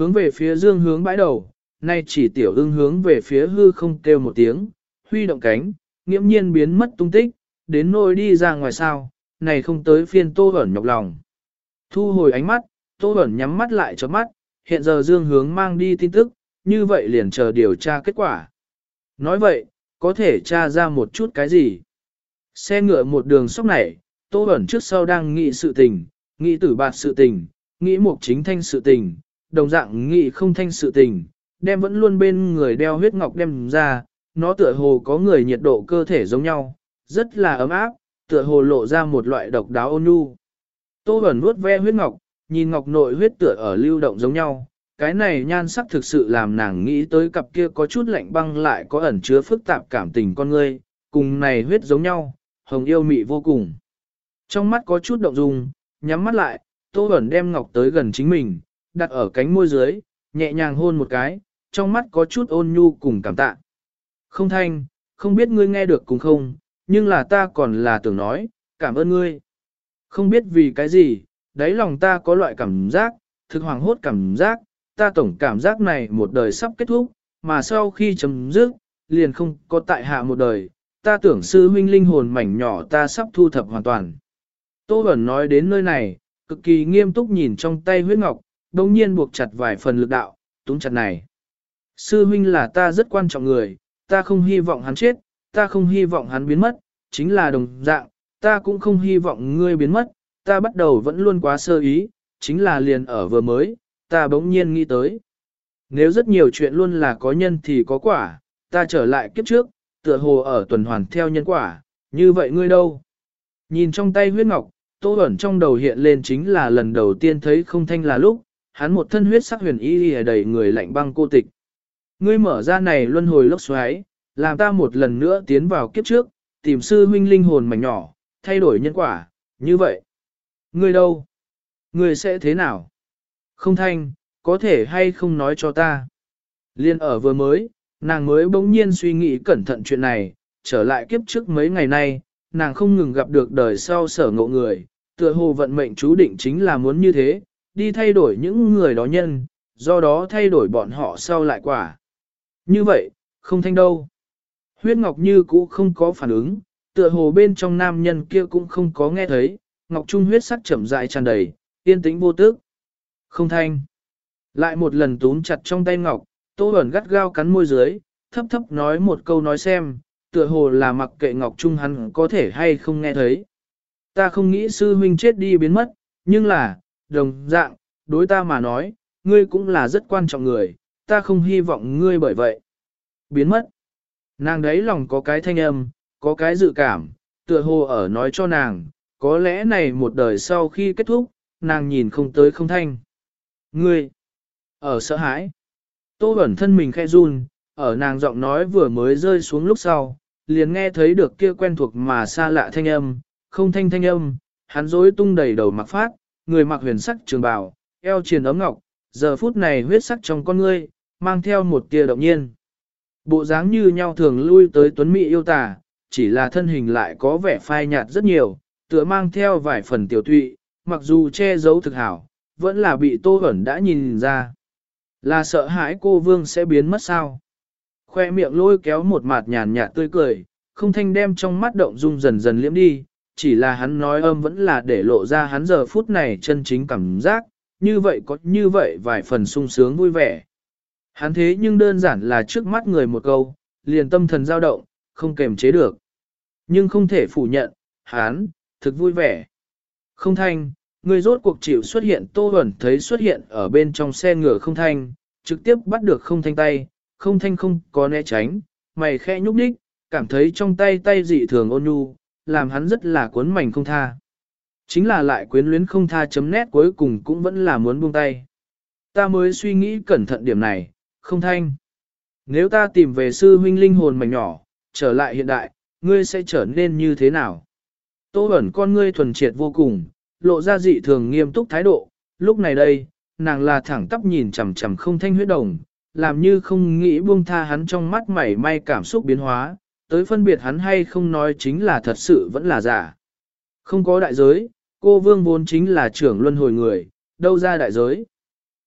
hướng về phía dương hướng bãi đầu, nay chỉ tiểu ưng hướng về phía hư không kêu một tiếng, huy động cánh, nghiễm nhiên biến mất tung tích, đến nôi đi ra ngoài sao, này không tới phiên tô ẩn nhọc lòng. Thu hồi ánh mắt, tô ẩn nhắm mắt lại cho mắt, hiện giờ dương hướng mang đi tin tức, như vậy liền chờ điều tra kết quả. Nói vậy, có thể tra ra một chút cái gì? Xe ngựa một đường sóc này, tô ẩn trước sau đang nghĩ sự tình, nghĩ tử bạt sự tình, nghĩ mục chính thanh sự tình, đồng dạng nghĩ không thanh sự tình, đem vẫn luôn bên người đeo huyết ngọc đem ra, nó tựa hồ có người nhiệt độ cơ thể giống nhau, rất là ấm áp, tựa hồ lộ ra một loại độc đáo ôn nhu. Tô Bẩn vuốt ve huyết ngọc, nhìn ngọc nội huyết tựa ở lưu động giống nhau, cái này nhan sắc thực sự làm nàng nghĩ tới cặp kia có chút lạnh băng lại có ẩn chứa phức tạp cảm tình con người, cùng này huyết giống nhau, hồng yêu mị vô cùng. Trong mắt có chút động dung, nhắm mắt lại, Tô Bẩn đem ngọc tới gần chính mình, đặt ở cánh môi dưới, nhẹ nhàng hôn một cái, trong mắt có chút ôn nhu cùng cảm tạ. Không thanh, không biết ngươi nghe được cùng không, nhưng là ta còn là tưởng nói, cảm ơn ngươi. Không biết vì cái gì, đáy lòng ta có loại cảm giác, thực hoàng hốt cảm giác, ta tổng cảm giác này một đời sắp kết thúc, mà sau khi chấm dứt, liền không có tại hạ một đời, ta tưởng sư huynh linh hồn mảnh nhỏ ta sắp thu thập hoàn toàn. Tô Bẩn nói đến nơi này, cực kỳ nghiêm túc nhìn trong tay huyết ngọc, đồng nhiên buộc chặt vài phần lực đạo, túng chặt này. Sư huynh là ta rất quan trọng người, ta không hy vọng hắn chết, ta không hy vọng hắn biến mất, chính là đồng dạng, ta cũng không hy vọng ngươi biến mất, ta bắt đầu vẫn luôn quá sơ ý, chính là liền ở vừa mới, ta bỗng nhiên nghĩ tới. Nếu rất nhiều chuyện luôn là có nhân thì có quả, ta trở lại kiếp trước, tựa hồ ở tuần hoàn theo nhân quả, như vậy ngươi đâu? Nhìn trong tay huyết ngọc, tô ẩn trong đầu hiện lên chính là lần đầu tiên thấy không thanh là lúc, hắn một thân huyết sắc huyền y đầy người lạnh băng cô tịch. Ngươi mở ra này luân hồi lốc xoáy, làm ta một lần nữa tiến vào kiếp trước, tìm sư huynh linh hồn mảnh nhỏ, thay đổi nhân quả, như vậy. Ngươi đâu? Ngươi sẽ thế nào? Không thanh, có thể hay không nói cho ta? Liên ở vừa mới, nàng mới bỗng nhiên suy nghĩ cẩn thận chuyện này, trở lại kiếp trước mấy ngày nay, nàng không ngừng gặp được đời sau sở ngộ người, tựa hồ vận mệnh chú định chính là muốn như thế, đi thay đổi những người đó nhân, do đó thay đổi bọn họ sau lại quả. Như vậy, không thanh đâu. Huyết Ngọc Như cũ không có phản ứng, tựa hồ bên trong nam nhân kia cũng không có nghe thấy, Ngọc Trung huyết sắc chậm rãi tràn đầy, yên tĩnh vô tức. Không thanh. Lại một lần túm chặt trong tay Ngọc, Tô Bẩn gắt gao cắn môi dưới, thấp thấp nói một câu nói xem, tựa hồ là mặc kệ Ngọc Trung hắn có thể hay không nghe thấy. Ta không nghĩ sư huynh chết đi biến mất, nhưng là, đồng dạng, đối ta mà nói, ngươi cũng là rất quan trọng người, ta không hy vọng ngươi bởi vậy. Biến mất. Nàng đấy lòng có cái thanh âm, có cái dự cảm, tựa hồ ở nói cho nàng, có lẽ này một đời sau khi kết thúc, nàng nhìn không tới không thanh. Ngươi, ở sợ hãi, tô bẩn thân mình khẽ run, ở nàng giọng nói vừa mới rơi xuống lúc sau, liền nghe thấy được kia quen thuộc mà xa lạ thanh âm, không thanh thanh âm, hắn rối tung đầy đầu mặc phát, người mặc huyền sắc trường bào, eo triền ấm ngọc, giờ phút này huyết sắc trong con ngươi, mang theo một tia động nhiên. Bộ dáng như nhau thường lui tới tuấn mỹ yêu tà, chỉ là thân hình lại có vẻ phai nhạt rất nhiều, tựa mang theo vài phần tiểu tụy, mặc dù che giấu thực hảo, vẫn là bị tô ẩn đã nhìn ra. Là sợ hãi cô vương sẽ biến mất sao? Khoe miệng lôi kéo một mặt nhàn nhạt tươi cười, không thanh đem trong mắt động dung dần dần liễm đi, chỉ là hắn nói âm vẫn là để lộ ra hắn giờ phút này chân chính cảm giác, như vậy có như vậy vài phần sung sướng vui vẻ. Hắn thế nhưng đơn giản là trước mắt người một câu, liền tâm thần dao động, không kềm chế được. Nhưng không thể phủ nhận, hắn, thực vui vẻ. Không thanh, người rốt cuộc chịu xuất hiện tô ẩn thấy xuất hiện ở bên trong xe ngựa không thanh, trực tiếp bắt được không thanh tay, không thanh không có né tránh, mày khẽ nhúc đích, cảm thấy trong tay tay dị thường ôn nhu, làm hắn rất là cuốn mảnh không tha. Chính là lại quyến luyến không tha chấm nét cuối cùng cũng vẫn là muốn buông tay. Ta mới suy nghĩ cẩn thận điểm này, không thanh. Nếu ta tìm về sư huynh linh hồn mảnh nhỏ, trở lại hiện đại, ngươi sẽ trở nên như thế nào? Tô ẩn con ngươi thuần triệt vô cùng, lộ ra dị thường nghiêm túc thái độ, lúc này đây, nàng là thẳng tắp nhìn chằm chằm không thanh huyết đồng, làm như không nghĩ buông tha hắn trong mắt mảy may cảm xúc biến hóa, tới phân biệt hắn hay không nói chính là thật sự vẫn là giả. Không có đại giới, cô vương vốn chính là trưởng luân hồi người, đâu ra đại giới.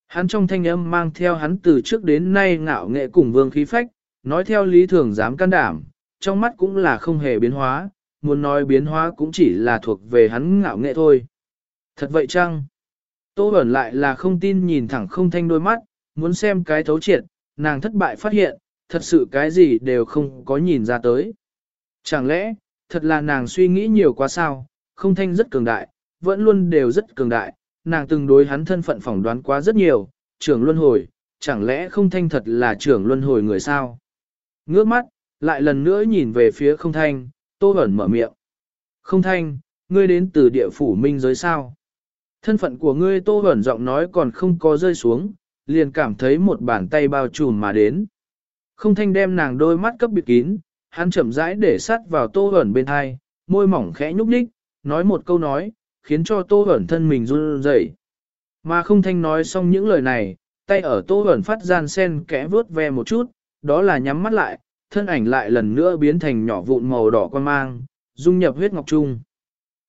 Hắn trong thanh âm mang theo hắn từ trước đến nay ngạo nghệ cùng vương khí phách, nói theo lý thường dám can đảm, trong mắt cũng là không hề biến hóa, muốn nói biến hóa cũng chỉ là thuộc về hắn ngạo nghệ thôi. Thật vậy chăng? Tô ẩn lại là không tin nhìn thẳng không thanh đôi mắt, muốn xem cái thấu triệt, nàng thất bại phát hiện, thật sự cái gì đều không có nhìn ra tới. Chẳng lẽ, thật là nàng suy nghĩ nhiều quá sao, không thanh rất cường đại, vẫn luôn đều rất cường đại, nàng từng đối hắn thân phận phỏng đoán quá rất nhiều, trưởng luân hồi, chẳng lẽ không thanh thật là trưởng luân hồi người sao? Ngước mắt, lại lần nữa nhìn về phía không thanh, tô ẩn mở miệng. Không thanh, ngươi đến từ địa phủ minh giới sao? Thân phận của ngươi tô ẩn giọng nói còn không có rơi xuống, liền cảm thấy một bàn tay bao trùm mà đến. Không thanh đem nàng đôi mắt cấp bịt kín, hắn chậm rãi để sát vào tô ẩn bên hai, môi mỏng khẽ nhúc nhích, nói một câu nói, khiến cho tô ẩn thân mình run rẩy. Mà không thanh nói xong những lời này, tay ở tô ẩn phát gian sen kẽ vướt ve một chút, đó là nhắm mắt lại, thân ảnh lại lần nữa biến thành nhỏ vụn màu đỏ quan mang, dung nhập huyết ngọc trung.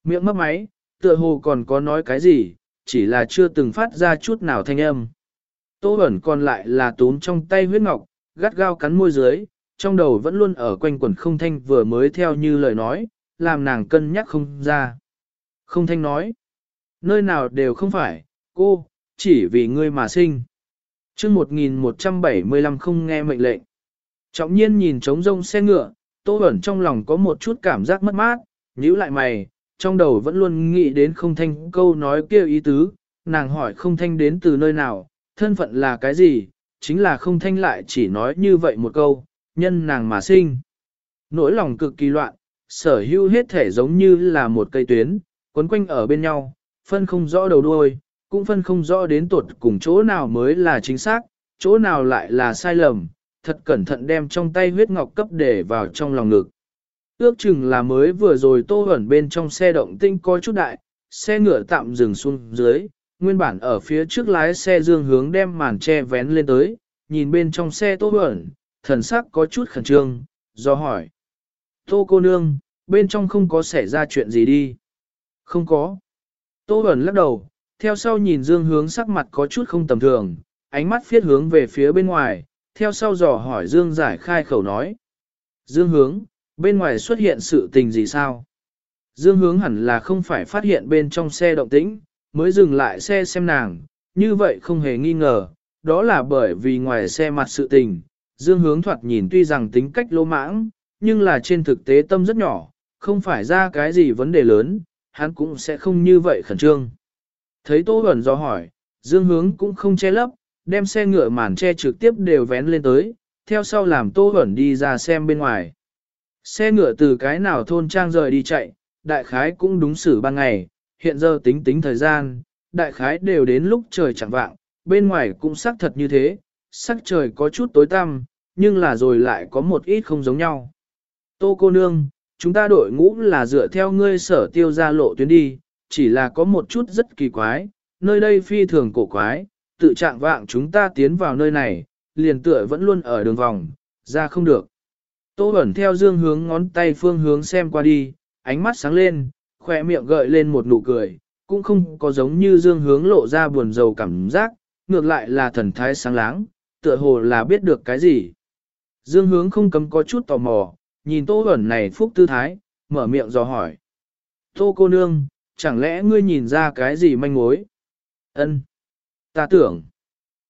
Miệng mấp máy, tựa hồ còn có nói cái gì, chỉ là chưa từng phát ra chút nào thanh âm. Tô ẩn còn lại là tốn trong tay huyết ngọc, gắt gao cắn môi dưới, trong đầu vẫn luôn ở quanh quẩn không thanh vừa mới theo như lời nói, làm nàng cân nhắc không ra. Không thanh nói, nơi nào đều không phải, cô, chỉ vì ngươi mà sinh. chương 1175 không nghe mệnh lệnh. Trọng nhiên nhìn trống rông xe ngựa, tô ẩn trong lòng có một chút cảm giác mất mát, nhíu lại mày, trong đầu vẫn luôn nghĩ đến không thanh câu nói kia ý tứ, nàng hỏi không thanh đến từ nơi nào, thân phận là cái gì, chính là không thanh lại chỉ nói như vậy một câu, nhân nàng mà sinh. Nỗi lòng cực kỳ loạn, sở hữu hết thể giống như là một cây tuyến, quấn quanh ở bên nhau, phân không rõ đầu đuôi, cũng phân không rõ đến tuột cùng chỗ nào mới là chính xác, chỗ nào lại là sai lầm, thật cẩn thận đem trong tay huyết ngọc cấp để vào trong lòng ngực. Ước chừng là mới vừa rồi tô ẩn bên trong xe động tinh có chút đại, xe ngựa tạm dừng xuống dưới, nguyên bản ở phía trước lái xe dương hướng đem màn che vén lên tới, nhìn bên trong xe tô bẩn, thần sắc có chút khẩn trương, do hỏi. Tô cô nương, bên trong không có xảy ra chuyện gì đi. Không có. Tô bẩn lắc đầu, theo sau nhìn dương hướng sắc mặt có chút không tầm thường, ánh mắt phiết hướng về phía bên ngoài, theo sau dò hỏi dương giải khai khẩu nói. Dương hướng, bên ngoài xuất hiện sự tình gì sao? Dương hướng hẳn là không phải phát hiện bên trong xe động tĩnh, mới dừng lại xe xem nàng, như vậy không hề nghi ngờ, đó là bởi vì ngoài xe mặt sự tình, Dương hướng thoạt nhìn tuy rằng tính cách lô mãng, nhưng là trên thực tế tâm rất nhỏ, không phải ra cái gì vấn đề lớn, hắn cũng sẽ không như vậy khẩn trương. Thấy Tô Bẩn do hỏi, Dương hướng cũng không che lấp, đem xe ngựa màn che trực tiếp đều vén lên tới, theo sau làm Tô Bẩn đi ra xem bên ngoài. Xe ngựa từ cái nào thôn trang rời đi chạy, đại khái cũng đúng xử ban ngày, hiện giờ tính tính thời gian, đại khái đều đến lúc trời chẳng vạng, bên ngoài cũng sắc thật như thế, sắc trời có chút tối tăm, nhưng là rồi lại có một ít không giống nhau. Tô cô nương, chúng ta đội ngũ là dựa theo ngươi sở tiêu ra lộ tuyến đi, chỉ là có một chút rất kỳ quái, nơi đây phi thường cổ quái, tự trạng vạng chúng ta tiến vào nơi này, liền tựa vẫn luôn ở đường vòng, ra không được. Tô ẩn theo dương hướng ngón tay phương hướng xem qua đi, ánh mắt sáng lên, khỏe miệng gợi lên một nụ cười, cũng không có giống như dương hướng lộ ra buồn rầu cảm giác, ngược lại là thần thái sáng láng, tựa hồ là biết được cái gì. Dương hướng không cấm có chút tò mò, nhìn tô ẩn này phúc tư thái, mở miệng dò hỏi. Tô cô nương, chẳng lẽ ngươi nhìn ra cái gì manh mối? Ân, Ta tưởng,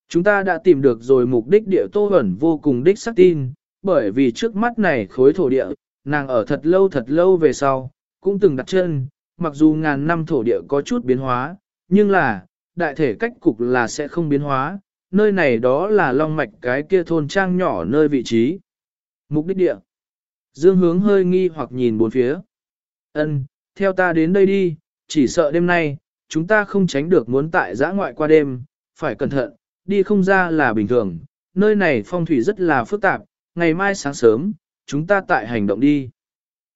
chúng ta đã tìm được rồi mục đích địa tô ẩn vô cùng đích sắc tin, bởi vì trước mắt này khối thổ địa, nàng ở thật lâu thật lâu về sau, cũng từng đặt chân, mặc dù ngàn năm thổ địa có chút biến hóa, nhưng là, đại thể cách cục là sẽ không biến hóa, nơi này đó là long mạch cái kia thôn trang nhỏ nơi vị trí. Mục đích địa. Dương hướng hơi nghi hoặc nhìn bốn phía. Ân, theo ta đến đây đi, chỉ sợ đêm nay, chúng ta không tránh được muốn tại giã ngoại qua đêm, phải cẩn thận, đi không ra là bình thường, nơi này phong thủy rất là phức tạp, ngày mai sáng sớm, chúng ta tại hành động đi.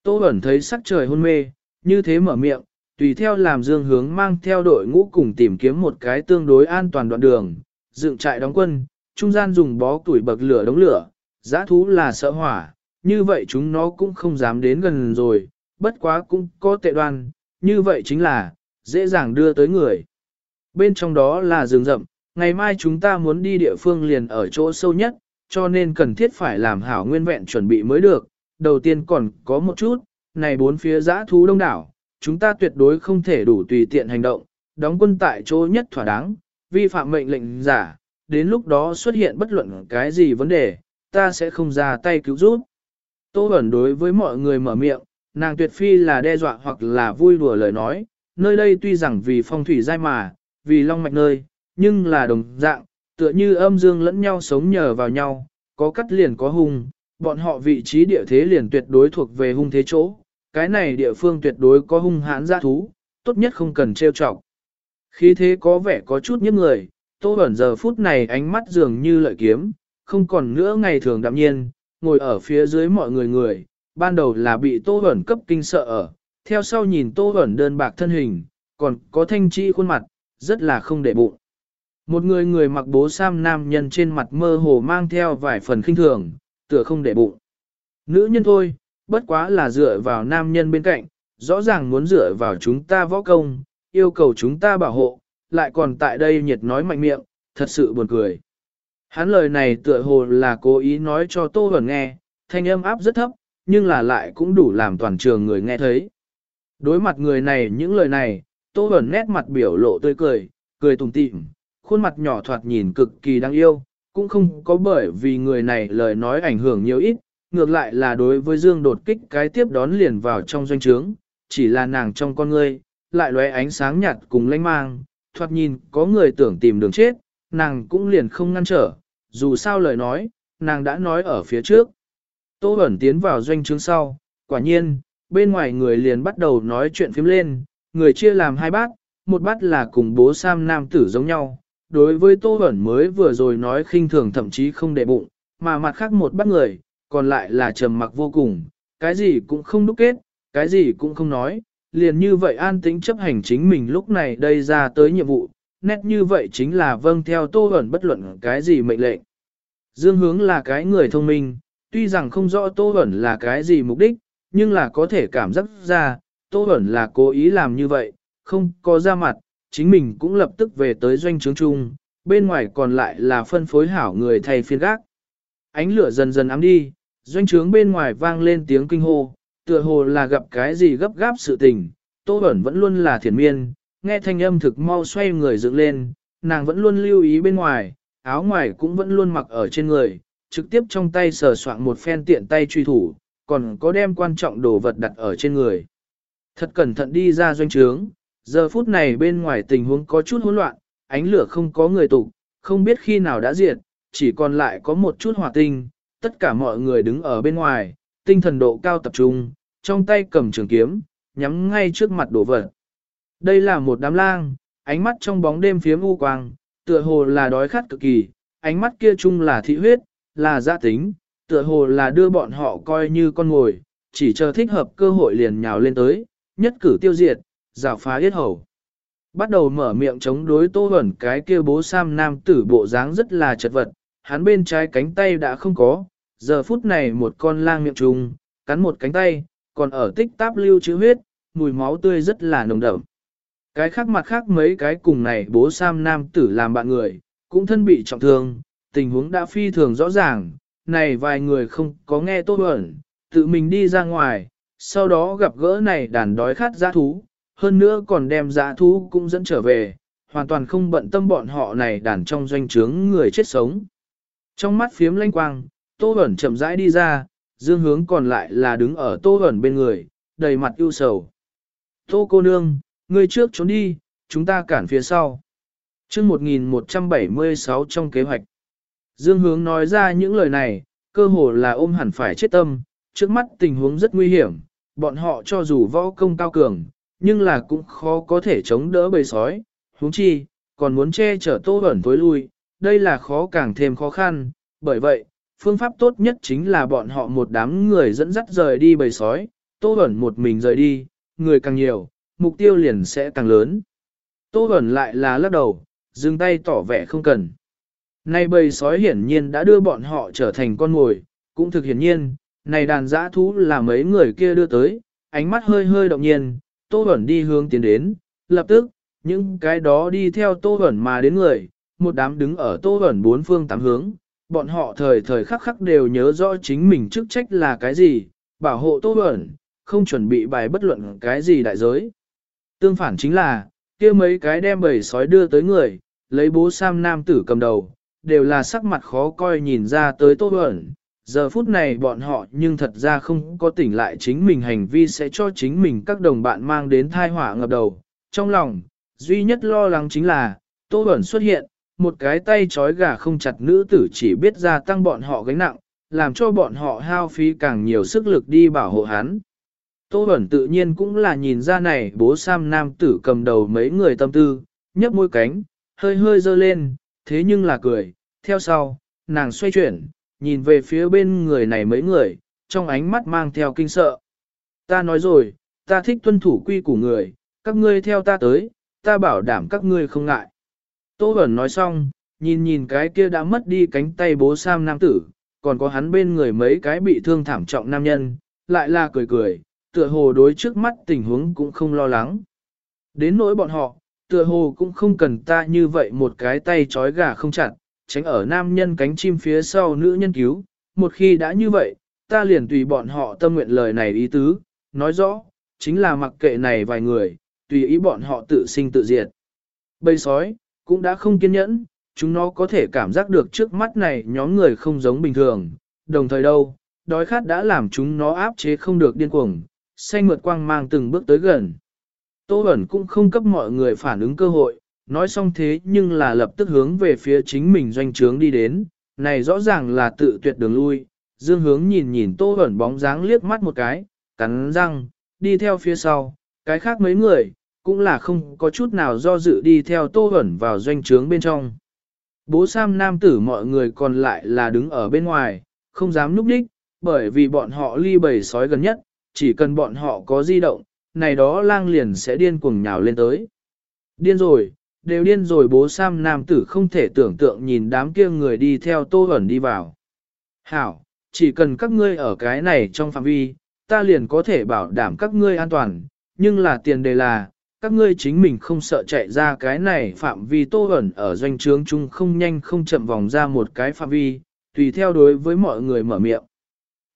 Tô Bẩn thấy sắc trời hôn mê, như thế mở miệng, tùy theo làm dương hướng mang theo đội ngũ cùng tìm kiếm một cái tương đối an toàn đoạn đường, dựng trại đóng quân, trung gian dùng bó tuổi bậc lửa đống lửa, giã thú là sợ hỏa, như vậy chúng nó cũng không dám đến gần rồi, bất quá cũng có tệ đoan, như vậy chính là, dễ dàng đưa tới người. Bên trong đó là rừng rậm, ngày mai chúng ta muốn đi địa phương liền ở chỗ sâu nhất, cho nên cần thiết phải làm hảo nguyên vẹn chuẩn bị mới được. Đầu tiên còn có một chút, này bốn phía giã thú đông đảo, chúng ta tuyệt đối không thể đủ tùy tiện hành động, đóng quân tại chỗ nhất thỏa đáng, vi phạm mệnh lệnh giả, đến lúc đó xuất hiện bất luận cái gì vấn đề, ta sẽ không ra tay cứu giúp. Tô Bẩn đối với mọi người mở miệng, nàng tuyệt phi là đe dọa hoặc là vui đùa lời nói, nơi đây tuy rằng vì phong thủy dai mà, vì long mạch nơi, nhưng là đồng dạng, tựa như âm dương lẫn nhau sống nhờ vào nhau, có cắt liền có hung, bọn họ vị trí địa thế liền tuyệt đối thuộc về hung thế chỗ, cái này địa phương tuyệt đối có hung hãn giã thú, tốt nhất không cần trêu chọc. Khí thế có vẻ có chút nhức người, Tô Bẩn giờ phút này ánh mắt dường như lợi kiếm, không còn nữa ngày thường đạm nhiên, ngồi ở phía dưới mọi người người, ban đầu là bị Tô Bẩn cấp kinh sợ ở, theo sau nhìn Tô Bẩn đơn bạc thân hình, còn có thanh chi khuôn mặt, rất là không để bụng. Một người người mặc bố sam nam nhân trên mặt mơ hồ mang theo vài phần khinh thường, tựa không để bụng. Nữ nhân thôi, bất quá là dựa vào nam nhân bên cạnh, rõ ràng muốn dựa vào chúng ta võ công, yêu cầu chúng ta bảo hộ, lại còn tại đây nhiệt nói mạnh miệng, thật sự buồn cười. Hắn lời này tựa hồ là cố ý nói cho Tô Vẩn nghe, thanh âm áp rất thấp, nhưng là lại cũng đủ làm toàn trường người nghe thấy. Đối mặt người này những lời này, Tô Vẩn nét mặt biểu lộ tươi cười, cười tùng tịm, khuôn mặt nhỏ thoạt nhìn cực kỳ đáng yêu, cũng không có bởi vì người này lời nói ảnh hưởng nhiều ít, ngược lại là đối với Dương đột kích cái tiếp đón liền vào trong doanh trướng, chỉ là nàng trong con ngươi, lại lóe ánh sáng nhạt cùng lanh mang, thoạt nhìn có người tưởng tìm đường chết, nàng cũng liền không ngăn trở, dù sao lời nói, nàng đã nói ở phía trước. Tô Bẩn tiến vào doanh trướng sau, quả nhiên, bên ngoài người liền bắt đầu nói chuyện phím lên, người chia làm hai bát, một bát là cùng bố Sam nam tử giống nhau. Đối với Tô Bẩn mới vừa rồi nói khinh thường thậm chí không để bụng, mà mặt khác một bắt người, còn lại là trầm mặc vô cùng, cái gì cũng không đúc kết, cái gì cũng không nói, liền như vậy an tĩnh chấp hành chính mình lúc này đây ra tới nhiệm vụ, nét như vậy chính là vâng theo Tô Bẩn bất luận cái gì mệnh lệnh. Dương hướng là cái người thông minh, tuy rằng không rõ Tô Bẩn là cái gì mục đích, nhưng là có thể cảm giác ra, Tô Bẩn là cố ý làm như vậy, không có ra mặt, chính mình cũng lập tức về tới doanh trướng chung, bên ngoài còn lại là phân phối hảo người thay phiên gác. Ánh lửa dần dần ám đi, doanh trướng bên ngoài vang lên tiếng kinh hô, tựa hồ là gặp cái gì gấp gáp sự tình, Tô Bẩn vẫn luôn là thiền miên, nghe thanh âm thực mau xoay người dựng lên, nàng vẫn luôn lưu ý bên ngoài, áo ngoài cũng vẫn luôn mặc ở trên người, trực tiếp trong tay sờ soạn một phen tiện tay truy thủ, còn có đem quan trọng đồ vật đặt ở trên người. Thật cẩn thận đi ra doanh trướng, giờ phút này bên ngoài tình huống có chút hỗn loạn, ánh lửa không có người tụ, không biết khi nào đã diệt, chỉ còn lại có một chút hỏa tinh, tất cả mọi người đứng ở bên ngoài, tinh thần độ cao tập trung, trong tay cầm trường kiếm, nhắm ngay trước mặt đổ vật. Đây là một đám lang, ánh mắt trong bóng đêm phía u quang, tựa hồ là đói khát cực kỳ, ánh mắt kia chung là thị huyết, là gia tính, tựa hồ là đưa bọn họ coi như con ngồi, chỉ chờ thích hợp cơ hội liền nhào lên tới, nhất cử tiêu diệt, rào phá yết hầu. Bắt đầu mở miệng chống đối tô hẩn cái kia bố sam nam tử bộ dáng rất là chật vật, hắn bên trái cánh tay đã không có, giờ phút này một con lang miệng trùng, cắn một cánh tay, còn ở tích táp lưu chữ huyết, mùi máu tươi rất là nồng đậm. Cái khác mặt khác mấy cái cùng này bố Sam nam tử làm bạn người, cũng thân bị trọng thương, tình huống đã phi thường rõ ràng, này vài người không có nghe tốt ẩn, tự mình đi ra ngoài, sau đó gặp gỡ này đàn đói khát giã thú, hơn nữa còn đem dã thú cũng dẫn trở về, hoàn toàn không bận tâm bọn họ này đàn trong doanh trướng người chết sống. Trong mắt phiếm lanh quang, Tô Bẩn chậm rãi đi ra, dương hướng còn lại là đứng ở Tô Bẩn bên người, đầy mặt ưu sầu. Tô cô nương, ngươi trước trốn đi, chúng ta cản phía sau. chương 1176 trong kế hoạch. Dương hướng nói ra những lời này, cơ hồ là ôm hẳn phải chết tâm, trước mắt tình huống rất nguy hiểm, bọn họ cho dù võ công cao cường, nhưng là cũng khó có thể chống đỡ bầy sói, huống chi, còn muốn che chở tô ẩn tối lui, đây là khó càng thêm khó khăn, bởi vậy, phương pháp tốt nhất chính là bọn họ một đám người dẫn dắt rời đi bầy sói, tô ẩn một mình rời đi, người càng nhiều, mục tiêu liền sẽ càng lớn. Tô ẩn lại là lắc đầu, dừng tay tỏ vẻ không cần. Nay bầy sói hiển nhiên đã đưa bọn họ trở thành con mồi, cũng thực hiển nhiên, này đàn dã thú là mấy người kia đưa tới, ánh mắt hơi hơi động nhiên, Tô Bẩn đi hướng tiến đến, lập tức, những cái đó đi theo Tô Bẩn mà đến người, một đám đứng ở tô ẩn bốn phương tám hướng, bọn họ thời thời khắc khắc đều nhớ rõ chính mình chức trách là cái gì, bảo hộ tô ẩn, không chuẩn bị bài bất luận cái gì đại giới. Tương phản chính là, kia mấy cái đem bầy sói đưa tới người, lấy bố Sam nam tử cầm đầu, đều là sắc mặt khó coi nhìn ra tới tô ẩn. Giờ phút này bọn họ nhưng thật ra không có tỉnh lại chính mình hành vi sẽ cho chính mình các đồng bạn mang đến thai họa ngập đầu. Trong lòng, duy nhất lo lắng chính là, Tô Bẩn xuất hiện, một cái tay trói gà không chặt nữ tử chỉ biết gia tăng bọn họ gánh nặng, làm cho bọn họ hao phí càng nhiều sức lực đi bảo hộ hắn. Tô Bẩn tự nhiên cũng là nhìn ra này bố Sam nam tử cầm đầu mấy người tâm tư, nhấp môi cánh, hơi hơi dơ lên, thế nhưng là cười, theo sau, nàng xoay chuyển, nhìn về phía bên người này mấy người, trong ánh mắt mang theo kinh sợ. Ta nói rồi, ta thích tuân thủ quy của người, các ngươi theo ta tới, ta bảo đảm các ngươi không ngại. Tô Bẩn nói xong, nhìn nhìn cái kia đã mất đi cánh tay bố Sam nam tử, còn có hắn bên người mấy cái bị thương thảm trọng nam nhân, lại là cười cười, tựa hồ đối trước mắt tình huống cũng không lo lắng. Đến nỗi bọn họ, tựa hồ cũng không cần ta như vậy một cái tay trói gà không chặt, tránh ở nam nhân cánh chim phía sau nữ nhân cứu, một khi đã như vậy, ta liền tùy bọn họ tâm nguyện lời này ý tứ, nói rõ, chính là mặc kệ này vài người, tùy ý bọn họ tự sinh tự diệt. Bầy sói, cũng đã không kiên nhẫn, chúng nó có thể cảm giác được trước mắt này nhóm người không giống bình thường, đồng thời đâu, đói khát đã làm chúng nó áp chế không được điên cuồng, xanh mượt quang mang từng bước tới gần. Tô Bẩn cũng không cấp mọi người phản ứng cơ hội, nói xong thế nhưng là lập tức hướng về phía chính mình doanh trướng đi đến, này rõ ràng là tự tuyệt đường lui, dương hướng nhìn nhìn Tô ẩn bóng dáng liếc mắt một cái, cắn răng, đi theo phía sau, cái khác mấy người, cũng là không có chút nào do dự đi theo tô ẩn vào doanh trướng bên trong. Bố Sam nam tử mọi người còn lại là đứng ở bên ngoài, không dám núp đích, bởi vì bọn họ ly bầy sói gần nhất, chỉ cần bọn họ có di động, này đó lang liền sẽ điên cuồng nhào lên tới. Điên rồi, đều điên rồi bố Sam nam tử không thể tưởng tượng nhìn đám kia người đi theo tô ẩn đi vào. Hảo, chỉ cần các ngươi ở cái này trong phạm vi, ta liền có thể bảo đảm các ngươi an toàn, nhưng là tiền đề là, các ngươi chính mình không sợ chạy ra cái này phạm vi tô ẩn ở doanh trướng chung không nhanh không chậm vòng ra một cái phạm vi, tùy theo đối với mọi người mở miệng.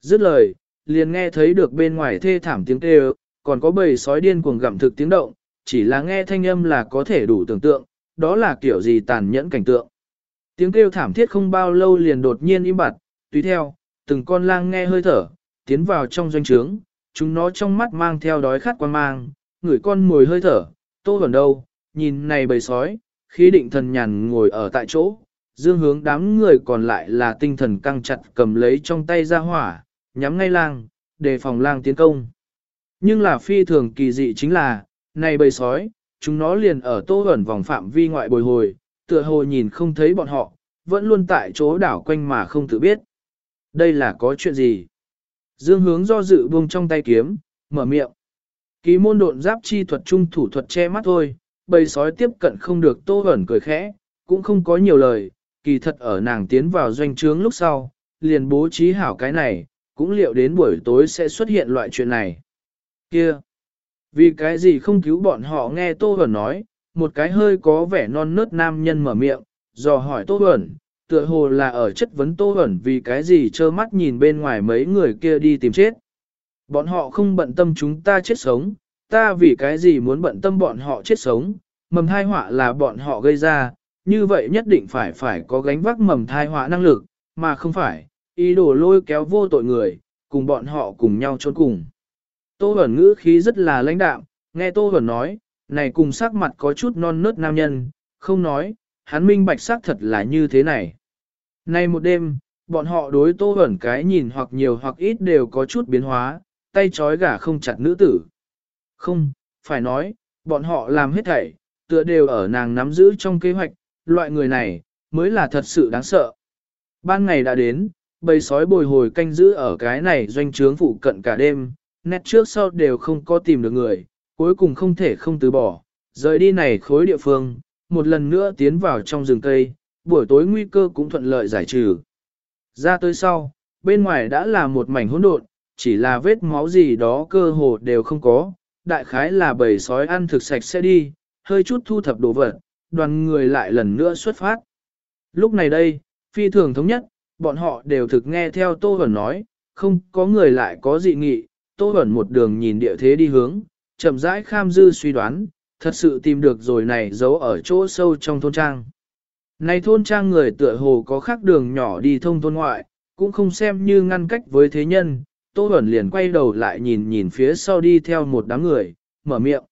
Dứt lời, liền nghe thấy được bên ngoài thê thảm tiếng kêu, còn có bầy sói điên cuồng gặm thực tiếng động, chỉ là nghe thanh âm là có thể đủ tưởng tượng, đó là kiểu gì tàn nhẫn cảnh tượng. Tiếng kêu thảm thiết không bao lâu liền đột nhiên im bặt, tùy theo, từng con lang nghe hơi thở, tiến vào trong doanh trướng, chúng nó trong mắt mang theo đói khát quan mang, người con mồi hơi thở, tô vẩn đâu, nhìn này bầy sói, khí định thần nhàn ngồi ở tại chỗ, dương hướng đám người còn lại là tinh thần căng chặt cầm lấy trong tay ra hỏa, nhắm ngay lang, đề phòng lang tiến công. Nhưng là phi thường kỳ dị chính là, này bầy sói, chúng nó liền ở tô ẩn vòng phạm vi ngoại bồi hồi, tựa hồ nhìn không thấy bọn họ, vẫn luôn tại chỗ đảo quanh mà không tự biết. Đây là có chuyện gì? Dương hướng do dự buông trong tay kiếm, mở miệng. Ký môn độn giáp chi thuật trung thủ thuật che mắt thôi, bầy sói tiếp cận không được tô ẩn cười khẽ, cũng không có nhiều lời, kỳ thật ở nàng tiến vào doanh trướng lúc sau, liền bố trí hảo cái này, cũng liệu đến buổi tối sẽ xuất hiện loại chuyện này. Kia! Vì cái gì không cứu bọn họ nghe Tô Huẩn nói, một cái hơi có vẻ non nớt nam nhân mở miệng, dò hỏi Tô Huẩn, tựa hồ là ở chất vấn Tô Huẩn vì cái gì trơ mắt nhìn bên ngoài mấy người kia đi tìm chết. Bọn họ không bận tâm chúng ta chết sống, ta vì cái gì muốn bận tâm bọn họ chết sống, mầm thai họa là bọn họ gây ra, như vậy nhất định phải phải có gánh vác mầm thai họa năng lực, mà không phải, ý đồ lôi kéo vô tội người, cùng bọn họ cùng nhau trốn cùng. Tô Bẩn ngữ khí rất là lãnh đạm, nghe Tô Bẩn nói, này cùng sắc mặt có chút non nớt nam nhân, không nói, hắn minh bạch sắc thật là như thế này. Nay một đêm, bọn họ đối Tô Bẩn cái nhìn hoặc nhiều hoặc ít đều có chút biến hóa, tay trói gà không chặt nữ tử. Không, phải nói, bọn họ làm hết thảy, tựa đều ở nàng nắm giữ trong kế hoạch, loại người này, mới là thật sự đáng sợ. Ban ngày đã đến, bầy sói bồi hồi canh giữ ở cái này doanh trướng phụ cận cả đêm, nét trước sau đều không có tìm được người, cuối cùng không thể không từ bỏ, rời đi này khối địa phương, một lần nữa tiến vào trong rừng cây, buổi tối nguy cơ cũng thuận lợi giải trừ. Ra tới sau, bên ngoài đã là một mảnh hỗn độn, chỉ là vết máu gì đó cơ hồ đều không có, đại khái là bầy sói ăn thực sạch sẽ đi, hơi chút thu thập đồ vật, đoàn người lại lần nữa xuất phát. Lúc này đây, phi thường thống nhất, bọn họ đều thực nghe theo Tô Vẩn nói, không có người lại có dị nghị, Tô Bẩn một đường nhìn địa thế đi hướng, chậm rãi kham dư suy đoán, thật sự tìm được rồi này giấu ở chỗ sâu trong thôn trang. Này thôn trang người tựa hồ có khác đường nhỏ đi thông thôn ngoại, cũng không xem như ngăn cách với thế nhân, Tô Bẩn liền quay đầu lại nhìn nhìn phía sau đi theo một đám người, mở miệng.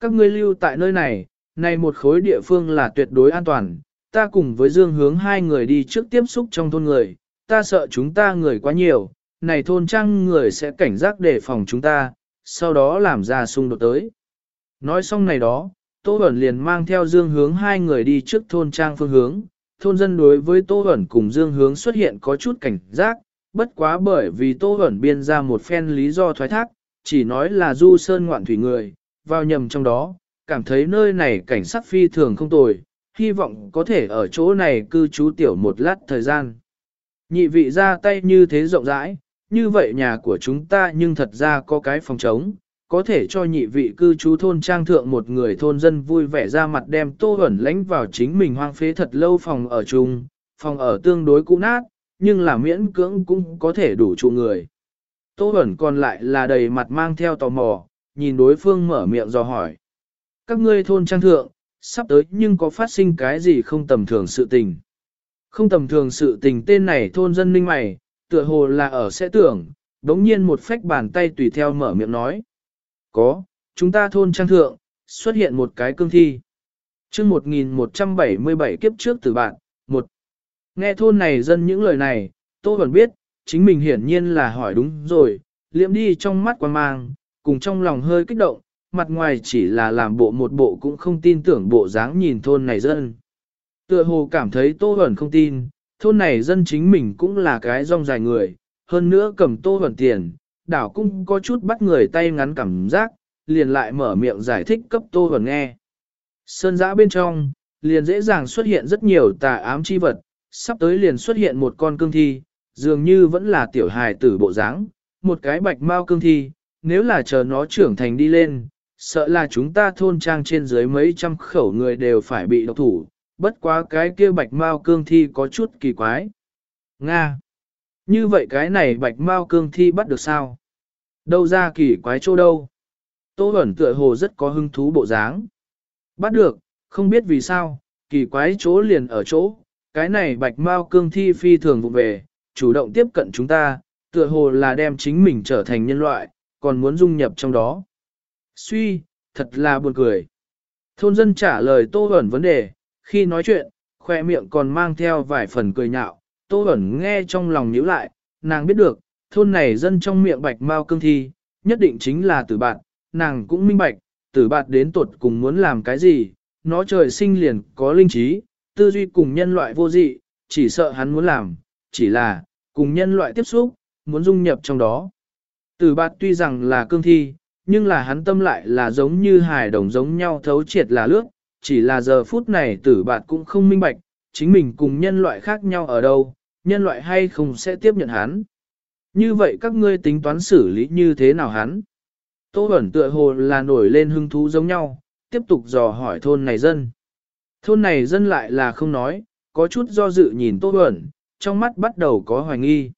Các ngươi lưu tại nơi này, này một khối địa phương là tuyệt đối an toàn, ta cùng với Dương hướng hai người đi trước tiếp xúc trong thôn người, ta sợ chúng ta người quá nhiều, này thôn trang người sẽ cảnh giác đề phòng chúng ta, sau đó làm ra xung đột tới. Nói xong này đó, Tô Bẩn liền mang theo Dương hướng hai người đi trước thôn trang phương hướng, thôn dân đối với Tô Bẩn cùng Dương hướng xuất hiện có chút cảnh giác, bất quá bởi vì Tô Bẩn biên ra một phen lý do thoái thác, chỉ nói là du sơn ngoạn thủy người, vào nhầm trong đó, cảm thấy nơi này cảnh sắc phi thường không tồi, hy vọng có thể ở chỗ này cư trú tiểu một lát thời gian. Nhị vị ra tay như thế rộng rãi, như vậy nhà của chúng ta nhưng thật ra có cái phòng trống, có thể cho nhị vị cư trú thôn trang thượng một người thôn dân vui vẻ ra mặt đem tô ẩn lánh vào chính mình hoang phế thật lâu phòng ở chung, phòng ở tương đối cũ nát, nhưng là miễn cưỡng cũng có thể đủ trụ người. Tô ẩn còn lại là đầy mặt mang theo tò mò, nhìn đối phương mở miệng dò hỏi. Các ngươi thôn trang thượng, sắp tới nhưng có phát sinh cái gì không tầm thường sự tình. Không tầm thường sự tình tên này thôn dân ninh mày, tựa hồ là ở sẽ tưởng, đống nhiên một phách bàn tay tùy theo mở miệng nói. Có, chúng ta thôn trang thượng, xuất hiện một cái cương thi. chương 1177 kiếp trước từ bạn, một Nghe thôn này dân những lời này, tôi vẫn biết, chính mình hiển nhiên là hỏi đúng rồi, liệm đi trong mắt quan mang, cùng trong lòng hơi kích động, mặt ngoài chỉ là làm bộ một bộ cũng không tin tưởng bộ dáng nhìn thôn này dân. Tựa hồ cảm thấy Tô Huẩn không tin, thôn này dân chính mình cũng là cái rong dài người, hơn nữa cầm Tô hoàn tiền, đảo cũng có chút bắt người tay ngắn cảm giác, liền lại mở miệng giải thích cấp Tô hoàn nghe. Sơn giã bên trong, liền dễ dàng xuất hiện rất nhiều tà ám chi vật, sắp tới liền xuất hiện một con cương thi, dường như vẫn là tiểu hài tử bộ dáng, một cái bạch mao cương thi, nếu là chờ nó trưởng thành đi lên, sợ là chúng ta thôn trang trên dưới mấy trăm khẩu người đều phải bị độc thủ, bất quá cái kia bạch mao cương thi có chút kỳ quái. Nga! Như vậy cái này bạch mao cương thi bắt được sao? Đâu ra kỳ quái chỗ đâu? Tô Bẩn tựa hồ rất có hứng thú bộ dáng. Bắt được, không biết vì sao, kỳ quái chỗ liền ở chỗ, cái này bạch mao cương thi phi thường vụ về, chủ động tiếp cận chúng ta, tựa hồ là đem chính mình trở thành nhân loại, còn muốn dung nhập trong đó. Suy, thật là buồn cười. Thôn dân trả lời Tô Bẩn vấn đề, khi nói chuyện, khoe miệng còn mang theo vài phần cười nhạo, Tô Bẩn nghe trong lòng nhíu lại, nàng biết được, thôn này dân trong miệng bạch mao cương thi, nhất định chính là tử bạn, nàng cũng minh bạch, tử bạn đến tuột cùng muốn làm cái gì, nó trời sinh liền có linh trí, tư duy cùng nhân loại vô dị, chỉ sợ hắn muốn làm, chỉ là, cùng nhân loại tiếp xúc, muốn dung nhập trong đó. Tử bạt tuy rằng là cương thi, nhưng là hắn tâm lại là giống như hài đồng giống nhau thấu triệt là lướt, chỉ là giờ phút này tử bạt cũng không minh bạch, chính mình cùng nhân loại khác nhau ở đâu, nhân loại hay không sẽ tiếp nhận hắn. Như vậy các ngươi tính toán xử lý như thế nào hắn? Tô Bẩn tựa hồ là nổi lên hứng thú giống nhau, tiếp tục dò hỏi thôn này dân. Thôn này dân lại là không nói, có chút do dự nhìn Tô Bẩn, trong mắt bắt đầu có hoài nghi.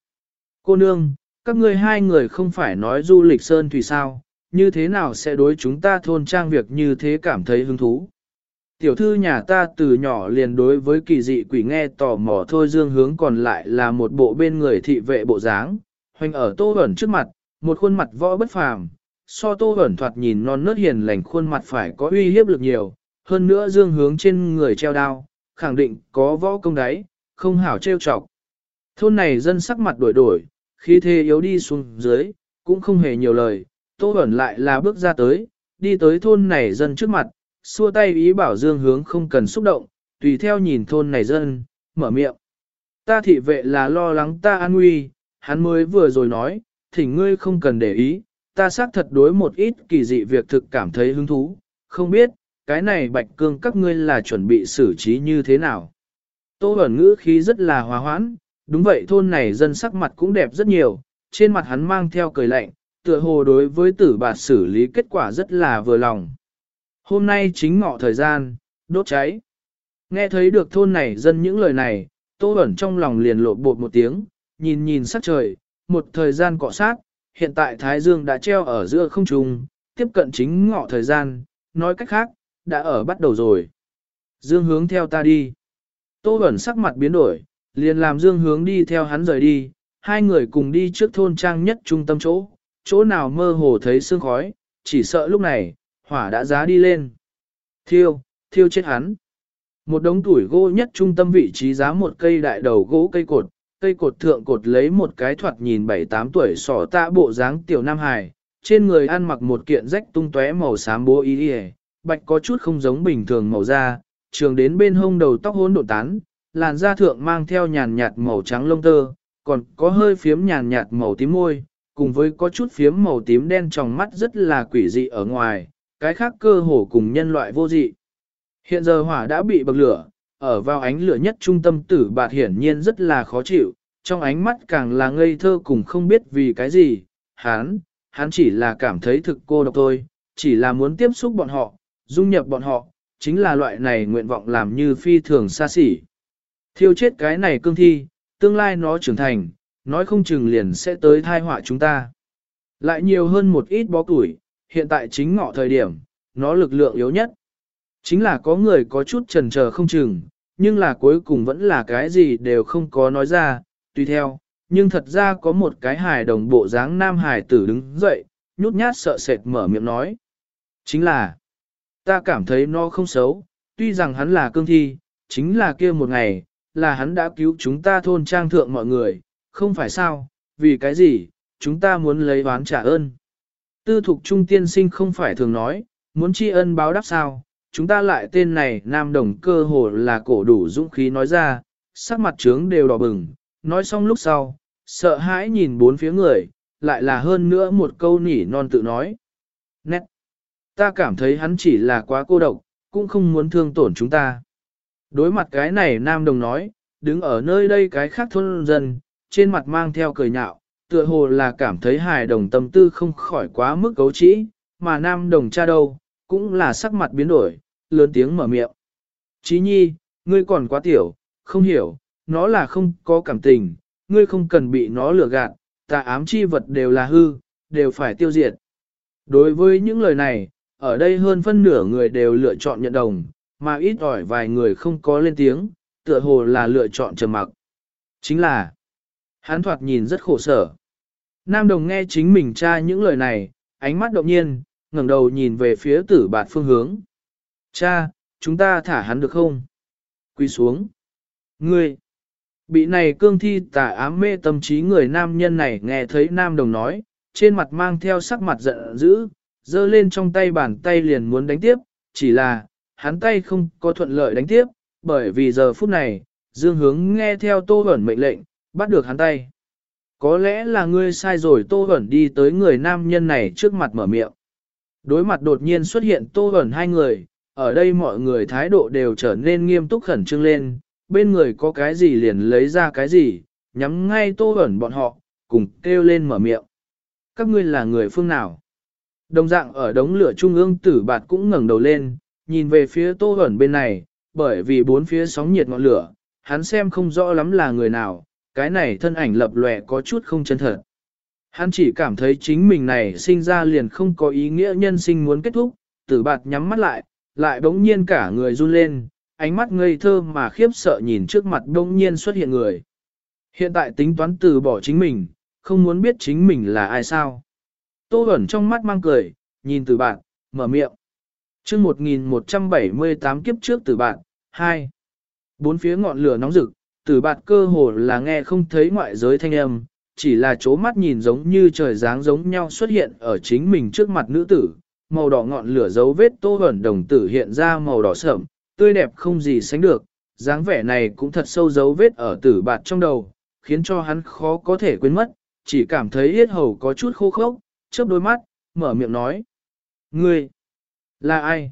Cô nương, các ngươi hai người không phải nói du lịch sơn thủy sao, như thế nào sẽ đối chúng ta thôn trang việc như thế cảm thấy hứng thú. Tiểu thư nhà ta từ nhỏ liền đối với kỳ dị quỷ nghe tò mò thôi dương hướng còn lại là một bộ bên người thị vệ bộ dáng, hoành ở tô ẩn trước mặt, một khuôn mặt võ bất phàm, so tô ẩn thoạt nhìn non nớt hiền lành khuôn mặt phải có uy hiếp lực nhiều, hơn nữa dương hướng trên người treo đao, khẳng định có võ công đáy, không hảo trêu chọc. Thôn này dân sắc mặt đổi đổi, khí thế yếu đi xuống dưới, cũng không hề nhiều lời, Tô ẩn lại là bước ra tới, đi tới thôn này dân trước mặt, xua tay ý bảo Dương hướng không cần xúc động, tùy theo nhìn thôn này dân, mở miệng. Ta thị vệ là lo lắng ta an nguy, hắn mới vừa rồi nói, thỉnh ngươi không cần để ý, ta xác thật đối một ít kỳ dị việc thực cảm thấy hứng thú, không biết, cái này bạch cương các ngươi là chuẩn bị xử trí như thế nào. Tô ẩn ngữ khí rất là hòa hoãn, đúng vậy thôn này dân sắc mặt cũng đẹp rất nhiều, trên mặt hắn mang theo cười lạnh, tựa hồ đối với tử bạt xử lý kết quả rất là vừa lòng. Hôm nay chính ngọ thời gian, đốt cháy. Nghe thấy được thôn này dân những lời này, Tô Bẩn trong lòng liền lộ bột một tiếng, nhìn nhìn sắc trời, một thời gian cọ sát, hiện tại Thái Dương đã treo ở giữa không trung, tiếp cận chính ngọ thời gian, nói cách khác, đã ở bắt đầu rồi. Dương hướng theo ta đi. Tô Bẩn sắc mặt biến đổi, liền làm Dương hướng đi theo hắn rời đi, hai người cùng đi trước thôn trang nhất trung tâm chỗ, chỗ nào mơ hồ thấy sương khói, chỉ sợ lúc này, hỏa đã giá đi lên. Thiêu, thiêu chết hắn. Một đống tuổi gỗ nhất trung tâm vị trí giá một cây đại đầu gỗ cây cột, cây cột thượng cột lấy một cái thoạt nhìn 7-8 tuổi sỏ tạ bộ dáng tiểu nam hài, trên người ăn mặc một kiện rách tung tóe màu xám bố y y, bạch có chút không giống bình thường màu da, trường đến bên hông đầu tóc hỗn độn tán, làn da thượng mang theo nhàn nhạt màu trắng lông tơ, còn có hơi phiếm nhàn nhạt màu tím môi, cùng với có chút phiếm màu tím đen trong mắt rất là quỷ dị ở ngoài, cái khác cơ hồ cùng nhân loại vô dị. Hiện giờ hỏa đã bị bậc lửa, ở vào ánh lửa nhất trung tâm tử bạt hiển nhiên rất là khó chịu, trong ánh mắt càng là ngây thơ cùng không biết vì cái gì, hắn, hắn chỉ là cảm thấy thực cô độc thôi, chỉ là muốn tiếp xúc bọn họ, dung nhập bọn họ, chính là loại này nguyện vọng làm như phi thường xa xỉ. Thiêu chết cái này cương thi, tương lai nó trưởng thành, nói không chừng liền sẽ tới thai họa chúng ta. Lại nhiều hơn một ít bó tuổi, hiện tại chính ngọ thời điểm, nó lực lượng yếu nhất. Chính là có người có chút trần chờ không chừng, nhưng là cuối cùng vẫn là cái gì đều không có nói ra, tùy theo, nhưng thật ra có một cái hài đồng bộ dáng nam hài tử đứng dậy, nhút nhát sợ sệt mở miệng nói. Chính là, ta cảm thấy nó không xấu, tuy rằng hắn là cương thi, chính là kia một ngày, là hắn đã cứu chúng ta thôn trang thượng mọi người, không phải sao, vì cái gì, chúng ta muốn lấy oán trả ơn. Tư thục trung tiên sinh không phải thường nói, muốn tri ân báo đáp sao, chúng ta lại tên này nam đồng cơ hồ là cổ đủ dũng khí nói ra, sắc mặt trướng đều đỏ bừng, nói xong lúc sau, sợ hãi nhìn bốn phía người, lại là hơn nữa một câu nỉ non tự nói. Nét! Ta cảm thấy hắn chỉ là quá cô độc, cũng không muốn thương tổn chúng ta. Đối mặt cái này nam đồng nói, đứng ở nơi đây cái khác thôn dân, trên mặt mang theo cười nhạo, tựa hồ là cảm thấy hài đồng tâm tư không khỏi quá mức cấu trĩ, mà nam đồng cha đâu, cũng là sắc mặt biến đổi, lớn tiếng mở miệng. Chí nhi, ngươi còn quá tiểu, không hiểu, nó là không có cảm tình, ngươi không cần bị nó lừa gạt, tà ám chi vật đều là hư, đều phải tiêu diệt. Đối với những lời này, ở đây hơn phân nửa người đều lựa chọn nhận đồng, mà ít ỏi vài người không có lên tiếng, tựa hồ là lựa chọn trầm mặc. Chính là, hắn thoạt nhìn rất khổ sở. Nam đồng nghe chính mình cha những lời này, ánh mắt động nhiên, ngẩng đầu nhìn về phía tử bạt phương hướng. Cha, chúng ta thả hắn được không? Quy xuống. Ngươi! Bị này cương thi tà ám mê tâm trí người nam nhân này nghe thấy nam đồng nói, trên mặt mang theo sắc mặt giận dữ, giơ lên trong tay bàn tay liền muốn đánh tiếp, chỉ là, hắn tay không có thuận lợi đánh tiếp, bởi vì giờ phút này, dương hướng nghe theo tô ẩn mệnh lệnh, bắt được hắn tay. Có lẽ là ngươi sai rồi tô hẩn đi tới người nam nhân này trước mặt mở miệng. Đối mặt đột nhiên xuất hiện tô hẩn hai người, ở đây mọi người thái độ đều trở nên nghiêm túc khẩn trương lên, bên người có cái gì liền lấy ra cái gì, nhắm ngay tô hẩn bọn họ, cùng kêu lên mở miệng. Các ngươi là người phương nào? Đồng dạng ở đống lửa trung ương tử bạt cũng ngẩng đầu lên, nhìn về phía tô hẩn bên này, bởi vì bốn phía sóng nhiệt ngọn lửa, hắn xem không rõ lắm là người nào, cái này thân ảnh lập lòe có chút không chân thật. Hắn chỉ cảm thấy chính mình này sinh ra liền không có ý nghĩa nhân sinh muốn kết thúc, tử bạt nhắm mắt lại, lại bỗng nhiên cả người run lên, ánh mắt ngây thơ mà khiếp sợ nhìn trước mặt bỗng nhiên xuất hiện người. Hiện tại tính toán từ bỏ chính mình, không muốn biết chính mình là ai sao. Tô ẩn trong mắt mang cười, nhìn từ bạn, mở miệng. chương 1178 kiếp trước từ bạn, 2. Bốn phía ngọn lửa nóng rực, Tử Bạt cơ hồ là nghe không thấy ngoại giới thanh âm, chỉ là chố mắt nhìn giống như trời dáng giống nhau xuất hiện ở chính mình trước mặt nữ tử. Màu đỏ ngọn lửa dấu vết tô hẩn đồng tử hiện ra màu đỏ sẫm, tươi đẹp không gì sánh được, dáng vẻ này cũng thật sâu dấu vết ở tử bạt trong đầu, khiến cho hắn khó có thể quên mất, chỉ cảm thấy yết hầu có chút khô khốc, chớp đôi mắt, mở miệng nói. Ngươi, là ai?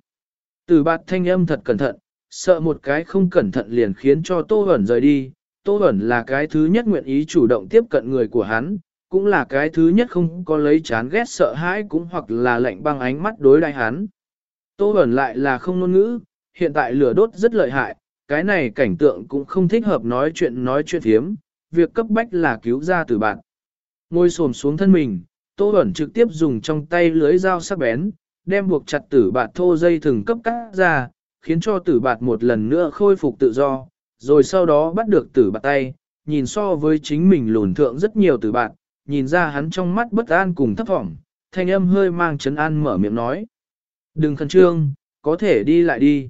Tử bạt thanh âm thật cẩn thận, sợ một cái không cẩn thận liền khiến cho Tô Hẩn rời đi. Tô Hẩn là cái thứ nhất nguyện ý chủ động tiếp cận người của hắn, cũng là cái thứ nhất không có lấy chán ghét sợ hãi cũng hoặc là lạnh băng ánh mắt đối đại hắn. Tô Hẩn lại là không ngôn ngữ, hiện tại lửa đốt rất lợi hại, cái này cảnh tượng cũng không thích hợp nói chuyện nói chuyện thiếm, việc cấp bách là cứu ra tử bạn. Ngồi xổm xuống thân mình, Tô Bẩn trực tiếp dùng trong tay lưới dao sắc bén, đem buộc chặt tử bạt thô dây thừng cấp cắt ra, khiến cho tử bạt một lần nữa khôi phục tự do, rồi sau đó bắt được tử bạt tay, nhìn so với chính mình lùn thượng rất nhiều tử bạt, nhìn ra hắn trong mắt bất an cùng thấp vọng, thanh âm hơi mang chấn an mở miệng nói. Đừng khẩn trương, có thể đi lại đi.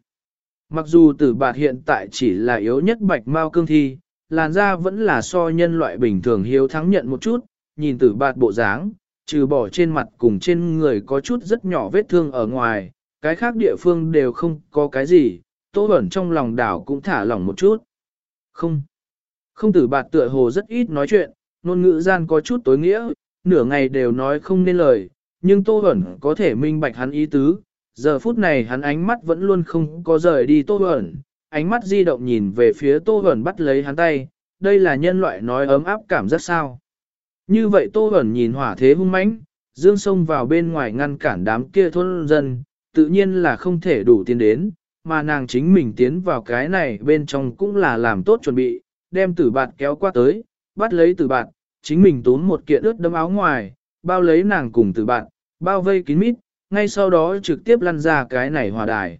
Mặc dù tử bạt hiện tại chỉ là yếu nhất bạch mao cương thi, làn da vẫn là so nhân loại bình thường hiếu thắng nhận một chút, nhìn tử bạt bộ dáng, trừ bỏ trên mặt cùng trên người có chút rất nhỏ vết thương ở ngoài, cái khác địa phương đều không có cái gì, tô Bẩn trong lòng đảo cũng thả lỏng một chút. Không, không tử bạt tựa hồ rất ít nói chuyện, ngôn ngữ gian có chút tối nghĩa, nửa ngày đều nói không nên lời, nhưng tô Bẩn có thể minh bạch hắn ý tứ, giờ phút này hắn ánh mắt vẫn luôn không có rời đi tô Bẩn, ánh mắt di động nhìn về phía tô Bẩn bắt lấy hắn tay, đây là nhân loại nói ấm áp cảm giác sao. Như vậy Tô Bẩn nhìn hỏa thế hung mãnh, dương sông vào bên ngoài ngăn cản đám kia thôn dân, tự nhiên là không thể đủ tiến đến, mà nàng chính mình tiến vào cái này bên trong cũng là làm tốt chuẩn bị, đem tử bạt kéo qua tới, bắt lấy tử bạt, chính mình tốn một kiện ướt đấm áo ngoài, bao lấy nàng cùng tử bạt, bao vây kín mít, ngay sau đó trực tiếp lăn ra cái này hòa đài.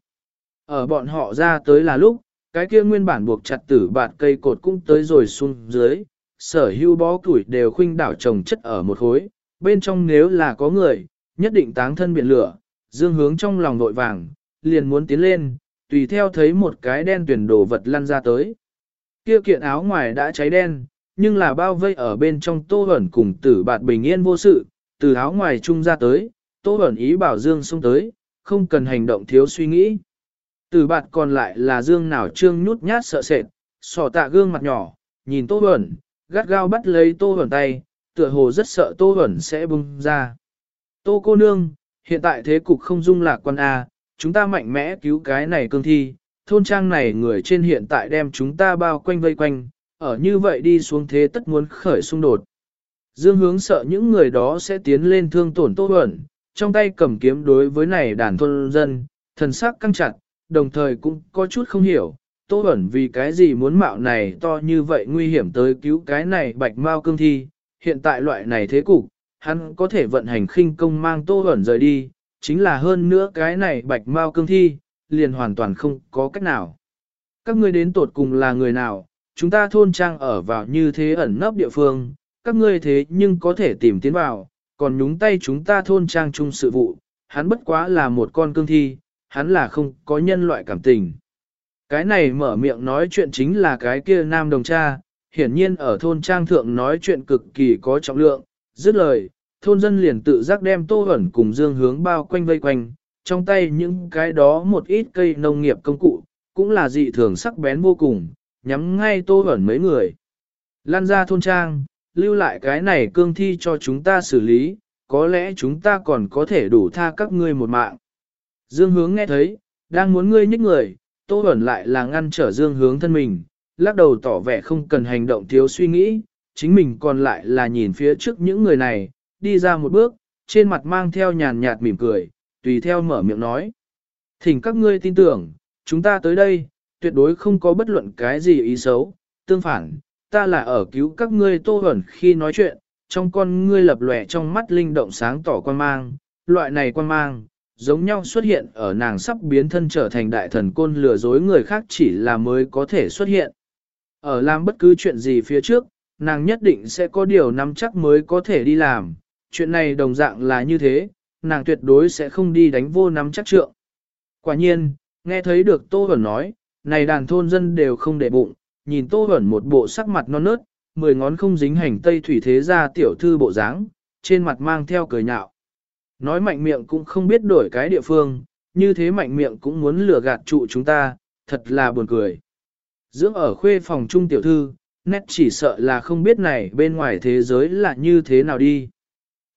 Ở bọn họ ra tới là lúc, cái kia nguyên bản buộc chặt tử bạt cây cột cũng tới rồi xuống dưới, sở hữu bó củi đều khuynh đảo trồng chất ở một khối, bên trong nếu là có người, nhất định táng thân biển lửa, dương hướng trong lòng nội vàng, liền muốn tiến lên, tùy theo thấy một cái đen tuyển đồ vật lăn ra tới. Kia kiện áo ngoài đã cháy đen, nhưng là bao vây ở bên trong tô ẩn cùng tử bạt bình yên vô sự, từ áo ngoài trung ra tới, tô ẩn ý bảo dương xông tới, không cần hành động thiếu suy nghĩ. Tử bạt còn lại là dương nào trương nhút nhát sợ sệt, sò tạ gương mặt nhỏ, nhìn tô ẩn, gắt gao bắt lấy tô hẩn tay, tựa hồ rất sợ tô hẩn sẽ bung ra. Tô cô nương, hiện tại thế cục không dung lạc quan A, chúng ta mạnh mẽ cứu cái này cương thi, thôn trang này người trên hiện tại đem chúng ta bao quanh vây quanh, ở như vậy đi xuống thế tất muốn khởi xung đột. Dương hướng sợ những người đó sẽ tiến lên thương tổn tô ẩn trong tay cầm kiếm đối với này đàn thôn dân, thần sắc căng chặt, đồng thời cũng có chút không hiểu, Tô ẩn vì cái gì muốn mạo này to như vậy nguy hiểm tới cứu cái này bạch mao cương thi, hiện tại loại này thế cục, hắn có thể vận hành khinh công mang Tô ẩn rời đi, chính là hơn nữa cái này bạch mao cương thi, liền hoàn toàn không có cách nào. Các ngươi đến tột cùng là người nào, chúng ta thôn trang ở vào như thế ẩn nấp địa phương, các ngươi thế nhưng có thể tìm tiến vào, còn nhúng tay chúng ta thôn trang chung sự vụ, hắn bất quá là một con cương thi, hắn là không có nhân loại cảm tình. Cái này mở miệng nói chuyện chính là cái kia nam đồng cha, hiển nhiên ở thôn trang thượng nói chuyện cực kỳ có trọng lượng, dứt lời, thôn dân liền tự giác đem tô ẩn cùng dương hướng bao quanh vây quanh, trong tay những cái đó một ít cây nông nghiệp công cụ, cũng là dị thường sắc bén vô cùng, nhắm ngay tô ẩn mấy người. Lan ra thôn trang, lưu lại cái này cương thi cho chúng ta xử lý, có lẽ chúng ta còn có thể đủ tha các ngươi một mạng. Dương hướng nghe thấy, đang muốn ngươi nhích người, Tô ẩn lại là ngăn trở dương hướng thân mình, lắc đầu tỏ vẻ không cần hành động thiếu suy nghĩ, chính mình còn lại là nhìn phía trước những người này, đi ra một bước, trên mặt mang theo nhàn nhạt mỉm cười, tùy theo mở miệng nói. Thỉnh các ngươi tin tưởng, chúng ta tới đây, tuyệt đối không có bất luận cái gì ý xấu, tương phản, ta là ở cứu các ngươi Tô Bẩn khi nói chuyện, trong con ngươi lập lòe trong mắt linh động sáng tỏ quan mang, loại này quan mang, giống nhau xuất hiện ở nàng sắp biến thân trở thành đại thần côn lừa dối người khác chỉ là mới có thể xuất hiện. Ở làm bất cứ chuyện gì phía trước, nàng nhất định sẽ có điều nắm chắc mới có thể đi làm, chuyện này đồng dạng là như thế, nàng tuyệt đối sẽ không đi đánh vô nắm chắc trượng. Quả nhiên, nghe thấy được Tô Vẩn nói, này đàn thôn dân đều không để bụng, nhìn Tô Vẩn một bộ sắc mặt non nớt, mười ngón không dính hành tây thủy thế ra tiểu thư bộ dáng, trên mặt mang theo cười nhạo. Nói mạnh miệng cũng không biết đổi cái địa phương, như thế mạnh miệng cũng muốn lừa gạt trụ chúng ta, thật là buồn cười. Dưỡng ở khuê phòng trung tiểu thư, nét chỉ sợ là không biết này bên ngoài thế giới là như thế nào đi.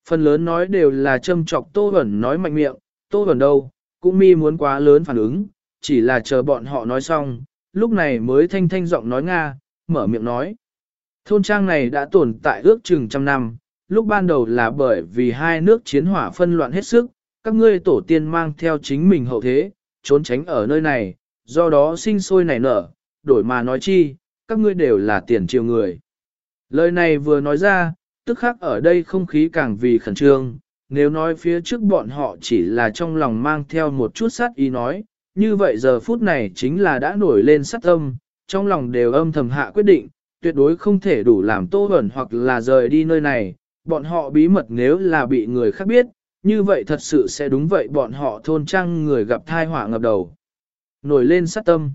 Phần lớn nói đều là châm trọc Tô Vẩn nói mạnh miệng, Tô Vẩn đâu, cũng mi muốn quá lớn phản ứng, chỉ là chờ bọn họ nói xong, lúc này mới thanh thanh giọng nói Nga, mở miệng nói. Thôn trang này đã tồn tại ước chừng trăm năm, lúc ban đầu là bởi vì hai nước chiến hỏa phân loạn hết sức, các ngươi tổ tiên mang theo chính mình hậu thế, trốn tránh ở nơi này, do đó sinh sôi nảy nở, đổi mà nói chi, các ngươi đều là tiền triều người. Lời này vừa nói ra, tức khắc ở đây không khí càng vì khẩn trương, nếu nói phía trước bọn họ chỉ là trong lòng mang theo một chút sát ý nói, như vậy giờ phút này chính là đã nổi lên sát tâm, trong lòng đều âm thầm hạ quyết định, tuyệt đối không thể đủ làm tô ẩn hoặc là rời đi nơi này, bọn họ bí mật nếu là bị người khác biết, như vậy thật sự sẽ đúng vậy bọn họ thôn trang người gặp thai họa ngập đầu. Nổi lên sát tâm.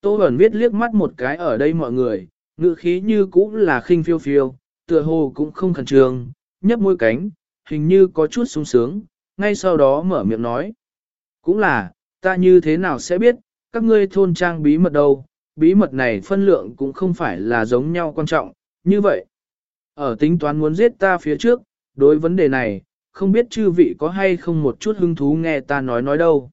Tô Bẩn viết liếc mắt một cái ở đây mọi người, ngữ khí như cũng là khinh phiêu phiêu, tựa hồ cũng không khẩn trương, nhấp môi cánh, hình như có chút sung sướng, ngay sau đó mở miệng nói. Cũng là, ta như thế nào sẽ biết, các ngươi thôn trang bí mật đâu, bí mật này phân lượng cũng không phải là giống nhau quan trọng, như vậy. Ở tính toán muốn giết ta phía trước, đối vấn đề này, không biết chư vị có hay không một chút hứng thú nghe ta nói nói đâu.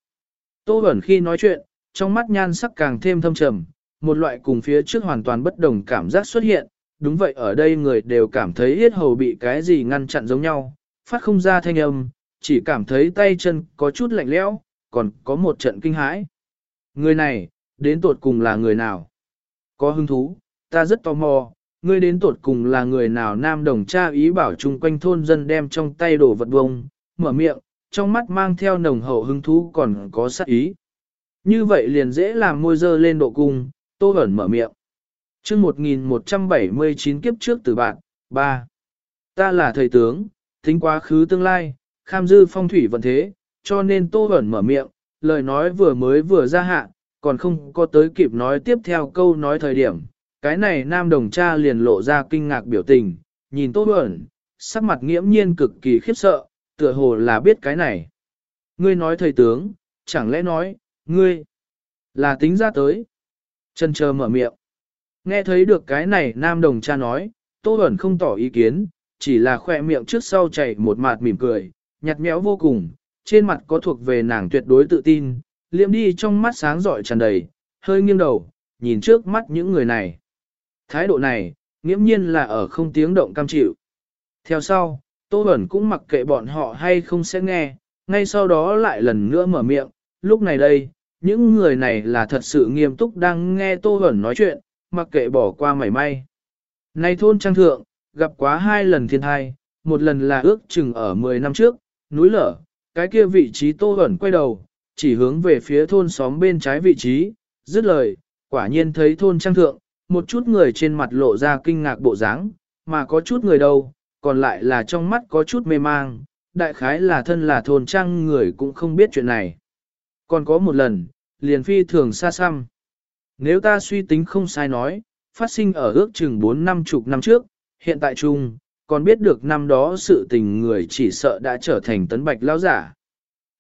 Tô Bẩn khi nói chuyện, trong mắt nhan sắc càng thêm thâm trầm, một loại cùng phía trước hoàn toàn bất đồng cảm giác xuất hiện, đúng vậy ở đây người đều cảm thấy hết hầu bị cái gì ngăn chặn giống nhau, phát không ra thanh âm, chỉ cảm thấy tay chân có chút lạnh lẽo, còn có một trận kinh hãi. Người này, đến tột cùng là người nào? Có hứng thú, ta rất tò mò, ngươi đến tột cùng là người nào nam đồng cha ý bảo chung quanh thôn dân đem trong tay đổ vật bông, mở miệng, trong mắt mang theo nồng hậu hứng thú còn có sát ý. Như vậy liền dễ làm môi dơ lên độ cung, tô ẩn mở miệng. chương 1179 kiếp trước từ bạn, 3. Ta là thầy tướng, tính quá khứ tương lai, kham dư phong thủy vận thế, cho nên tô ẩn mở miệng, lời nói vừa mới vừa ra hạ, còn không có tới kịp nói tiếp theo câu nói thời điểm. Cái này nam đồng cha liền lộ ra kinh ngạc biểu tình, nhìn tô ẩn, sắc mặt nghiễm nhiên cực kỳ khiếp sợ, tựa hồ là biết cái này. Ngươi nói thầy tướng, chẳng lẽ nói, ngươi, là tính ra tới. Chân chờ mở miệng. Nghe thấy được cái này nam đồng cha nói, tô ẩn không tỏ ý kiến, chỉ là khoe miệng trước sau chảy một mạt mỉm cười, nhạt nhẽo vô cùng, trên mặt có thuộc về nàng tuyệt đối tự tin, liệm đi trong mắt sáng rọi tràn đầy, hơi nghiêng đầu, nhìn trước mắt những người này. Thái độ này, nghiễm nhiên là ở không tiếng động cam chịu. Theo sau, Tô Bẩn cũng mặc kệ bọn họ hay không sẽ nghe, ngay sau đó lại lần nữa mở miệng, lúc này đây, những người này là thật sự nghiêm túc đang nghe Tô hẩn nói chuyện, mặc kệ bỏ qua mảy may. Này thôn trang thượng, gặp quá hai lần thiên thai, một lần là ước chừng ở 10 năm trước, núi lở, cái kia vị trí Tô hẩn quay đầu, chỉ hướng về phía thôn xóm bên trái vị trí, dứt lời, quả nhiên thấy thôn trang thượng, một chút người trên mặt lộ ra kinh ngạc bộ dáng, mà có chút người đâu, còn lại là trong mắt có chút mê mang, đại khái là thân là thôn trang người cũng không biết chuyện này. Còn có một lần, liền phi thường xa xăm. Nếu ta suy tính không sai nói, phát sinh ở ước chừng 4 năm chục năm trước, hiện tại chung, còn biết được năm đó sự tình người chỉ sợ đã trở thành tấn bạch lao giả.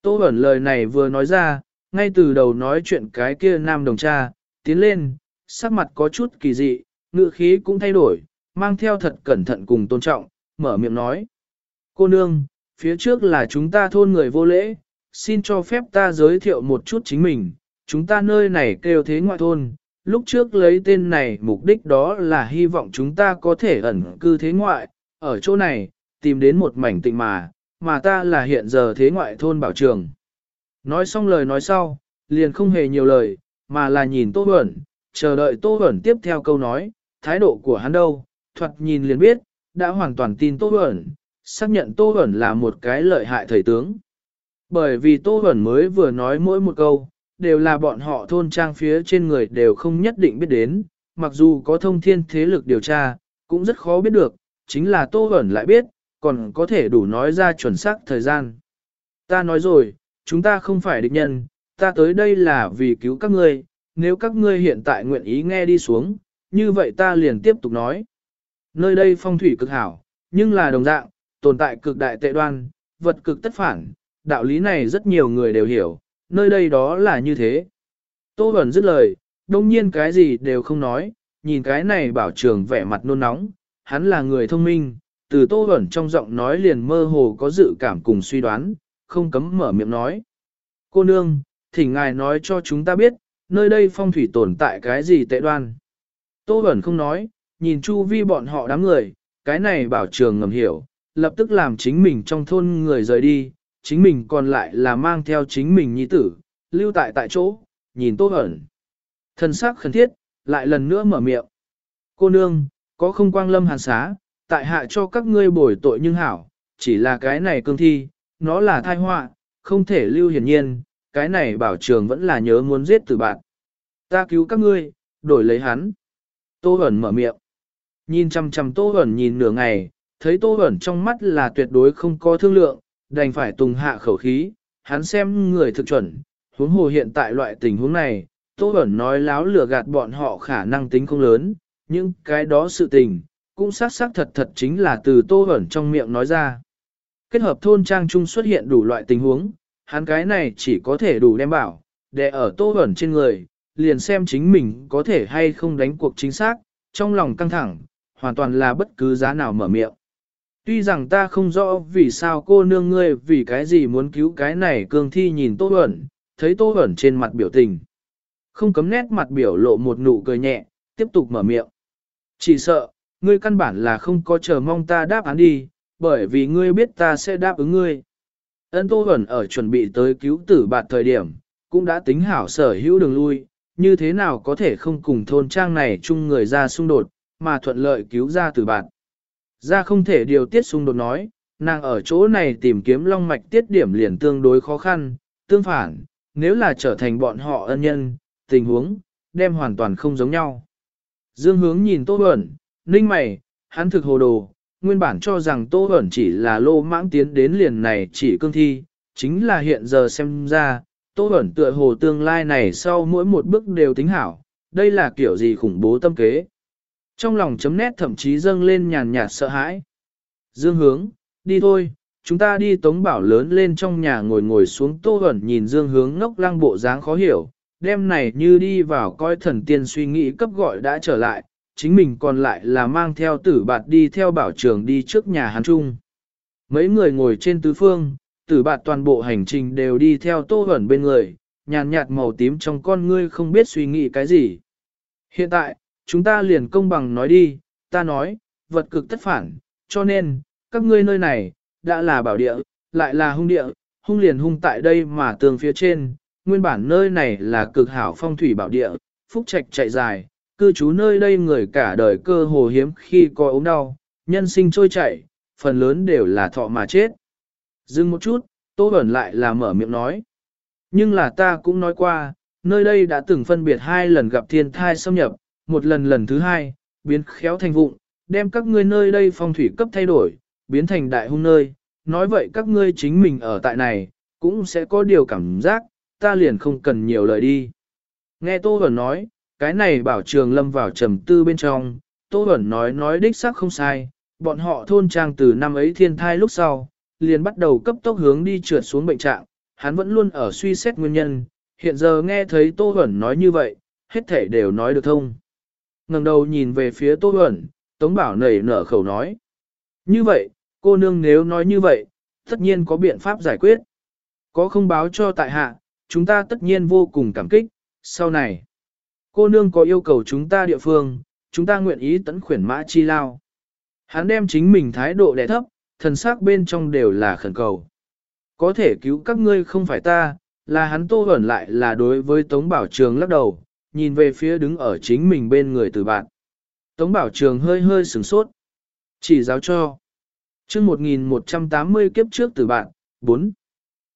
Tô ẩn lời này vừa nói ra, ngay từ đầu nói chuyện cái kia nam đồng cha, tiến lên, sắc mặt có chút kỳ dị, ngữ khí cũng thay đổi, mang theo thật cẩn thận cùng tôn trọng, mở miệng nói. Cô nương, phía trước là chúng ta thôn người vô lễ, xin cho phép ta giới thiệu một chút chính mình, chúng ta nơi này kêu thế ngoại thôn, lúc trước lấy tên này mục đích đó là hy vọng chúng ta có thể ẩn cư thế ngoại, ở chỗ này, tìm đến một mảnh tịnh mà, mà ta là hiện giờ thế ngoại thôn bảo trường. Nói xong lời nói sau, liền không hề nhiều lời, mà là nhìn Tô Huẩn, chờ đợi Tô Huẩn tiếp theo câu nói, thái độ của hắn đâu, thuật nhìn liền biết, đã hoàn toàn tin Tô Huẩn, xác nhận Tô Huẩn là một cái lợi hại thầy tướng. Bởi vì Tô Huẩn mới vừa nói mỗi một câu, đều là bọn họ thôn trang phía trên người đều không nhất định biết đến, mặc dù có thông thiên thế lực điều tra, cũng rất khó biết được, chính là Tô Huẩn lại biết, còn có thể đủ nói ra chuẩn xác thời gian. Ta nói rồi, chúng ta không phải địch nhân, ta tới đây là vì cứu các ngươi, nếu các ngươi hiện tại nguyện ý nghe đi xuống, như vậy ta liền tiếp tục nói. Nơi đây phong thủy cực hảo, nhưng là đồng dạng, tồn tại cực đại tệ đoan, vật cực tất phản, đạo lý này rất nhiều người đều hiểu, nơi đây đó là như thế. Tô Bẩn dứt lời, đông nhiên cái gì đều không nói, nhìn cái này bảo trường vẻ mặt nôn nóng, hắn là người thông minh, từ Tô Bẩn trong giọng nói liền mơ hồ có dự cảm cùng suy đoán, không cấm mở miệng nói. Cô nương, thỉnh ngài nói cho chúng ta biết, nơi đây phong thủy tồn tại cái gì tệ đoan. Tô Bẩn không nói, nhìn chu vi bọn họ đám người, cái này bảo trường ngầm hiểu, lập tức làm chính mình trong thôn người rời đi, chính mình còn lại là mang theo chính mình nhi tử, lưu tại tại chỗ, nhìn Tô Hẩn. Thần sắc khẩn thiết, lại lần nữa mở miệng. Cô nương, có không quang lâm hàn xá, tại hạ cho các ngươi bồi tội nhưng hảo, chỉ là cái này cương thi, nó là thai họa, không thể lưu hiển nhiên, cái này bảo trường vẫn là nhớ muốn giết từ bạn. Ta cứu các ngươi, đổi lấy hắn. Tô Hẩn mở miệng. Nhìn chăm chăm Tô Hẩn nhìn nửa ngày, thấy Tô Hẩn trong mắt là tuyệt đối không có thương lượng, đành phải tùng hạ khẩu khí, hắn xem người thực chuẩn, huống hồ hiện tại loại tình huống này, Tô Bẩn nói láo lừa gạt bọn họ khả năng tính không lớn, nhưng cái đó sự tình, cũng xác xác thật thật chính là từ Tô Bẩn trong miệng nói ra. Kết hợp thôn trang trung xuất hiện đủ loại tình huống, hắn cái này chỉ có thể đủ đem bảo, để ở Tô Bẩn trên người, liền xem chính mình có thể hay không đánh cuộc chính xác, trong lòng căng thẳng, hoàn toàn là bất cứ giá nào mở miệng. Tuy rằng ta không rõ vì sao cô nương ngươi vì cái gì muốn cứu cái này cương thi nhìn Tô Huẩn, thấy Tô Huẩn trên mặt biểu tình. Không cấm nét mặt biểu lộ một nụ cười nhẹ, tiếp tục mở miệng. Chỉ sợ, ngươi căn bản là không có chờ mong ta đáp án đi, bởi vì ngươi biết ta sẽ đáp ứng ngươi. Ân Tô Huẩn ở chuẩn bị tới cứu tử bạt thời điểm, cũng đã tính hảo sở hữu đường lui, như thế nào có thể không cùng thôn trang này chung người ra xung đột, mà thuận lợi cứu ra tử bạt. Ra không thể điều tiết xung đột nói, nàng ở chỗ này tìm kiếm long mạch tiết điểm liền tương đối khó khăn, tương phản, nếu là trở thành bọn họ ân nhân, tình huống, đem hoàn toàn không giống nhau. Dương hướng nhìn Tô Bẩn, ninh mày, hắn thực hồ đồ, nguyên bản cho rằng Tô Bẩn chỉ là lô mãng tiến đến liền này chỉ cương thi, chính là hiện giờ xem ra, Tô Bẩn tựa hồ tương lai này sau mỗi một bước đều tính hảo, đây là kiểu gì khủng bố tâm kế. Trong lòng chấm nét thậm chí dâng lên nhàn nhạt sợ hãi. Dương hướng, đi thôi, chúng ta đi tống bảo lớn lên trong nhà ngồi ngồi xuống tô ẩn nhìn dương hướng ngốc lăng bộ dáng khó hiểu, đêm này như đi vào coi thần tiên suy nghĩ cấp gọi đã trở lại, chính mình còn lại là mang theo tử bạt đi theo bảo trường đi trước nhà hắn trung. Mấy người ngồi trên tứ phương, tử bạt toàn bộ hành trình đều đi theo tô ẩn bên người, nhàn nhạt màu tím trong con ngươi không biết suy nghĩ cái gì. Hiện tại, chúng ta liền công bằng nói đi, ta nói, vật cực tất phản, cho nên, các ngươi nơi này, đã là bảo địa, lại là hung địa, hung liền hung tại đây mà tường phía trên, nguyên bản nơi này là cực hảo phong thủy bảo địa, phúc trạch chạy dài, cư trú nơi đây người cả đời cơ hồ hiếm khi có ốm đau, nhân sinh trôi chảy, phần lớn đều là thọ mà chết. Dừng một chút, Tô Bẩn lại là mở miệng nói. Nhưng là ta cũng nói qua, nơi đây đã từng phân biệt hai lần gặp thiên thai xâm nhập, một lần lần thứ hai, biến khéo thành vụng, đem các ngươi nơi đây phong thủy cấp thay đổi, biến thành đại hung nơi, nói vậy các ngươi chính mình ở tại này, cũng sẽ có điều cảm giác, ta liền không cần nhiều lời đi. Nghe Tô Huẩn nói, cái này bảo trường lâm vào trầm tư bên trong, Tô Huẩn nói nói đích xác không sai, bọn họ thôn trang từ năm ấy thiên thai lúc sau, liền bắt đầu cấp tốc hướng đi trượt xuống bệnh trạng, hắn vẫn luôn ở suy xét nguyên nhân, hiện giờ nghe thấy Tô Huẩn nói như vậy, hết thể đều nói được thông ngẩng đầu nhìn về phía Tô Huẩn, Tống Bảo nảy nở khẩu nói. Như vậy, cô nương nếu nói như vậy, tất nhiên có biện pháp giải quyết. Có không báo cho tại hạ, chúng ta tất nhiên vô cùng cảm kích, sau này. Cô nương có yêu cầu chúng ta địa phương, chúng ta nguyện ý tấn khuyển mã chi lao. Hắn đem chính mình thái độ đẻ thấp, thần sắc bên trong đều là khẩn cầu. Có thể cứu các ngươi không phải ta, là hắn tô ẩn lại là đối với Tống Bảo Trường lắc đầu, nhìn về phía đứng ở chính mình bên người từ bạn. Tống Bảo Trường hơi hơi sửng sốt. Chỉ giáo cho. chương 1180 kiếp trước từ bạn, 4.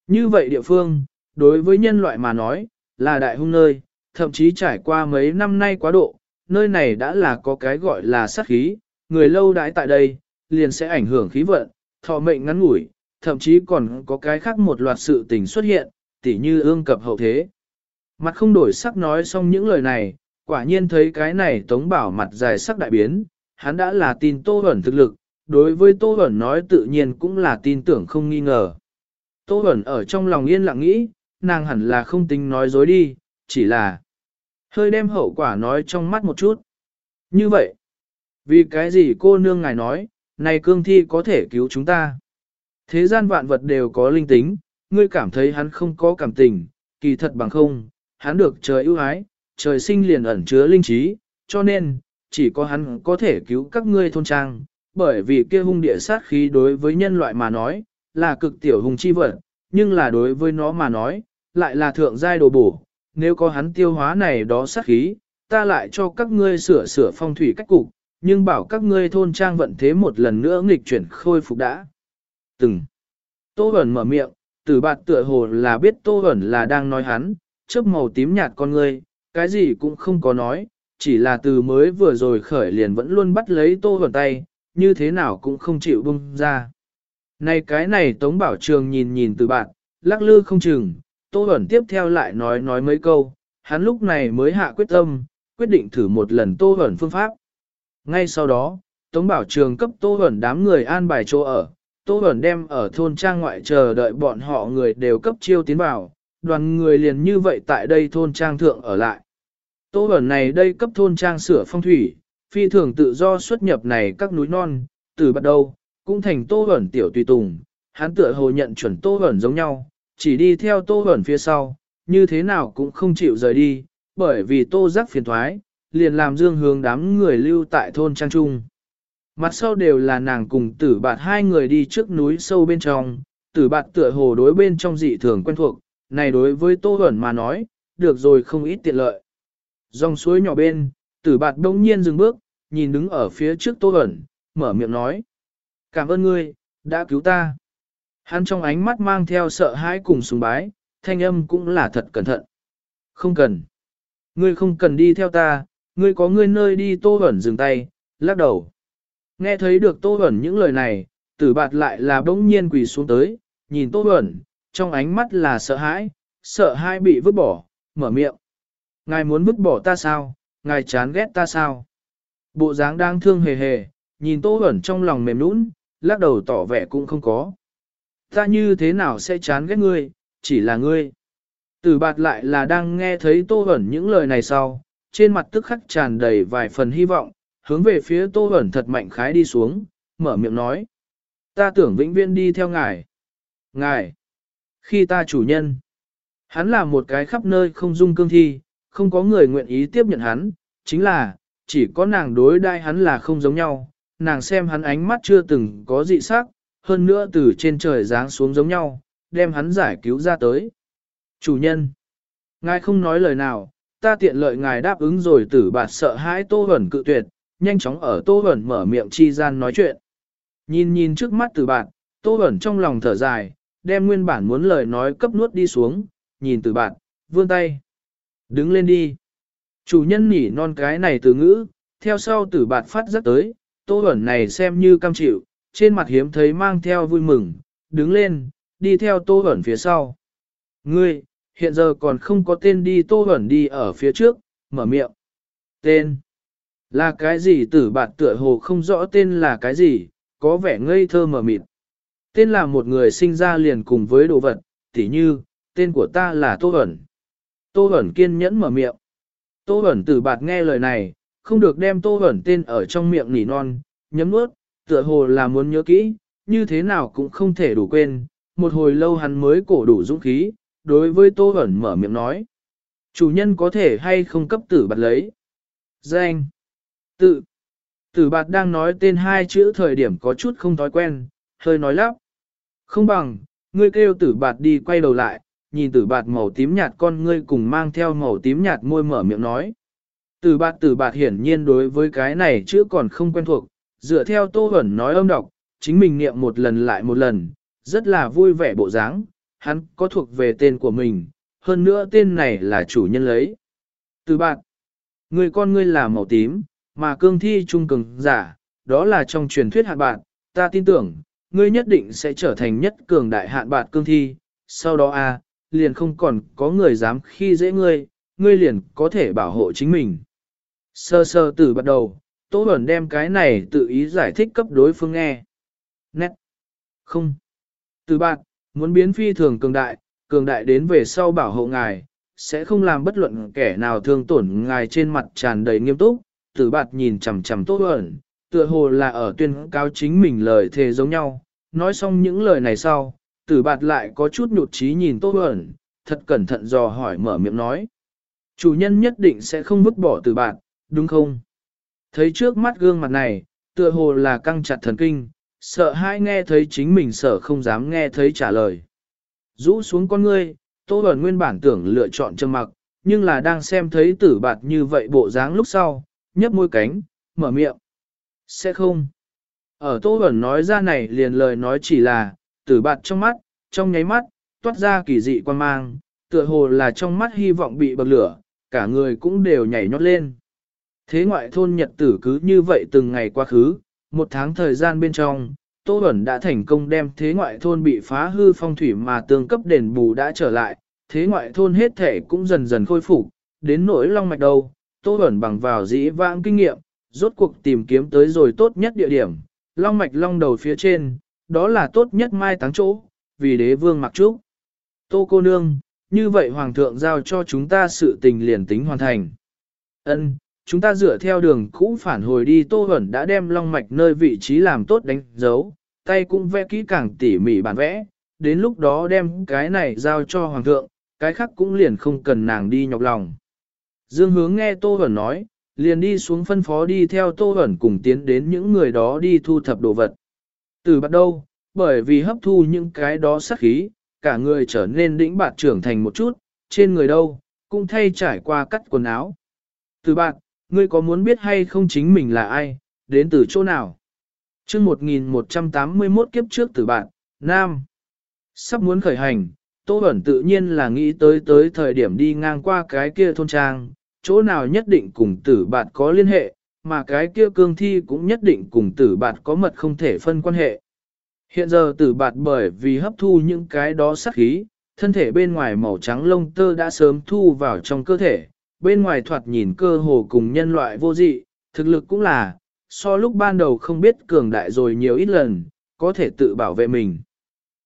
Như vậy địa phương, đối với nhân loại mà nói, là đại hung nơi, thậm chí trải qua mấy năm nay quá độ, nơi này đã là có cái gọi là sát khí, người lâu đãi tại đây, liền sẽ ảnh hưởng khí vận, thọ mệnh ngắn ngủi, thậm chí còn có cái khác một loạt sự tình xuất hiện, tỉ như ương cập hậu thế. Mặt không đổi sắc nói xong những lời này, quả nhiên thấy cái này tống bảo mặt dài sắc đại biến, hắn đã là tin Tô Huẩn thực lực, đối với Tô Huẩn nói tự nhiên cũng là tin tưởng không nghi ngờ. Tô Huẩn ở trong lòng yên lặng nghĩ, nàng hẳn là không tính nói dối đi, chỉ là hơi đem hậu quả nói trong mắt một chút. Như vậy, vì cái gì cô nương ngài nói, này cương thi có thể cứu chúng ta. Thế gian vạn vật đều có linh tính, ngươi cảm thấy hắn không có cảm tình, kỳ thật bằng không, hắn được trời ưu ái, trời sinh liền ẩn chứa linh trí, cho nên, chỉ có hắn có thể cứu các ngươi thôn trang, bởi vì kia hung địa sát khí đối với nhân loại mà nói, là cực tiểu hung chi vật, nhưng là đối với nó mà nói, lại là thượng giai đồ bổ, nếu có hắn tiêu hóa này đó sát khí, ta lại cho các ngươi sửa sửa phong thủy cách cục, nhưng bảo các ngươi thôn trang vận thế một lần nữa nghịch chuyển khôi phục đã. Từng. Tô Bẩn mở miệng, tử bạt tựa hồ là biết Tô Bẩn là đang nói hắn, chớp màu tím nhạt con ngươi, cái gì cũng không có nói, chỉ là từ mới vừa rồi khởi liền vẫn luôn bắt lấy Tô Bẩn tay, như thế nào cũng không chịu bung ra. Này cái này Tống Bảo Trường nhìn nhìn từ bạn, lắc lư không chừng, Tô Bẩn tiếp theo lại nói nói mấy câu, hắn lúc này mới hạ quyết tâm, quyết định thử một lần Tô Bẩn phương pháp. Ngay sau đó, Tống Bảo Trường cấp Tô Bẩn đám người an bài chỗ ở, Tô Bẩn đem ở thôn trang ngoại chờ đợi bọn họ người đều cấp chiêu tiến vào, đoàn người liền như vậy tại đây thôn trang thượng ở lại. Tô ẩn này đây cấp thôn trang sửa phong thủy, phi thường tự do xuất nhập này các núi non, từ bắt đầu, cũng thành Tô ẩn tiểu tùy tùng, hắn tựa hồ nhận chuẩn Tô ẩn giống nhau, chỉ đi theo Tô ẩn phía sau, như thế nào cũng không chịu rời đi, bởi vì Tô giác phiền thoái, liền làm dương hướng đám người lưu tại thôn trang trung. Mặt sau đều là nàng cùng tử bạt hai người đi trước núi sâu bên trong, tử bạt tựa hồ đối bên trong dị thường quen thuộc, này đối với Tô Huẩn mà nói, được rồi không ít tiện lợi. Dòng suối nhỏ bên, tử bạt đông nhiên dừng bước, nhìn đứng ở phía trước Tô Huẩn, mở miệng nói. Cảm ơn ngươi, đã cứu ta. Hắn trong ánh mắt mang theo sợ hãi cùng sùng bái, thanh âm cũng là thật cẩn thận. Không cần. Ngươi không cần đi theo ta, ngươi có ngươi nơi đi Tô Huẩn dừng tay, lắc đầu. Nghe thấy được Tô Huẩn những lời này, tử bạt lại là bỗng nhiên quỳ xuống tới, nhìn Tô Huẩn, trong ánh mắt là sợ hãi, sợ hãi bị vứt bỏ, mở miệng. Ngài muốn vứt bỏ ta sao, ngài chán ghét ta sao? Bộ dáng đang thương hề hề, nhìn Tô Bẩn trong lòng mềm nũng, lắc đầu tỏ vẻ cũng không có. Ta như thế nào sẽ chán ghét ngươi, chỉ là ngươi. Tử bạt lại là đang nghe thấy Tô Bẩn những lời này sau, trên mặt tức khắc tràn đầy vài phần hy vọng, hướng về phía Tô Bẩn thật mạnh khái đi xuống, mở miệng nói. Ta tưởng vĩnh viên đi theo ngài. Ngài, khi ta chủ nhân, hắn là một cái khắp nơi không dung cương thi, không có người nguyện ý tiếp nhận hắn, chính là, chỉ có nàng đối đai hắn là không giống nhau, nàng xem hắn ánh mắt chưa từng có dị sắc, hơn nữa từ trên trời giáng xuống giống nhau, đem hắn giải cứu ra tới. Chủ nhân, ngài không nói lời nào, ta tiện lợi ngài đáp ứng rồi tử bạt sợ hãi tô hẩn cự tuyệt, nhanh chóng ở tô hẩn mở miệng chi gian nói chuyện. Nhìn nhìn trước mắt tử bạt, tô hẩn trong lòng thở dài, đem nguyên bản muốn lời nói cấp nuốt đi xuống, nhìn tử bạt, vươn tay. Đứng lên đi. Chủ nhân nhỉ non cái này từ ngữ, theo sau tử bạt phát rất tới, tô ẩn này xem như cam chịu, trên mặt hiếm thấy mang theo vui mừng, đứng lên, đi theo tô ẩn phía sau. Ngươi, hiện giờ còn không có tên đi tô ẩn đi ở phía trước, mở miệng. Tên. Là cái gì tử bạt tựa hồ không rõ tên là cái gì, có vẻ ngây thơ mở mịt. Tên là một người sinh ra liền cùng với đồ vật, tỉ như, tên của ta là Tô hẩn. Tô hẩn kiên nhẫn mở miệng. Tô hẩn tử bạt nghe lời này, không được đem Tô hẩn tên ở trong miệng nỉ non, nhấm nuốt, tựa hồ là muốn nhớ kỹ, như thế nào cũng không thể đủ quên. Một hồi lâu hắn mới cổ đủ dũng khí, đối với Tô hẩn mở miệng nói. Chủ nhân có thể hay không cấp tử bạt lấy. Danh. Tự. Tử bạt đang nói tên hai chữ thời điểm có chút không thói quen, hơi nói lắp. Không bằng, ngươi kêu tử bạt đi quay đầu lại, nhìn tử bạt màu tím nhạt con ngươi cùng mang theo màu tím nhạt môi mở miệng nói. Tử bạt tử bạt hiển nhiên đối với cái này chữ còn không quen thuộc, dựa theo tô hẩn nói âm đọc, chính mình niệm một lần lại một lần, rất là vui vẻ bộ dáng, hắn có thuộc về tên của mình, hơn nữa tên này là chủ nhân lấy. Tử bạt, người con ngươi là màu tím, mà cương thi trung cường giả, đó là trong truyền thuyết hạt bạn, ta tin tưởng, ngươi nhất định sẽ trở thành nhất cường đại hạn bạt cương thi, sau đó a à, liền không còn có người dám khi dễ ngươi, ngươi liền có thể bảo hộ chính mình. Sơ sơ từ bắt đầu, Tô Bẩn đem cái này tự ý giải thích cấp đối phương nghe. Nét. Không. Từ bạn, muốn biến phi thường cường đại, cường đại đến về sau bảo hộ ngài, sẽ không làm bất luận kẻ nào thương tổn ngài trên mặt tràn đầy nghiêm túc. Từ bạn nhìn chằm chằm Tô Bẩn, tựa hồ là ở tuyên cáo chính mình lời thề giống nhau. Nói xong những lời này sau, tử bạt lại có chút nhụt chí nhìn Tô Huẩn, thật cẩn thận dò hỏi mở miệng nói. Chủ nhân nhất định sẽ không vứt bỏ tử bạt, đúng không? Thấy trước mắt gương mặt này, tựa hồ là căng chặt thần kinh, sợ hai nghe thấy chính mình sợ không dám nghe thấy trả lời. Rũ xuống con ngươi, Tô Bẩn nguyên bản tưởng lựa chọn trầm mặc, nhưng là đang xem thấy tử bạt như vậy bộ dáng lúc sau, nhấp môi cánh, mở miệng. Sẽ không. Ở Tô Bẩn nói ra này liền lời nói chỉ là, tử bạt trong mắt, trong nháy mắt, toát ra kỳ dị quan mang, tựa hồ là trong mắt hy vọng bị bậc lửa, cả người cũng đều nhảy nhót lên. Thế ngoại thôn nhật tử cứ như vậy từng ngày quá khứ, một tháng thời gian bên trong, Tô Bẩn đã thành công đem thế ngoại thôn bị phá hư phong thủy mà tương cấp đền bù đã trở lại, thế ngoại thôn hết thể cũng dần dần khôi phục, đến nỗi long mạch đầu, Tô Bẩn bằng vào dĩ vãng kinh nghiệm, rốt cuộc tìm kiếm tới rồi tốt nhất địa điểm, long mạch long đầu phía trên, đó là tốt nhất mai táng chỗ, vì đế vương mặc trúc. Tô cô nương, như vậy hoàng thượng giao cho chúng ta sự tình liền tính hoàn thành. Ân, chúng ta dựa theo đường cũ phản hồi đi Tô Huẩn đã đem long mạch nơi vị trí làm tốt đánh dấu, tay cũng vẽ kỹ càng tỉ mỉ bản vẽ, đến lúc đó đem cái này giao cho hoàng thượng, cái khác cũng liền không cần nàng đi nhọc lòng. Dương hướng nghe Tô Huẩn nói, liền đi xuống phân phó đi theo Tô ẩn cùng tiến đến những người đó đi thu thập đồ vật. Từ bắt đầu, bởi vì hấp thu những cái đó sát khí, cả người trở nên đĩnh bạt trưởng thành một chút, trên người đâu, cũng thay trải qua cắt quần áo. Từ bạn, ngươi có muốn biết hay không chính mình là ai, đến từ chỗ nào? chương 1181 kiếp trước từ bạn, Nam. Sắp muốn khởi hành, Tô Bẩn tự nhiên là nghĩ tới tới thời điểm đi ngang qua cái kia thôn trang, chỗ nào nhất định cùng tử bạn có liên hệ, mà cái kia cương thi cũng nhất định cùng tử bạn có mật không thể phân quan hệ. Hiện giờ tử bạt bởi vì hấp thu những cái đó sát khí, thân thể bên ngoài màu trắng lông tơ đã sớm thu vào trong cơ thể, bên ngoài thoạt nhìn cơ hồ cùng nhân loại vô dị, thực lực cũng là, so lúc ban đầu không biết cường đại rồi nhiều ít lần, có thể tự bảo vệ mình.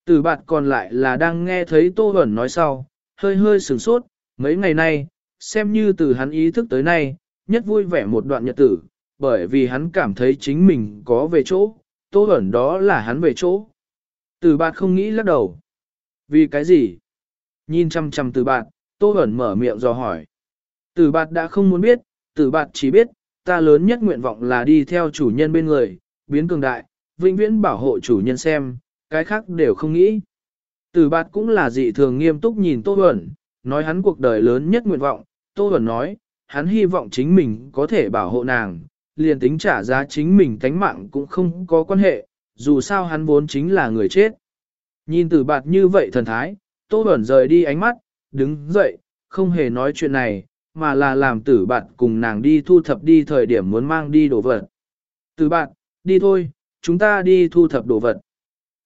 Tử bạt còn lại là đang nghe thấy Tô Huẩn nói sau, hơi hơi sửng sốt, mấy ngày nay, xem như từ hắn ý thức tới nay, nhất vui vẻ một đoạn nhật tử, bởi vì hắn cảm thấy chính mình có về chỗ, Tô ẩn đó là hắn về chỗ. từ bạt không nghĩ lắc đầu. Vì cái gì? Nhìn chăm chăm từ bạt, Tô ẩn mở miệng dò hỏi. từ bạt đã không muốn biết, từ bạt chỉ biết, ta lớn nhất nguyện vọng là đi theo chủ nhân bên người, biến cường đại, vĩnh viễn bảo hộ chủ nhân xem, cái khác đều không nghĩ. từ bạt cũng là dị thường nghiêm túc nhìn Tô ẩn, nói hắn cuộc đời lớn nhất nguyện vọng, Tô Huẩn nói, hắn hy vọng chính mình có thể bảo hộ nàng, liền tính trả giá chính mình tánh mạng cũng không có quan hệ, dù sao hắn vốn chính là người chết. Nhìn tử bạt như vậy thần thái, Tô Bẩn rời đi ánh mắt, đứng dậy, không hề nói chuyện này, mà là làm tử bạt cùng nàng đi thu thập đi thời điểm muốn mang đi đồ vật. Tử bạt, đi thôi, chúng ta đi thu thập đồ vật.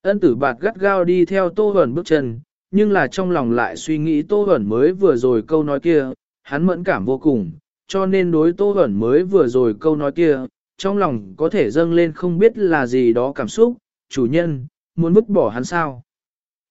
Ân tử bạt gắt gao đi theo Tô Bẩn bước chân, nhưng là trong lòng lại suy nghĩ Tô Bẩn mới vừa rồi câu nói kia, hắn mẫn cảm vô cùng, cho nên đối Tô Bẩn mới vừa rồi câu nói kia, trong lòng có thể dâng lên không biết là gì đó cảm xúc, chủ nhân, muốn vứt bỏ hắn sao.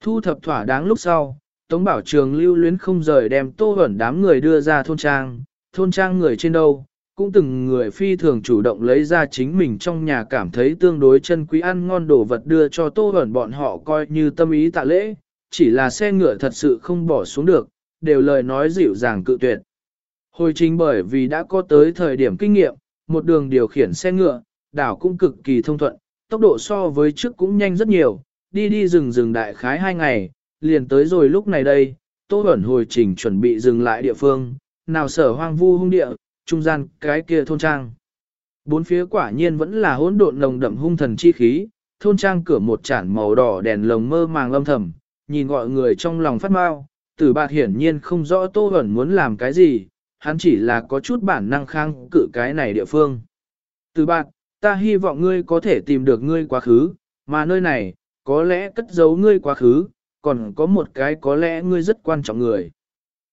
Thu thập thỏa đáng lúc sau, Tống Bảo Trường lưu luyến không rời đem Tô Bẩn đám người đưa ra thôn trang, thôn trang người trên đâu, cũng từng người phi thường chủ động lấy ra chính mình trong nhà cảm thấy tương đối chân quý ăn ngon đồ vật đưa cho Tô Bẩn bọn họ coi như tâm ý tạ lễ, chỉ là xe ngựa thật sự không bỏ xuống được, đều lời nói dịu dàng cự tuyệt. Hồi trình bởi vì đã có tới thời điểm kinh nghiệm, một đường điều khiển xe ngựa, đảo cũng cực kỳ thông thuận, tốc độ so với trước cũng nhanh rất nhiều, đi đi rừng rừng đại khái hai ngày, liền tới rồi lúc này đây, Tô ẩn hồi trình chuẩn bị dừng lại địa phương, nào sở hoang vu hung địa, trung gian cái kia thôn trang. Bốn phía quả nhiên vẫn là hỗn độn nồng đậm hung thần chi khí, thôn trang cửa một chản màu đỏ đèn lồng mơ màng âm thầm, nhìn gọi người trong lòng phát mau, tử bạt hiển nhiên không rõ Tô Huẩn muốn làm cái gì, hắn chỉ là có chút bản năng kháng cự cái này địa phương. Tử Bạt, ta hy vọng ngươi có thể tìm được ngươi quá khứ, mà nơi này, có lẽ cất giấu ngươi quá khứ, còn có một cái có lẽ ngươi rất quan trọng người.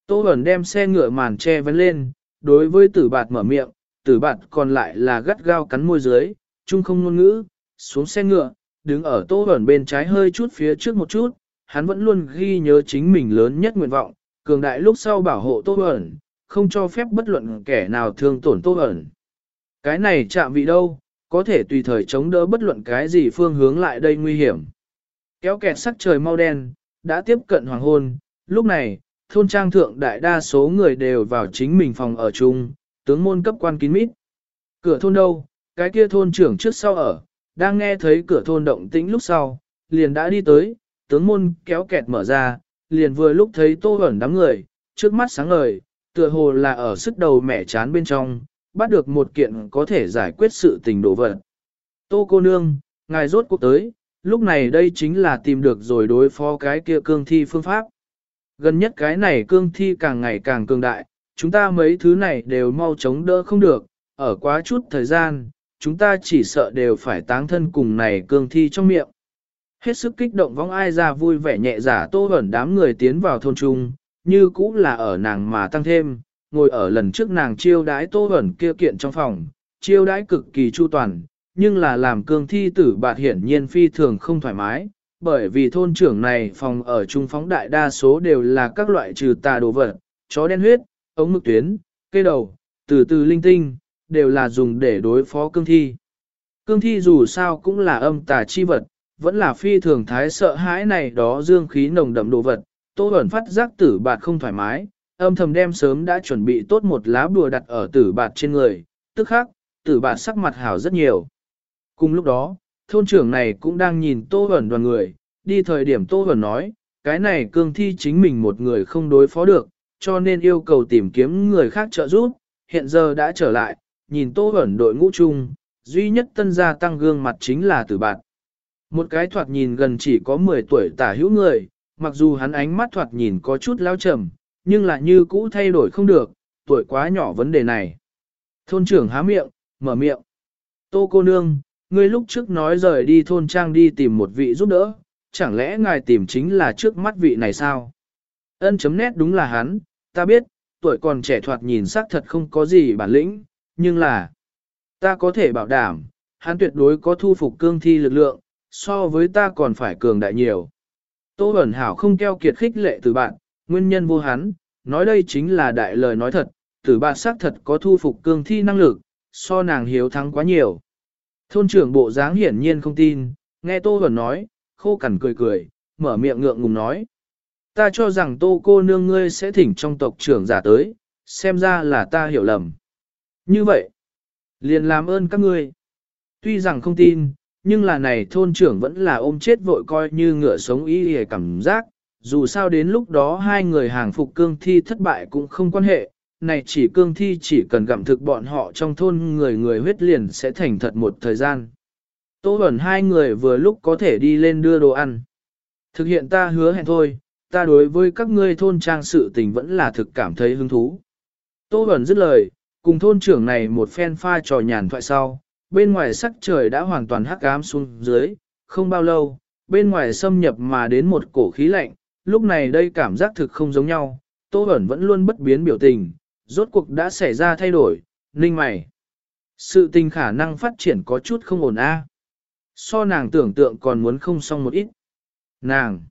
Tô Huẩn đem xe ngựa màn che vấn lên, đối với tử bạt mở miệng, tử bạt còn lại là gắt gao cắn môi dưới, chung không ngôn ngữ, xuống xe ngựa, đứng ở Tô Bẩn bên trái hơi chút phía trước một chút, hắn vẫn luôn ghi nhớ chính mình lớn nhất nguyện vọng, cường đại lúc sau bảo hộ Tô Bẩn, không cho phép bất luận kẻ nào thương tổn tô ẩn. Cái này chạm vị đâu, có thể tùy thời chống đỡ bất luận cái gì phương hướng lại đây nguy hiểm. Kéo kẹt sắc trời mau đen, đã tiếp cận hoàng hôn, lúc này, thôn trang thượng đại đa số người đều vào chính mình phòng ở chung, tướng môn cấp quan kín mít. Cửa thôn đâu, cái kia thôn trưởng trước sau ở, đang nghe thấy cửa thôn động tĩnh lúc sau, liền đã đi tới, tướng môn kéo kẹt mở ra, liền vừa lúc thấy tô ẩn đám người, trước mắt sáng ngời, Tựa hồ là ở sức đầu mẻ chán bên trong, bắt được một kiện có thể giải quyết sự tình đổ vật. Tô cô nương, ngài rốt cuộc tới, lúc này đây chính là tìm được rồi đối phó cái kia cương thi phương pháp. Gần nhất cái này cương thi càng ngày càng cường đại, chúng ta mấy thứ này đều mau chống đỡ không được, ở quá chút thời gian, chúng ta chỉ sợ đều phải táng thân cùng này cương thi trong miệng. Hết sức kích động vong ai ra vui vẻ nhẹ giả tô ẩn đám người tiến vào thôn trung, như cũ là ở nàng mà tăng thêm, ngồi ở lần trước nàng chiêu đái tô ẩn kia kiện trong phòng, chiêu đái cực kỳ chu toàn, nhưng là làm cương thi tử bạt hiển nhiên phi thường không thoải mái, bởi vì thôn trưởng này phòng ở trung phóng đại đa số đều là các loại trừ tà đồ vật, chó đen huyết, ống mực tuyến, cây đầu, từ từ linh tinh, đều là dùng để đối phó cương thi. Cương thi dù sao cũng là âm tà chi vật, vẫn là phi thường thái sợ hãi này đó dương khí nồng đậm đồ vật, Tô Bẩn phát giác tử bạt không thoải mái, âm thầm đem sớm đã chuẩn bị tốt một lá bùa đặt ở tử bạt trên người, tức khắc, tử bạt sắc mặt hảo rất nhiều. Cùng lúc đó, thôn trưởng này cũng đang nhìn Tô Bẩn đoàn người, đi thời điểm Tô Bẩn nói, cái này cương thi chính mình một người không đối phó được, cho nên yêu cầu tìm kiếm người khác trợ giúp, hiện giờ đã trở lại, nhìn Tô Bẩn đội ngũ chung, duy nhất tân gia tăng gương mặt chính là tử bạt. Một cái thoạt nhìn gần chỉ có 10 tuổi tả hữu người, mặc dù hắn ánh mắt thoạt nhìn có chút lao trầm, nhưng lại như cũ thay đổi không được, tuổi quá nhỏ vấn đề này. Thôn trưởng há miệng, mở miệng. Tô cô nương, ngươi lúc trước nói rời đi thôn trang đi tìm một vị giúp đỡ, chẳng lẽ ngài tìm chính là trước mắt vị này sao? Ân chấm nét đúng là hắn, ta biết, tuổi còn trẻ thoạt nhìn xác thật không có gì bản lĩnh, nhưng là, ta có thể bảo đảm, hắn tuyệt đối có thu phục cương thi lực lượng, so với ta còn phải cường đại nhiều. Tô Bẩn Hảo không keo kiệt khích lệ từ bạn, nguyên nhân vô hắn, nói đây chính là đại lời nói thật, tử bạn xác thật có thu phục cương thi năng lực, so nàng hiếu thắng quá nhiều. Thôn trưởng bộ dáng hiển nhiên không tin, nghe Tô Bẩn nói, khô cằn cười cười, mở miệng ngượng ngùng nói. Ta cho rằng Tô cô nương ngươi sẽ thỉnh trong tộc trưởng giả tới, xem ra là ta hiểu lầm. Như vậy, liền làm ơn các ngươi. Tuy rằng không tin, nhưng là này thôn trưởng vẫn là ôm chết vội coi như ngựa sống ý hề cảm giác, dù sao đến lúc đó hai người hàng phục cương thi thất bại cũng không quan hệ, này chỉ cương thi chỉ cần gặm thực bọn họ trong thôn người người huyết liền sẽ thành thật một thời gian. Tô ẩn hai người vừa lúc có thể đi lên đưa đồ ăn. Thực hiện ta hứa hẹn thôi, ta đối với các ngươi thôn trang sự tình vẫn là thực cảm thấy hứng thú. Tô ẩn dứt lời, cùng thôn trưởng này một phen pha trò nhàn thoại sau, bên ngoài sắc trời đã hoàn toàn hắc ám xuống dưới, không bao lâu, bên ngoài xâm nhập mà đến một cổ khí lạnh, lúc này đây cảm giác thực không giống nhau, Tô Bẩn vẫn luôn bất biến biểu tình, rốt cuộc đã xảy ra thay đổi, ninh mày. Sự tình khả năng phát triển có chút không ổn a. So nàng tưởng tượng còn muốn không xong một ít. Nàng.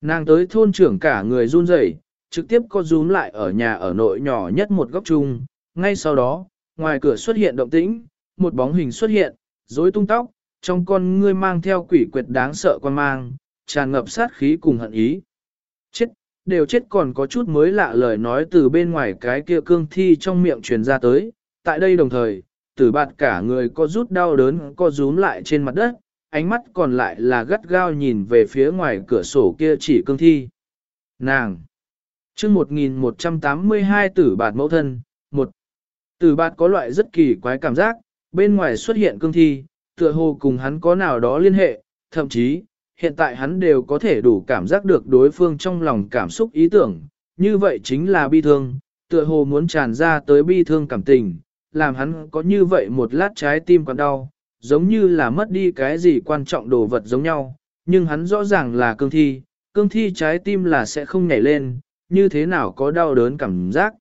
Nàng tới thôn trưởng cả người run rẩy, trực tiếp có rúm lại ở nhà ở nội nhỏ nhất một góc chung. Ngay sau đó, ngoài cửa xuất hiện động tĩnh, một bóng hình xuất hiện, rối tung tóc, trong con ngươi mang theo quỷ quyệt đáng sợ quan mang, tràn ngập sát khí cùng hận ý. Chết, đều chết còn có chút mới lạ lời nói từ bên ngoài cái kia cương thi trong miệng truyền ra tới, tại đây đồng thời, tử bạt cả người có rút đau đớn có rúm lại trên mặt đất, ánh mắt còn lại là gắt gao nhìn về phía ngoài cửa sổ kia chỉ cương thi. Nàng! chương 1182 tử bạt mẫu thân, một Tử bạt có loại rất kỳ quái cảm giác, bên ngoài xuất hiện cương thi, tựa hồ cùng hắn có nào đó liên hệ, thậm chí, hiện tại hắn đều có thể đủ cảm giác được đối phương trong lòng cảm xúc ý tưởng, như vậy chính là bi thương, tựa hồ muốn tràn ra tới bi thương cảm tình, làm hắn có như vậy một lát trái tim còn đau, giống như là mất đi cái gì quan trọng đồ vật giống nhau, nhưng hắn rõ ràng là cương thi, cương thi trái tim là sẽ không nhảy lên, như thế nào có đau đớn cảm giác.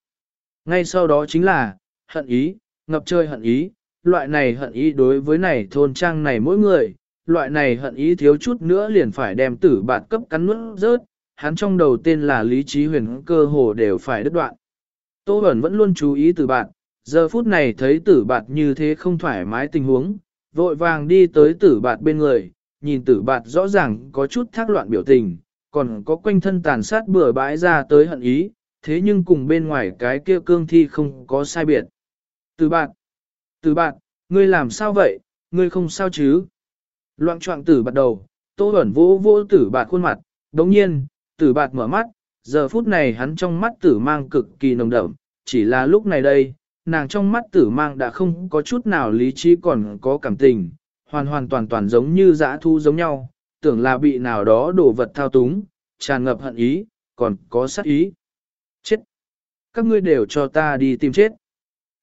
Ngay sau đó chính là, hận ý, ngập trời hận ý, loại này hận ý đối với này thôn trang này mỗi người, loại này hận ý thiếu chút nữa liền phải đem tử bạt cấp cắn nuốt rớt, hắn trong đầu tên là lý trí huyền cơ hồ đều phải đứt đoạn. Tô Bẩn vẫn luôn chú ý tử bạt, giờ phút này thấy tử bạt như thế không thoải mái tình huống, vội vàng đi tới tử bạt bên người, nhìn tử bạt rõ ràng có chút thác loạn biểu tình, còn có quanh thân tàn sát bừa bãi ra tới hận ý, thế nhưng cùng bên ngoài cái kia cương thi không có sai biệt. Tử bạt, tử bạt, ngươi làm sao vậy, ngươi không sao chứ? Loạn trọng tử bắt đầu, tô ẩn vỗ vỗ tử bạt khuôn mặt, đồng nhiên, tử bạt mở mắt, giờ phút này hắn trong mắt tử mang cực kỳ nồng đậm, chỉ là lúc này đây, nàng trong mắt tử mang đã không có chút nào lý trí còn có cảm tình, hoàn hoàn toàn toàn giống như dã thu giống nhau, tưởng là bị nào đó đổ vật thao túng, tràn ngập hận ý, còn có sát ý. Chết! Các ngươi đều cho ta đi tìm chết.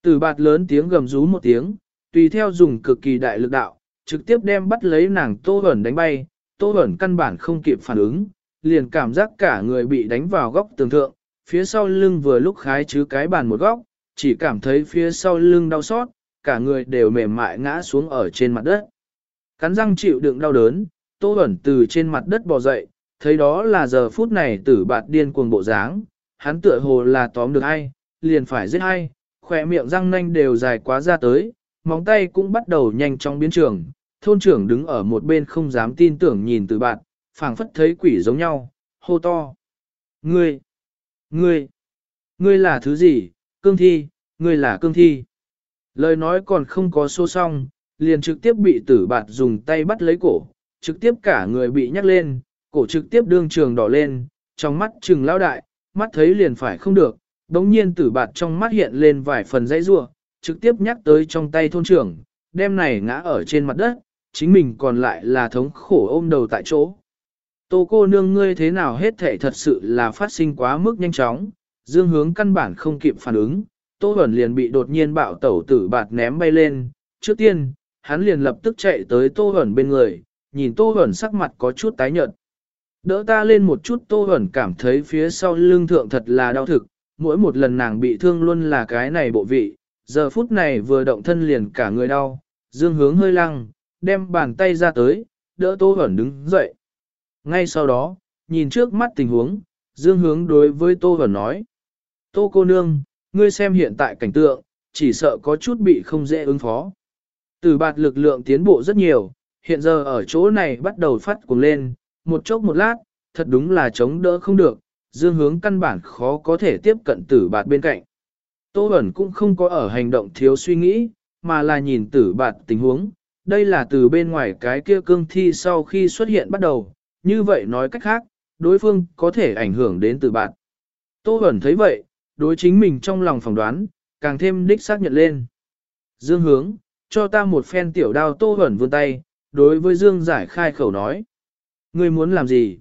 Tử bạt lớn tiếng gầm rú một tiếng, tùy theo dùng cực kỳ đại lực đạo, trực tiếp đem bắt lấy nàng tô ẩn đánh bay, tô ẩn căn bản không kịp phản ứng, liền cảm giác cả người bị đánh vào góc tường thượng, phía sau lưng vừa lúc khái chứ cái bàn một góc, chỉ cảm thấy phía sau lưng đau xót, cả người đều mềm mại ngã xuống ở trên mặt đất. Cắn răng chịu đựng đau đớn, Tô Bẩn từ trên mặt đất bò dậy, thấy đó là giờ phút này tử bạt điên cuồng bộ dáng, hắn tựa hồ là tóm được ai, liền phải giết ai, khỏe miệng răng nanh đều dài quá ra tới, móng tay cũng bắt đầu nhanh chóng biến trường, thôn trưởng đứng ở một bên không dám tin tưởng nhìn từ bạn, phảng phất thấy quỷ giống nhau, hô to. Ngươi! Ngươi! Ngươi là thứ gì? Cương thi! Ngươi là cương thi! Lời nói còn không có xô xong, liền trực tiếp bị tử bạt dùng tay bắt lấy cổ, trực tiếp cả người bị nhắc lên, cổ trực tiếp đương trường đỏ lên, trong mắt trừng lao đại, mắt thấy liền phải không được, đống nhiên tử bạt trong mắt hiện lên vài phần dãy rua, trực tiếp nhắc tới trong tay thôn trưởng, đem này ngã ở trên mặt đất, chính mình còn lại là thống khổ ôm đầu tại chỗ. Tô cô nương ngươi thế nào hết thể thật sự là phát sinh quá mức nhanh chóng, dương hướng căn bản không kịp phản ứng, tô ẩn liền bị đột nhiên bạo tẩu tử bạt ném bay lên, trước tiên, hắn liền lập tức chạy tới tô ẩn bên người, nhìn tô ẩn sắc mặt có chút tái nhợt. Đỡ ta lên một chút tô ẩn cảm thấy phía sau lưng thượng thật là đau thực, mỗi một lần nàng bị thương luôn là cái này bộ vị, giờ phút này vừa động thân liền cả người đau, dương hướng hơi lăng, đem bàn tay ra tới, đỡ tô hẩn đứng dậy. Ngay sau đó, nhìn trước mắt tình huống, dương hướng đối với tô hẩn nói. Tô cô nương, ngươi xem hiện tại cảnh tượng, chỉ sợ có chút bị không dễ ứng phó. Từ bạt lực lượng tiến bộ rất nhiều, hiện giờ ở chỗ này bắt đầu phát cuồng lên, một chốc một lát, thật đúng là chống đỡ không được, dương hướng căn bản khó có thể tiếp cận tử bạt bên cạnh. Tô Bẩn cũng không có ở hành động thiếu suy nghĩ, mà là nhìn tử bạt tình huống, đây là từ bên ngoài cái kia cương thi sau khi xuất hiện bắt đầu, như vậy nói cách khác, đối phương có thể ảnh hưởng đến tử bạt. Tô Bẩn thấy vậy, đối chính mình trong lòng phỏng đoán, càng thêm đích xác nhận lên. Dương hướng, cho ta một phen tiểu đao Tô Bẩn vươn tay, đối với Dương giải khai khẩu nói. Ngươi muốn làm gì?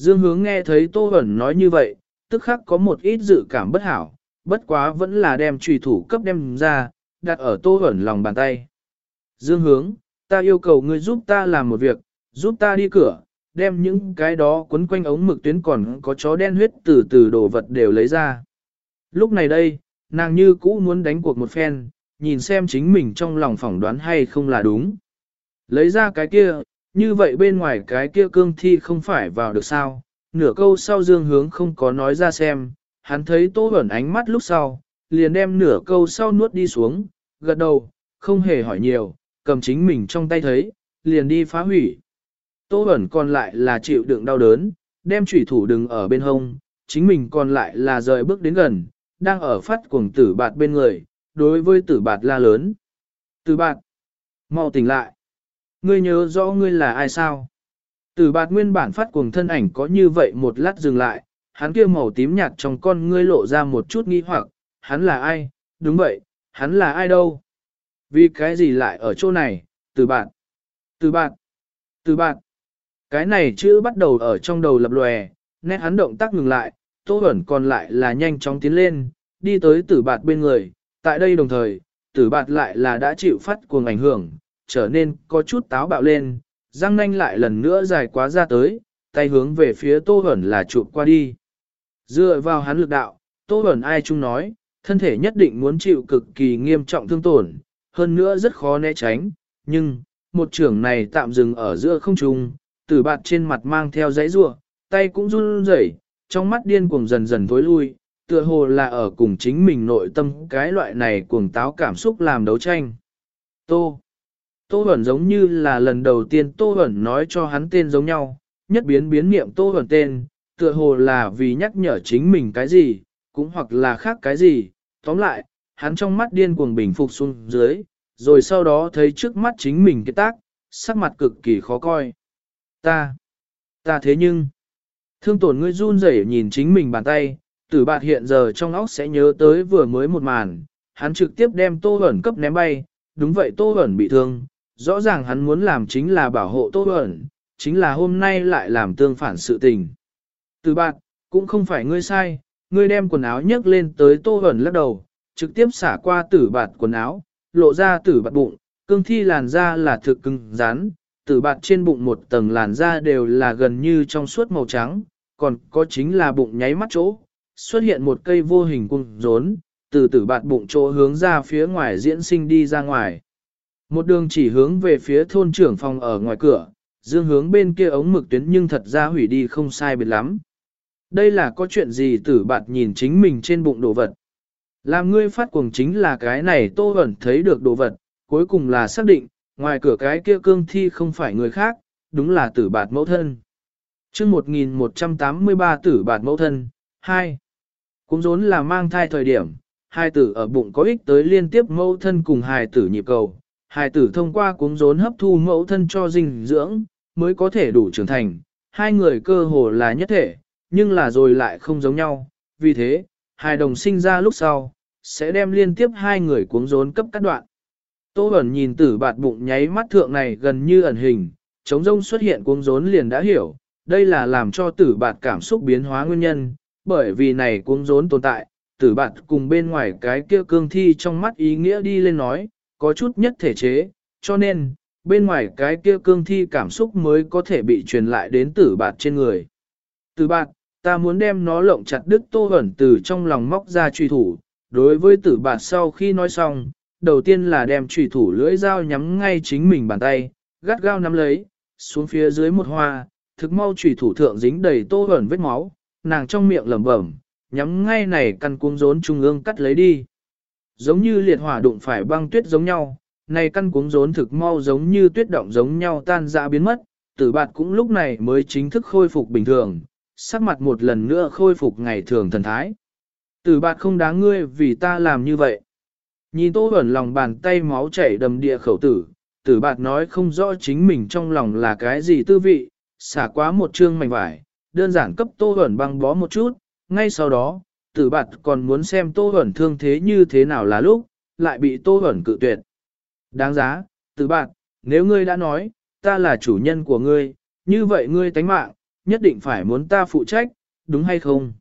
Dương hướng nghe thấy Tô Hẩn nói như vậy, tức khắc có một ít dự cảm bất hảo, bất quá vẫn là đem trùy thủ cấp đem ra, đặt ở Tô Hẩn lòng bàn tay. Dương hướng, ta yêu cầu ngươi giúp ta làm một việc, giúp ta đi cửa, đem những cái đó quấn quanh ống mực tuyến còn có chó đen huyết từ từ đồ vật đều lấy ra. Lúc này đây, nàng như cũ muốn đánh cuộc một phen, nhìn xem chính mình trong lòng phỏng đoán hay không là đúng. Lấy ra cái kia, như vậy bên ngoài cái kia cương thi không phải vào được sao, nửa câu sau dương hướng không có nói ra xem, hắn thấy tô ẩn ánh mắt lúc sau, liền đem nửa câu sau nuốt đi xuống, gật đầu, không hề hỏi nhiều, cầm chính mình trong tay thấy, liền đi phá hủy. Tô ẩn còn lại là chịu đựng đau đớn, đem chủy thủ đừng ở bên hông, chính mình còn lại là rời bước đến gần, đang ở phát cuồng tử bạt bên người, đối với tử bạt la lớn. Tử bạt, mau tỉnh lại. Ngươi nhớ rõ ngươi là ai sao? Tử bạt nguyên bản phát cuồng thân ảnh có như vậy một lát dừng lại, hắn kia màu tím nhạt trong con ngươi lộ ra một chút nghi hoặc, hắn là ai? Đúng vậy, hắn là ai đâu? Vì cái gì lại ở chỗ này? Tử bạt, tử bạt, tử bạt. Cái này chữ bắt đầu ở trong đầu lập lòe, nét hắn động tác ngừng lại, tô ẩn còn lại là nhanh chóng tiến lên, đi tới tử bạt bên người, tại đây đồng thời, tử bạt lại là đã chịu phát cuồng ảnh hưởng, trở nên có chút táo bạo lên, răng nanh lại lần nữa dài quá ra tới, tay hướng về phía Tô Hẩn là chụp qua đi. Dựa vào hắn lực đạo, Tô Hẩn ai chung nói, thân thể nhất định muốn chịu cực kỳ nghiêm trọng thương tổn, hơn nữa rất khó né tránh, nhưng, một trưởng này tạm dừng ở giữa không trung, tử bạt trên mặt mang theo giấy rua, tay cũng run rẩy, trong mắt điên cuồng dần dần tối lui, tựa hồ là ở cùng chính mình nội tâm cái loại này cuồng táo cảm xúc làm đấu tranh. Tô Tô Huẩn giống như là lần đầu tiên Tô Huẩn nói cho hắn tên giống nhau, nhất biến biến niệm Tô Huẩn tên, tựa hồ là vì nhắc nhở chính mình cái gì, cũng hoặc là khác cái gì. Tóm lại, hắn trong mắt điên cuồng bình phục xuống dưới, rồi sau đó thấy trước mắt chính mình cái tác, sắc mặt cực kỳ khó coi. Ta, ta thế nhưng, thương tổn ngươi run rẩy nhìn chính mình bàn tay, Tử bạt hiện giờ trong óc sẽ nhớ tới vừa mới một màn, hắn trực tiếp đem Tô Bẩn cấp ném bay, đúng vậy Tô Bẩn bị thương, rõ ràng hắn muốn làm chính là bảo hộ Tô Bẩn, chính là hôm nay lại làm tương phản sự tình. Tử bạt, cũng không phải ngươi sai, ngươi đem quần áo nhấc lên tới Tô Bẩn lắc đầu, trực tiếp xả qua tử bạt quần áo, lộ ra tử bạt bụng, cương thi làn da là thực cứng rắn, tử bạt trên bụng một tầng làn da đều là gần như trong suốt màu trắng, còn có chính là bụng nháy mắt chỗ, xuất hiện một cây vô hình cung rốn, từ tử bạt bụng chỗ hướng ra phía ngoài diễn sinh đi ra ngoài. Một đường chỉ hướng về phía thôn trưởng phòng ở ngoài cửa, dương hướng bên kia ống mực tuyến nhưng thật ra hủy đi không sai biệt lắm. Đây là có chuyện gì tử bạt nhìn chính mình trên bụng đồ vật. Làm ngươi phát cuồng chính là cái này tô ẩn thấy được đồ vật, cuối cùng là xác định, ngoài cửa cái kia cương thi không phải người khác, đúng là tử bạt mẫu thân. chương 1183 tử bạt mẫu thân, 2. Cũng rốn là mang thai thời điểm, hai tử ở bụng có ích tới liên tiếp mẫu thân cùng hài tử nhịp cầu. Hài tử thông qua cuống rốn hấp thu mẫu thân cho dinh dưỡng, mới có thể đủ trưởng thành. Hai người cơ hồ là nhất thể, nhưng là rồi lại không giống nhau. Vì thế, hài đồng sinh ra lúc sau, sẽ đem liên tiếp hai người cuống rốn cấp cắt đoạn. Tô Bẩn nhìn tử bạt bụng nháy mắt thượng này gần như ẩn hình, chống rông xuất hiện cuống rốn liền đã hiểu, đây là làm cho tử bạt cảm xúc biến hóa nguyên nhân, bởi vì này cuống rốn tồn tại, tử bạt cùng bên ngoài cái kia cương thi trong mắt ý nghĩa đi lên nói, có chút nhất thể chế, cho nên, bên ngoài cái kia cương thi cảm xúc mới có thể bị truyền lại đến tử bạt trên người. Tử bạt, ta muốn đem nó lộng chặt đứt tô ẩn từ trong lòng móc ra truy thủ, đối với tử bạt sau khi nói xong, đầu tiên là đem truy thủ lưỡi dao nhắm ngay chính mình bàn tay, gắt gao nắm lấy, xuống phía dưới một hoa, thực mau truy thủ thượng dính đầy tô ẩn vết máu, nàng trong miệng lẩm bẩm, nhắm ngay này căn cuống rốn trung ương cắt lấy đi. Giống như liệt hỏa đụng phải băng tuyết giống nhau, này căn cuống rốn thực mau giống như tuyết động giống nhau tan ra biến mất, tử bạt cũng lúc này mới chính thức khôi phục bình thường, sắc mặt một lần nữa khôi phục ngày thường thần thái. Tử bạt không đáng ngươi vì ta làm như vậy. Nhìn tô ẩn lòng bàn tay máu chảy đầm địa khẩu tử, tử bạt nói không rõ chính mình trong lòng là cái gì tư vị, xả quá một chương mảnh vải, đơn giản cấp tô ẩn băng bó một chút, ngay sau đó, tử bạt còn muốn xem tô ẩn thương thế như thế nào là lúc, lại bị tô ẩn cự tuyệt. Đáng giá, tử bạt, nếu ngươi đã nói, ta là chủ nhân của ngươi, như vậy ngươi tánh mạng, nhất định phải muốn ta phụ trách, đúng hay không?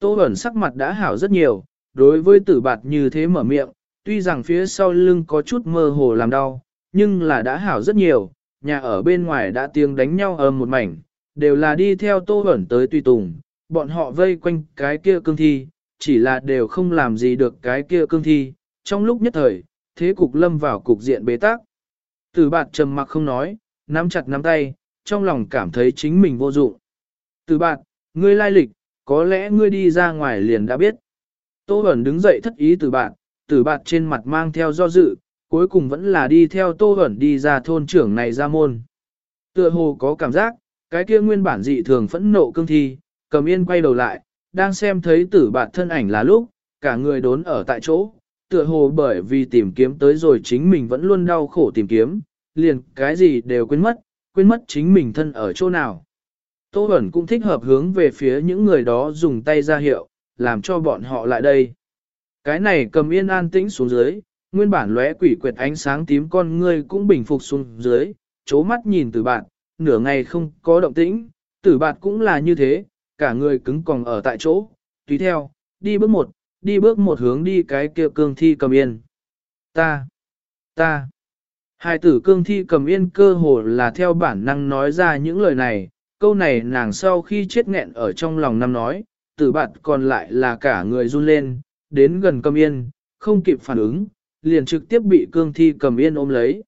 Tô ẩn sắc mặt đã hảo rất nhiều, đối với tử bạt như thế mở miệng, tuy rằng phía sau lưng có chút mơ hồ làm đau, nhưng là đã hảo rất nhiều, nhà ở bên ngoài đã tiếng đánh nhau ầm một mảnh, đều là đi theo tô ẩn tới tùy tùng, bọn họ vây quanh cái kia cương thi, chỉ là đều không làm gì được cái kia cương thi, trong lúc nhất thời, thế cục lâm vào cục diện bế tắc. Tử bạt trầm mặc không nói, nắm chặt nắm tay, trong lòng cảm thấy chính mình vô dụng. Tử bạt, ngươi lai lịch, có lẽ ngươi đi ra ngoài liền đã biết. Tô Bẩn đứng dậy thất ý tử bạt, tử bạt trên mặt mang theo do dự, cuối cùng vẫn là đi theo Tô Bẩn đi ra thôn trưởng này ra môn. Tựa hồ có cảm giác, cái kia nguyên bản dị thường phẫn nộ cương thi, cầm yên quay đầu lại, đang xem thấy tử bạt thân ảnh là lúc, cả người đốn ở tại chỗ, tựa hồ bởi vì tìm kiếm tới rồi chính mình vẫn luôn đau khổ tìm kiếm, liền cái gì đều quên mất, quên mất chính mình thân ở chỗ nào. Tô Bẩn cũng thích hợp hướng về phía những người đó dùng tay ra hiệu, làm cho bọn họ lại đây. Cái này cầm yên an tĩnh xuống dưới, nguyên bản lóe quỷ quyệt ánh sáng tím con ngươi cũng bình phục xuống dưới, chố mắt nhìn từ bạn, nửa ngày không có động tĩnh, tử bạn cũng là như thế, cả người cứng còng ở tại chỗ, tùy theo, đi bước một, đi bước một hướng đi cái kia cương thi cầm yên. Ta, ta, hai tử cương thi cầm yên cơ hồ là theo bản năng nói ra những lời này, câu này nàng sau khi chết nghẹn ở trong lòng năm nói, tử bạt còn lại là cả người run lên, đến gần cầm yên, không kịp phản ứng, liền trực tiếp bị cương thi cầm yên ôm lấy.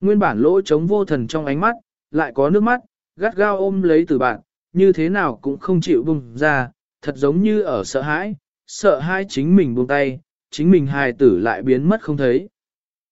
Nguyên bản lỗ trống vô thần trong ánh mắt, lại có nước mắt, gắt gao ôm lấy tử bạn, như thế nào cũng không chịu buông ra, thật giống như ở sợ hãi, sợ hãi chính mình buông tay, chính mình hài tử lại biến mất không thấy.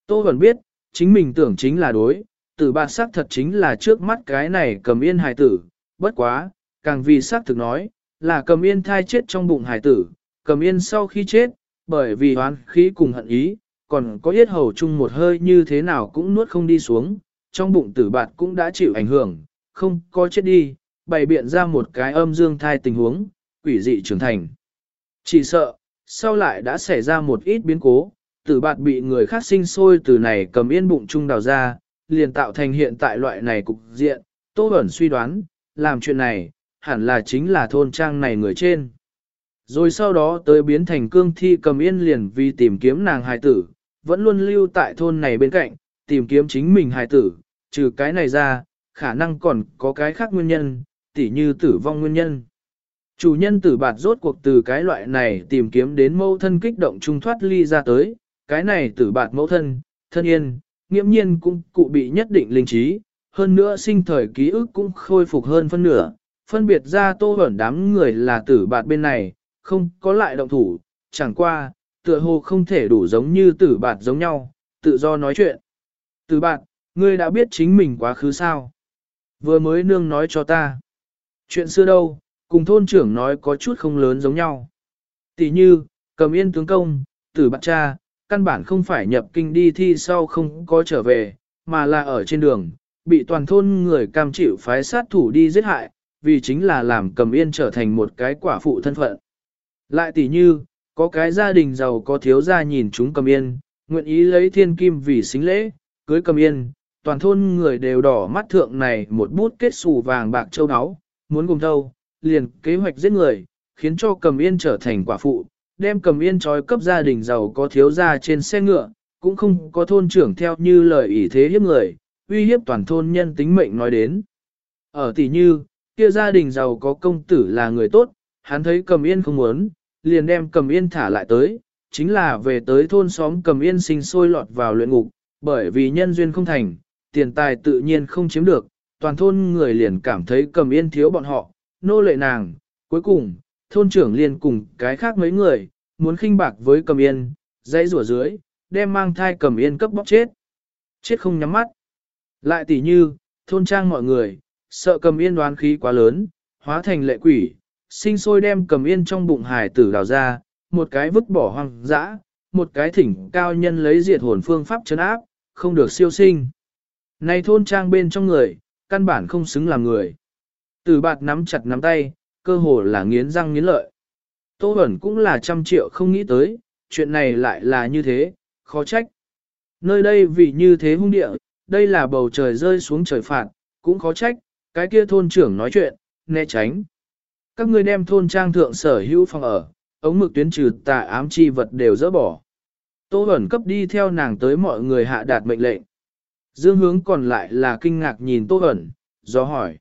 Tô vẫn biết, chính mình tưởng chính là đối, tử bạc sắc thật chính là trước mắt cái này cầm yên hài tử, bất quá, càng vì sắc thực nói, là cầm yên thai chết trong bụng hài tử, cầm yên sau khi chết, bởi vì hoán khí cùng hận ý, còn có yết hầu chung một hơi như thế nào cũng nuốt không đi xuống, trong bụng tử bạt cũng đã chịu ảnh hưởng, không có chết đi, bày biện ra một cái âm dương thai tình huống, quỷ dị trưởng thành. Chỉ sợ, sau lại đã xảy ra một ít biến cố, tử bạt bị người khác sinh sôi từ này cầm yên bụng trung đào ra, liền tạo thành hiện tại loại này cục diện, Tô Bẩn suy đoán, làm chuyện này, hẳn là chính là thôn trang này người trên. Rồi sau đó tới biến thành cương thi cầm yên liền vì tìm kiếm nàng hài tử, vẫn luôn lưu tại thôn này bên cạnh, tìm kiếm chính mình hài tử, trừ cái này ra, khả năng còn có cái khác nguyên nhân, tỉ như tử vong nguyên nhân. Chủ nhân tử bạt rốt cuộc từ cái loại này tìm kiếm đến mâu thân kích động trung thoát ly ra tới, cái này tử bạt mẫu thân, thân yên, nghiễm nhiên cũng cụ bị nhất định linh trí, hơn nữa sinh thời ký ức cũng khôi phục hơn phân nửa, phân biệt ra tô ẩn đám người là tử bạt bên này, không có lại động thủ, chẳng qua, tựa hồ không thể đủ giống như tử bạt giống nhau, tự do nói chuyện. Tử bạt, ngươi đã biết chính mình quá khứ sao? Vừa mới nương nói cho ta. Chuyện xưa đâu, cùng thôn trưởng nói có chút không lớn giống nhau. Tỷ như, cầm yên tướng công, tử bạn cha, căn bản không phải nhập kinh đi thi sau không có trở về, mà là ở trên đường, bị toàn thôn người cam chịu phái sát thủ đi giết hại, vì chính là làm cầm yên trở thành một cái quả phụ thân phận. Lại tỷ như, có cái gia đình giàu có thiếu gia nhìn chúng cầm yên, nguyện ý lấy thiên kim vì xính lễ, cưới cầm yên, toàn thôn người đều đỏ mắt thượng này một bút kết xù vàng bạc châu áo, muốn cùng thâu, liền kế hoạch giết người, khiến cho cầm yên trở thành quả phụ, đem cầm yên trói cấp gia đình giàu có thiếu gia trên xe ngựa, cũng không có thôn trưởng theo như lời ý thế hiếp người, uy hiếp toàn thôn nhân tính mệnh nói đến. Ở tỷ như, kia gia đình giàu có công tử là người tốt, hắn thấy cầm yên không muốn, liền đem cầm yên thả lại tới, chính là về tới thôn xóm cầm yên sinh sôi lọt vào luyện ngục, bởi vì nhân duyên không thành, tiền tài tự nhiên không chiếm được, toàn thôn người liền cảm thấy cầm yên thiếu bọn họ, nô lệ nàng, cuối cùng, thôn trưởng liền cùng cái khác mấy người, muốn khinh bạc với cầm yên, dãy rủa dưới, đem mang thai cầm yên cấp bóc chết. Chết không nhắm mắt. Lại tỉ như, thôn trang mọi người, sợ cầm yên đoán khí quá lớn, hóa thành lệ quỷ, sinh sôi đem cầm yên trong bụng hải tử đào ra, một cái vứt bỏ hoang dã, một cái thỉnh cao nhân lấy diệt hồn phương pháp chấn áp, không được siêu sinh. Này thôn trang bên trong người, căn bản không xứng làm người. Tử bạt nắm chặt nắm tay, cơ hồ là nghiến răng nghiến lợi. Tô Bẩn cũng là trăm triệu không nghĩ tới, chuyện này lại là như thế, khó trách. Nơi đây vì như thế hung địa, đây là bầu trời rơi xuống trời phạt, cũng khó trách, cái kia thôn trưởng nói chuyện, né tránh. Các ngươi đem thôn trang thượng sở hữu phòng ở, ống mực tuyến trừ tà ám chi vật đều dỡ bỏ. Tô Bẩn cấp đi theo nàng tới mọi người hạ đạt mệnh lệnh. Dương hướng còn lại là kinh ngạc nhìn Tô Bẩn, do hỏi.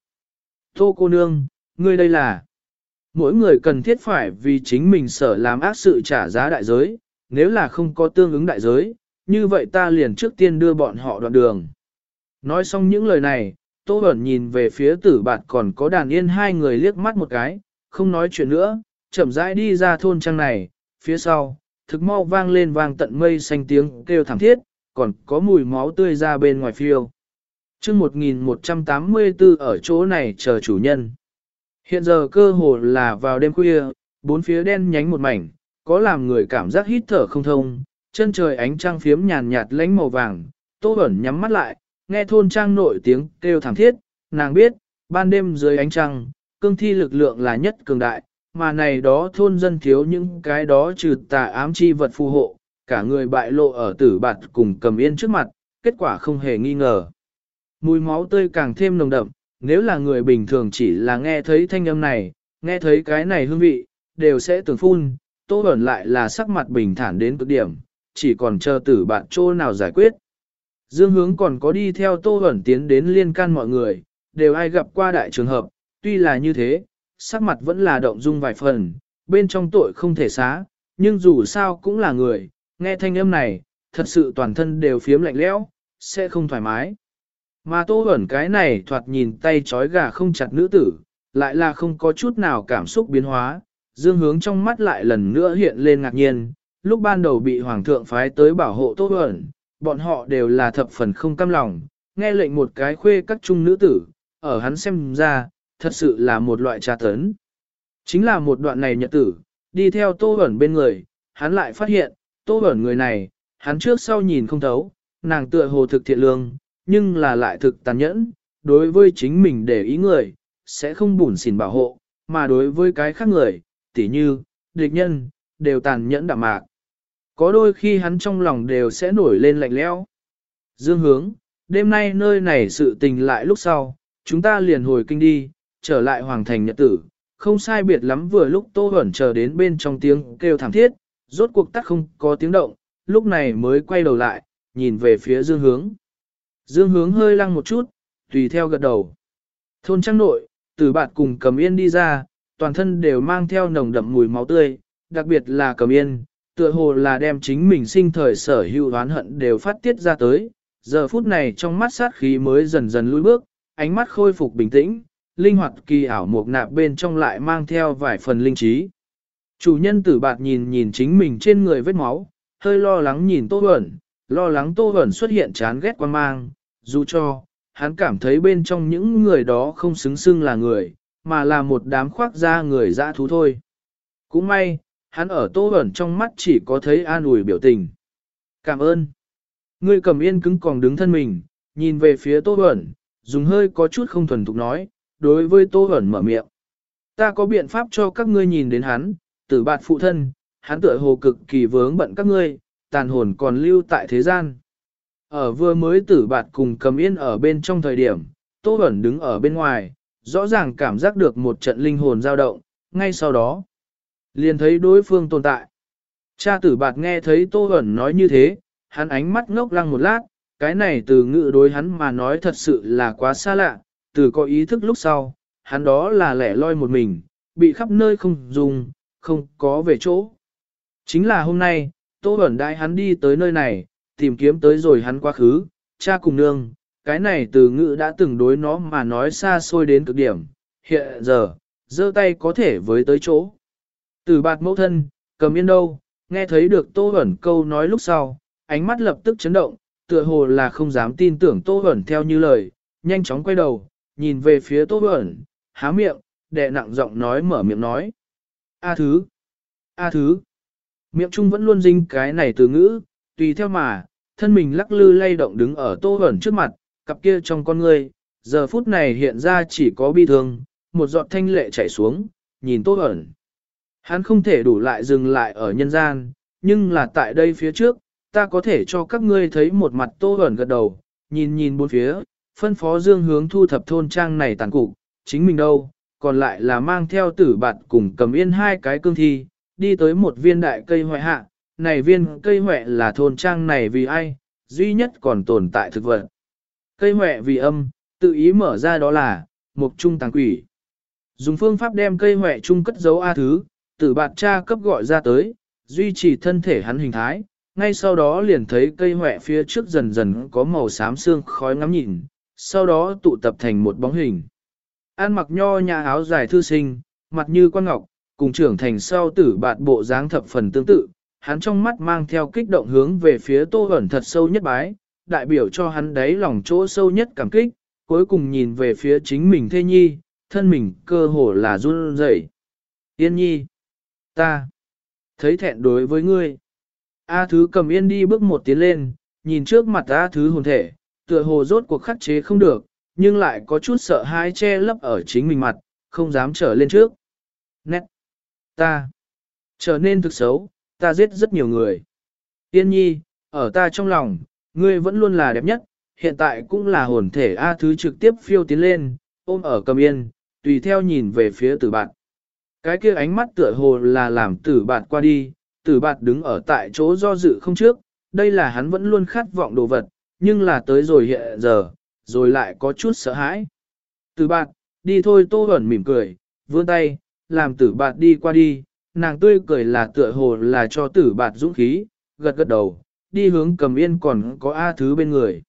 Tô cô nương, ngươi đây là... Mỗi người cần thiết phải vì chính mình sở làm ác sự trả giá đại giới, nếu là không có tương ứng đại giới, như vậy ta liền trước tiên đưa bọn họ đoạn đường. Nói xong những lời này, Tô Bẩn nhìn về phía tử bạt còn có đàn yên hai người liếc mắt một cái, không nói chuyện nữa, chậm rãi đi ra thôn trang này, phía sau, thực mau vang lên vang tận mây xanh tiếng kêu thảm thiết, còn có mùi máu tươi ra bên ngoài phiêu. chương 1184 ở chỗ này chờ chủ nhân. Hiện giờ cơ hồ là vào đêm khuya, bốn phía đen nhánh một mảnh, có làm người cảm giác hít thở không thông, chân trời ánh trăng phiếm nhàn nhạt lánh màu vàng, Tô ẩn nhắm mắt lại, nghe thôn trang nội tiếng kêu thảm thiết, nàng biết, ban đêm dưới ánh trăng, cương thi lực lượng là nhất cường đại, mà này đó thôn dân thiếu những cái đó trừ tà ám chi vật phù hộ, cả người bại lộ ở tử bạt cùng cầm yên trước mặt, kết quả không hề nghi ngờ. Mùi máu tươi càng thêm nồng đậm, nếu là người bình thường chỉ là nghe thấy thanh âm này, nghe thấy cái này hương vị, đều sẽ tưởng phun, tô ẩn lại là sắc mặt bình thản đến cực điểm, chỉ còn chờ tử bạn chỗ nào giải quyết. Dương hướng còn có đi theo tô ẩn tiến đến liên can mọi người, đều ai gặp qua đại trường hợp, tuy là như thế, sắc mặt vẫn là động dung vài phần, bên trong tội không thể xá, nhưng dù sao cũng là người, nghe thanh âm này, thật sự toàn thân đều phiếm lạnh lẽo, sẽ không thoải mái. Mà tô ẩn cái này thoạt nhìn tay chói gà không chặt nữ tử, lại là không có chút nào cảm xúc biến hóa, dương hướng trong mắt lại lần nữa hiện lên ngạc nhiên, lúc ban đầu bị hoàng thượng phái tới bảo hộ tô ẩn, bọn họ đều là thập phần không cam lòng, nghe lệnh một cái khuê các trung nữ tử, ở hắn xem ra, thật sự là một loại tra tấn. Chính là một đoạn này nhật tử, đi theo tô ẩn bên người, hắn lại phát hiện, tô ẩn người này, hắn trước sau nhìn không thấu, nàng tựa hồ thực thiện lương, nhưng là lại thực tàn nhẫn, đối với chính mình để ý người, sẽ không bùn xỉn bảo hộ, mà đối với cái khác người, tỉ như, địch nhân, đều tàn nhẫn đạm mạc. Có đôi khi hắn trong lòng đều sẽ nổi lên lạnh lẽo. Dương hướng, đêm nay nơi này sự tình lại lúc sau, chúng ta liền hồi kinh đi, trở lại hoàng thành nhật tử. Không sai biệt lắm vừa lúc Tô Huẩn chờ đến bên trong tiếng kêu thảm thiết, rốt cuộc tắt không có tiếng động, lúc này mới quay đầu lại, nhìn về phía dương hướng. Dương hướng hơi lăng một chút, tùy theo gật đầu. Thôn trang nội, tử bạt cùng cầm yên đi ra, toàn thân đều mang theo nồng đậm mùi máu tươi, đặc biệt là cầm yên, tựa hồ là đem chính mình sinh thời sở hữu oán hận đều phát tiết ra tới. Giờ phút này trong mắt sát khí mới dần dần lùi bước, ánh mắt khôi phục bình tĩnh, linh hoạt kỳ ảo mục nạp bên trong lại mang theo vài phần linh trí. Chủ nhân tử bạt nhìn nhìn chính mình trên người vết máu, hơi lo lắng nhìn Tô Huẩn, lo lắng Tô Huẩn xuất hiện chán ghét quan mang, dù cho, hắn cảm thấy bên trong những người đó không xứng xưng là người, mà là một đám khoác da người dã thú thôi. Cũng may, hắn ở Tô Huẩn trong mắt chỉ có thấy an ủi biểu tình. Cảm ơn. Người cầm yên cứng còn đứng thân mình, nhìn về phía Tô Huẩn, dùng hơi có chút không thuần thục nói, đối với Tô Huẩn mở miệng. Ta có biện pháp cho các ngươi nhìn đến hắn, tử bạt phụ thân, hắn tựa hồ cực kỳ vướng bận các ngươi, tàn hồn còn lưu tại thế gian. Ở vừa mới tử bạt cùng cầm yên ở bên trong thời điểm, Tô Bẩn đứng ở bên ngoài, rõ ràng cảm giác được một trận linh hồn dao động, ngay sau đó, liền thấy đối phương tồn tại. Cha tử bạt nghe thấy Tô Bẩn nói như thế, hắn ánh mắt ngốc lăng một lát, cái này từ ngữ đối hắn mà nói thật sự là quá xa lạ, từ có ý thức lúc sau, hắn đó là lẻ loi một mình, bị khắp nơi không dùng, không có về chỗ. Chính là hôm nay, Tô Bẩn đại hắn đi tới nơi này, tìm kiếm tới rồi hắn quá khứ, cha cùng nương, cái này từ ngữ đã từng đối nó mà nói xa xôi đến cực điểm, hiện giờ, giơ tay có thể với tới chỗ. Từ bạt mẫu thân, cầm yên đâu, nghe thấy được Tô Bẩn câu nói lúc sau, ánh mắt lập tức chấn động, tựa hồ là không dám tin tưởng Tô Bẩn theo như lời, nhanh chóng quay đầu, nhìn về phía Tô Bẩn, há miệng, đệ nặng giọng nói mở miệng nói. A thứ, A thứ, miệng trung vẫn luôn dinh cái này từ ngữ, tùy theo mà, thân mình lắc lư lay động đứng ở tô ẩn trước mặt, cặp kia trong con người, giờ phút này hiện ra chỉ có bi thương, một giọt thanh lệ chảy xuống, nhìn tô ẩn. Hắn không thể đủ lại dừng lại ở nhân gian, nhưng là tại đây phía trước, ta có thể cho các ngươi thấy một mặt tô ẩn gật đầu, nhìn nhìn bốn phía, phân phó dương hướng thu thập thôn trang này tàn cục, chính mình đâu, còn lại là mang theo tử bạt cùng cầm yên hai cái cương thi, đi tới một viên đại cây hoại hạ, này viên cây hoại là thôn trang này vì ai, duy nhất còn tồn tại thực vật. Cây hoại vì âm, tự ý mở ra đó là, mục trung tàng quỷ. Dùng phương pháp đem cây hoại trung cất dấu A thứ, tử bạt cha cấp gọi ra tới, duy trì thân thể hắn hình thái, ngay sau đó liền thấy cây hoại phía trước dần dần có màu xám xương khói ngắm nhìn, sau đó tụ tập thành một bóng hình. An mặc nho nhà áo dài thư sinh, mặt như quan ngọc, cùng trưởng thành sau tử bạt bộ dáng thập phần tương tự, hắn trong mắt mang theo kích động hướng về phía tô ẩn thật sâu nhất bái, đại biểu cho hắn đáy lòng chỗ sâu nhất cảm kích, cuối cùng nhìn về phía chính mình thê nhi, thân mình cơ hồ là run rẩy. Yên nhi, ta, thấy thẹn đối với ngươi. A thứ cầm yên đi bước một tiến lên, nhìn trước mặt A thứ hồn thể, tựa hồ rốt cuộc khắc chế không được, nhưng lại có chút sợ hãi che lấp ở chính mình mặt, không dám trở lên trước. Nét! Ta! Trở nên thực xấu, ta giết rất nhiều người. Tiên nhi, ở ta trong lòng, ngươi vẫn luôn là đẹp nhất, hiện tại cũng là hồn thể A thứ trực tiếp phiêu tiến lên, ôm ở cầm yên, tùy theo nhìn về phía tử bạn. Cái kia ánh mắt tựa hồ là làm tử bạn qua đi, tử bạn đứng ở tại chỗ do dự không trước, đây là hắn vẫn luôn khát vọng đồ vật, nhưng là tới rồi hiện giờ, rồi lại có chút sợ hãi. Tử bạn, đi thôi tô ẩn mỉm cười, vươn tay, làm tử bạn đi qua đi, nàng tươi cười là tựa hồ là cho tử bạt dũng khí, gật gật đầu, đi hướng cầm yên còn có A thứ bên người.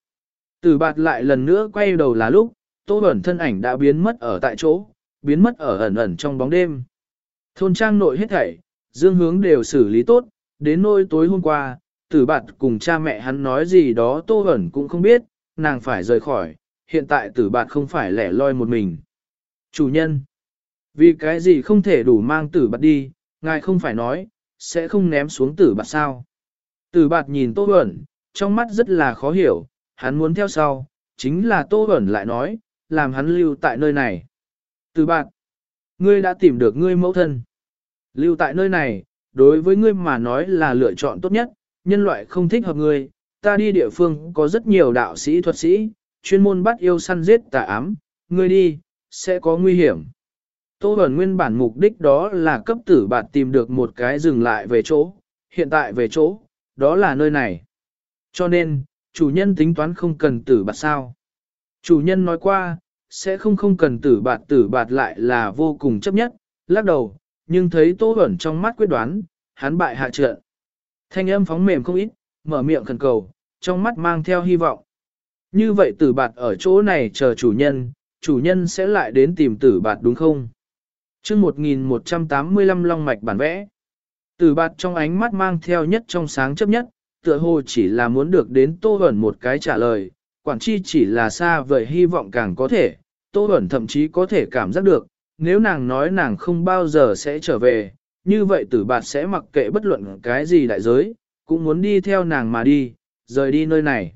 Tử bạt lại lần nữa quay đầu là lúc, tô ẩn thân ảnh đã biến mất ở tại chỗ, biến mất ở ẩn ẩn trong bóng đêm. Thôn trang nội hết thảy, dương hướng đều xử lý tốt, đến nôi tối hôm qua, tử bạt cùng cha mẹ hắn nói gì đó tô ẩn cũng không biết, nàng phải rời khỏi, hiện tại tử bạt không phải lẻ loi một mình. Chủ nhân, vì cái gì không thể đủ mang tử bạt đi, ngài không phải nói, sẽ không ném xuống tử bạt sao. Tử bạt nhìn Tô Bẩn, trong mắt rất là khó hiểu, hắn muốn theo sau, chính là Tô Bẩn lại nói, làm hắn lưu tại nơi này. Tử bạt, ngươi đã tìm được ngươi mẫu thân. Lưu tại nơi này, đối với ngươi mà nói là lựa chọn tốt nhất, nhân loại không thích hợp ngươi, ta đi địa phương có rất nhiều đạo sĩ thuật sĩ, chuyên môn bắt yêu săn giết tà ám, ngươi đi, sẽ có nguy hiểm. Tô Bẩn nguyên bản mục đích đó là cấp tử bạt tìm được một cái dừng lại về chỗ, hiện tại về chỗ, đó là nơi này. Cho nên, chủ nhân tính toán không cần tử bạt sao. Chủ nhân nói qua, sẽ không không cần tử bạt tử bạt lại là vô cùng chấp nhất, lắc đầu, nhưng thấy Tô Bẩn trong mắt quyết đoán, hắn bại hạ trận. Thanh âm phóng mềm không ít, mở miệng khẩn cầu, trong mắt mang theo hy vọng. Như vậy tử bạt ở chỗ này chờ chủ nhân, chủ nhân sẽ lại đến tìm tử bạt đúng không? chương 1185 long mạch bản vẽ. Tử bạt trong ánh mắt mang theo nhất trong sáng chấp nhất, tựa hồ chỉ là muốn được đến Tô Bẩn một cái trả lời, quản chi chỉ là xa vời hy vọng càng có thể, Tô Bẩn thậm chí có thể cảm giác được, nếu nàng nói nàng không bao giờ sẽ trở về, như vậy tử bạt sẽ mặc kệ bất luận cái gì đại giới, cũng muốn đi theo nàng mà đi, rời đi nơi này.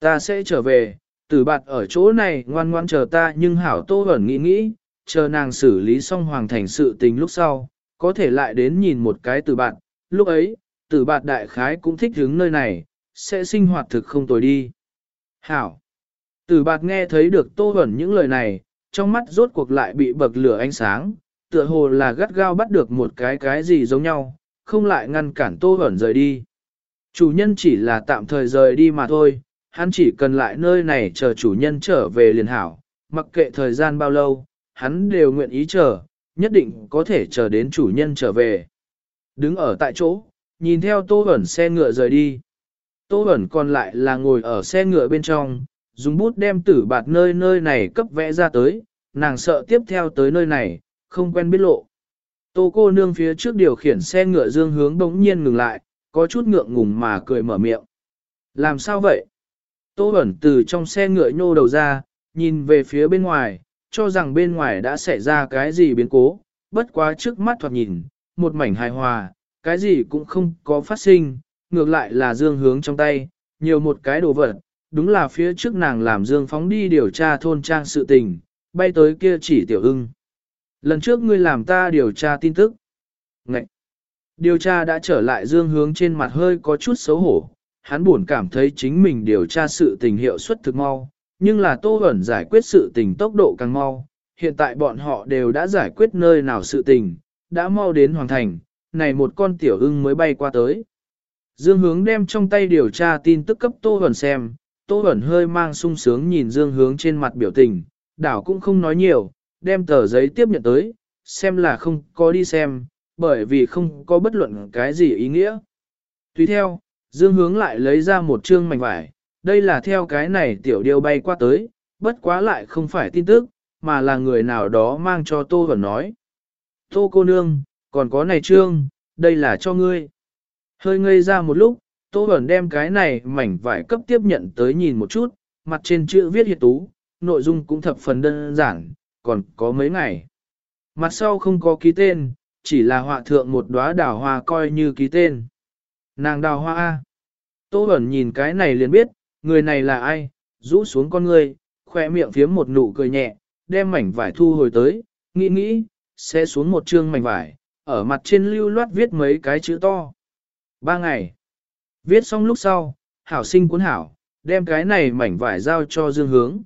Ta sẽ trở về, tử bạt ở chỗ này ngoan ngoan chờ ta nhưng hảo tô ẩn nghĩ nghĩ, chờ nàng xử lý xong hoàng thành sự tình lúc sau, có thể lại đến nhìn một cái tử bạt, lúc ấy, tử bạt đại khái cũng thích hướng nơi này, sẽ sinh hoạt thực không tồi đi. Hảo! Tử bạt nghe thấy được tô ẩn những lời này, trong mắt rốt cuộc lại bị bậc lửa ánh sáng, tựa hồ là gắt gao bắt được một cái cái gì giống nhau, không lại ngăn cản tô ẩn rời đi. Chủ nhân chỉ là tạm thời rời đi mà thôi, hắn chỉ cần lại nơi này chờ chủ nhân trở về liền hảo, mặc kệ thời gian bao lâu, hắn đều nguyện ý chờ, nhất định có thể chờ đến chủ nhân trở về. Đứng ở tại chỗ, nhìn theo tô Bẩn xe ngựa rời đi. Tô Bẩn còn lại là ngồi ở xe ngựa bên trong, dùng bút đem tử bạt nơi nơi này cấp vẽ ra tới, nàng sợ tiếp theo tới nơi này, không quen biết lộ. Tô cô nương phía trước điều khiển xe ngựa dương hướng bỗng nhiên ngừng lại, có chút ngượng ngùng mà cười mở miệng. Làm sao vậy? Tô ẩn từ trong xe ngựa nhô đầu ra, nhìn về phía bên ngoài, cho rằng bên ngoài đã xảy ra cái gì biến cố, bất quá trước mắt thoạt nhìn, một mảnh hài hòa, cái gì cũng không có phát sinh, ngược lại là dương hướng trong tay, nhiều một cái đồ vật, đúng là phía trước nàng làm dương phóng đi điều tra thôn trang sự tình, bay tới kia chỉ tiểu ưng. Lần trước ngươi làm ta điều tra tin tức. Ngậy! Điều tra đã trở lại dương hướng trên mặt hơi có chút xấu hổ, hắn buồn cảm thấy chính mình điều tra sự tình hiệu suất thực mau, nhưng là Tô Hẩn giải quyết sự tình tốc độ càng mau, hiện tại bọn họ đều đã giải quyết nơi nào sự tình, đã mau đến hoàn thành, này một con tiểu ưng mới bay qua tới. Dương hướng đem trong tay điều tra tin tức cấp Tô Hẩn xem, Tô Hẩn hơi mang sung sướng nhìn Dương hướng trên mặt biểu tình, đảo cũng không nói nhiều, đem tờ giấy tiếp nhận tới, xem là không có đi xem, bởi vì không có bất luận cái gì ý nghĩa. Tuy theo, Dương hướng lại lấy ra một chương mảnh vải, đây là theo cái này tiểu điêu bay qua tới, bất quá lại không phải tin tức, mà là người nào đó mang cho Tô Vẩn nói. Tô cô nương, còn có này trương, đây là cho ngươi. Hơi ngây ra một lúc, Tô Vẩn đem cái này mảnh vải cấp tiếp nhận tới nhìn một chút, mặt trên chữ viết hiệt tú, nội dung cũng thập phần đơn giản, còn có mấy ngày. Mặt sau không có ký tên, chỉ là họa thượng một đóa đào hoa coi như ký tên. Nàng đào hoa A. Tô Bẩn nhìn cái này liền biết, người này là ai, rũ xuống con người, khoe miệng phiếm một nụ cười nhẹ, đem mảnh vải thu hồi tới, nghĩ nghĩ, sẽ xuống một chương mảnh vải, ở mặt trên lưu loát viết mấy cái chữ to. Ba ngày. Viết xong lúc sau, hảo sinh cuốn hảo, đem cái này mảnh vải giao cho Dương Hướng.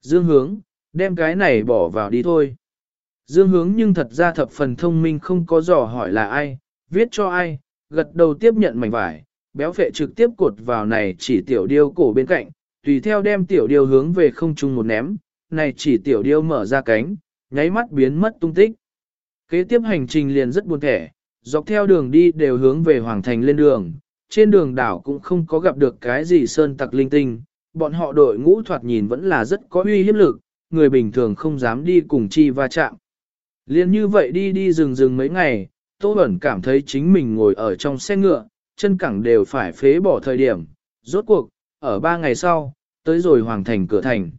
Dương Hướng, đem cái này bỏ vào đi thôi. Dương Hướng nhưng thật ra thập phần thông minh không có dò hỏi là ai, viết cho ai, gật đầu tiếp nhận mảnh vải, béo phệ trực tiếp cột vào này chỉ tiểu điêu cổ bên cạnh, tùy theo đem tiểu điêu hướng về không trung một ném, này chỉ tiểu điêu mở ra cánh, nháy mắt biến mất tung tích. Kế tiếp hành trình liền rất buồn thẻ, dọc theo đường đi đều hướng về Hoàng Thành lên đường, trên đường đảo cũng không có gặp được cái gì sơn tặc linh tinh, bọn họ đội ngũ thoạt nhìn vẫn là rất có uy hiếp lực, người bình thường không dám đi cùng chi va chạm. Liên như vậy đi đi rừng rừng mấy ngày, Tô Bẩn cảm thấy chính mình ngồi ở trong xe ngựa, chân cẳng đều phải phế bỏ thời điểm. Rốt cuộc, ở ba ngày sau, tới rồi hoàng thành cửa thành.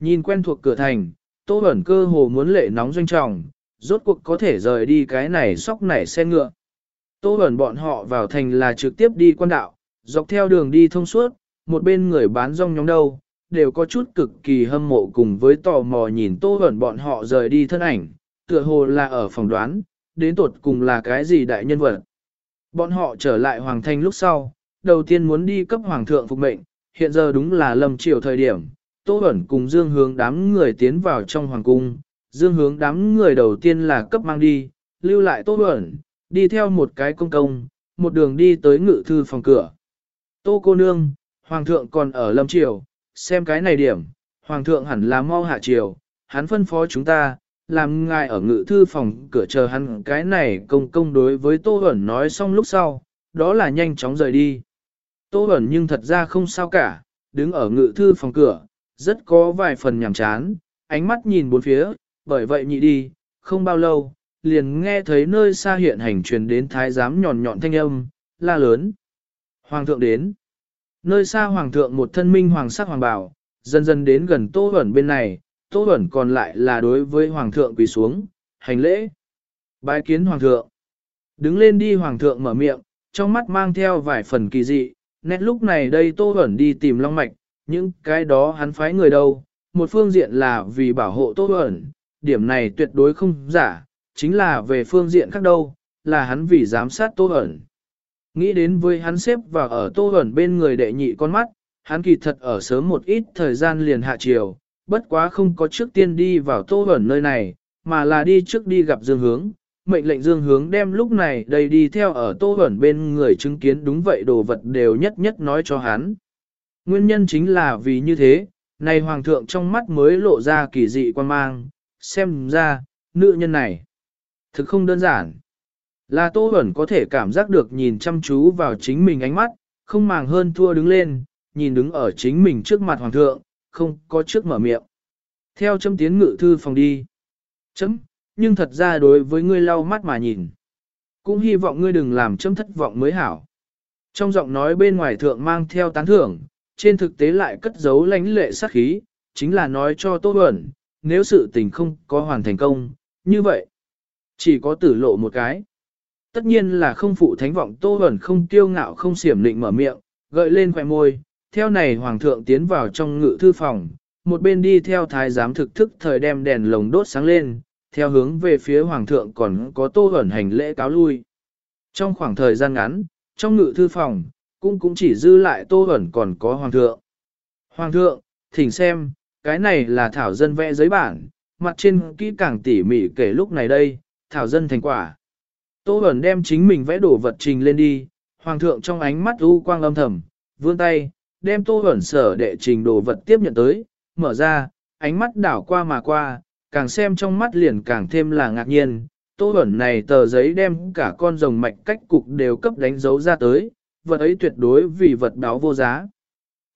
Nhìn quen thuộc cửa thành, Tô Bẩn cơ hồ muốn lệ nóng doanh trọng, rốt cuộc có thể rời đi cái này sóc nảy xe ngựa. Tô Bẩn bọn họ vào thành là trực tiếp đi quan đạo, dọc theo đường đi thông suốt, một bên người bán rong nhóm đâu, đều có chút cực kỳ hâm mộ cùng với tò mò nhìn Tô Bẩn bọn họ rời đi thân ảnh, tựa hồ là ở phòng đoán, đến tột cùng là cái gì đại nhân vật. Bọn họ trở lại hoàng thành lúc sau, đầu tiên muốn đi cấp hoàng thượng phục mệnh, hiện giờ đúng là lâm triều thời điểm, Tô Bẩn cùng Dương hướng đám người tiến vào trong hoàng cung, Dương hướng đám người đầu tiên là cấp mang đi, lưu lại Tô Bẩn, đi theo một cái công công, một đường đi tới ngự thư phòng cửa. Tô cô nương, hoàng thượng còn ở lâm triều, xem cái này điểm, hoàng thượng hẳn là mau hạ triều, hắn phân phó chúng ta, làm ngài ở ngự thư phòng cửa chờ hắn cái này công công đối với Tô Bẩn nói xong lúc sau, đó là nhanh chóng rời đi. Tô Bẩn nhưng thật ra không sao cả, đứng ở ngự thư phòng cửa, rất có vài phần nhàm chán, ánh mắt nhìn bốn phía, bởi vậy nhị đi, không bao lâu, liền nghe thấy nơi xa hiện hành truyền đến thái giám nhọn nhọn thanh âm, la lớn. Hoàng thượng đến. Nơi xa hoàng thượng một thân minh hoàng sắc hoàng bảo, dần dần đến gần Tô Bẩn bên này, Tô Bẩn còn lại là đối với hoàng thượng quỳ xuống, hành lễ. Bái kiến hoàng thượng. Đứng lên đi hoàng thượng mở miệng, trong mắt mang theo vài phần kỳ dị, nét lúc này đây Tô Bẩn đi tìm Long Mạch, những cái đó hắn phái người đâu, một phương diện là vì bảo hộ Tô Bẩn, điểm này tuyệt đối không giả, chính là về phương diện khác đâu, là hắn vì giám sát Tô Bẩn. Nghĩ đến với hắn xếp vào ở Tô Bẩn bên người đệ nhị con mắt, hắn kỳ thật ở sớm một ít thời gian liền hạ chiều, bất quá không có trước tiên đi vào Tô ẩn nơi này, mà là đi trước đi gặp Dương Hướng, mệnh lệnh Dương Hướng đem lúc này đây đi theo ở Tô ẩn bên người chứng kiến đúng vậy đồ vật đều nhất nhất nói cho hắn. Nguyên nhân chính là vì như thế, này Hoàng thượng trong mắt mới lộ ra kỳ dị quan mang, xem ra, nữ nhân này, thực không đơn giản. Là Tô Bẩn có thể cảm giác được nhìn chăm chú vào chính mình ánh mắt, không màng hơn thua đứng lên, nhìn đứng ở chính mình trước mặt Hoàng thượng, không có trước mở miệng. Theo châm tiến ngự thư phòng đi. Chấm, nhưng thật ra đối với ngươi lau mắt mà nhìn. Cũng hy vọng ngươi đừng làm châm thất vọng mới hảo. Trong giọng nói bên ngoài thượng mang theo tán thưởng, trên thực tế lại cất giấu lãnh lệ sát khí, chính là nói cho Tô Bẩn, nếu sự tình không có hoàn thành công, như vậy, chỉ có tử lộ một cái. Tất nhiên là không phụ thánh vọng Tô Bẩn không kiêu ngạo không xiểm định mở miệng, gợi lên khỏe môi, theo này hoàng thượng tiến vào trong ngự thư phòng, một bên đi theo thái giám thực thức thời đem đèn lồng đốt sáng lên, theo hướng về phía hoàng thượng còn có tô ẩn hành lễ cáo lui. Trong khoảng thời gian ngắn, trong ngự thư phòng, cũng cũng chỉ dư lại tô ẩn còn có hoàng thượng. Hoàng thượng, thỉnh xem, cái này là thảo dân vẽ giấy bản, mặt trên kỹ càng tỉ mỉ kể lúc này đây, thảo dân thành quả. Tô ẩn đem chính mình vẽ đổ vật trình lên đi, hoàng thượng trong ánh mắt u quang âm thầm, vươn tay, đem tô ẩn sở đệ trình đồ vật tiếp nhận tới, mở ra, ánh mắt đảo qua mà qua, càng xem trong mắt liền càng thêm là ngạc nhiên. Tô ẩn này tờ giấy đem cả con rồng mạch cách cục đều cấp đánh dấu ra tới, vật ấy tuyệt đối vì vật đó vô giá.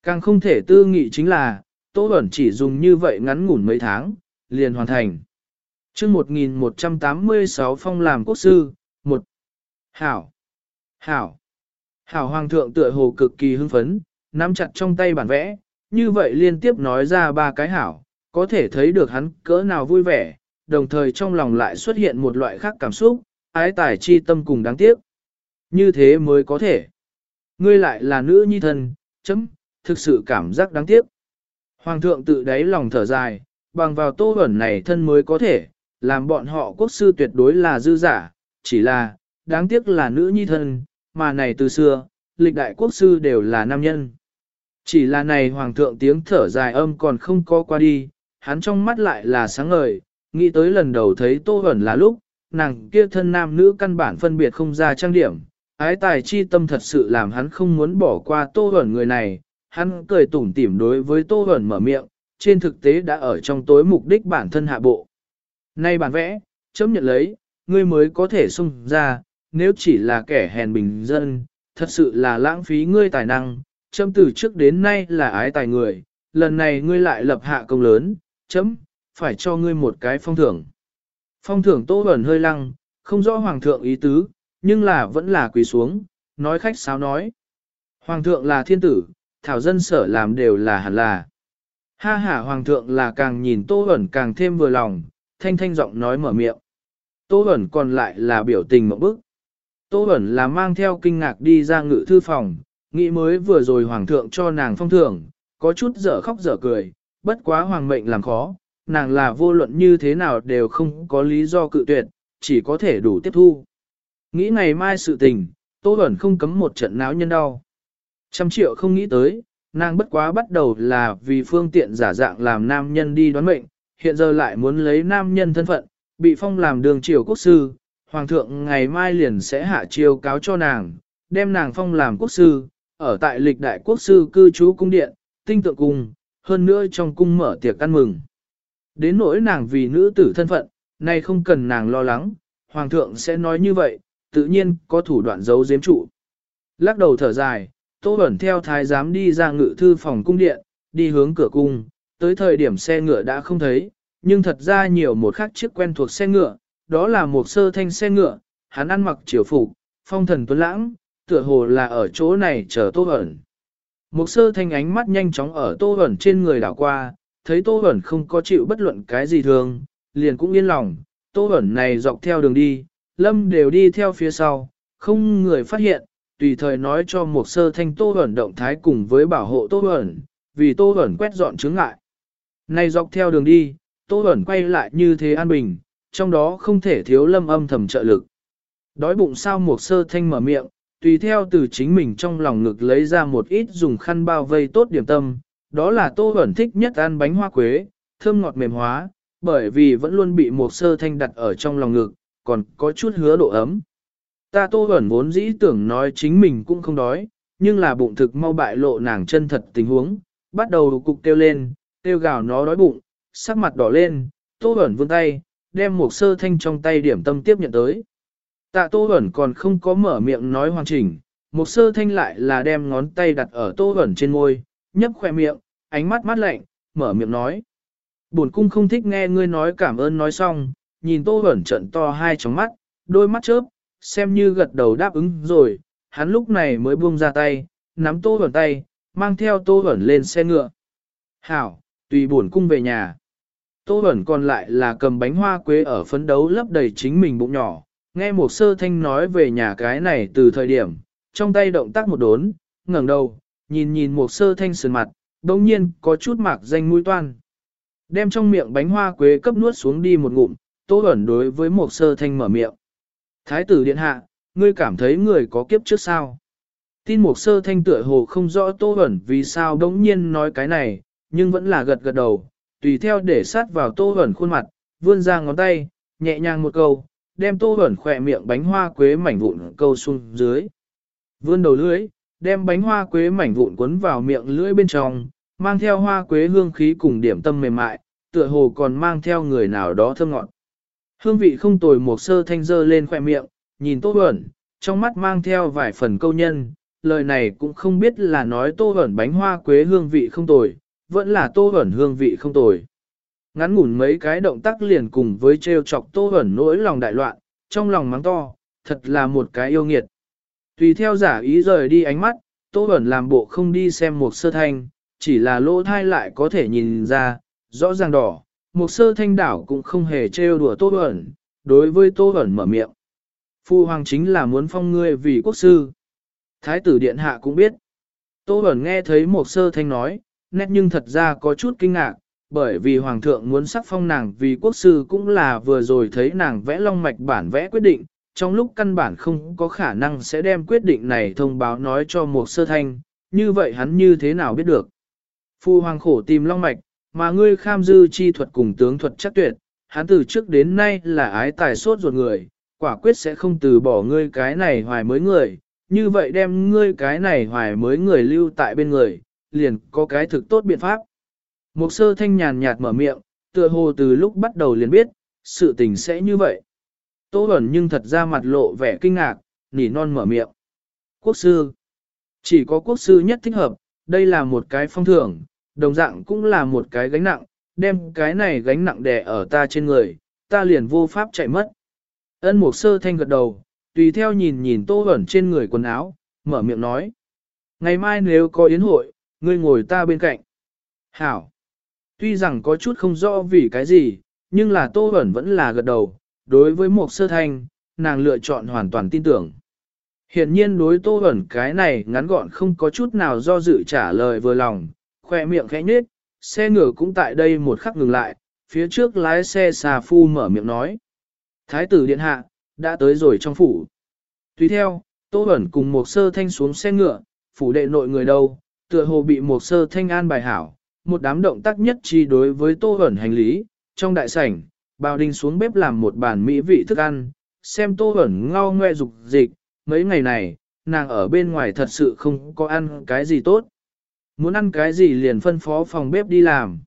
Càng không thể tư nghị chính là, Tô ẩn chỉ dùng như vậy ngắn ngủn mấy tháng, liền hoàn thành. chương 1186 phong làm quốc sư, một Hảo, Hảo, Hảo Hoàng thượng tựa hồ cực kỳ hưng phấn, nắm chặt trong tay bản vẽ, như vậy liên tiếp nói ra ba cái hảo, có thể thấy được hắn cỡ nào vui vẻ, đồng thời trong lòng lại xuất hiện một loại khác cảm xúc, ái tài chi tâm cùng đáng tiếc. Như thế mới có thể. Ngươi lại là nữ nhi thân, chấm, thực sự cảm giác đáng tiếc. Hoàng thượng tự đáy lòng thở dài, bằng vào tô ẩn này thân mới có thể, làm bọn họ quốc sư tuyệt đối là dư giả, chỉ là, đáng tiếc là nữ nhi thân, mà này từ xưa, lịch đại quốc sư đều là nam nhân. Chỉ là này hoàng thượng tiếng thở dài âm còn không có qua đi, hắn trong mắt lại là sáng ngời, nghĩ tới lần đầu thấy tô ẩn là lúc, nàng kia thân nam nữ căn bản phân biệt không ra trang điểm, ái tài chi tâm thật sự làm hắn không muốn bỏ qua tô ẩn người này, hắn cười tủm tỉm đối với tô ẩn mở miệng, trên thực tế đã ở trong tối mục đích bản thân hạ bộ. Nay bản vẽ, chấm nhận lấy, ngươi mới có thể xung ra, nếu chỉ là kẻ hèn bình dân, thật sự là lãng phí ngươi tài năng, chấm từ trước đến nay là ái tài người, lần này ngươi lại lập hạ công lớn, chấm, phải cho ngươi một cái phong thưởng. Phong thưởng tô ẩn hơi lăng, không rõ hoàng thượng ý tứ, nhưng là vẫn là quỳ xuống, nói khách sáo nói. Hoàng thượng là thiên tử, thảo dân sở làm đều là hẳn là. Ha ha hoàng thượng là càng nhìn tô ẩn càng thêm vừa lòng, thanh thanh giọng nói mở miệng. Tô ẩn còn lại là biểu tình một bức. Tô ẩn là mang theo kinh ngạc đi ra ngự thư phòng, nghĩ mới vừa rồi hoàng thượng cho nàng phong thưởng, có chút dở khóc dở cười, bất quá hoàng mệnh làm khó, nàng là vô luận như thế nào đều không có lý do cự tuyệt, chỉ có thể đủ tiếp thu. Nghĩ ngày mai sự tình, Tô Bẩn không cấm một trận náo nhân đau. Trăm triệu không nghĩ tới, nàng bất quá bắt đầu là vì phương tiện giả dạng làm nam nhân đi đoán mệnh, hiện giờ lại muốn lấy nam nhân thân phận, bị phong làm đường triều quốc sư, hoàng thượng ngày mai liền sẽ hạ chiêu cáo cho nàng, đem nàng phong làm quốc sư, ở tại lịch đại quốc sư cư trú cung điện, tinh tượng cung, hơn nữa trong cung mở tiệc ăn mừng. Đến nỗi nàng vì nữ tử thân phận, nay không cần nàng lo lắng, hoàng thượng sẽ nói như vậy, tự nhiên có thủ đoạn giấu giếm trụ. Lắc đầu thở dài, Tô Bẩn theo thái giám đi ra ngự thư phòng cung điện, đi hướng cửa cung, tới thời điểm xe ngựa đã không thấy, nhưng thật ra nhiều một khác chiếc quen thuộc xe ngựa, đó là một sơ thanh xe ngựa, hắn ăn mặc triều phục, phong thần tuấn lãng, tựa hồ là ở chỗ này chờ Tô hẩn Một sơ thanh ánh mắt nhanh chóng ở Tô hẩn trên người đảo qua, thấy Tô hẩn không có chịu bất luận cái gì thường, liền cũng yên lòng, Tô hẩn này dọc theo đường đi, Lâm đều đi theo phía sau, không người phát hiện, tùy thời nói cho một sơ thanh Tô hẩn động thái cùng với bảo hộ Tô hẩn vì Tô hẩn quét dọn chướng ngại. Này dọc theo đường đi, Tô hẩn quay lại như thế an bình, trong đó không thể thiếu lâm âm thầm trợ lực. Đói bụng sao một sơ thanh mở miệng, tùy theo từ chính mình trong lòng ngực lấy ra một ít dùng khăn bao vây tốt điểm tâm, đó là Tô Bẩn thích nhất ăn bánh hoa quế, thơm ngọt mềm hóa, bởi vì vẫn luôn bị một sơ thanh đặt ở trong lòng ngực, còn có chút hứa độ ấm. Ta Tô Bẩn vốn dĩ tưởng nói chính mình cũng không đói, nhưng là bụng thực mau bại lộ nàng chân thật tình huống, bắt đầu cục kêu lên, kêu gào nó đói bụng, sắc mặt đỏ lên, Tô Bẩn vươn tay, đem một sơ thanh trong tay điểm tâm tiếp nhận tới. Tạ Tô Bẩn còn không có mở miệng nói hoàn chỉnh, một sơ thanh lại là đem ngón tay đặt ở Tô Bẩn trên môi, nhấp khỏe miệng, ánh mắt mắt lạnh, mở miệng nói. Bổn cung không thích nghe ngươi nói cảm ơn nói xong, nhìn Tô Bẩn trận to hai tróng mắt, đôi mắt chớp, xem như gật đầu đáp ứng rồi, hắn lúc này mới buông ra tay, nắm Tô Bẩn tay, mang theo Tô Bẩn lên xe ngựa. Hảo, tùy bổn cung về nhà. Tô Bẩn còn lại là cầm bánh hoa quế ở phấn đấu lấp đầy chính mình bụng nhỏ, nghe một sơ thanh nói về nhà cái này từ thời điểm, trong tay động tác một đốn, ngẩng đầu, nhìn nhìn một sơ thanh sườn mặt, đồng nhiên có chút mạc danh mũi toan. Đem trong miệng bánh hoa quế cấp nuốt xuống đi một ngụm, Tô ẩn đối với một sơ thanh mở miệng. Thái tử điện hạ, ngươi cảm thấy người có kiếp trước sao? Tin một sơ thanh tựa hồ không rõ Tô ẩn vì sao đống nhiên nói cái này, nhưng vẫn là gật gật đầu, tùy theo để sát vào Tô ẩn khuôn mặt, vươn ra ngón tay, nhẹ nhàng một câu, đem Tô ẩn khỏe miệng bánh hoa quế mảnh vụn câu xuống dưới. Vươn đầu lưỡi, đem bánh hoa quế mảnh vụn cuốn vào miệng lưỡi bên trong, mang theo hoa quế hương khí cùng điểm tâm mềm mại, tựa hồ còn mang theo người nào đó thơm ngọt. Hương vị không tồi một sơ thanh dơ lên khỏe miệng, nhìn Tô Bẩn, trong mắt mang theo vài phần câu nhân, lời này cũng không biết là nói Tô Bẩn bánh hoa quế hương vị không tồi, vẫn là Tô Bẩn hương vị không tồi. Ngắn ngủn mấy cái động tác liền cùng với treo chọc Tô Bẩn nỗi lòng đại loạn, trong lòng mắng to, thật là một cái yêu nghiệt. Tùy theo giả ý rời đi ánh mắt, Tô Bẩn làm bộ không đi xem một sơ thanh, chỉ là lỗ thai lại có thể nhìn ra, rõ ràng đỏ, một sơ thanh đảo cũng không hề trêu đùa Tô Bẩn, đối với Tô Bẩn mở miệng. Phu hoàng chính là muốn phong ngươi vì quốc sư. Thái tử điện hạ cũng biết. Tô Bẩn nghe thấy một sơ thanh nói, nét nhưng thật ra có chút kinh ngạc, bởi vì hoàng thượng muốn sắc phong nàng vì quốc sư cũng là vừa rồi thấy nàng vẽ long mạch bản vẽ quyết định, trong lúc căn bản không có khả năng sẽ đem quyết định này thông báo nói cho một sơ thanh, như vậy hắn như thế nào biết được. Phu hoàng khổ tìm long mạch, mà ngươi kham dư chi thuật cùng tướng thuật chắc tuyệt, hắn từ trước đến nay là ái tài sốt ruột người, quả quyết sẽ không từ bỏ ngươi cái này hoài mới người, như vậy đem ngươi cái này hoài mới người lưu tại bên người, liền có cái thực tốt biện pháp. Mục sơ thanh nhàn nhạt mở miệng, tựa hồ từ lúc bắt đầu liền biết, sự tình sẽ như vậy. Tô ẩn nhưng thật ra mặt lộ vẻ kinh ngạc, nỉ non mở miệng. Quốc sư. Chỉ có quốc sư nhất thích hợp, đây là một cái phong thưởng, đồng dạng cũng là một cái gánh nặng, đem cái này gánh nặng đè ở ta trên người, ta liền vô pháp chạy mất. Ân mục sơ thanh gật đầu, tùy theo nhìn nhìn tô ẩn trên người quần áo, mở miệng nói. Ngày mai nếu có yến hội, ngươi ngồi ta bên cạnh. Hảo. Tuy rằng có chút không rõ vì cái gì, nhưng là tô hẩn vẫn là gật đầu, đối với một sơ thanh, nàng lựa chọn hoàn toàn tin tưởng. Hiện nhiên đối tô hẩn cái này ngắn gọn không có chút nào do dự trả lời vừa lòng, khoe miệng khẽ nhếch, xe ngựa cũng tại đây một khắc ngừng lại, phía trước lái xe xà phu mở miệng nói. Thái tử điện hạ, đã tới rồi trong phủ. Tuy theo, Tô Bẩn cùng một sơ thanh xuống xe ngựa, phủ đệ nội người đâu, tựa hồ bị một sơ thanh an bài hảo, một đám động tác nhất chi đối với Tô ẩn hành lý, trong đại sảnh, Bao đình xuống bếp làm một bàn mỹ vị thức ăn, xem Tô ẩn ngao ngoe dục dịch, mấy ngày này, nàng ở bên ngoài thật sự không có ăn cái gì tốt. Muốn ăn cái gì liền phân phó phòng bếp đi làm.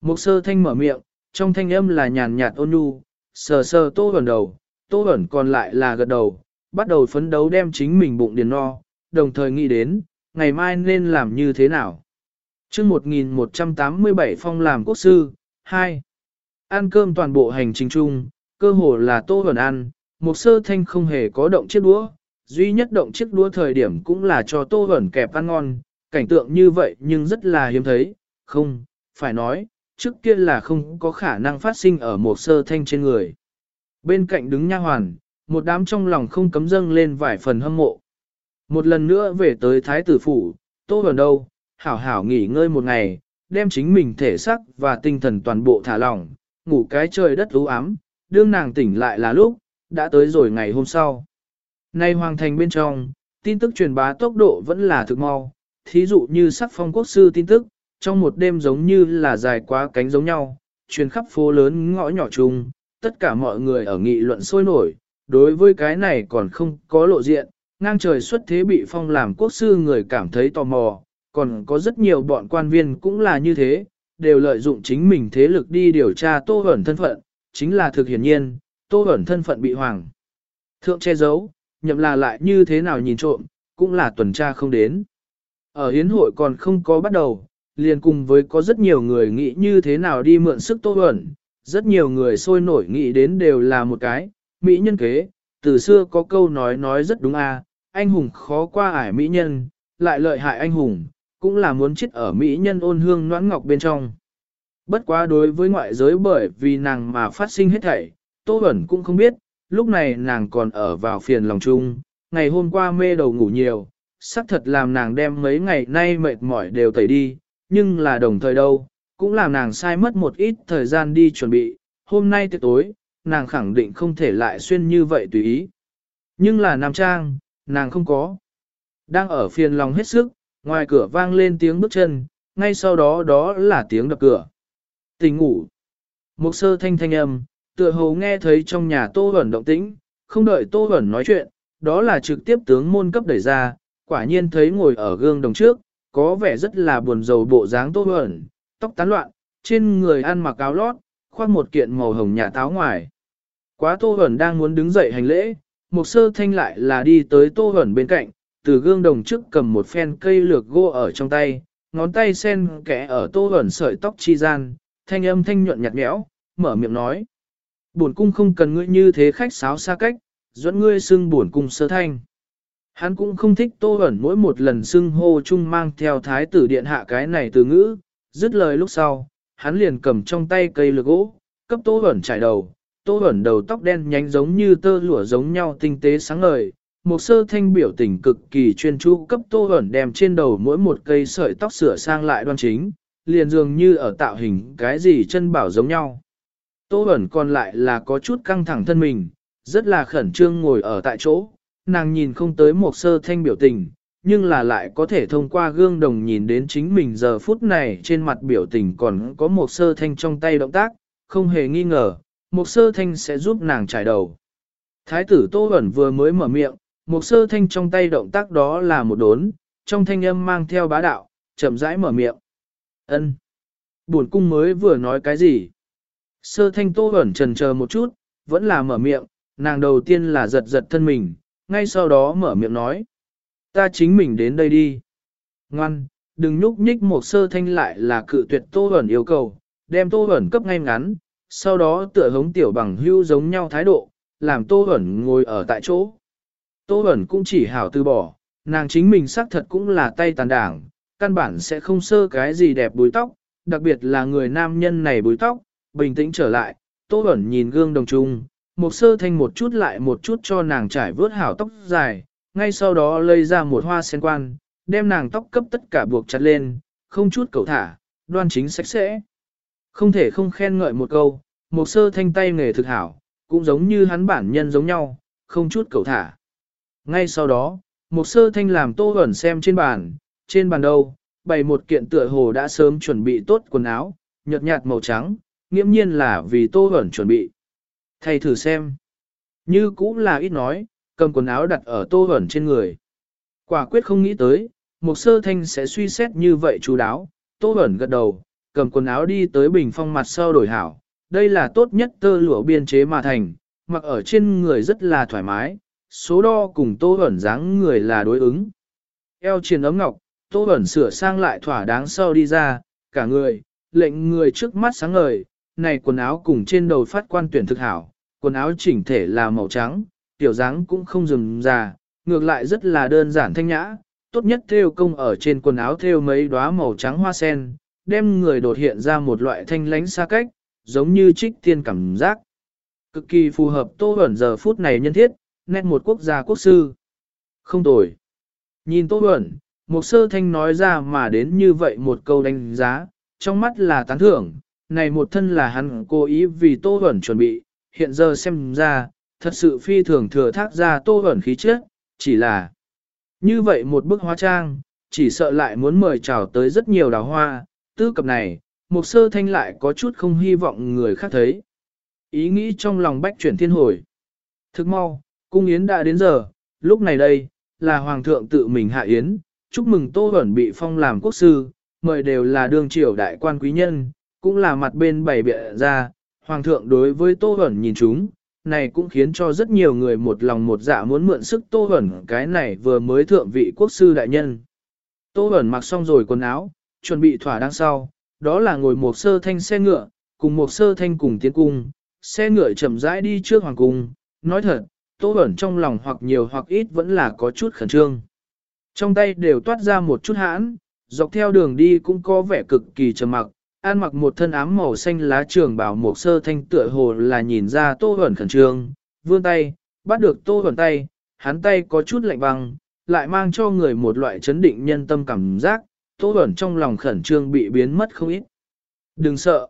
Một sơ thanh mở miệng, trong thanh âm là nhàn nhạt ôn nhu, sờ sờ Tô ẩn đầu, Tô ẩn còn lại là gật đầu, bắt đầu phấn đấu đem chính mình bụng điền no, đồng thời nghĩ đến, ngày mai nên làm như thế nào chương 1187 phong làm quốc sư, 2. Ăn cơm toàn bộ hành trình chung, cơ hồ là tô hẩn ăn, một sơ thanh không hề có động chiếc đũa, duy nhất động chiếc đũa thời điểm cũng là cho tô hẩn kẹp ăn ngon, cảnh tượng như vậy nhưng rất là hiếm thấy, không, phải nói, trước kia là không có khả năng phát sinh ở một sơ thanh trên người. Bên cạnh đứng nha hoàn, một đám trong lòng không cấm dâng lên vài phần hâm mộ. Một lần nữa về tới thái tử phủ, tô hẩn đâu, hảo hảo nghỉ ngơi một ngày, đem chính mình thể xác và tinh thần toàn bộ thả lỏng, ngủ cái trời đất u ám, đương nàng tỉnh lại là lúc, đã tới rồi ngày hôm sau. Nay hoàng thành bên trong, tin tức truyền bá tốc độ vẫn là thực mau, thí dụ như sắc phong quốc sư tin tức, trong một đêm giống như là dài quá cánh giống nhau, truyền khắp phố lớn ngõ nhỏ chung, tất cả mọi người ở nghị luận sôi nổi, đối với cái này còn không có lộ diện, ngang trời xuất thế bị phong làm quốc sư người cảm thấy tò mò, còn có rất nhiều bọn quan viên cũng là như thế, đều lợi dụng chính mình thế lực đi điều tra Tô ẩn thân phận, chính là thực hiển nhiên, Tô ẩn thân phận bị hoàng. Thượng che giấu, nhậm là lại như thế nào nhìn trộm, cũng là tuần tra không đến. Ở hiến hội còn không có bắt đầu, liền cùng với có rất nhiều người nghĩ như thế nào đi mượn sức Tô ẩn, rất nhiều người sôi nổi nghĩ đến đều là một cái, mỹ nhân kế, từ xưa có câu nói nói rất đúng a, anh hùng khó qua ải mỹ nhân, lại lợi hại anh hùng, cũng là muốn chết ở Mỹ nhân ôn hương noãn ngọc bên trong. Bất quá đối với ngoại giới bởi vì nàng mà phát sinh hết thảy, Tô Bẩn cũng không biết, lúc này nàng còn ở vào phiền lòng chung, ngày hôm qua mê đầu ngủ nhiều, xác thật làm nàng đem mấy ngày nay mệt mỏi đều tẩy đi, nhưng là đồng thời đâu, cũng làm nàng sai mất một ít thời gian đi chuẩn bị, hôm nay tới tối, nàng khẳng định không thể lại xuyên như vậy tùy ý. Nhưng là nam trang, nàng không có. Đang ở phiền lòng hết sức, Ngoài cửa vang lên tiếng bước chân, ngay sau đó đó là tiếng đập cửa. Tỉnh ngủ. Một sơ thanh thanh âm, tựa hồ nghe thấy trong nhà Tô Bẩn động tĩnh, không đợi Tô Bẩn nói chuyện, đó là trực tiếp tướng môn cấp đẩy ra, quả nhiên thấy ngồi ở gương đồng trước, có vẻ rất là buồn rầu bộ dáng Tô Bẩn, tóc tán loạn, trên người ăn mặc áo lót, khoác một kiện màu hồng nhà táo ngoài. Quá Tô Bẩn đang muốn đứng dậy hành lễ, một sơ thanh lại là đi tới Tô Bẩn bên cạnh, từ gương đồng trước cầm một phen cây lược gỗ ở trong tay, ngón tay sen kẽ ở tô ẩn sợi tóc chi gian, thanh âm thanh nhuận nhạt nhẽo, mở miệng nói. Bổn cung không cần ngươi như thế khách sáo xa cách, dẫn ngươi xưng bổn cung sơ thanh. Hắn cũng không thích tô ẩn mỗi một lần xưng hô chung mang theo thái tử điện hạ cái này từ ngữ, dứt lời lúc sau, hắn liền cầm trong tay cây lược gỗ, cấp tô ẩn trải đầu, tô ẩn đầu tóc đen nhánh giống như tơ lụa giống nhau tinh tế sáng ngời, một sơ thanh biểu tình cực kỳ chuyên chú cấp tô ẩn đem trên đầu mỗi một cây sợi tóc sửa sang lại đoan chính, liền dường như ở tạo hình cái gì chân bảo giống nhau. Tô ẩn còn lại là có chút căng thẳng thân mình, rất là khẩn trương ngồi ở tại chỗ, nàng nhìn không tới một sơ thanh biểu tình, nhưng là lại có thể thông qua gương đồng nhìn đến chính mình giờ phút này trên mặt biểu tình còn có một sơ thanh trong tay động tác, không hề nghi ngờ, một sơ thanh sẽ giúp nàng trải đầu. Thái tử Tô ẩn vừa mới mở miệng, một sơ thanh trong tay động tác đó là một đốn, trong thanh âm mang theo bá đạo, chậm rãi mở miệng. ân Buồn cung mới vừa nói cái gì? Sơ thanh tô ẩn trần chờ một chút, vẫn là mở miệng, nàng đầu tiên là giật giật thân mình, ngay sau đó mở miệng nói. Ta chính mình đến đây đi. Ngoan, đừng nhúc nhích một sơ thanh lại là cự tuyệt tô ẩn yêu cầu, đem tô ẩn cấp ngay ngắn, sau đó tựa hống tiểu bằng hưu giống nhau thái độ, làm tô ẩn ngồi ở tại chỗ. Tô Bẩn cũng chỉ hảo từ bỏ, nàng chính mình xác thật cũng là tay tàn đảng, căn bản sẽ không sơ cái gì đẹp búi tóc, đặc biệt là người nam nhân này búi tóc, bình tĩnh trở lại, Tô Bẩn nhìn gương đồng trung, một sơ thanh một chút lại một chút cho nàng trải vớt hảo tóc dài, ngay sau đó lấy ra một hoa sen quan, đem nàng tóc cấp tất cả buộc chặt lên, không chút cầu thả, đoan chính sạch sẽ. Không thể không khen ngợi một câu, một sơ thanh tay nghề thực hảo, cũng giống như hắn bản nhân giống nhau, không chút cầu thả. Ngay sau đó, một sơ thanh làm tô ẩn xem trên bàn, trên bàn đâu, bày một kiện tựa hồ đã sớm chuẩn bị tốt quần áo, nhợt nhạt màu trắng, nghiễm nhiên là vì tô ẩn chuẩn bị. Thầy thử xem. Như cũng là ít nói, cầm quần áo đặt ở tô ẩn trên người. Quả quyết không nghĩ tới, một sơ thanh sẽ suy xét như vậy chú đáo, tô ẩn gật đầu, cầm quần áo đi tới bình phong mặt sau đổi hảo. Đây là tốt nhất tơ lụa biên chế mà thành, mặc ở trên người rất là thoải mái, số đo cùng tô ẩn dáng người là đối ứng. Eo triền ấm ngọc, tô ẩn sửa sang lại thỏa đáng sau đi ra, cả người, lệnh người trước mắt sáng ngời, này quần áo cùng trên đầu phát quan tuyển thực hảo, quần áo chỉnh thể là màu trắng, tiểu dáng cũng không rườm già, ngược lại rất là đơn giản thanh nhã, tốt nhất theo công ở trên quần áo theo mấy đóa màu trắng hoa sen, đem người đột hiện ra một loại thanh lánh xa cách, giống như trích tiên cảm giác. Cực kỳ phù hợp tô ẩn giờ phút này nhân thiết, nét một quốc gia quốc sư. Không tồi. Nhìn tô Huẩn, một sơ thanh nói ra mà đến như vậy một câu đánh giá, trong mắt là tán thưởng, này một thân là hắn cố ý vì tô Huẩn chuẩn bị, hiện giờ xem ra, thật sự phi thường thừa thác ra tô Huẩn khí chất, chỉ là như vậy một bức hóa trang, chỉ sợ lại muốn mời chào tới rất nhiều đào hoa, tư cập này, một sơ thanh lại có chút không hy vọng người khác thấy. Ý nghĩ trong lòng bách chuyển thiên hồi. Thức mau, cung yến đã đến giờ, lúc này đây, là hoàng thượng tự mình hạ yến, chúc mừng tô Huẩn bị phong làm quốc sư, mời đều là đương triều đại quan quý nhân, cũng là mặt bên bày bịa ra, hoàng thượng đối với tô Huẩn nhìn chúng, này cũng khiến cho rất nhiều người một lòng một dạ muốn mượn sức tô Huẩn cái này vừa mới thượng vị quốc sư đại nhân. Tô Huẩn mặc xong rồi quần áo, chuẩn bị thỏa đằng sau, đó là ngồi một sơ thanh xe ngựa, cùng một sơ thanh cùng tiến cung, xe ngựa chậm rãi đi trước hoàng cung, nói thật, tô Bẩn trong lòng hoặc nhiều hoặc ít vẫn là có chút khẩn trương. Trong tay đều toát ra một chút hãn, dọc theo đường đi cũng có vẻ cực kỳ trầm mặc, an mặc một thân ám màu xanh lá trường bảo một sơ thanh tựa hồ là nhìn ra tô Bẩn khẩn trương, vươn tay, bắt được tô Bẩn tay, hắn tay có chút lạnh băng, lại mang cho người một loại chấn định nhân tâm cảm giác, tô Bẩn trong lòng khẩn trương bị biến mất không ít. Đừng sợ.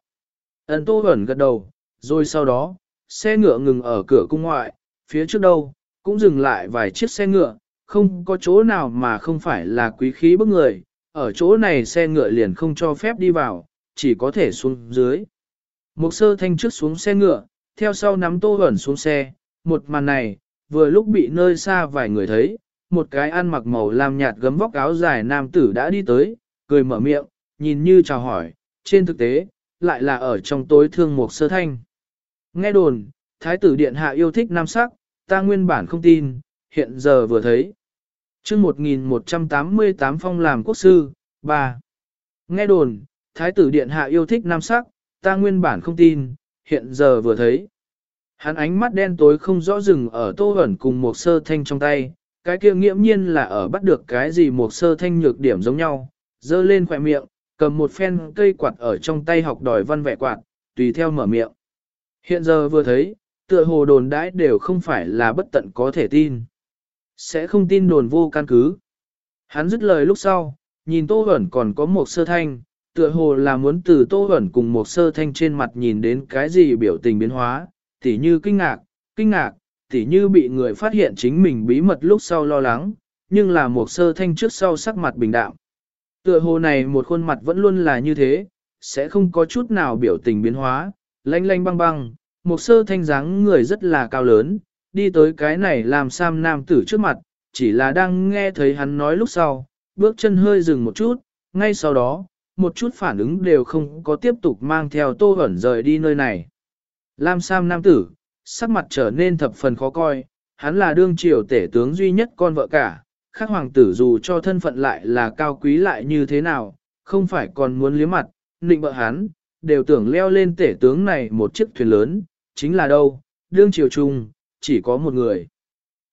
Ấn tô Bẩn gật đầu, rồi sau đó, xe ngựa ngừng ở cửa cung ngoại, phía trước đâu, cũng dừng lại vài chiếc xe ngựa, không có chỗ nào mà không phải là quý khí bức người, ở chỗ này xe ngựa liền không cho phép đi vào, chỉ có thể xuống dưới. Mục sơ thanh trước xuống xe ngựa, theo sau nắm tô ẩn xuống xe, một màn này, vừa lúc bị nơi xa vài người thấy, một cái ăn mặc màu lam nhạt gấm vóc áo dài nam tử đã đi tới, cười mở miệng, nhìn như chào hỏi, trên thực tế, lại là ở trong tối thương Mục sơ thanh. Nghe đồn, thái tử điện hạ yêu thích nam sắc, ta nguyên bản không tin, hiện giờ vừa thấy. chương 1188 phong làm quốc sư, 3. Nghe đồn, thái tử điện hạ yêu thích nam sắc, ta nguyên bản không tin, hiện giờ vừa thấy. Hắn ánh mắt đen tối không rõ rừng ở tô ẩn cùng một sơ thanh trong tay, cái kia nghiễm nhiên là ở bắt được cái gì một sơ thanh nhược điểm giống nhau, dơ lên khỏe miệng, cầm một phen cây quạt ở trong tay học đòi văn vẻ quạt, tùy theo mở miệng. Hiện giờ vừa thấy, tựa hồ đồn đãi đều không phải là bất tận có thể tin. Sẽ không tin đồn vô căn cứ. Hắn dứt lời lúc sau, nhìn Tô Huẩn còn có một sơ thanh, tựa hồ là muốn từ Tô Huẩn cùng một sơ thanh trên mặt nhìn đến cái gì biểu tình biến hóa, tỉ như kinh ngạc, kinh ngạc, tỉ như bị người phát hiện chính mình bí mật lúc sau lo lắng, nhưng là một sơ thanh trước sau sắc mặt bình đạm. Tựa hồ này một khuôn mặt vẫn luôn là như thế, sẽ không có chút nào biểu tình biến hóa, lanh lanh băng băng, một sơ thanh dáng người rất là cao lớn, đi tới cái này làm sam nam tử trước mặt, chỉ là đang nghe thấy hắn nói lúc sau, bước chân hơi dừng một chút, ngay sau đó, một chút phản ứng đều không có tiếp tục mang theo tô ẩn rời đi nơi này. Lam Sam nam tử, sắc mặt trở nên thập phần khó coi, hắn là đương triều tể tướng duy nhất con vợ cả, khác hoàng tử dù cho thân phận lại là cao quý lại như thế nào, không phải còn muốn liếm mặt, nịnh bợ hắn, đều tưởng leo lên tể tướng này một chiếc thuyền lớn, chính là đâu, đương triều trung, chỉ có một người.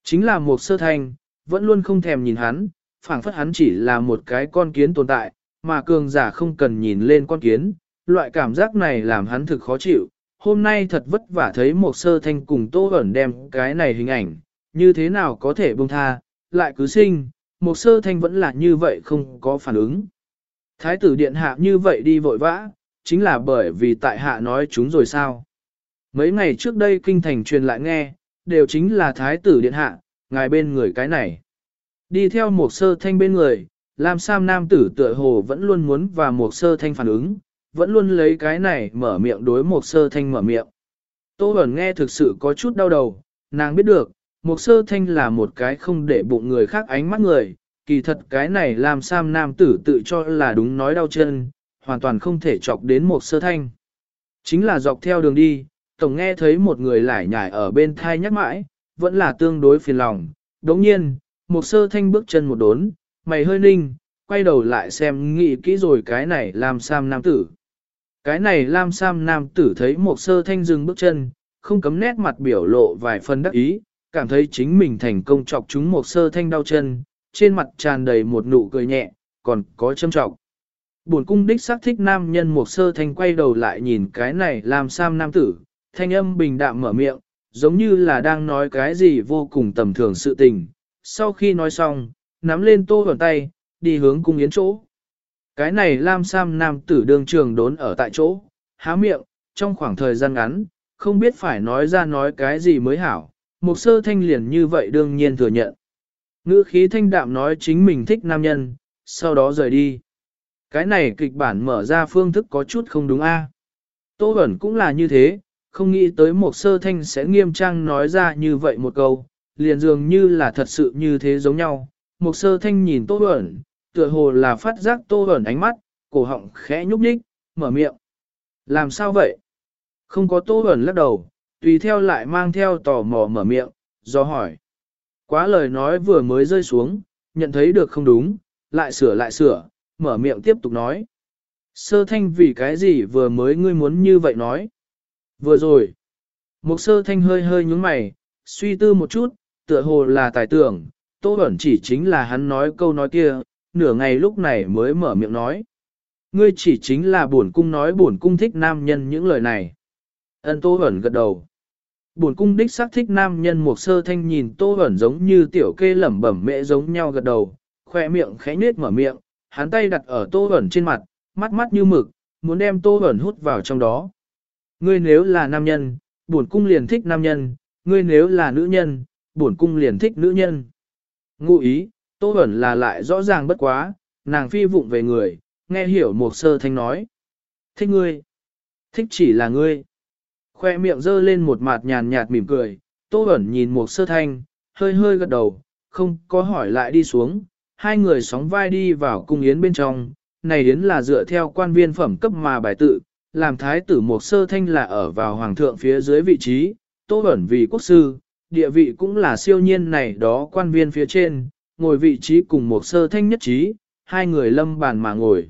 Chính là một sơ thanh, vẫn luôn không thèm nhìn hắn, phảng phất hắn chỉ là một cái con kiến tồn tại, mà cường giả không cần nhìn lên con kiến, loại cảm giác này làm hắn thực khó chịu. Hôm nay thật vất vả thấy một sơ thanh cùng tô ẩn đem cái này hình ảnh, như thế nào có thể buông tha, lại cứ sinh, một sơ thanh vẫn là như vậy không có phản ứng. Thái tử điện hạ như vậy đi vội vã, chính là bởi vì tại hạ nói chúng rồi sao. Mấy ngày trước đây kinh thành truyền lại nghe, đều chính là thái tử điện hạ, ngài bên người cái này. Đi theo một sơ thanh bên người, Lam Sam nam tử tựa hồ vẫn luôn muốn và một sơ thanh phản ứng, vẫn luôn lấy cái này mở miệng đối một sơ thanh mở miệng. Tô Bẩn nghe thực sự có chút đau đầu, nàng biết được, một sơ thanh là một cái không để bụng người khác ánh mắt người, kỳ thật cái này làm Sam nam tử tự cho là đúng nói đau chân, hoàn toàn không thể chọc đến một sơ thanh. Chính là dọc theo đường đi, tổng nghe thấy một người lải nhải ở bên thai nhắc mãi, vẫn là tương đối phiền lòng. Đồng nhiên, một sơ thanh bước chân một đốn, mày hơi ninh, quay đầu lại xem nghĩ kỹ rồi cái này làm Sam nam tử. Cái này làm Sam nam tử thấy một sơ thanh dừng bước chân, không cấm nét mặt biểu lộ vài phần đắc ý, cảm thấy chính mình thành công chọc chúng một sơ thanh đau chân, trên mặt tràn đầy một nụ cười nhẹ, còn có châm trọng. Bổn cung đích xác thích nam nhân một sơ thanh quay đầu lại nhìn cái này làm Sam nam tử, thanh âm bình đạm mở miệng, giống như là đang nói cái gì vô cùng tầm thường sự tình. Sau khi nói xong, nắm lên tô vào tay, đi hướng cung yến chỗ. Cái này Lam Sam nam tử đương trường đốn ở tại chỗ, há miệng, trong khoảng thời gian ngắn, không biết phải nói ra nói cái gì mới hảo. Một sơ thanh liền như vậy đương nhiên thừa nhận. Ngữ khí thanh đạm nói chính mình thích nam nhân, sau đó rời đi. Cái này kịch bản mở ra phương thức có chút không đúng a. Tô Bẩn cũng là như thế, không nghĩ tới một sơ thanh sẽ nghiêm trang nói ra như vậy một câu, liền dường như là thật sự như thế giống nhau. Một sơ thanh nhìn Tô Bẩn, tựa hồ là phát giác Tô Bẩn ánh mắt, cổ họng khẽ nhúc nhích, mở miệng. Làm sao vậy? Không có Tô Bẩn lắc đầu, tùy theo lại mang theo tò mò mở miệng, do hỏi. Quá lời nói vừa mới rơi xuống, nhận thấy được không đúng, lại sửa lại sửa, mở miệng tiếp tục nói. Sơ thanh vì cái gì vừa mới ngươi muốn như vậy nói? Vừa rồi. Một sơ thanh hơi hơi nhúng mày, suy tư một chút, tựa hồ là tài tưởng, Tô ẩn chỉ chính là hắn nói câu nói kia, nửa ngày lúc này mới mở miệng nói. Ngươi chỉ chính là buồn cung nói buồn cung thích nam nhân những lời này. Ân Tô ẩn gật đầu. Buồn cung đích xác thích nam nhân một sơ thanh nhìn Tô ẩn giống như tiểu kê lẩm bẩm mẹ giống nhau gật đầu, khoe miệng khẽ nết mở miệng, hắn tay đặt ở Tô ẩn trên mặt, mắt mắt như mực, muốn đem Tô ẩn hút vào trong đó. Ngươi nếu là nam nhân, bổn cung liền thích nam nhân, ngươi nếu là nữ nhân, bổn cung liền thích nữ nhân. Ngụ ý, Tô Bẩn là lại rõ ràng bất quá, nàng phi vụng về người, nghe hiểu một sơ thanh nói. Thích ngươi. Thích chỉ là ngươi. Khoe miệng dơ lên một mặt nhàn nhạt mỉm cười, Tô Bẩn nhìn một sơ thanh, hơi hơi gật đầu, không có hỏi lại đi xuống. Hai người sóng vai đi vào cung yến bên trong, này yến là dựa theo quan viên phẩm cấp mà bài tự, làm thái tử một sơ thanh là ở vào hoàng thượng phía dưới vị trí, Tô ẩn vì quốc sư, địa vị cũng là siêu nhiên này đó quan viên phía trên, ngồi vị trí cùng một sơ thanh nhất trí, hai người lâm bàn mà ngồi.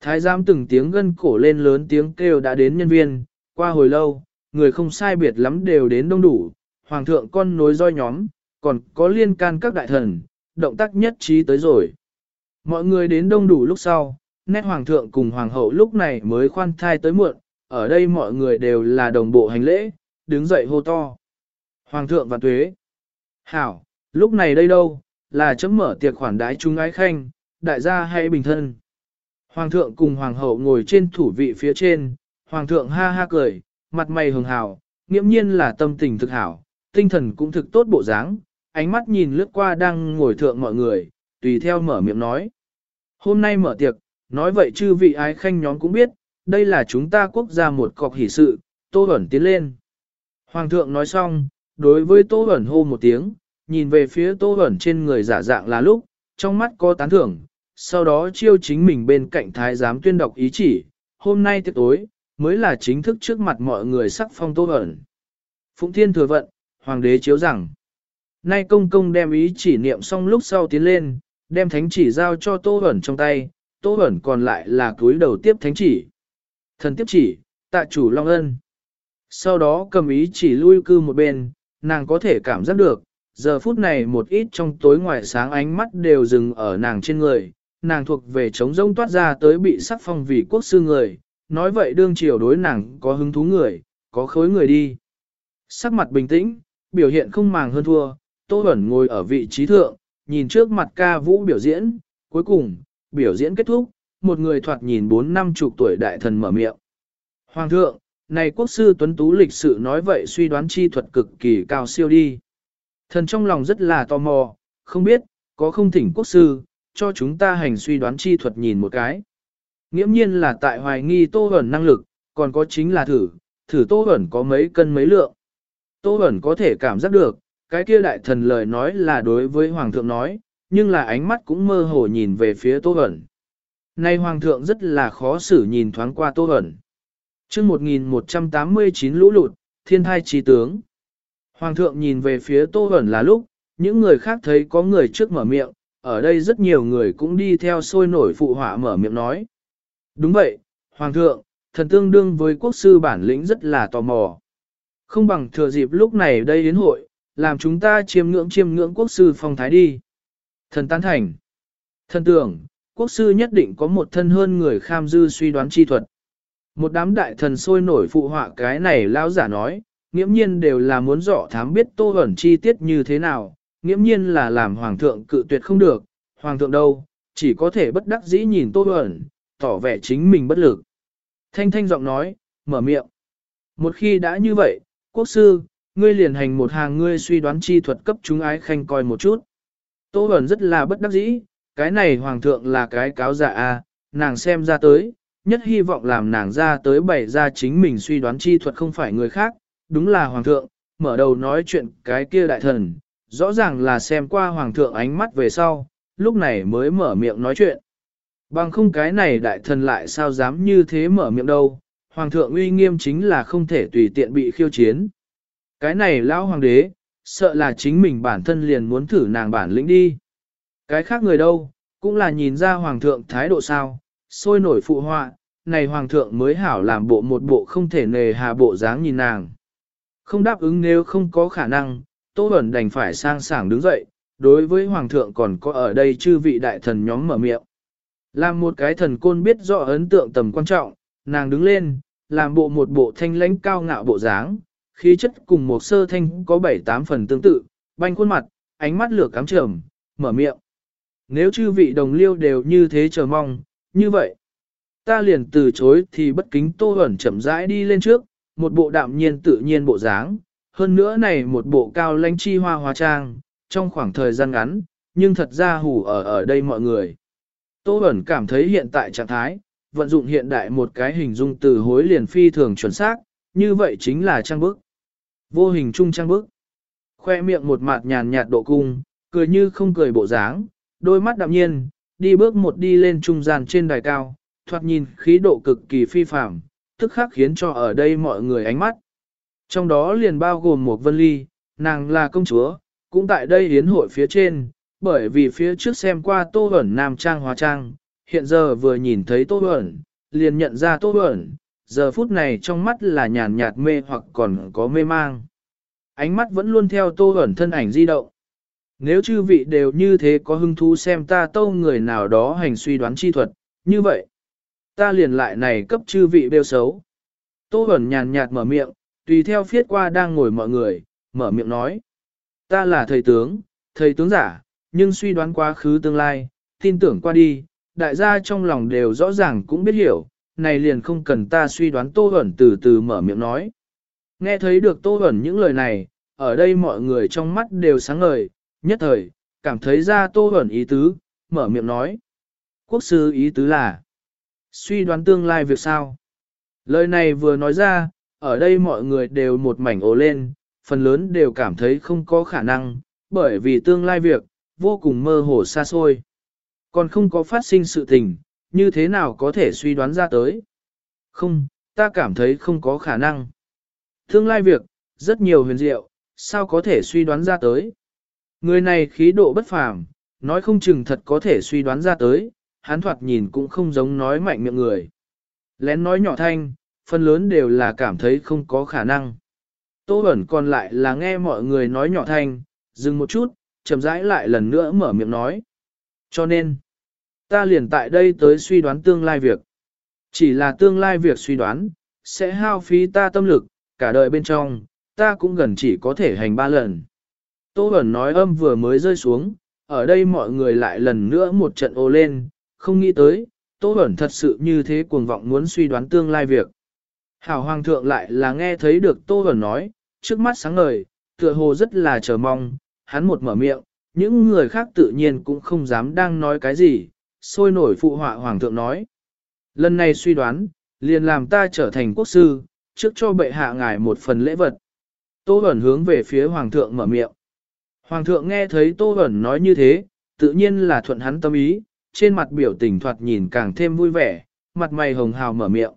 Thái giám từng tiếng gân cổ lên lớn tiếng kêu đã đến nhân viên, qua hồi lâu, người không sai biệt lắm đều đến đông đủ, hoàng thượng con nối roi nhóm, còn có liên can các đại thần, động tác nhất trí tới rồi. Mọi người đến đông đủ lúc sau, nét hoàng thượng cùng hoàng hậu lúc này mới khoan thai tới muộn, ở đây mọi người đều là đồng bộ hành lễ, đứng dậy hô to. Hoàng thượng và tuế. Hảo, lúc này đây đâu, là chấm mở tiệc khoản đái chúng ái khanh, đại gia hay bình thân. Hoàng thượng cùng hoàng hậu ngồi trên thủ vị phía trên, hoàng thượng ha ha cười, mặt mày hường hào, nghiễm nhiên là tâm tình thực hảo, tinh thần cũng thực tốt bộ dáng, ánh mắt nhìn lướt qua đang ngồi thượng mọi người, tùy theo mở miệng nói. Hôm nay mở tiệc, nói vậy chư vị ái khanh nhóm cũng biết, đây là chúng ta quốc gia một cọc hỷ sự, Tô Bẩn tiến lên. Hoàng thượng nói xong, đối với Tô Bẩn hô một tiếng, nhìn về phía Tô Bẩn trên người giả dạng là lúc, trong mắt có tán thưởng, sau đó chiêu chính mình bên cạnh thái giám tuyên đọc ý chỉ, hôm nay tiệc tối, mới là chính thức trước mặt mọi người sắc phong Tô Bẩn. Phụng Thiên thừa vận, Hoàng đế chiếu rằng, nay công công đem ý chỉ niệm xong lúc sau tiến lên, đem thánh chỉ giao cho Tô Bẩn trong tay, Tô Bẩn còn lại là cúi đầu tiếp thánh chỉ. Thần tiếp chỉ, tạ chủ Long Ân. Sau đó cầm ý chỉ lui cư một bên, nàng có thể cảm giác được, giờ phút này một ít trong tối ngoài sáng ánh mắt đều dừng ở nàng trên người, nàng thuộc về chống rông toát ra tới bị sắc phong vì quốc sư người, nói vậy đương triều đối nàng có hứng thú người, có khối người đi. Sắc mặt bình tĩnh, biểu hiện không màng hơn thua, Tô Bẩn ngồi ở vị trí thượng, nhìn trước mặt ca vũ biểu diễn, cuối cùng, biểu diễn kết thúc, một người thoạt nhìn bốn năm chục tuổi đại thần mở miệng. Hoàng thượng, này quốc sư tuấn tú lịch sự nói vậy suy đoán chi thuật cực kỳ cao siêu đi. Thần trong lòng rất là tò mò, không biết, có không thỉnh quốc sư, cho chúng ta hành suy đoán chi thuật nhìn một cái. Nghiễm nhiên là tại hoài nghi Tô ẩn năng lực, còn có chính là thử, thử Tô ẩn có mấy cân mấy lượng. Tô ẩn có thể cảm giác được, cái kia đại thần lời nói là đối với Hoàng thượng nói, nhưng là ánh mắt cũng mơ hồ nhìn về phía Tô hẩn Nay Hoàng thượng rất là khó xử nhìn thoáng qua Tô Hẩn. Trước 1189 lũ lụt, thiên thai trí tướng. Hoàng thượng nhìn về phía Tô hẩn là lúc, những người khác thấy có người trước mở miệng, ở đây rất nhiều người cũng đi theo sôi nổi phụ họa mở miệng nói. Đúng vậy, Hoàng thượng, thần tương đương với quốc sư bản lĩnh rất là tò mò. Không bằng thừa dịp lúc này đây đến hội, làm chúng ta chiêm ngưỡng chiêm ngưỡng quốc sư phong thái đi. Thần tán thành. Thần tưởng, quốc sư nhất định có một thân hơn người kham dư suy đoán chi thuật. Một đám đại thần sôi nổi phụ họa cái này lao giả nói, nghiễm nhiên đều là muốn dọ thám biết tô ẩn chi tiết như thế nào, nghiễm nhiên là làm hoàng thượng cự tuyệt không được, hoàng thượng đâu, chỉ có thể bất đắc dĩ nhìn tô ẩn, tỏ vẻ chính mình bất lực. Thanh thanh giọng nói, mở miệng. Một khi đã như vậy, quốc sư, ngươi liền hành một hàng ngươi suy đoán chi thuật cấp chúng ái khanh coi một chút. Tô ẩn rất là bất đắc dĩ, cái này hoàng thượng là cái cáo giả a, à, nàng xem ra tới, nhất hy vọng làm nàng ra tới bày ra chính mình suy đoán chi thuật không phải người khác, đúng là hoàng thượng, mở đầu nói chuyện cái kia đại thần, rõ ràng là xem qua hoàng thượng ánh mắt về sau, lúc này mới mở miệng nói chuyện. Bằng không cái này đại thần lại sao dám như thế mở miệng đâu, hoàng thượng uy nghiêm chính là không thể tùy tiện bị khiêu chiến. Cái này lão hoàng đế, sợ là chính mình bản thân liền muốn thử nàng bản lĩnh đi. Cái khác người đâu, cũng là nhìn ra hoàng thượng thái độ sao, sôi nổi phụ họa, này hoàng thượng mới hảo làm bộ một bộ không thể nề hà bộ dáng nhìn nàng. Không đáp ứng nếu không có khả năng, Tô Bẩn đành phải sang sảng đứng dậy, đối với hoàng thượng còn có ở đây chư vị đại thần nhóm mở miệng. Làm một cái thần côn biết rõ ấn tượng tầm quan trọng, nàng đứng lên, làm bộ một bộ thanh lãnh cao ngạo bộ dáng, khí chất cùng một sơ thanh có bảy tám phần tương tự, banh khuôn mặt, ánh mắt lửa cám trầm, mở miệng. Nếu chư vị đồng liêu đều như thế chờ mong, như vậy, ta liền từ chối thì bất kính tô ẩn chậm rãi đi lên trước, một bộ đạm nhiên tự nhiên bộ dáng, hơn nữa này một bộ cao lãnh chi hoa hóa trang, trong khoảng thời gian ngắn, nhưng thật ra hủ ở ở đây mọi người. Tô ẩn cảm thấy hiện tại trạng thái, vận dụng hiện đại một cái hình dung từ hối liền phi thường chuẩn xác, như vậy chính là trang bức. Vô hình trung trang bức. Khoe miệng một mặt nhàn nhạt độ cung, cười như không cười bộ dáng, đôi mắt đạm nhiên, đi bước một đi lên trung gian trên đài cao, thoạt nhìn khí độ cực kỳ phi phạm, tức khắc khiến cho ở đây mọi người ánh mắt. Trong đó liền bao gồm một vân ly, nàng là công chúa, cũng tại đây hiến hội phía trên, bởi vì phía trước xem qua tô ẩn nam trang hóa trang, hiện giờ vừa nhìn thấy tô ẩn, liền nhận ra tô ẩn, giờ phút này trong mắt là nhàn nhạt mê hoặc còn có mê mang. Ánh mắt vẫn luôn theo tô ẩn thân ảnh di động. Nếu chư vị đều như thế có hứng thú xem ta tô người nào đó hành suy đoán chi thuật, như vậy, ta liền lại này cấp chư vị bêu xấu. Tô ẩn nhàn nhạt mở miệng, tùy theo phiết qua đang ngồi mọi người, mở miệng nói. Ta là thầy tướng, thầy tướng giả, nhưng suy đoán quá khứ tương lai, tin tưởng qua đi, đại gia trong lòng đều rõ ràng cũng biết hiểu, này liền không cần ta suy đoán Tô Hẩn từ từ mở miệng nói. Nghe thấy được Tô Hẩn những lời này, ở đây mọi người trong mắt đều sáng ngời, nhất thời, cảm thấy ra Tô Hẩn ý tứ, mở miệng nói. Quốc sư ý tứ là, suy đoán tương lai việc sao? Lời này vừa nói ra, ở đây mọi người đều một mảnh ồ lên, phần lớn đều cảm thấy không có khả năng, bởi vì tương lai việc, vô cùng mơ hồ xa xôi. Còn không có phát sinh sự tình, như thế nào có thể suy đoán ra tới? Không, ta cảm thấy không có khả năng. Tương lai việc, rất nhiều huyền diệu, sao có thể suy đoán ra tới? Người này khí độ bất phàm, nói không chừng thật có thể suy đoán ra tới, hắn thoạt nhìn cũng không giống nói mạnh miệng người. Lén nói nhỏ thanh, phần lớn đều là cảm thấy không có khả năng. Tô ẩn còn lại là nghe mọi người nói nhỏ thanh, dừng một chút, chậm rãi lại lần nữa mở miệng nói. Cho nên, ta liền tại đây tới suy đoán tương lai việc. Chỉ là tương lai việc suy đoán, sẽ hao phí ta tâm lực, cả đời bên trong, ta cũng gần chỉ có thể hành ba lần. Tô Bẩn nói âm vừa mới rơi xuống, ở đây mọi người lại lần nữa một trận ô lên, không nghĩ tới, Tô Bẩn thật sự như thế cuồng vọng muốn suy đoán tương lai việc. Hảo hoàng thượng lại là nghe thấy được Tô Bẩn nói, trước mắt sáng ngời, tựa hồ rất là chờ mong, hắn một mở miệng, những người khác tự nhiên cũng không dám đang nói cái gì, sôi nổi phụ họa hoàng thượng nói. Lần này suy đoán, liền làm ta trở thành quốc sư, trước cho bệ hạ ngài một phần lễ vật. Tô Bẩn hướng về phía hoàng thượng mở miệng. Hoàng thượng nghe thấy Tô Bẩn nói như thế, tự nhiên là thuận hắn tâm ý, trên mặt biểu tình thoạt nhìn càng thêm vui vẻ, mặt mày hồng hào mở miệng.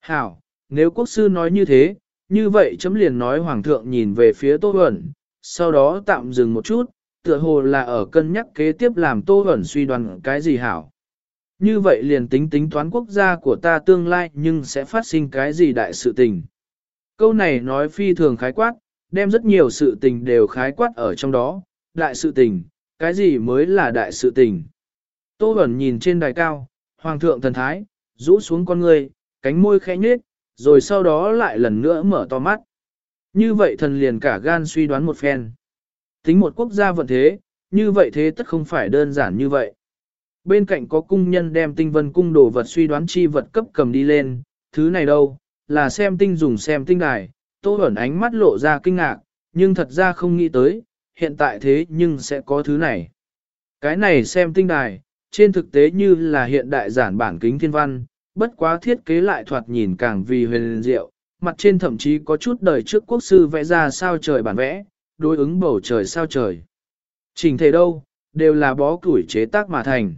Hảo, nếu quốc sư nói như thế, như vậy chấm liền nói hoàng thượng nhìn về phía Tô Bẩn, sau đó tạm dừng một chút, tựa hồ là ở cân nhắc kế tiếp làm Tô Bẩn suy đoán cái gì hảo. Như vậy liền tính tính toán quốc gia của ta tương lai nhưng sẽ phát sinh cái gì đại sự tình. Câu này nói phi thường khái quát, đem rất nhiều sự tình đều khái quát ở trong đó, đại sự tình, cái gì mới là đại sự tình. Tô Bẩn nhìn trên đài cao, Hoàng thượng thần thái, rũ xuống con người, cánh môi khẽ nhếch, rồi sau đó lại lần nữa mở to mắt. Như vậy thần liền cả gan suy đoán một phen. Tính một quốc gia vận thế, như vậy thế tất không phải đơn giản như vậy. Bên cạnh có cung nhân đem tinh vân cung đồ vật suy đoán chi vật cấp cầm đi lên, thứ này đâu, là xem tinh dùng xem tinh đài, tô ẩn ánh mắt lộ ra kinh ngạc, nhưng thật ra không nghĩ tới, hiện tại thế nhưng sẽ có thứ này. Cái này xem tinh đài, trên thực tế như là hiện đại giản bản kính thiên văn, bất quá thiết kế lại thoạt nhìn càng vì huyền diệu, mặt trên thậm chí có chút đời trước quốc sư vẽ ra sao trời bản vẽ, đối ứng bầu trời sao trời. Trình thể đâu, đều là bó củi chế tác mà thành.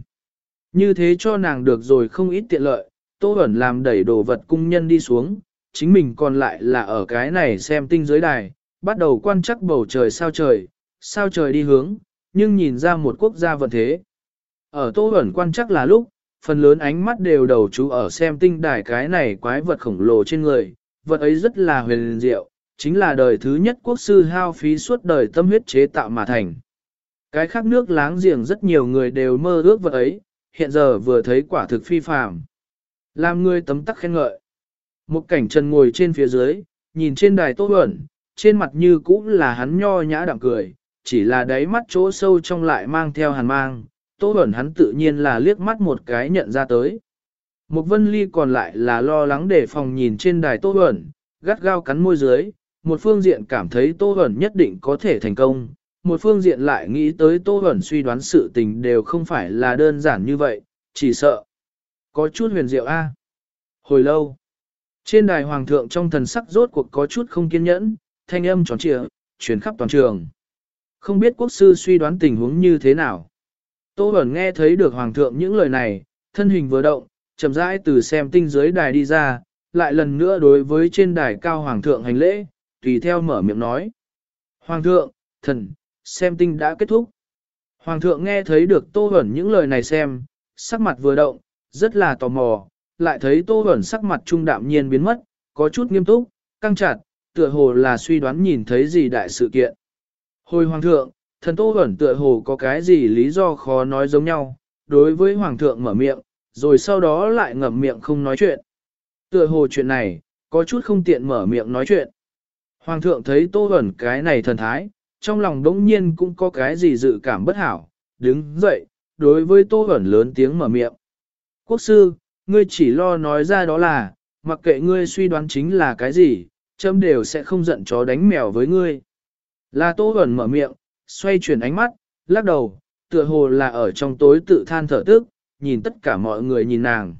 Như thế cho nàng được rồi không ít tiện lợi, Tô Bẩn làm đẩy đồ vật cung nhân đi xuống, chính mình còn lại là ở cái này xem tinh giới đài, bắt đầu quan chắc bầu trời sao trời, sao trời đi hướng, nhưng nhìn ra một quốc gia vận thế. Ở Tô Bẩn quan chắc là lúc, phần lớn ánh mắt đều đầu chú ở xem tinh đài cái này quái vật khổng lồ trên người, vật ấy rất là huyền diệu, chính là đời thứ nhất quốc sư hao phí suốt đời tâm huyết chế tạo mà thành. Cái khác nước láng giềng rất nhiều người đều mơ ước vật ấy, hiện giờ vừa thấy quả thực phi phàm. Làm người tấm tắc khen ngợi. Một cảnh trần ngồi trên phía dưới, nhìn trên đài tô ẩn, trên mặt như cũ là hắn nho nhã đạm cười, chỉ là đáy mắt chỗ sâu trong lại mang theo hàn mang, tô ẩn hắn tự nhiên là liếc mắt một cái nhận ra tới. Một vân ly còn lại là lo lắng để phòng nhìn trên đài tô ẩn, gắt gao cắn môi dưới, một phương diện cảm thấy tô ẩn nhất định có thể thành công, một phương diện lại nghĩ tới Tô Huẩn suy đoán sự tình đều không phải là đơn giản như vậy, chỉ sợ. Có chút huyền diệu a. À? Hồi lâu, trên đài hoàng thượng trong thần sắc rốt cuộc có chút không kiên nhẫn, thanh âm tròn trịa, truyền khắp toàn trường. Không biết quốc sư suy đoán tình huống như thế nào. Tô Huẩn nghe thấy được hoàng thượng những lời này, thân hình vừa động, chậm rãi từ xem tinh dưới đài đi ra, lại lần nữa đối với trên đài cao hoàng thượng hành lễ, tùy theo mở miệng nói. Hoàng thượng, thần, xem tinh đã kết thúc. Hoàng thượng nghe thấy được Tô Huẩn những lời này xem, sắc mặt vừa động, rất là tò mò, lại thấy Tô Huẩn sắc mặt trung đạm nhiên biến mất, có chút nghiêm túc, căng chặt, tựa hồ là suy đoán nhìn thấy gì đại sự kiện. Hồi Hoàng thượng, thần Tô Huẩn tựa hồ có cái gì lý do khó nói giống nhau, đối với Hoàng thượng mở miệng, rồi sau đó lại ngậm miệng không nói chuyện. Tựa hồ chuyện này, có chút không tiện mở miệng nói chuyện. Hoàng thượng thấy Tô Huẩn cái này thần thái, trong lòng đống nhiên cũng có cái gì dự cảm bất hảo, đứng dậy, đối với Tô Huẩn lớn tiếng mở miệng. Quốc sư, ngươi chỉ lo nói ra đó là, mặc kệ ngươi suy đoán chính là cái gì, châm đều sẽ không giận chó đánh mèo với ngươi. Là Tô Huẩn mở miệng, xoay chuyển ánh mắt, lắc đầu, tựa hồ là ở trong tối tự than thở tức, nhìn tất cả mọi người nhìn nàng.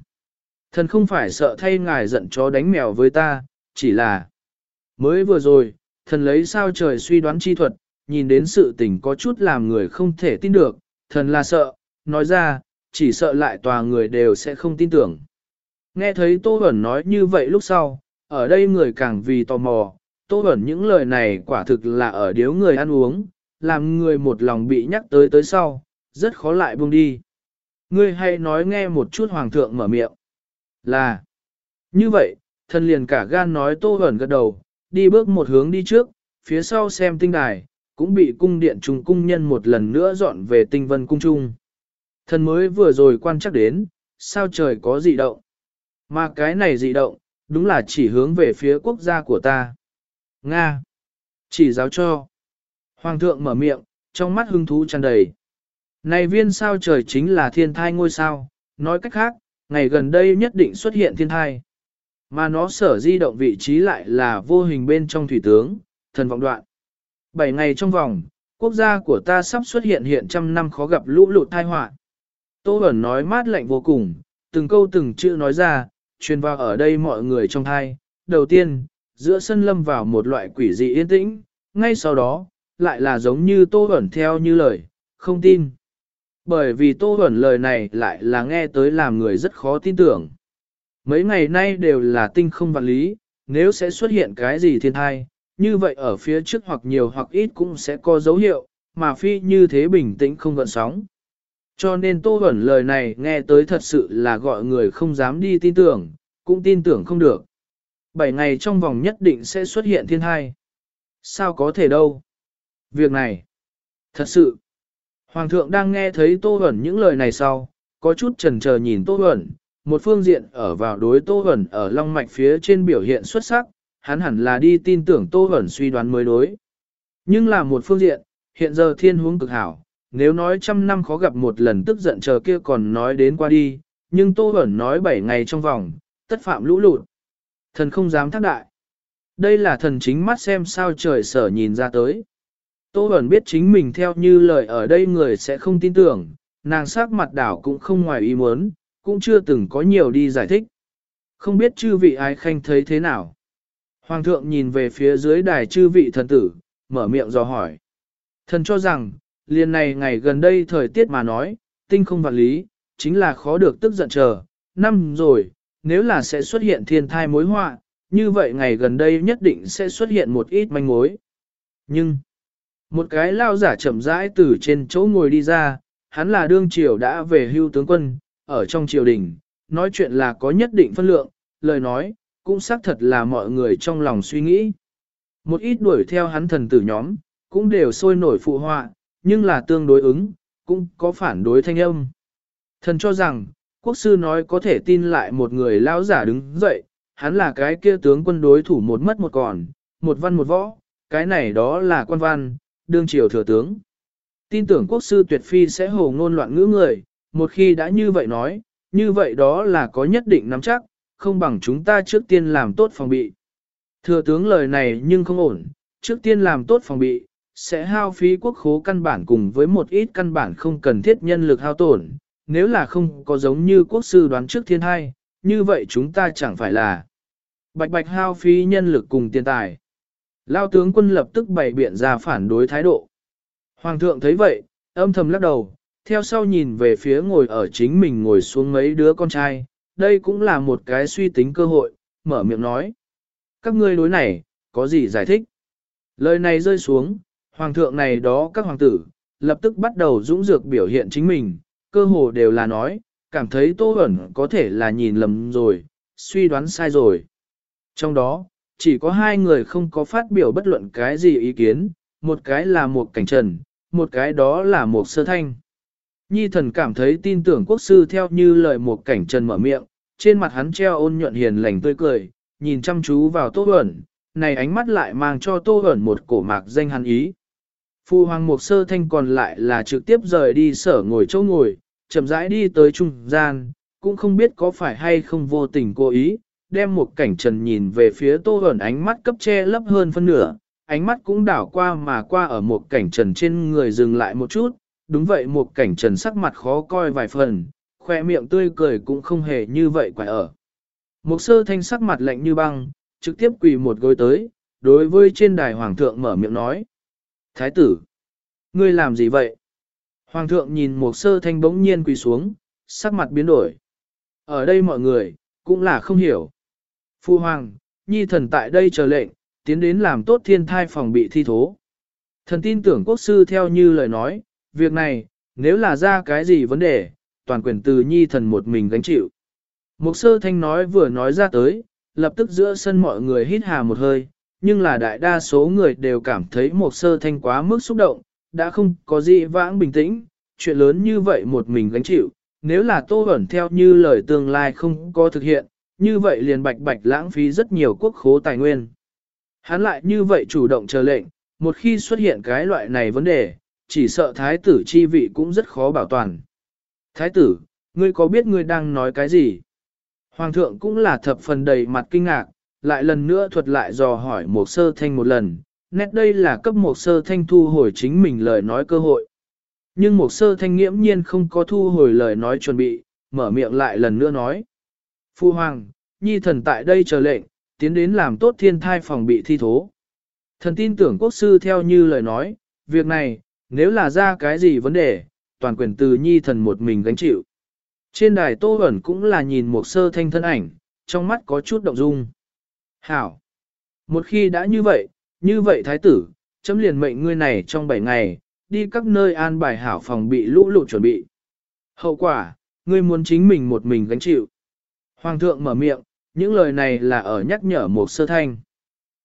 Thần không phải sợ thay ngài giận chó đánh mèo với ta, chỉ là mới vừa rồi, thần lấy sao trời suy đoán chi thuật, nhìn đến sự tình có chút làm người không thể tin được, thần là sợ, nói ra, chỉ sợ lại tòa người đều sẽ không tin tưởng. Nghe thấy Tô Bẩn nói như vậy lúc sau, ở đây người càng vì tò mò, Tô Bẩn những lời này quả thực là ở điếu người ăn uống, làm người một lòng bị nhắc tới tới sau, rất khó lại buông đi. Ngươi hay nói nghe một chút hoàng thượng mở miệng. Là, như vậy, thần liền cả gan nói Tô Bẩn gật đầu, đi bước một hướng đi trước, phía sau xem tinh đài, cũng bị cung điện trùng cung nhân một lần nữa dọn về tinh vân cung trung. Thần mới vừa rồi quan chắc đến, sao trời có dị động. Mà cái này dị động, đúng là chỉ hướng về phía quốc gia của ta. Nga. Chỉ giáo cho. Hoàng thượng mở miệng, trong mắt hưng thú tràn đầy. Này viên sao trời chính là thiên thai ngôi sao, nói cách khác, ngày gần đây nhất định xuất hiện thiên thai. Mà nó sở di động vị trí lại là vô hình bên trong thủy tướng, thần vọng đoạn. Bảy ngày trong vòng, quốc gia của ta sắp xuất hiện hiện trăm năm khó gặp lũ lụt tai họa. Tô Bẩn nói mát lạnh vô cùng, từng câu từng chữ nói ra, truyền vào ở đây mọi người trong thai. Đầu tiên, giữa sân lâm vào một loại quỷ dị yên tĩnh, ngay sau đó, lại là giống như Tô Bẩn theo như lời, không tin. Bởi vì Tô Bẩn lời này lại là nghe tới làm người rất khó tin tưởng. Mấy ngày nay đều là tinh không vật lý, nếu sẽ xuất hiện cái gì thiên thai, như vậy ở phía trước hoặc nhiều hoặc ít cũng sẽ có dấu hiệu, mà phi như thế bình tĩnh không gợn sóng. Cho nên Tô Bẩn lời này nghe tới thật sự là gọi người không dám đi tin tưởng, cũng tin tưởng không được. Bảy ngày trong vòng nhất định sẽ xuất hiện thiên thai. Sao có thể đâu? Việc này, thật sự, Hoàng thượng đang nghe thấy Tô Bẩn những lời này sau, có chút chần chờ nhìn Tô Bẩn, một phương diện ở vào đối Tô hẩn ở long mạch phía trên biểu hiện xuất sắc, hắn hẳn là đi tin tưởng Tô hẩn suy đoán mới đối. Nhưng là một phương diện, hiện giờ thiên huống cực hảo, nếu nói trăm năm khó gặp một lần tức giận chờ kia còn nói đến qua đi, nhưng Tô hẩn nói bảy ngày trong vòng, tất phạm lũ lụt. Thần không dám thác đại. Đây là thần chính mắt xem sao trời sở nhìn ra tới. Tô Bẩn biết chính mình theo như lời ở đây người sẽ không tin tưởng, nàng sắc mặt đảo cũng không ngoài ý muốn, cũng chưa từng có nhiều đi giải thích. Không biết chư vị ai khanh thấy thế nào. Hoàng thượng nhìn về phía dưới đài chư vị thần tử, mở miệng dò hỏi. Thần cho rằng, liền này ngày gần đây thời tiết mà nói, tinh không vật lý, chính là khó được tức giận chờ, năm rồi, nếu là sẽ xuất hiện thiên thai mối họa, như vậy ngày gần đây nhất định sẽ xuất hiện một ít manh mối. Nhưng, một cái lao giả chậm rãi từ trên chỗ ngồi đi ra, hắn là đương triều đã về hưu tướng quân, ở trong triều đình, nói chuyện là có nhất định phân lượng, lời nói, cũng xác thật là mọi người trong lòng suy nghĩ. Một ít đuổi theo hắn thần tử nhóm, cũng đều sôi nổi phụ họa, nhưng là tương đối ứng, cũng có phản đối thanh âm. Thần cho rằng, quốc sư nói có thể tin lại một người lão giả đứng dậy, hắn là cái kia tướng quân đối thủ một mất một còn, một văn một võ, cái này đó là quan văn, đương triều thừa tướng. Tin tưởng quốc sư tuyệt phi sẽ hồ ngôn loạn ngữ người, một khi đã như vậy nói, như vậy đó là có nhất định nắm chắc, không bằng chúng ta trước tiên làm tốt phòng bị. Thừa tướng lời này nhưng không ổn, trước tiên làm tốt phòng bị, sẽ hao phí quốc khố căn bản cùng với một ít căn bản không cần thiết nhân lực hao tổn, nếu là không có giống như quốc sư đoán trước thiên hai, như vậy chúng ta chẳng phải là bạch bạch hao phí nhân lực cùng tiền tài. Lao tướng quân lập tức bày biện ra phản đối thái độ. Hoàng thượng thấy vậy, âm thầm lắc đầu, theo sau nhìn về phía ngồi ở chính mình ngồi xuống mấy đứa con trai, đây cũng là một cái suy tính cơ hội, mở miệng nói. Các ngươi đối này, có gì giải thích? Lời này rơi xuống, hoàng thượng này đó các hoàng tử, lập tức bắt đầu dũng dược biểu hiện chính mình, cơ hồ đều là nói, cảm thấy tô ẩn có thể là nhìn lầm rồi, suy đoán sai rồi. Trong đó, chỉ có hai người không có phát biểu bất luận cái gì ý kiến, một cái là một cảnh trần, một cái đó là một sơ thanh. Nhi thần cảm thấy tin tưởng quốc sư theo như lời một cảnh trần mở miệng, trên mặt hắn treo ôn nhuận hiền lành tươi cười, nhìn chăm chú vào tô ẩn, này ánh mắt lại mang cho tô ẩn một cổ mạc danh hắn ý. Phu hoàng một sơ thanh còn lại là trực tiếp rời đi sở ngồi chỗ ngồi, chậm rãi đi tới trung gian, cũng không biết có phải hay không vô tình cố ý, đem một cảnh trần nhìn về phía tô ẩn ánh mắt cấp che lấp hơn phân nửa, ánh mắt cũng đảo qua mà qua ở một cảnh trần trên người dừng lại một chút, đúng vậy một cảnh trần sắc mặt khó coi vài phần, khoe miệng tươi cười cũng không hề như vậy quả ở. Một sơ thanh sắc mặt lạnh như băng, trực tiếp quỳ một gối tới, đối với trên đài hoàng thượng mở miệng nói. Thái tử, ngươi làm gì vậy? Hoàng thượng nhìn một sơ thanh bỗng nhiên quỳ xuống, sắc mặt biến đổi. Ở đây mọi người, cũng là không hiểu. Phu hoàng, nhi thần tại đây chờ lệnh, tiến đến làm tốt thiên thai phòng bị thi thố. Thần tin tưởng quốc sư theo như lời nói, việc này, nếu là ra cái gì vấn đề, toàn quyền từ nhi thần một mình gánh chịu. Mục sơ thanh nói vừa nói ra tới, lập tức giữa sân mọi người hít hà một hơi, nhưng là đại đa số người đều cảm thấy mục sơ thanh quá mức xúc động, đã không có gì vãng bình tĩnh, chuyện lớn như vậy một mình gánh chịu, nếu là tô ẩn theo như lời tương lai không có thực hiện, như vậy liền bạch bạch lãng phí rất nhiều quốc khố tài nguyên. Hắn lại như vậy chủ động chờ lệnh, một khi xuất hiện cái loại này vấn đề, chỉ sợ thái tử chi vị cũng rất khó bảo toàn. Thái tử, ngươi có biết ngươi đang nói cái gì? Hoàng thượng cũng là thập phần đầy mặt kinh ngạc, lại lần nữa thuật lại dò hỏi một sơ thanh một lần, nét đây là cấp một sơ thanh thu hồi chính mình lời nói cơ hội. Nhưng một sơ thanh nghiễm nhiên không có thu hồi lời nói chuẩn bị, mở miệng lại lần nữa nói. Phu Hoàng, Nhi thần tại đây chờ lệnh, tiến đến làm tốt thiên thai phòng bị thi thố. Thần tin tưởng quốc sư theo như lời nói, việc này, nếu là ra cái gì vấn đề, toàn quyền từ Nhi thần một mình gánh chịu. Trên đài Tô hẩn cũng là nhìn một sơ thanh thân ảnh, trong mắt có chút động dung. Hảo! Một khi đã như vậy, như vậy thái tử, chấm liền mệnh ngươi này trong 7 ngày, đi các nơi an bài hảo phòng bị lũ lụt chuẩn bị. Hậu quả, ngươi muốn chính mình một mình gánh chịu. Hoàng thượng mở miệng, những lời này là ở nhắc nhở một sơ thanh.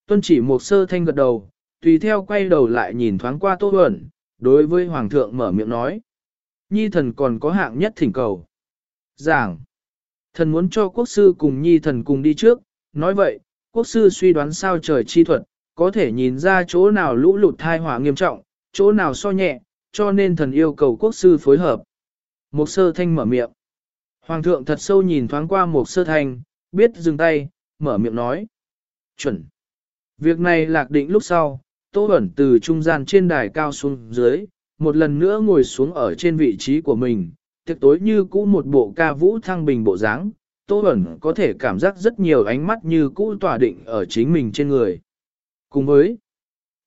Tuân chỉ một sơ thanh gật đầu, tùy theo quay đầu lại nhìn thoáng qua Tô Huẩn, đối với Hoàng thượng mở miệng nói. Nhi thần còn có hạng nhất thỉnh cầu. Giảng. Thần muốn cho quốc sư cùng nhi thần cùng đi trước, nói vậy, quốc sư suy đoán sao trời chi thuật, có thể nhìn ra chỗ nào lũ lụt thai hỏa nghiêm trọng, chỗ nào so nhẹ, cho nên thần yêu cầu quốc sư phối hợp. Một sơ thanh mở miệng. Hoàng thượng thật sâu nhìn thoáng qua một sơ thanh, biết dừng tay, mở miệng nói. Chuẩn. Việc này lạc định lúc sau, Tô Bẩn từ trung gian trên đài cao xuống dưới, một lần nữa ngồi xuống ở trên vị trí của mình, tiệc tối như cũ một bộ ca vũ thăng bình bộ dáng, Tô Bẩn có thể cảm giác rất nhiều ánh mắt như cũ tỏa định ở chính mình trên người. Cùng với,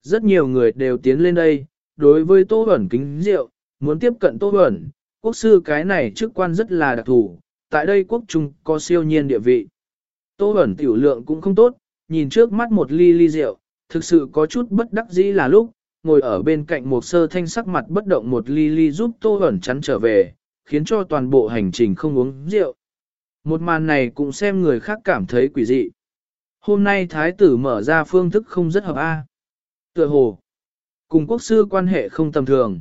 rất nhiều người đều tiến lên đây, đối với Tô Bẩn kính rượu, muốn tiếp cận Tô Bẩn, quốc sư cái này chức quan rất là đặc thù, tại đây quốc trung có siêu nhiên địa vị. Tô Bẩn tiểu lượng cũng không tốt, nhìn trước mắt một ly ly rượu, thực sự có chút bất đắc dĩ là lúc, ngồi ở bên cạnh một sơ thanh sắc mặt bất động một ly ly giúp Tô ẩn chắn trở về, khiến cho toàn bộ hành trình không uống rượu. Một màn này cũng xem người khác cảm thấy quỷ dị. Hôm nay thái tử mở ra phương thức không rất hợp A. Tựa hồ, cùng quốc sư quan hệ không tầm thường.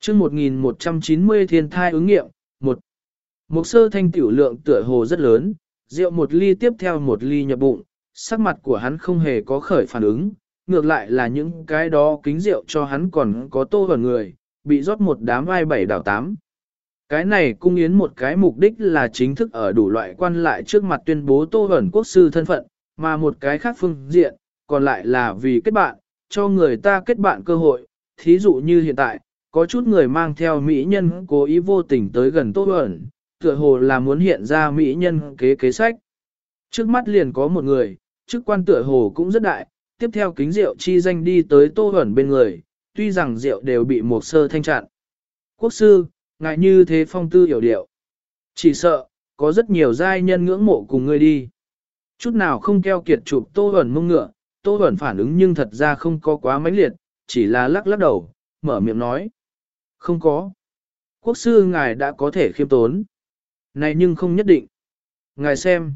chương 1190 thiên thai ứng nghiệm, một Một sơ thanh tiểu lượng tựa hồ rất lớn, rượu một ly tiếp theo một ly nhập bụng, sắc mặt của hắn không hề có khởi phản ứng, ngược lại là những cái đó kính rượu cho hắn còn có tô vào người, bị rót một đám vai bảy đảo tám. Cái này cung yến một cái mục đích là chính thức ở đủ loại quan lại trước mặt tuyên bố tô ẩn quốc sư thân phận, mà một cái khác phương diện, còn lại là vì kết bạn, cho người ta kết bạn cơ hội, thí dụ như hiện tại, có chút người mang theo mỹ nhân cố ý vô tình tới gần tô ẩn, tựa hồ là muốn hiện ra mỹ nhân kế kế sách. Trước mắt liền có một người, chức quan tựa hồ cũng rất đại, tiếp theo kính rượu chi danh đi tới tô hẩn bên người, tuy rằng rượu đều bị một sơ thanh chặn. Quốc sư, ngại như thế phong tư hiểu điệu. Chỉ sợ, có rất nhiều giai nhân ngưỡng mộ cùng ngươi đi. Chút nào không keo kiệt chụp tô hẩn mông ngựa, tô hẩn phản ứng nhưng thật ra không có quá mãnh liệt, chỉ là lắc lắc đầu, mở miệng nói. Không có. Quốc sư ngài đã có thể khiêm tốn. Này nhưng không nhất định. Ngài xem.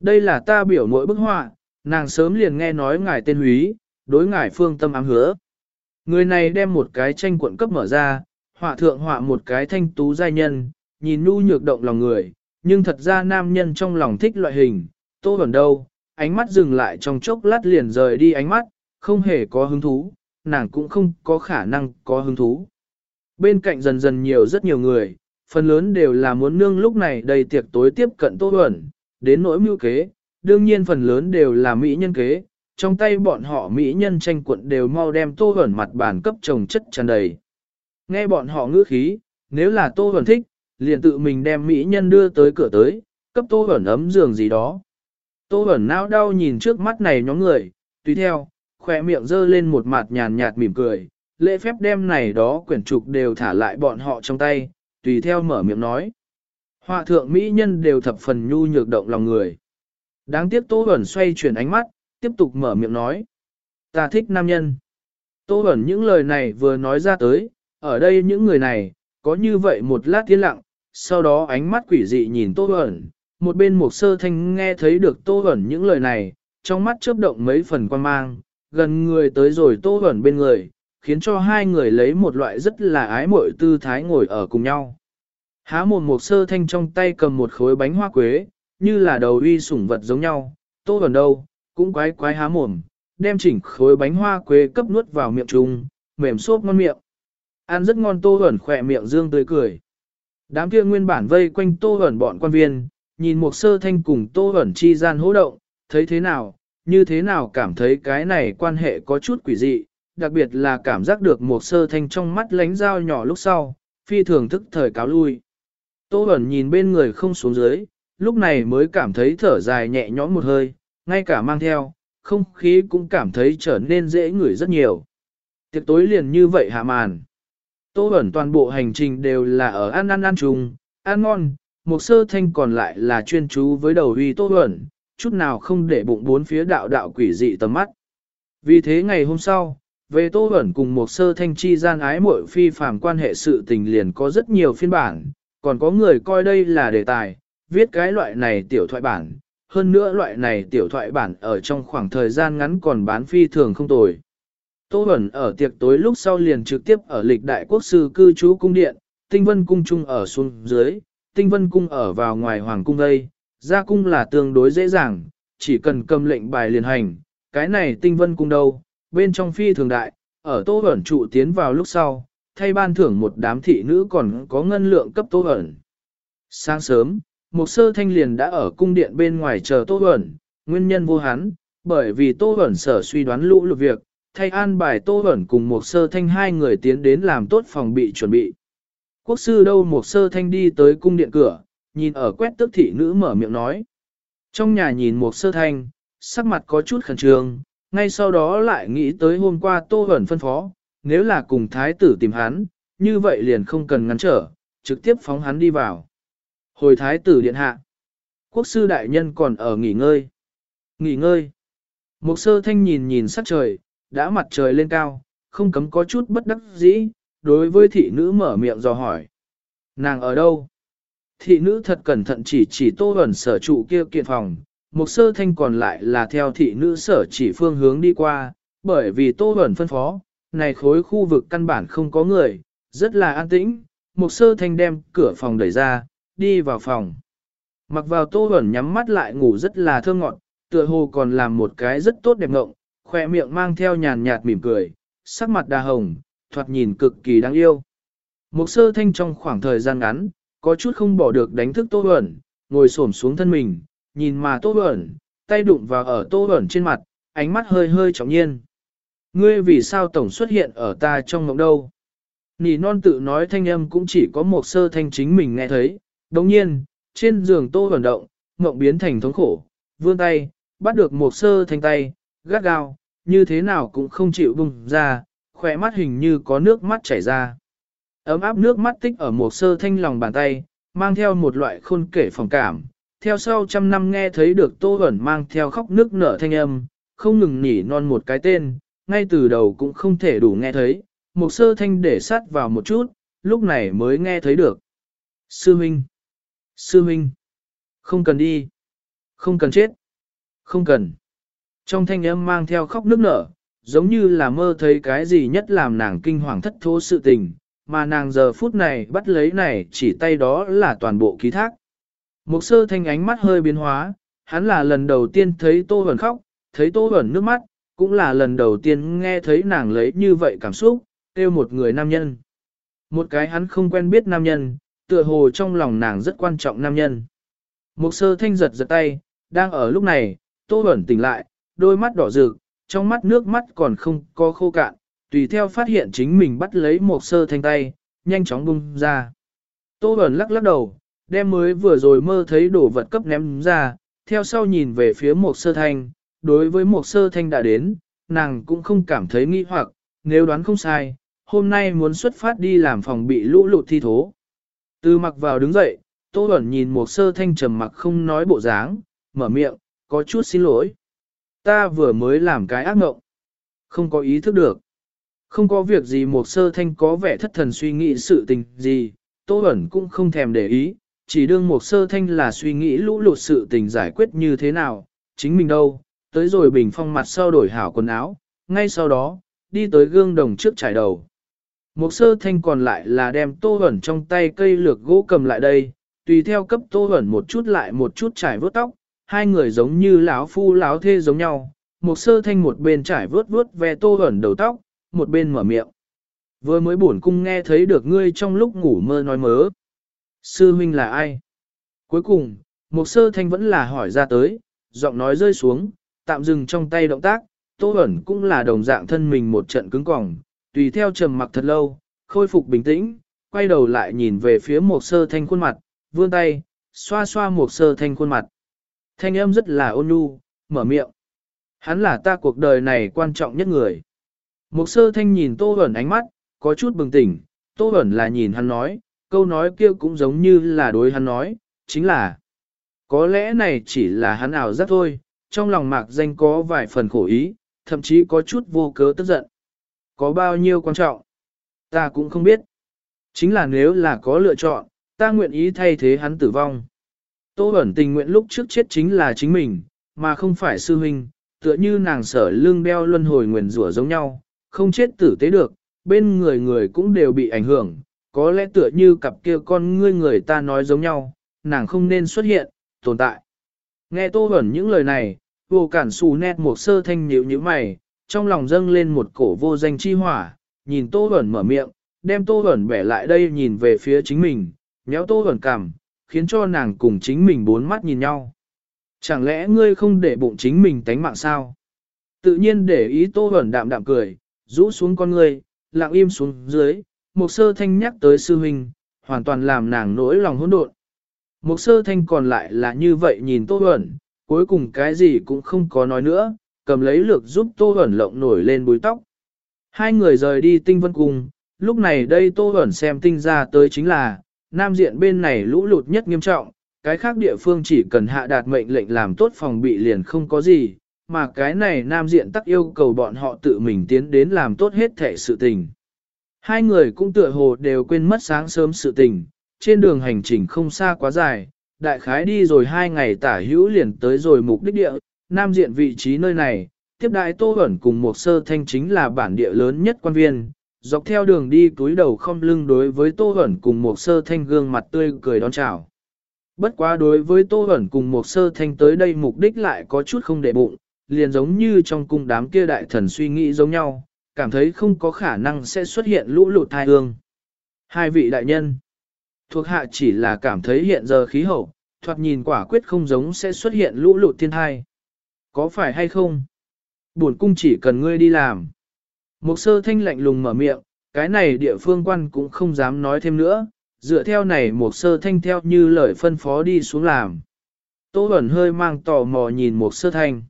Đây là ta biểu mỗi bức họa, nàng sớm liền nghe nói ngài tên húy, đối ngài phương tâm ám hứa. Người này đem một cái tranh cuộn cấp mở ra, họa thượng họa một cái thanh tú giai nhân, nhìn nu nhược động lòng người, nhưng thật ra nam nhân trong lòng thích loại hình, tô vẩn đâu, ánh mắt dừng lại trong chốc lát liền rời đi ánh mắt, không hề có hứng thú, nàng cũng không có khả năng có hứng thú. Bên cạnh dần dần nhiều rất nhiều người, phần lớn đều là muốn nương lúc này đầy tiệc tối tiếp cận tô vẩn, đến nỗi mưu kế, đương nhiên phần lớn đều là mỹ nhân kế, trong tay bọn họ mỹ nhân tranh cuộn đều mau đem tô hẩn mặt bàn cấp trồng chất tràn đầy. Nghe bọn họ ngữ khí, nếu là Tô hẩn thích, liền tự mình đem mỹ nhân đưa tới cửa tới, cấp Tô hẩn ấm giường gì đó. Tô hẩn nao đau nhìn trước mắt này nhóm người, tùy theo, khỏe miệng dơ lên một mặt nhàn nhạt mỉm cười, lễ phép đem này đó quyển trục đều thả lại bọn họ trong tay, tùy theo mở miệng nói. Họa thượng mỹ nhân đều thập phần nhu nhược động lòng người. Đáng tiếc Tô Huẩn xoay chuyển ánh mắt, tiếp tục mở miệng nói. Ta thích nam nhân. Tô Huẩn những lời này vừa nói ra tới, ở đây những người này, có như vậy một lát tiến lặng, sau đó ánh mắt quỷ dị nhìn Tô Huẩn, một bên một sơ thanh nghe thấy được Tô Huẩn những lời này, trong mắt chớp động mấy phần quan mang, gần người tới rồi Tô Huẩn bên người, khiến cho hai người lấy một loại rất là ái mội tư thái ngồi ở cùng nhau. Há một một sơ thanh trong tay cầm một khối bánh hoa quế, như là đầu uy sủng vật giống nhau, Tô ẩn đâu, cũng quái quái há mồm, đem chỉnh khối bánh hoa quế cấp nuốt vào miệng trùng, mềm xốp ngon miệng. Ăn rất ngon tô ẩn khỏe miệng dương tươi cười. Đám kia nguyên bản vây quanh tô ẩn bọn quan viên, nhìn một sơ thanh cùng tô ẩn chi gian hỗ động, thấy thế nào, như thế nào cảm thấy cái này quan hệ có chút quỷ dị, đặc biệt là cảm giác được một sơ thanh trong mắt lánh dao nhỏ lúc sau, phi thường thức thời cáo lui. Tô ẩn nhìn bên người không xuống dưới, lúc này mới cảm thấy thở dài nhẹ nhõm một hơi, ngay cả mang theo, không khí cũng cảm thấy trở nên dễ ngửi rất nhiều. Tiệc tối liền như vậy hạ màn. Tô ẩn toàn bộ hành trình đều là ở ăn ăn ăn chung, ăn ngon, một sơ thanh còn lại là chuyên chú với đầu huy Tô ẩn, chút nào không để bụng bốn phía đạo đạo quỷ dị tầm mắt. Vì thế ngày hôm sau, về Tô ẩn cùng một sơ thanh chi gian ái muội phi phàm quan hệ sự tình liền có rất nhiều phiên bản, còn có người coi đây là đề tài, viết cái loại này tiểu thoại bản, hơn nữa loại này tiểu thoại bản ở trong khoảng thời gian ngắn còn bán phi thường không tồi. Tô Bẩn ở tiệc tối lúc sau liền trực tiếp ở lịch đại quốc sư cư trú cung điện, tinh vân cung trung ở xuống dưới, tinh vân cung ở vào ngoài hoàng cung đây, ra cung là tương đối dễ dàng, chỉ cần cầm lệnh bài liền hành, cái này tinh vân cung đâu, bên trong phi thường đại, ở Tô Bẩn trụ tiến vào lúc sau, thay ban thưởng một đám thị nữ còn có ngân lượng cấp Tô Bẩn. Sáng sớm, một sơ thanh liền đã ở cung điện bên ngoài chờ Tô Huẩn, nguyên nhân vô hắn, bởi vì Tô Huẩn sở suy đoán lũ lụt việc, thay an bài Tô Huẩn cùng một sơ thanh hai người tiến đến làm tốt phòng bị chuẩn bị. Quốc sư đâu một sơ thanh đi tới cung điện cửa, nhìn ở quét tức thị nữ mở miệng nói. Trong nhà nhìn một sơ thanh, sắc mặt có chút khẩn trương, ngay sau đó lại nghĩ tới hôm qua Tô Huẩn phân phó, nếu là cùng thái tử tìm hắn, như vậy liền không cần ngăn trở, trực tiếp phóng hắn đi vào. Hồi thái tử điện hạ. Quốc sư đại nhân còn ở nghỉ ngơi. Nghỉ ngơi. Mục sơ thanh nhìn nhìn sắc trời, đã mặt trời lên cao, không cấm có chút bất đắc dĩ, đối với thị nữ mở miệng dò hỏi. Nàng ở đâu? Thị nữ thật cẩn thận chỉ chỉ tô ẩn sở trụ kia kiện phòng, mục sơ thanh còn lại là theo thị nữ sở chỉ phương hướng đi qua, bởi vì tô ẩn phân phó, này khối khu vực căn bản không có người, rất là an tĩnh, mục sơ thanh đem cửa phòng đẩy ra, đi vào phòng. Mặc vào tô ẩn nhắm mắt lại ngủ rất là thơ ngọn, tựa hồ còn làm một cái rất tốt đẹp ngộng, khoe miệng mang theo nhàn nhạt mỉm cười, sắc mặt đà hồng, thoạt nhìn cực kỳ đáng yêu. Một sơ thanh trong khoảng thời gian ngắn, có chút không bỏ được đánh thức tô ẩn, ngồi xổm xuống thân mình, nhìn mà tô ẩn, tay đụng vào ở tô ẩn trên mặt, ánh mắt hơi hơi trọng nhiên. Ngươi vì sao tổng xuất hiện ở ta trong ngộng đâu? Nỉ non tự nói thanh âm cũng chỉ có một sơ thanh chính mình nghe thấy. Đồng nhiên, trên giường tô vận động, mộng biến thành thống khổ, vươn tay, bắt được một sơ thanh tay, gắt gao, như thế nào cũng không chịu bùng ra, khỏe mắt hình như có nước mắt chảy ra. Ấm áp nước mắt tích ở một sơ thanh lòng bàn tay, mang theo một loại khôn kể phòng cảm. Theo sau trăm năm nghe thấy được tô ẩn mang theo khóc nước nở thanh âm, không ngừng nhỉ non một cái tên, ngay từ đầu cũng không thể đủ nghe thấy, một sơ thanh để sát vào một chút, lúc này mới nghe thấy được. Sư Minh! Sư Minh! Không cần đi! Không cần chết! Không cần! Trong thanh âm mang theo khóc nước nở, giống như là mơ thấy cái gì nhất làm nàng kinh hoàng thất thố sự tình, mà nàng giờ phút này bắt lấy này chỉ tay đó là toàn bộ ký thác. Một sơ thanh ánh mắt hơi biến hóa, hắn là lần đầu tiên thấy Tô Huẩn khóc, thấy Tô Huẩn nước mắt, cũng là lần đầu tiên nghe thấy nàng lấy như vậy cảm xúc, kêu một người nam nhân. Một cái hắn không quen biết nam nhân, tựa hồ trong lòng nàng rất quan trọng nam nhân. Mục sơ thanh giật giật tay, đang ở lúc này, Tô ẩn tỉnh lại, đôi mắt đỏ rực, trong mắt nước mắt còn không có khô cạn, tùy theo phát hiện chính mình bắt lấy mục sơ thanh tay, nhanh chóng bung ra. Tô ẩn lắc lắc đầu, đem mới vừa rồi mơ thấy đổ vật cấp ném ra, theo sau nhìn về phía mục sơ thanh, đối với mục sơ thanh đã đến, nàng cũng không cảm thấy nghi hoặc, nếu đoán không sai, hôm nay muốn xuất phát đi làm phòng bị lũ lụt thi thố. Từ mặc vào đứng dậy, Tô Bẩn nhìn một sơ thanh trầm mặc không nói bộ dáng, mở miệng, có chút xin lỗi. Ta vừa mới làm cái ác mộng. Không có ý thức được. Không có việc gì một sơ thanh có vẻ thất thần suy nghĩ sự tình gì, Tô Bẩn cũng không thèm để ý, chỉ đương một sơ thanh là suy nghĩ lũ lụt sự tình giải quyết như thế nào, chính mình đâu, tới rồi bình phong mặt sau đổi hảo quần áo, ngay sau đó, đi tới gương đồng trước trải đầu. Một sơ thanh còn lại là đem tô hẩn trong tay cây lược gỗ cầm lại đây, tùy theo cấp tô hẩn một chút lại một chút trải vớt tóc, hai người giống như lão phu lão thê giống nhau. Một sơ thanh một bên trải vớt vớt ve tô hẩn đầu tóc, một bên mở miệng. Vừa mới buồn cung nghe thấy được ngươi trong lúc ngủ mơ nói mớ. Sư huynh là ai? Cuối cùng, Một sơ thanh vẫn là hỏi ra tới, giọng nói rơi xuống, tạm dừng trong tay động tác, Tô hẩn cũng là đồng dạng thân mình một trận cứng cỏng, tùy theo trầm mặc thật lâu, khôi phục bình tĩnh, quay đầu lại nhìn về phía một sơ thanh khuôn mặt, vươn tay, xoa xoa một sơ thanh khuôn mặt. Thanh âm rất là ôn nhu, mở miệng. Hắn là ta cuộc đời này quan trọng nhất người. Một sơ thanh nhìn Tô ẩn ánh mắt, có chút bừng tỉnh, Tô ẩn là nhìn hắn nói, câu nói kia cũng giống như là đối hắn nói, chính là có lẽ này chỉ là hắn ảo giác thôi, trong lòng mạc danh có vài phần khổ ý, thậm chí có chút vô cớ tức giận. Có bao nhiêu quan trọng? Ta cũng không biết. Chính là nếu là có lựa chọn, ta nguyện ý thay thế hắn tử vong. Tô ẩn tình nguyện lúc trước chết chính là chính mình, mà không phải sư huynh, tựa như nàng sở lương đeo luân hồi nguyền rủa giống nhau, không chết tử tế được, bên người người cũng đều bị ảnh hưởng, có lẽ tựa như cặp kia con ngươi người ta nói giống nhau, nàng không nên xuất hiện, tồn tại. Nghe Tô ẩn những lời này, vô cản xù nét một sơ thanh nhíu như mày, trong lòng dâng lên một cổ vô danh chi hỏa, nhìn Tô Bẩn mở miệng, đem Tô Bẩn bẻ lại đây nhìn về phía chính mình, nhéo Tô Bẩn cằm, khiến cho nàng cùng chính mình bốn mắt nhìn nhau. Chẳng lẽ ngươi không để bụng chính mình tánh mạng sao? Tự nhiên để ý Tô Bẩn đạm đạm cười, rũ xuống con ngươi, lặng im xuống dưới, một sơ thanh nhắc tới sư huynh, hoàn toàn làm nàng nỗi lòng hỗn độn. Một sơ thanh còn lại là như vậy nhìn Tô Bẩn, cuối cùng cái gì cũng không có nói nữa, cầm lấy lược giúp Tô Huẩn lộng nổi lên búi tóc. Hai người rời đi tinh vân cung, lúc này đây Tô Huẩn xem tinh ra tới chính là, nam diện bên này lũ lụt nhất nghiêm trọng, cái khác địa phương chỉ cần hạ đạt mệnh lệnh làm tốt phòng bị liền không có gì, mà cái này nam diện tắc yêu cầu bọn họ tự mình tiến đến làm tốt hết thể sự tình. Hai người cũng tựa hồ đều quên mất sáng sớm sự tình, trên đường hành trình không xa quá dài, đại khái đi rồi hai ngày tả hữu liền tới rồi mục đích địa, nam diện vị trí nơi này, tiếp đại tô ẩn cùng một sơ thanh chính là bản địa lớn nhất quan viên, dọc theo đường đi túi đầu không lưng đối với tô ẩn cùng một sơ thanh gương mặt tươi cười đón chào. Bất quá đối với tô ẩn cùng một sơ thanh tới đây mục đích lại có chút không để bụng, liền giống như trong cung đám kia đại thần suy nghĩ giống nhau, cảm thấy không có khả năng sẽ xuất hiện lũ lụt thai ương. Hai vị đại nhân, thuộc hạ chỉ là cảm thấy hiện giờ khí hậu, thoạt nhìn quả quyết không giống sẽ xuất hiện lũ lụt thiên thai. Có phải hay không? Buồn cung chỉ cần ngươi đi làm. Một sơ thanh lạnh lùng mở miệng, cái này địa phương quan cũng không dám nói thêm nữa, dựa theo này một sơ thanh theo như lời phân phó đi xuống làm. Tô Bẩn hơi mang tò mò nhìn một sơ thanh.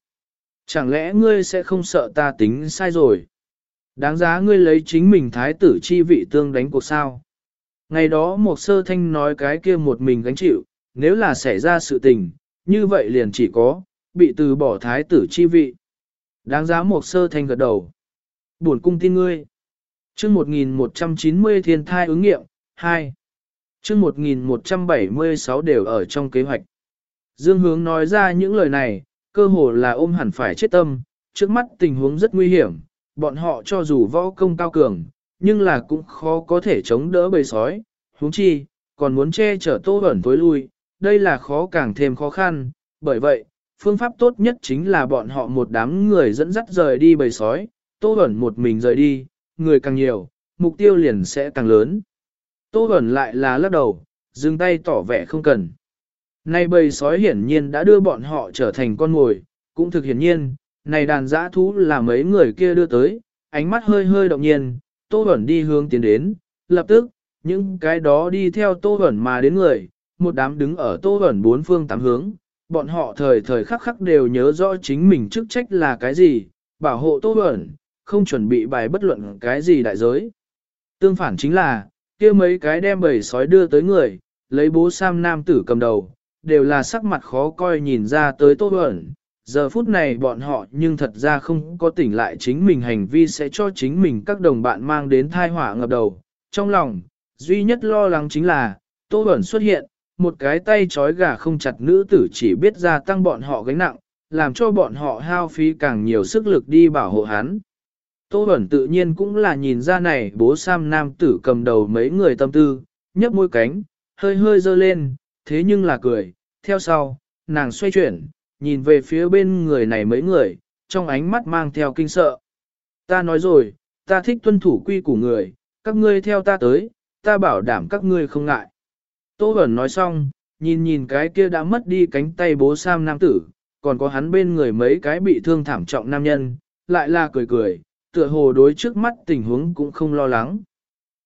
Chẳng lẽ ngươi sẽ không sợ ta tính sai rồi? Đáng giá ngươi lấy chính mình thái tử chi vị tương đánh cuộc sao? Ngày đó một sơ thanh nói cái kia một mình gánh chịu, nếu là xảy ra sự tình, như vậy liền chỉ có, bị từ bỏ thái tử chi vị. Đáng giá một sơ thanh gật đầu. Buồn cung tin ngươi. chương 1190 thiên thai ứng nghiệm, 2. chương 1176 đều ở trong kế hoạch. Dương hướng nói ra những lời này, cơ hồ là ôm hẳn phải chết tâm, trước mắt tình huống rất nguy hiểm, bọn họ cho dù võ công cao cường, nhưng là cũng khó có thể chống đỡ bầy sói, huống chi, còn muốn che chở tô ẩn tối lui, đây là khó càng thêm khó khăn, bởi vậy, phương pháp tốt nhất chính là bọn họ một đám người dẫn dắt rời đi bầy sói, tô ẩn một mình rời đi, người càng nhiều, mục tiêu liền sẽ càng lớn. Tô ẩn lại là lắc đầu, dừng tay tỏ vẻ không cần. Nay bầy sói hiển nhiên đã đưa bọn họ trở thành con mồi, cũng thực hiển nhiên, này đàn dã thú là mấy người kia đưa tới, ánh mắt hơi hơi động nhiên, Tô Bẩn đi hướng tiến đến, lập tức, những cái đó đi theo Tô Bẩn mà đến người, một đám đứng ở Tô Bẩn bốn phương tám hướng, bọn họ thời thời khắc khắc đều nhớ rõ chính mình chức trách là cái gì, bảo hộ Tô Bẩn, không chuẩn bị bài bất luận cái gì đại giới. Tương phản chính là, kia mấy cái đem bầy sói đưa tới người, lấy bố Sam nam tử cầm đầu, đều là sắc mặt khó coi nhìn ra tới Tô Bẩn, giờ phút này bọn họ nhưng thật ra không có tỉnh lại chính mình hành vi sẽ cho chính mình các đồng bạn mang đến thai họa ngập đầu. Trong lòng, duy nhất lo lắng chính là, Tô Bẩn xuất hiện, một cái tay trói gà không chặt nữ tử chỉ biết gia tăng bọn họ gánh nặng, làm cho bọn họ hao phí càng nhiều sức lực đi bảo hộ hắn. Tô Bẩn tự nhiên cũng là nhìn ra này bố Sam nam tử cầm đầu mấy người tâm tư, nhấp môi cánh, hơi hơi dơ lên, thế nhưng là cười, theo sau, nàng xoay chuyển, nhìn về phía bên người này mấy người, trong ánh mắt mang theo kinh sợ. Ta nói rồi, ta thích tuân thủ quy của người, các ngươi theo ta tới, ta bảo đảm các ngươi không ngại. Tô Bẩn nói xong, nhìn nhìn cái kia đã mất đi cánh tay bố Sam nam tử, còn có hắn bên người mấy cái bị thương thảm trọng nam nhân, lại là cười cười, tựa hồ đối trước mắt tình huống cũng không lo lắng.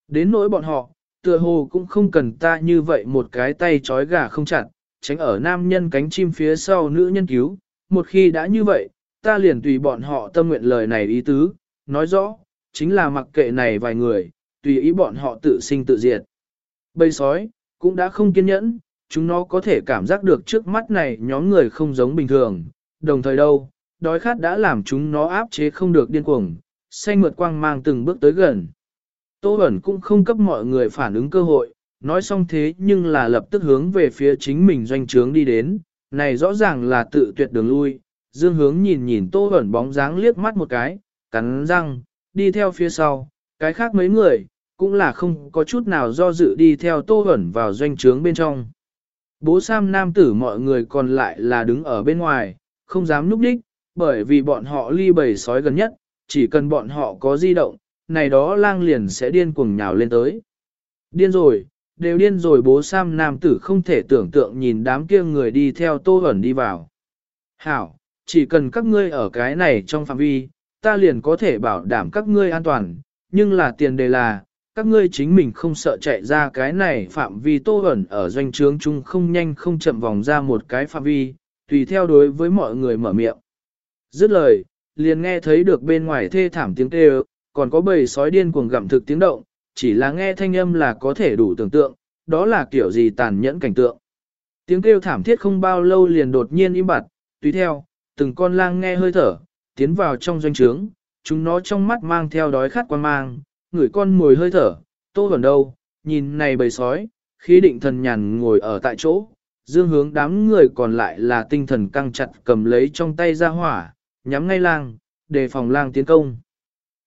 Đến nỗi bọn họ, tựa hồ cũng không cần ta như vậy một cái tay trói gà không chặt, tránh ở nam nhân cánh chim phía sau nữ nhân cứu, một khi đã như vậy, ta liền tùy bọn họ tâm nguyện lời này ý tứ, nói rõ, chính là mặc kệ này vài người, tùy ý bọn họ tự sinh tự diệt. Bầy sói, cũng đã không kiên nhẫn, chúng nó có thể cảm giác được trước mắt này nhóm người không giống bình thường, đồng thời đâu, đói khát đã làm chúng nó áp chế không được điên cuồng, xanh mượt quang mang từng bước tới gần. Tô Bẩn cũng không cấp mọi người phản ứng cơ hội, nói xong thế nhưng là lập tức hướng về phía chính mình doanh trướng đi đến, này rõ ràng là tự tuyệt đường lui. Dương hướng nhìn nhìn Tô Bẩn bóng dáng liếc mắt một cái, cắn răng, đi theo phía sau, cái khác mấy người, cũng là không có chút nào do dự đi theo Tô Bẩn vào doanh trướng bên trong. Bố Sam nam tử mọi người còn lại là đứng ở bên ngoài, không dám núp đích, bởi vì bọn họ ly bầy sói gần nhất, chỉ cần bọn họ có di động, này đó lang liền sẽ điên cuồng nhào lên tới. Điên rồi, đều điên rồi bố Sam nam tử không thể tưởng tượng nhìn đám kia người đi theo tô ẩn đi vào. Hảo, chỉ cần các ngươi ở cái này trong phạm vi, ta liền có thể bảo đảm các ngươi an toàn, nhưng là tiền đề là, các ngươi chính mình không sợ chạy ra cái này phạm vi tô ẩn ở doanh trướng chung không nhanh không chậm vòng ra một cái phạm vi, tùy theo đối với mọi người mở miệng. Dứt lời, liền nghe thấy được bên ngoài thê thảm tiếng kêu, còn có bầy sói điên cuồng gặm thực tiếng động, chỉ là nghe thanh âm là có thể đủ tưởng tượng, đó là kiểu gì tàn nhẫn cảnh tượng. Tiếng kêu thảm thiết không bao lâu liền đột nhiên im bặt, tùy theo, từng con lang nghe hơi thở, tiến vào trong doanh trướng, chúng nó trong mắt mang theo đói khát quan mang, ngửi con mồi hơi thở, tô gần đâu, nhìn này bầy sói, khí định thần nhàn ngồi ở tại chỗ, dương hướng đám người còn lại là tinh thần căng chặt cầm lấy trong tay ra hỏa, nhắm ngay lang, đề phòng lang tiến công.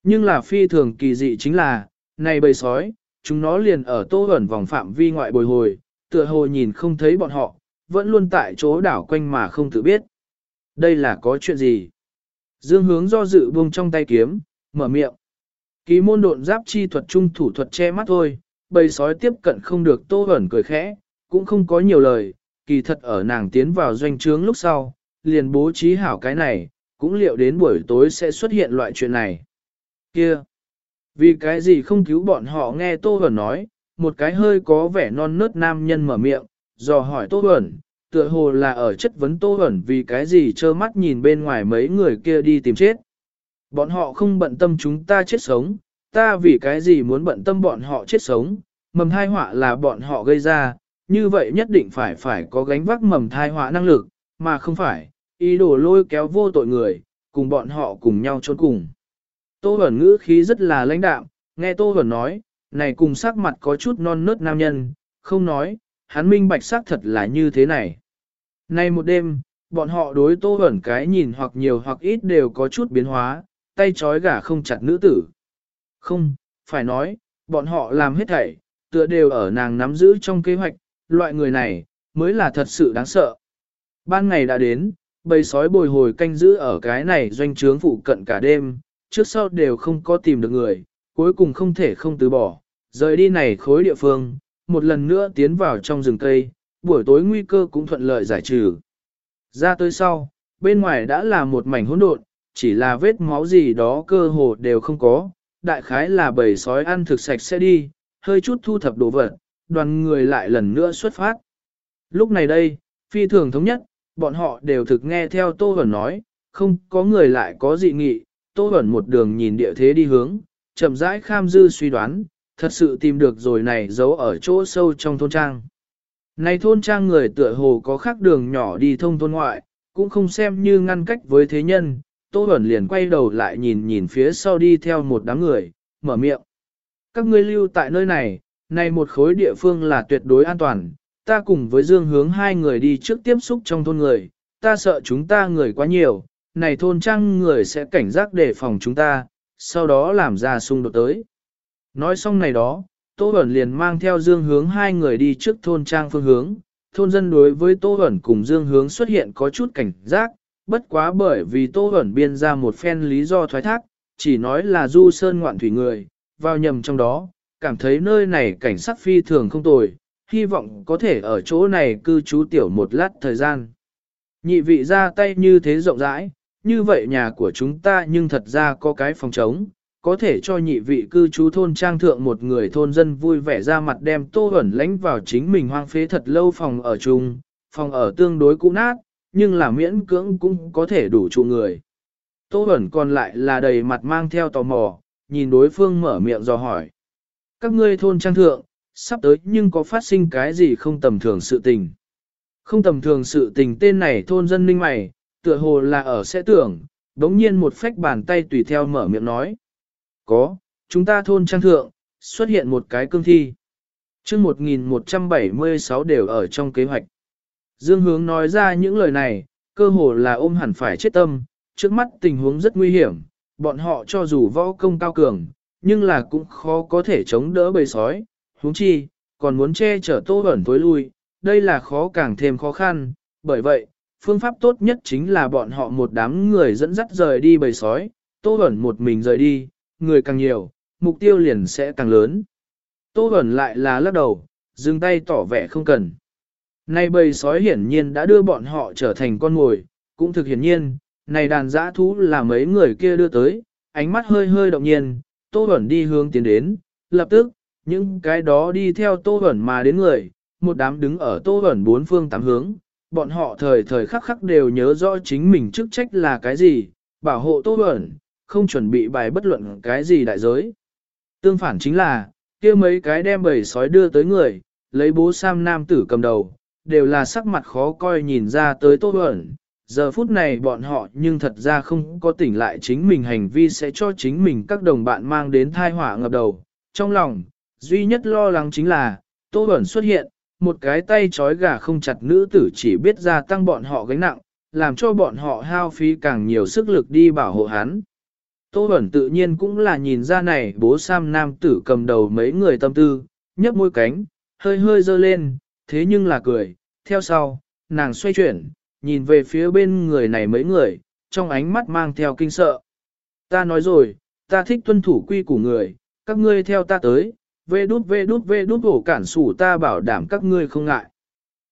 Nhưng là phi thường kỳ dị chính là, này bầy sói, chúng nó liền ở tô ẩn vòng phạm vi ngoại bồi hồi, tựa hồ nhìn không thấy bọn họ, vẫn luôn tại chỗ đảo quanh mà không tự biết. Đây là có chuyện gì? Dương hướng do dự buông trong tay kiếm, mở miệng. Ký môn độn giáp chi thuật trung thủ thuật che mắt thôi, bầy sói tiếp cận không được tô ẩn cười khẽ, cũng không có nhiều lời, kỳ thật ở nàng tiến vào doanh trướng lúc sau, liền bố trí hảo cái này, cũng liệu đến buổi tối sẽ xuất hiện loại chuyện này. Kia! Vì cái gì không cứu bọn họ nghe Tô Huẩn nói, một cái hơi có vẻ non nớt nam nhân mở miệng, dò hỏi Tô Huẩn, tựa hồ là ở chất vấn Tô Huẩn vì cái gì trơ mắt nhìn bên ngoài mấy người kia đi tìm chết. Bọn họ không bận tâm chúng ta chết sống, ta vì cái gì muốn bận tâm bọn họ chết sống, mầm thai họa là bọn họ gây ra, như vậy nhất định phải phải có gánh vác mầm thai họa năng lực, mà không phải, ý đồ lôi kéo vô tội người, cùng bọn họ cùng nhau trốn cùng. Tô Huẩn ngữ khí rất là lãnh đạm, nghe Tô Huẩn nói, này cùng sắc mặt có chút non nớt nam nhân, không nói, hắn minh bạch sắc thật là như thế này. Nay một đêm, bọn họ đối Tô Huẩn cái nhìn hoặc nhiều hoặc ít đều có chút biến hóa, tay trói gà không chặt nữ tử. Không, phải nói, bọn họ làm hết thảy, tựa đều ở nàng nắm giữ trong kế hoạch, loại người này, mới là thật sự đáng sợ. Ban ngày đã đến, bầy sói bồi hồi canh giữ ở cái này doanh trướng phụ cận cả đêm, trước sau đều không có tìm được người, cuối cùng không thể không từ bỏ, rời đi này khối địa phương, một lần nữa tiến vào trong rừng cây, buổi tối nguy cơ cũng thuận lợi giải trừ. Ra tới sau, bên ngoài đã là một mảnh hỗn độn, chỉ là vết máu gì đó cơ hồ đều không có, đại khái là bầy sói ăn thực sạch sẽ đi, hơi chút thu thập đồ vật, đoàn người lại lần nữa xuất phát. Lúc này đây, phi thường thống nhất, bọn họ đều thực nghe theo Tô Vẩn nói, không có người lại có dị nghị, Tô Vẩn một đường nhìn địa thế đi hướng, chậm rãi kham dư suy đoán, thật sự tìm được rồi này giấu ở chỗ sâu trong thôn trang. Này thôn trang người tựa hồ có khác đường nhỏ đi thông thôn ngoại, cũng không xem như ngăn cách với thế nhân, Tô Bẩn liền quay đầu lại nhìn nhìn phía sau đi theo một đám người, mở miệng. Các ngươi lưu tại nơi này, này một khối địa phương là tuyệt đối an toàn, ta cùng với Dương hướng hai người đi trước tiếp xúc trong thôn người, ta sợ chúng ta người quá nhiều, này thôn trang người sẽ cảnh giác để phòng chúng ta, sau đó làm ra xung đột tới. Nói xong này đó, Tô Bẩn liền mang theo Dương Hướng hai người đi trước thôn trang phương hướng. Thôn dân đối với Tô Bẩn cùng Dương Hướng xuất hiện có chút cảnh giác, bất quá bởi vì Tô hẩn biên ra một phen lý do thoái thác, chỉ nói là du sơn ngoạn thủy người, vào nhầm trong đó, cảm thấy nơi này cảnh sắc phi thường không tồi, hy vọng có thể ở chỗ này cư trú tiểu một lát thời gian. Nhị vị ra tay như thế rộng rãi, như vậy nhà của chúng ta nhưng thật ra có cái phòng trống, có thể cho nhị vị cư trú thôn trang thượng một người thôn dân vui vẻ ra mặt đem tô ẩn lánh vào chính mình hoang phế thật lâu phòng ở chung, phòng ở tương đối cũ nát, nhưng là miễn cưỡng cũng có thể đủ trụ người. Tô Bẩn còn lại là đầy mặt mang theo tò mò, nhìn đối phương mở miệng dò hỏi. Các ngươi thôn trang thượng, sắp tới nhưng có phát sinh cái gì không tầm thường sự tình. Không tầm thường sự tình tên này thôn dân ninh mày, tựa hồ là ở sẽ tưởng, đống nhiên một phách bàn tay tùy theo mở miệng nói. Có, chúng ta thôn trang thượng, xuất hiện một cái cương thi. chương 1176 đều ở trong kế hoạch. Dương hướng nói ra những lời này, cơ hồ là ôm hẳn phải chết tâm, trước mắt tình huống rất nguy hiểm, bọn họ cho dù võ công cao cường, nhưng là cũng khó có thể chống đỡ bầy sói, huống chi, còn muốn che chở tô ẩn tối lui, đây là khó càng thêm khó khăn, bởi vậy, phương pháp tốt nhất chính là bọn họ một đám người dẫn dắt rời đi bầy sói, tô ẩn một mình rời đi, người càng nhiều, mục tiêu liền sẽ càng lớn. Tô ẩn lại là lắc đầu, dừng tay tỏ vẻ không cần. Nay bầy sói hiển nhiên đã đưa bọn họ trở thành con mồi, cũng thực hiển nhiên, này đàn dã thú là mấy người kia đưa tới, ánh mắt hơi hơi động nhiên, Tô Bẩn đi hướng tiến đến, lập tức, những cái đó đi theo Tô Bẩn mà đến người, một đám đứng ở Tô Bẩn bốn phương tám hướng, bọn họ thời thời khắc khắc đều nhớ rõ chính mình chức trách là cái gì, bảo hộ Tô Bẩn, không chuẩn bị bài bất luận cái gì đại giới. Tương phản chính là, kia mấy cái đem bầy sói đưa tới người, lấy bố Sam nam tử cầm đầu, đều là sắc mặt khó coi nhìn ra tới Tô Bẩn, Giờ phút này bọn họ nhưng thật ra không có tỉnh lại chính mình hành vi sẽ cho chính mình các đồng bạn mang đến thai họa ngập đầu. Trong lòng, duy nhất lo lắng chính là, Tô Bẩn xuất hiện, một cái tay trói gà không chặt nữ tử chỉ biết gia tăng bọn họ gánh nặng, làm cho bọn họ hao phí càng nhiều sức lực đi bảo hộ hắn. Tô Bẩn tự nhiên cũng là nhìn ra này bố Sam nam tử cầm đầu mấy người tâm tư, nhấp môi cánh, hơi hơi dơ lên, thế nhưng là cười, theo sau, nàng xoay chuyển, nhìn về phía bên người này mấy người, trong ánh mắt mang theo kinh sợ. Ta nói rồi, ta thích tuân thủ quy của người, các ngươi theo ta tới, vê đút vê đút vê đút hổ cản sủ ta bảo đảm các ngươi không ngại.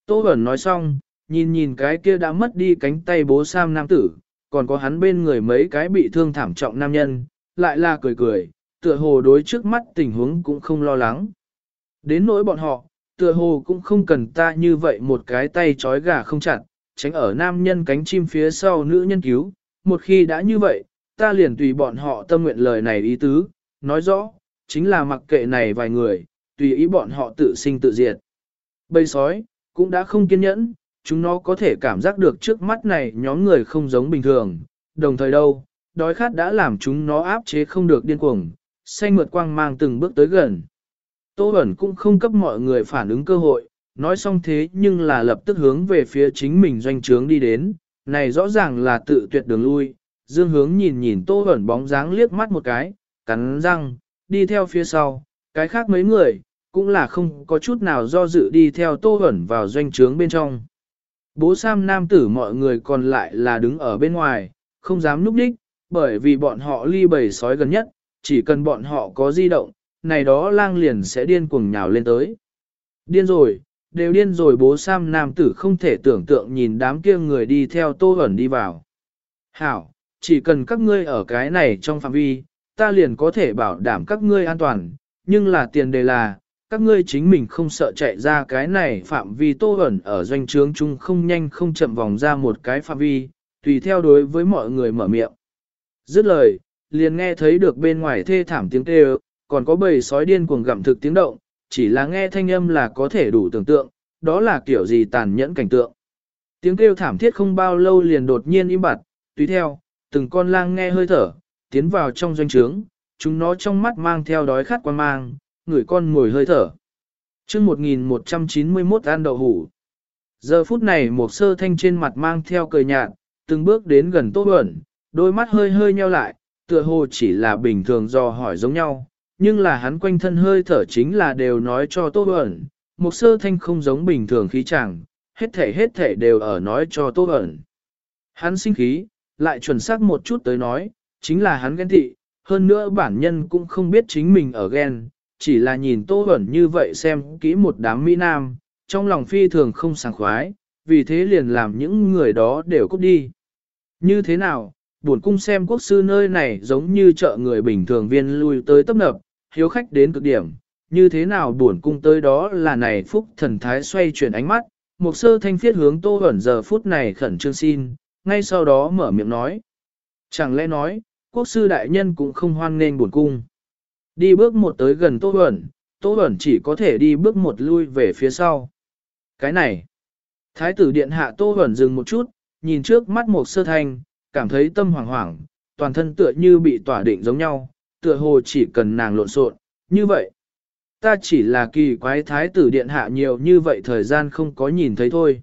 Tô Bẩn nói xong, nhìn nhìn cái kia đã mất đi cánh tay bố Sam nam tử, còn có hắn bên người mấy cái bị thương thảm trọng nam nhân, lại là cười cười, tựa hồ đối trước mắt tình huống cũng không lo lắng. Đến nỗi bọn họ, tựa hồ cũng không cần ta như vậy một cái tay trói gà không chặt, tránh ở nam nhân cánh chim phía sau nữ nhân cứu, một khi đã như vậy, ta liền tùy bọn họ tâm nguyện lời này ý tứ, nói rõ, chính là mặc kệ này vài người, tùy ý bọn họ tự sinh tự diệt. Bầy sói, cũng đã không kiên nhẫn, chúng nó có thể cảm giác được trước mắt này nhóm người không giống bình thường, đồng thời đâu, đói khát đã làm chúng nó áp chế không được điên cuồng, xanh mượt quang mang từng bước tới gần. Tô Bẩn cũng không cấp mọi người phản ứng cơ hội, nói xong thế nhưng là lập tức hướng về phía chính mình doanh trướng đi đến, này rõ ràng là tự tuyệt đường lui, dương hướng nhìn nhìn tô Bẩn bóng dáng liếc mắt một cái, cắn răng, đi theo phía sau, cái khác mấy người, cũng là không có chút nào do dự đi theo tô Bẩn vào doanh trướng bên trong. Bố Sam nam tử mọi người còn lại là đứng ở bên ngoài, không dám núp đích, bởi vì bọn họ ly bầy sói gần nhất, chỉ cần bọn họ có di động, này đó lang liền sẽ điên cuồng nhào lên tới. Điên rồi, đều điên rồi bố Sam nam tử không thể tưởng tượng nhìn đám kia người đi theo tô ẩn đi vào. Hảo, chỉ cần các ngươi ở cái này trong phạm vi, ta liền có thể bảo đảm các ngươi an toàn, nhưng là tiền đề là, các ngươi chính mình không sợ chạy ra cái này phạm vi tô ẩn ở doanh trướng chung không nhanh không chậm vòng ra một cái phạm vi, tùy theo đối với mọi người mở miệng. Dứt lời, liền nghe thấy được bên ngoài thê thảm tiếng kêu, còn có bầy sói điên cuồng gặm thực tiếng động, chỉ là nghe thanh âm là có thể đủ tưởng tượng, đó là kiểu gì tàn nhẫn cảnh tượng. Tiếng kêu thảm thiết không bao lâu liền đột nhiên im bặt, tùy theo, từng con lang nghe hơi thở, tiến vào trong doanh trướng, chúng nó trong mắt mang theo đói khát quan mang, người con ngồi hơi thở. chương 1191 ăn đậu hủ. Giờ phút này một sơ thanh trên mặt mang theo cười nhạt, từng bước đến gần Tô Bẩn, đôi mắt hơi hơi nheo lại, tựa hồ chỉ là bình thường do hỏi giống nhau, nhưng là hắn quanh thân hơi thở chính là đều nói cho Tô Bẩn, một sơ thanh không giống bình thường khí chẳng, hết thể hết thể đều ở nói cho Tô Bẩn. Hắn sinh khí, lại chuẩn xác một chút tới nói, chính là hắn ghen tị, hơn nữa bản nhân cũng không biết chính mình ở ghen, chỉ là nhìn Tô Bẩn như vậy xem kỹ một đám Mỹ Nam, trong lòng phi thường không sảng khoái, vì thế liền làm những người đó đều cút đi. Như thế nào, buồn cung xem quốc sư nơi này giống như chợ người bình thường viên lui tới tấp nập, hiếu khách đến cực điểm, như thế nào buồn cung tới đó là này phúc thần thái xoay chuyển ánh mắt, một sơ thanh phiết hướng tô ẩn giờ phút này khẩn trương xin, ngay sau đó mở miệng nói. Chẳng lẽ nói, quốc sư đại nhân cũng không hoan nghênh buồn cung. Đi bước một tới gần tô ẩn, tô ẩn chỉ có thể đi bước một lui về phía sau. Cái này, thái tử điện hạ tô ẩn dừng một chút, nhìn trước mắt một sơ thanh, cảm thấy tâm hoảng hoảng, toàn thân tựa như bị tỏa định giống nhau, tựa hồ chỉ cần nàng lộn xộn, như vậy. Ta chỉ là kỳ quái thái tử điện hạ nhiều như vậy thời gian không có nhìn thấy thôi.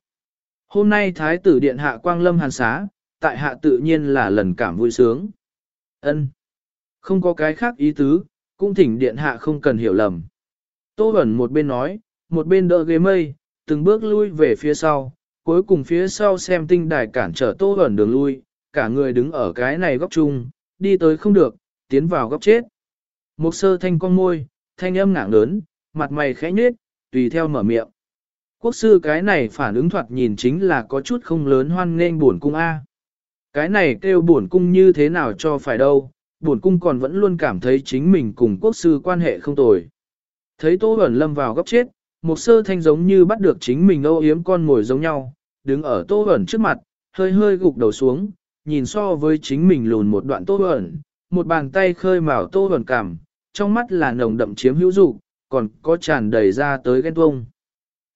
Hôm nay thái tử điện hạ quang lâm hàn xá, tại hạ tự nhiên là lần cảm vui sướng. Ân, Không có cái khác ý tứ, cũng thỉnh điện hạ không cần hiểu lầm. Tô Bẩn một bên nói, một bên đỡ ghế mây, từng bước lui về phía sau, cuối cùng phía sau xem tinh đài cản trở Tô Bẩn đường lui, cả người đứng ở cái này góc chung, đi tới không được, tiến vào góc chết. Một sơ thanh con môi, thanh âm ngạng lớn, mặt mày khẽ nhếch, tùy theo mở miệng. Quốc sư cái này phản ứng thoạt nhìn chính là có chút không lớn hoan nghênh buồn cung A. Cái này kêu buồn cung như thế nào cho phải đâu, buồn cung còn vẫn luôn cảm thấy chính mình cùng quốc sư quan hệ không tồi. Thấy Tô Bẩn lâm vào góc chết, một sơ thanh giống như bắt được chính mình âu yếm con ngồi giống nhau, đứng ở Tô Bẩn trước mặt, hơi hơi gục đầu xuống, nhìn so với chính mình lùn một đoạn Tô Bẩn, một bàn tay khơi mào Tô hồn cảm, trong mắt là nồng đậm chiếm hữu dục, còn có tràn đầy ra tới ghen tuông.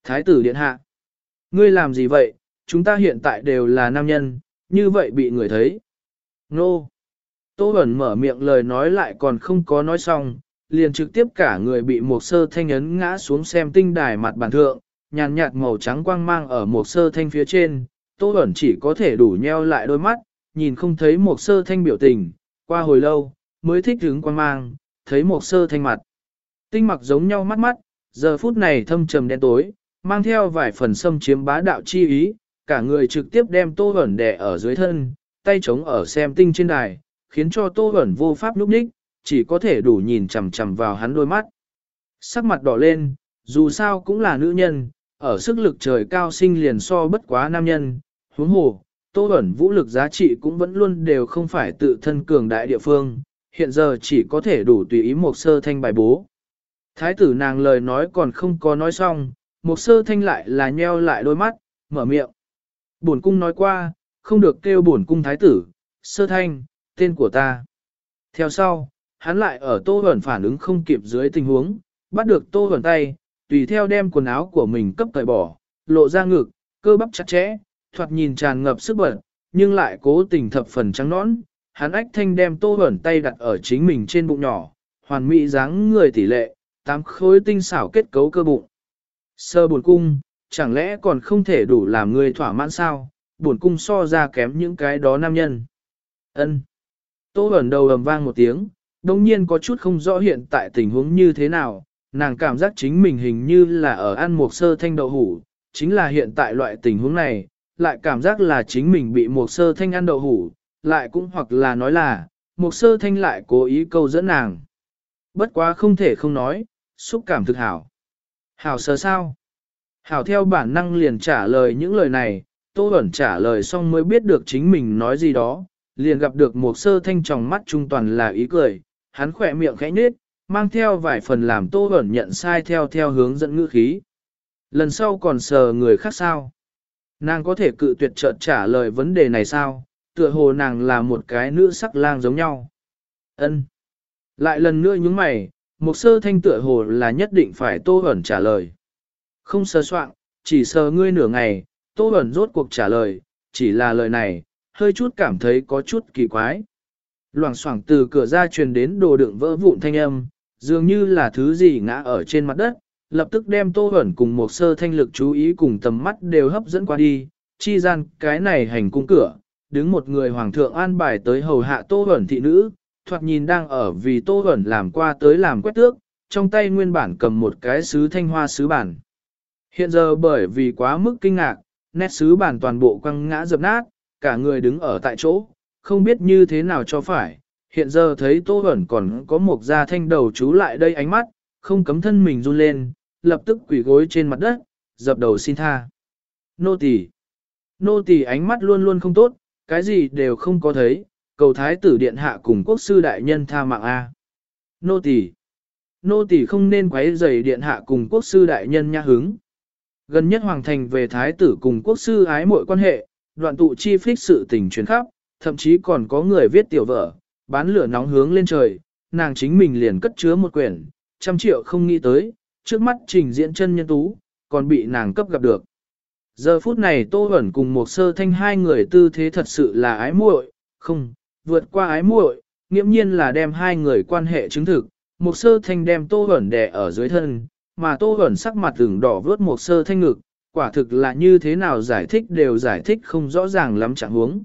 Thái tử điện hạ, ngươi làm gì vậy, chúng ta hiện tại đều là nam nhân, như vậy bị người thấy. Nô! Tô Bẩn mở miệng lời nói lại còn không có nói xong, liền trực tiếp cả người bị một sơ thanh ấn ngã xuống xem tinh đài mặt bàn thượng, nhàn nhạt màu trắng quang mang ở một sơ thanh phía trên, Tô Bẩn chỉ có thể đủ nheo lại đôi mắt, nhìn không thấy một sơ thanh biểu tình, qua hồi lâu, mới thích hứng quan mang, thấy một sơ thanh mặt. Tinh mặc giống nhau mắt mắt, giờ phút này thâm trầm đen tối, mang theo vài phần xâm chiếm bá đạo chi ý, cả người trực tiếp đem tô ẩn đè ở dưới thân, tay chống ở xem tinh trên đài, khiến cho tô ẩn vô pháp lúc ních, chỉ có thể đủ nhìn chằm chằm vào hắn đôi mắt. Sắc mặt đỏ lên, dù sao cũng là nữ nhân, ở sức lực trời cao sinh liền so bất quá nam nhân, huống hồ, tô Bẩn vũ lực giá trị cũng vẫn luôn đều không phải tự thân cường đại địa phương, hiện giờ chỉ có thể đủ tùy ý một sơ thanh bài bố. Thái tử nàng lời nói còn không có nói xong, một sơ thanh lại là nheo lại đôi mắt, mở miệng. Bổn cung nói qua, không được kêu bổn cung thái tử, sơ thanh, tên của ta. Theo sau, hắn lại ở tô hẩn phản ứng không kịp dưới tình huống, bắt được tô hẩn tay, tùy theo đem quần áo của mình cấp cởi bỏ, lộ ra ngực, cơ bắp chặt chẽ, thoạt nhìn tràn ngập sức bật, nhưng lại cố tình thập phần trắng nõn, hắn ách thanh đem tô ẩn tay đặt ở chính mình trên bụng nhỏ, hoàn mỹ dáng người tỷ lệ, tám khối tinh xảo kết cấu cơ bụng. Sơ buồn cung, chẳng lẽ còn không thể đủ làm người thỏa mãn sao, buồn cung so ra kém những cái đó nam nhân. ân Tô ẩn đầu ầm vang một tiếng, đồng nhiên có chút không rõ hiện tại tình huống như thế nào, nàng cảm giác chính mình hình như là ở ăn một sơ thanh đậu hủ, chính là hiện tại loại tình huống này, lại cảm giác là chính mình bị một sơ thanh ăn đậu hủ, lại cũng hoặc là nói là, một sơ thanh lại cố ý câu dẫn nàng. Bất quá không thể không nói, xúc cảm thực hảo. Hảo sơ sao? Hảo theo bản năng liền trả lời những lời này, Tô Bẩn trả lời xong mới biết được chính mình nói gì đó, liền gặp được một sơ thanh trong mắt trung toàn là ý cười, hắn khỏe miệng khẽ nhếch, mang theo vài phần làm Tô Bẩn nhận sai theo theo hướng dẫn ngữ khí. Lần sau còn sờ người khác sao? Nàng có thể cự tuyệt chợt trả lời vấn đề này sao? tựa hồ nàng là một cái nữ sắc lang giống nhau. Ân. Lại lần nữa những mày, một sơ thanh tựa hồ là nhất định phải tô ẩn trả lời. Không sơ soạn, chỉ sờ ngươi nửa ngày, tô ẩn rốt cuộc trả lời, chỉ là lời này, hơi chút cảm thấy có chút kỳ quái. Loảng xoảng từ cửa ra truyền đến đồ đựng vỡ vụn thanh âm, dường như là thứ gì ngã ở trên mặt đất, lập tức đem tô ẩn cùng một sơ thanh lực chú ý cùng tầm mắt đều hấp dẫn qua đi, chi gian cái này hành cung cửa, đứng một người hoàng thượng an bài tới hầu hạ tô hẩn thị nữ, thoạt nhìn đang ở vì tô hẩn làm qua tới làm quét tước, trong tay nguyên bản cầm một cái sứ thanh hoa sứ bản. Hiện giờ bởi vì quá mức kinh ngạc, nét sứ bản toàn bộ quăng ngã dập nát, cả người đứng ở tại chỗ, không biết như thế nào cho phải. Hiện giờ thấy tô hẩn còn có một da thanh đầu chú lại đây ánh mắt, không cấm thân mình run lên, lập tức quỳ gối trên mặt đất, dập đầu xin tha. Nô tỳ, Nô tỳ ánh mắt luôn luôn không tốt, cái gì đều không có thấy, cầu thái tử điện hạ cùng quốc sư đại nhân tha mạng A. Nô tỳ, Nô tỳ không nên quấy rầy điện hạ cùng quốc sư đại nhân nha hứng. Gần nhất hoàng thành về thái tử cùng quốc sư ái muội quan hệ, đoạn tụ chi phích sự tình truyền khắp, thậm chí còn có người viết tiểu vợ, bán lửa nóng hướng lên trời, nàng chính mình liền cất chứa một quyển, trăm triệu không nghĩ tới, trước mắt trình diễn chân nhân tú, còn bị nàng cấp gặp được. Giờ phút này Tô Huẩn cùng một sơ thanh hai người tư thế thật sự là ái muội, không, vượt qua ái muội, nghiễm nhiên là đem hai người quan hệ chứng thực, một sơ thanh đem Tô Huẩn đè ở dưới thân, mà Tô Huẩn sắc mặt ửng đỏ vớt một sơ thanh ngực, quả thực là như thế nào giải thích đều giải thích không rõ ràng lắm chẳng huống.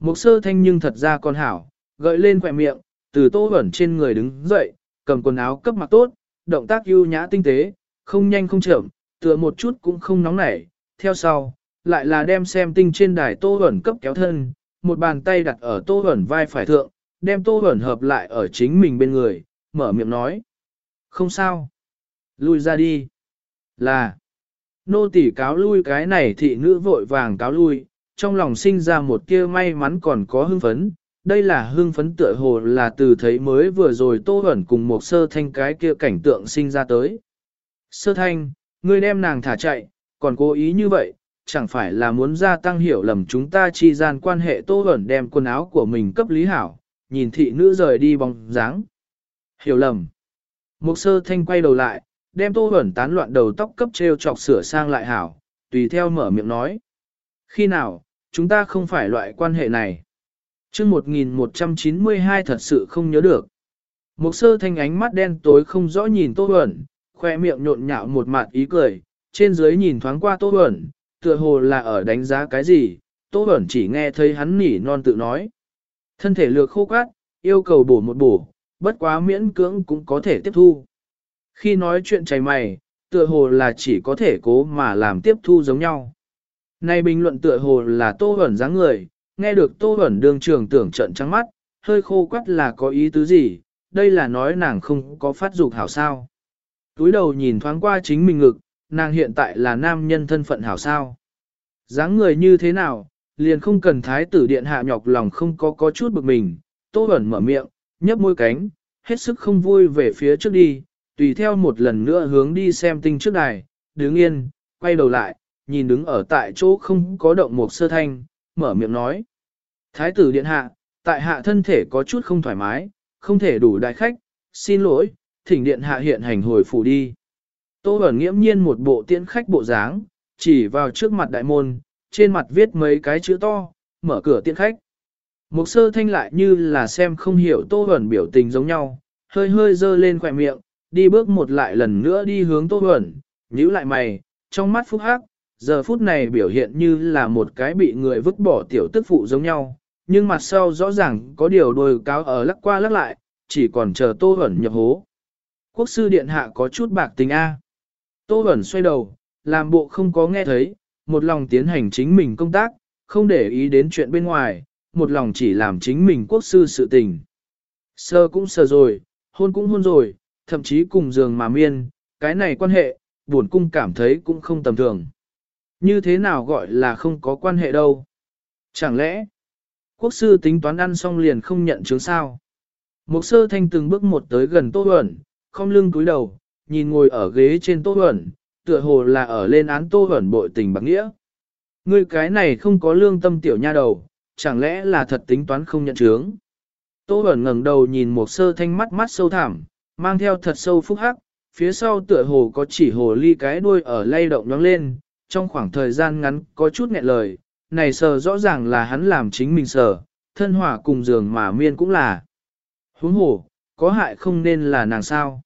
Một sơ thanh nhưng thật ra con hảo, gợi lên khỏe miệng, từ Tô Huẩn trên người đứng dậy, cầm quần áo cấp mặt tốt, động tác ưu nhã tinh tế, không nhanh không chậm, tựa một chút cũng không nóng nảy, theo sau, lại là đem xem tinh trên đài tô ẩn cấp kéo thân, một bàn tay đặt ở tô ẩn vai phải thượng, đem tô ẩn hợp lại ở chính mình bên người, mở miệng nói. Không sao. Lui ra đi. Là. Nô tỉ cáo lui cái này thị nữ vội vàng cáo lui, trong lòng sinh ra một kia may mắn còn có hưng phấn. Đây là hương phấn tựa hồ là từ thấy mới vừa rồi tô ẩn cùng một sơ thanh cái kia cảnh tượng sinh ra tới. Sơ thanh, ngươi đem nàng thả chạy, còn cố ý như vậy, chẳng phải là muốn gia tăng hiểu lầm chúng ta chi gian quan hệ tô ẩn đem quần áo của mình cấp lý hảo, nhìn thị nữ rời đi bóng dáng. Hiểu lầm. Một sơ thanh quay đầu lại, đem tô ẩn tán loạn đầu tóc cấp treo chọc sửa sang lại hảo, tùy theo mở miệng nói. Khi nào, chúng ta không phải loại quan hệ này chương 1192 thật sự không nhớ được. một sơ thanh ánh mắt đen tối không rõ nhìn tô Huẩn, khoe miệng nhộn nhạo một mặt ý cười, trên dưới nhìn thoáng qua Tô Huẩn, tựa hồ là ở đánh giá cái gì, Tô Huẩn chỉ nghe thấy hắn nỉ non tự nói. Thân thể lược khô cát, yêu cầu bổ một bổ, bất quá miễn cưỡng cũng có thể tiếp thu. Khi nói chuyện chảy mày, tựa hồ là chỉ có thể cố mà làm tiếp thu giống nhau. Này bình luận tựa hồ là Tô Huẩn dáng người, nghe được Tô Huẩn đương trường tưởng trận trắng mắt, hơi khô quắt là có ý tứ gì, đây là nói nàng không có phát dục hảo sao. Túi đầu nhìn thoáng qua chính mình ngực, nàng hiện tại là nam nhân thân phận hảo sao. dáng người như thế nào, liền không cần thái tử điện hạ nhọc lòng không có có chút bực mình, tô Huẩn mở miệng, nhấp môi cánh, hết sức không vui về phía trước đi, tùy theo một lần nữa hướng đi xem tinh trước đài, đứng yên, quay đầu lại, nhìn đứng ở tại chỗ không có động một sơ thanh, mở miệng nói. Thái tử điện hạ, tại hạ thân thể có chút không thoải mái, không thể đủ đại khách, xin lỗi, thỉnh điện hạ hiện hành hồi phủ đi. Tô Bẩn nghiễm nhiên một bộ tiễn khách bộ dáng, chỉ vào trước mặt đại môn, trên mặt viết mấy cái chữ to, mở cửa tiễn khách. Mục sơ thanh lại như là xem không hiểu Tô Bẩn biểu tình giống nhau, hơi hơi dơ lên khỏe miệng, đi bước một lại lần nữa đi hướng Tô Bẩn, nhíu lại mày, trong mắt phúc hắc, giờ phút này biểu hiện như là một cái bị người vứt bỏ tiểu tức phụ giống nhau, nhưng mặt sau rõ ràng có điều đôi cáo ở lắc qua lắc lại, chỉ còn chờ Tô hẩn nhập hố. Quốc sư điện hạ có chút bạc tình A. Tô hẩn xoay đầu, làm bộ không có nghe thấy, một lòng tiến hành chính mình công tác, không để ý đến chuyện bên ngoài, một lòng chỉ làm chính mình quốc sư sự tình. Sơ cũng sơ rồi, hôn cũng hôn rồi, thậm chí cùng giường mà miên, cái này quan hệ, buồn cung cảm thấy cũng không tầm thường. Như thế nào gọi là không có quan hệ đâu? Chẳng lẽ, quốc sư tính toán ăn xong liền không nhận chứng sao? Mục sơ thanh từng bước một tới gần Tô Huẩn, không lưng cúi đầu, nhìn ngồi ở ghế trên Tô Huẩn, tựa hồ là ở lên án Tô Huẩn bội tình bạc nghĩa. Ngươi cái này không có lương tâm tiểu nha đầu, chẳng lẽ là thật tính toán không nhận chứng? Tô Huẩn ngẩng đầu nhìn một sơ thanh mắt mắt sâu thẳm, mang theo thật sâu phúc hắc, phía sau tựa hồ có chỉ hồ ly cái đuôi ở lay động nhoáng lên, trong khoảng thời gian ngắn có chút nghẹn lời, này sờ rõ ràng là hắn làm chính mình sờ, thân hỏa cùng giường mà miên cũng là. Huống hồ, có hại không nên là nàng sao.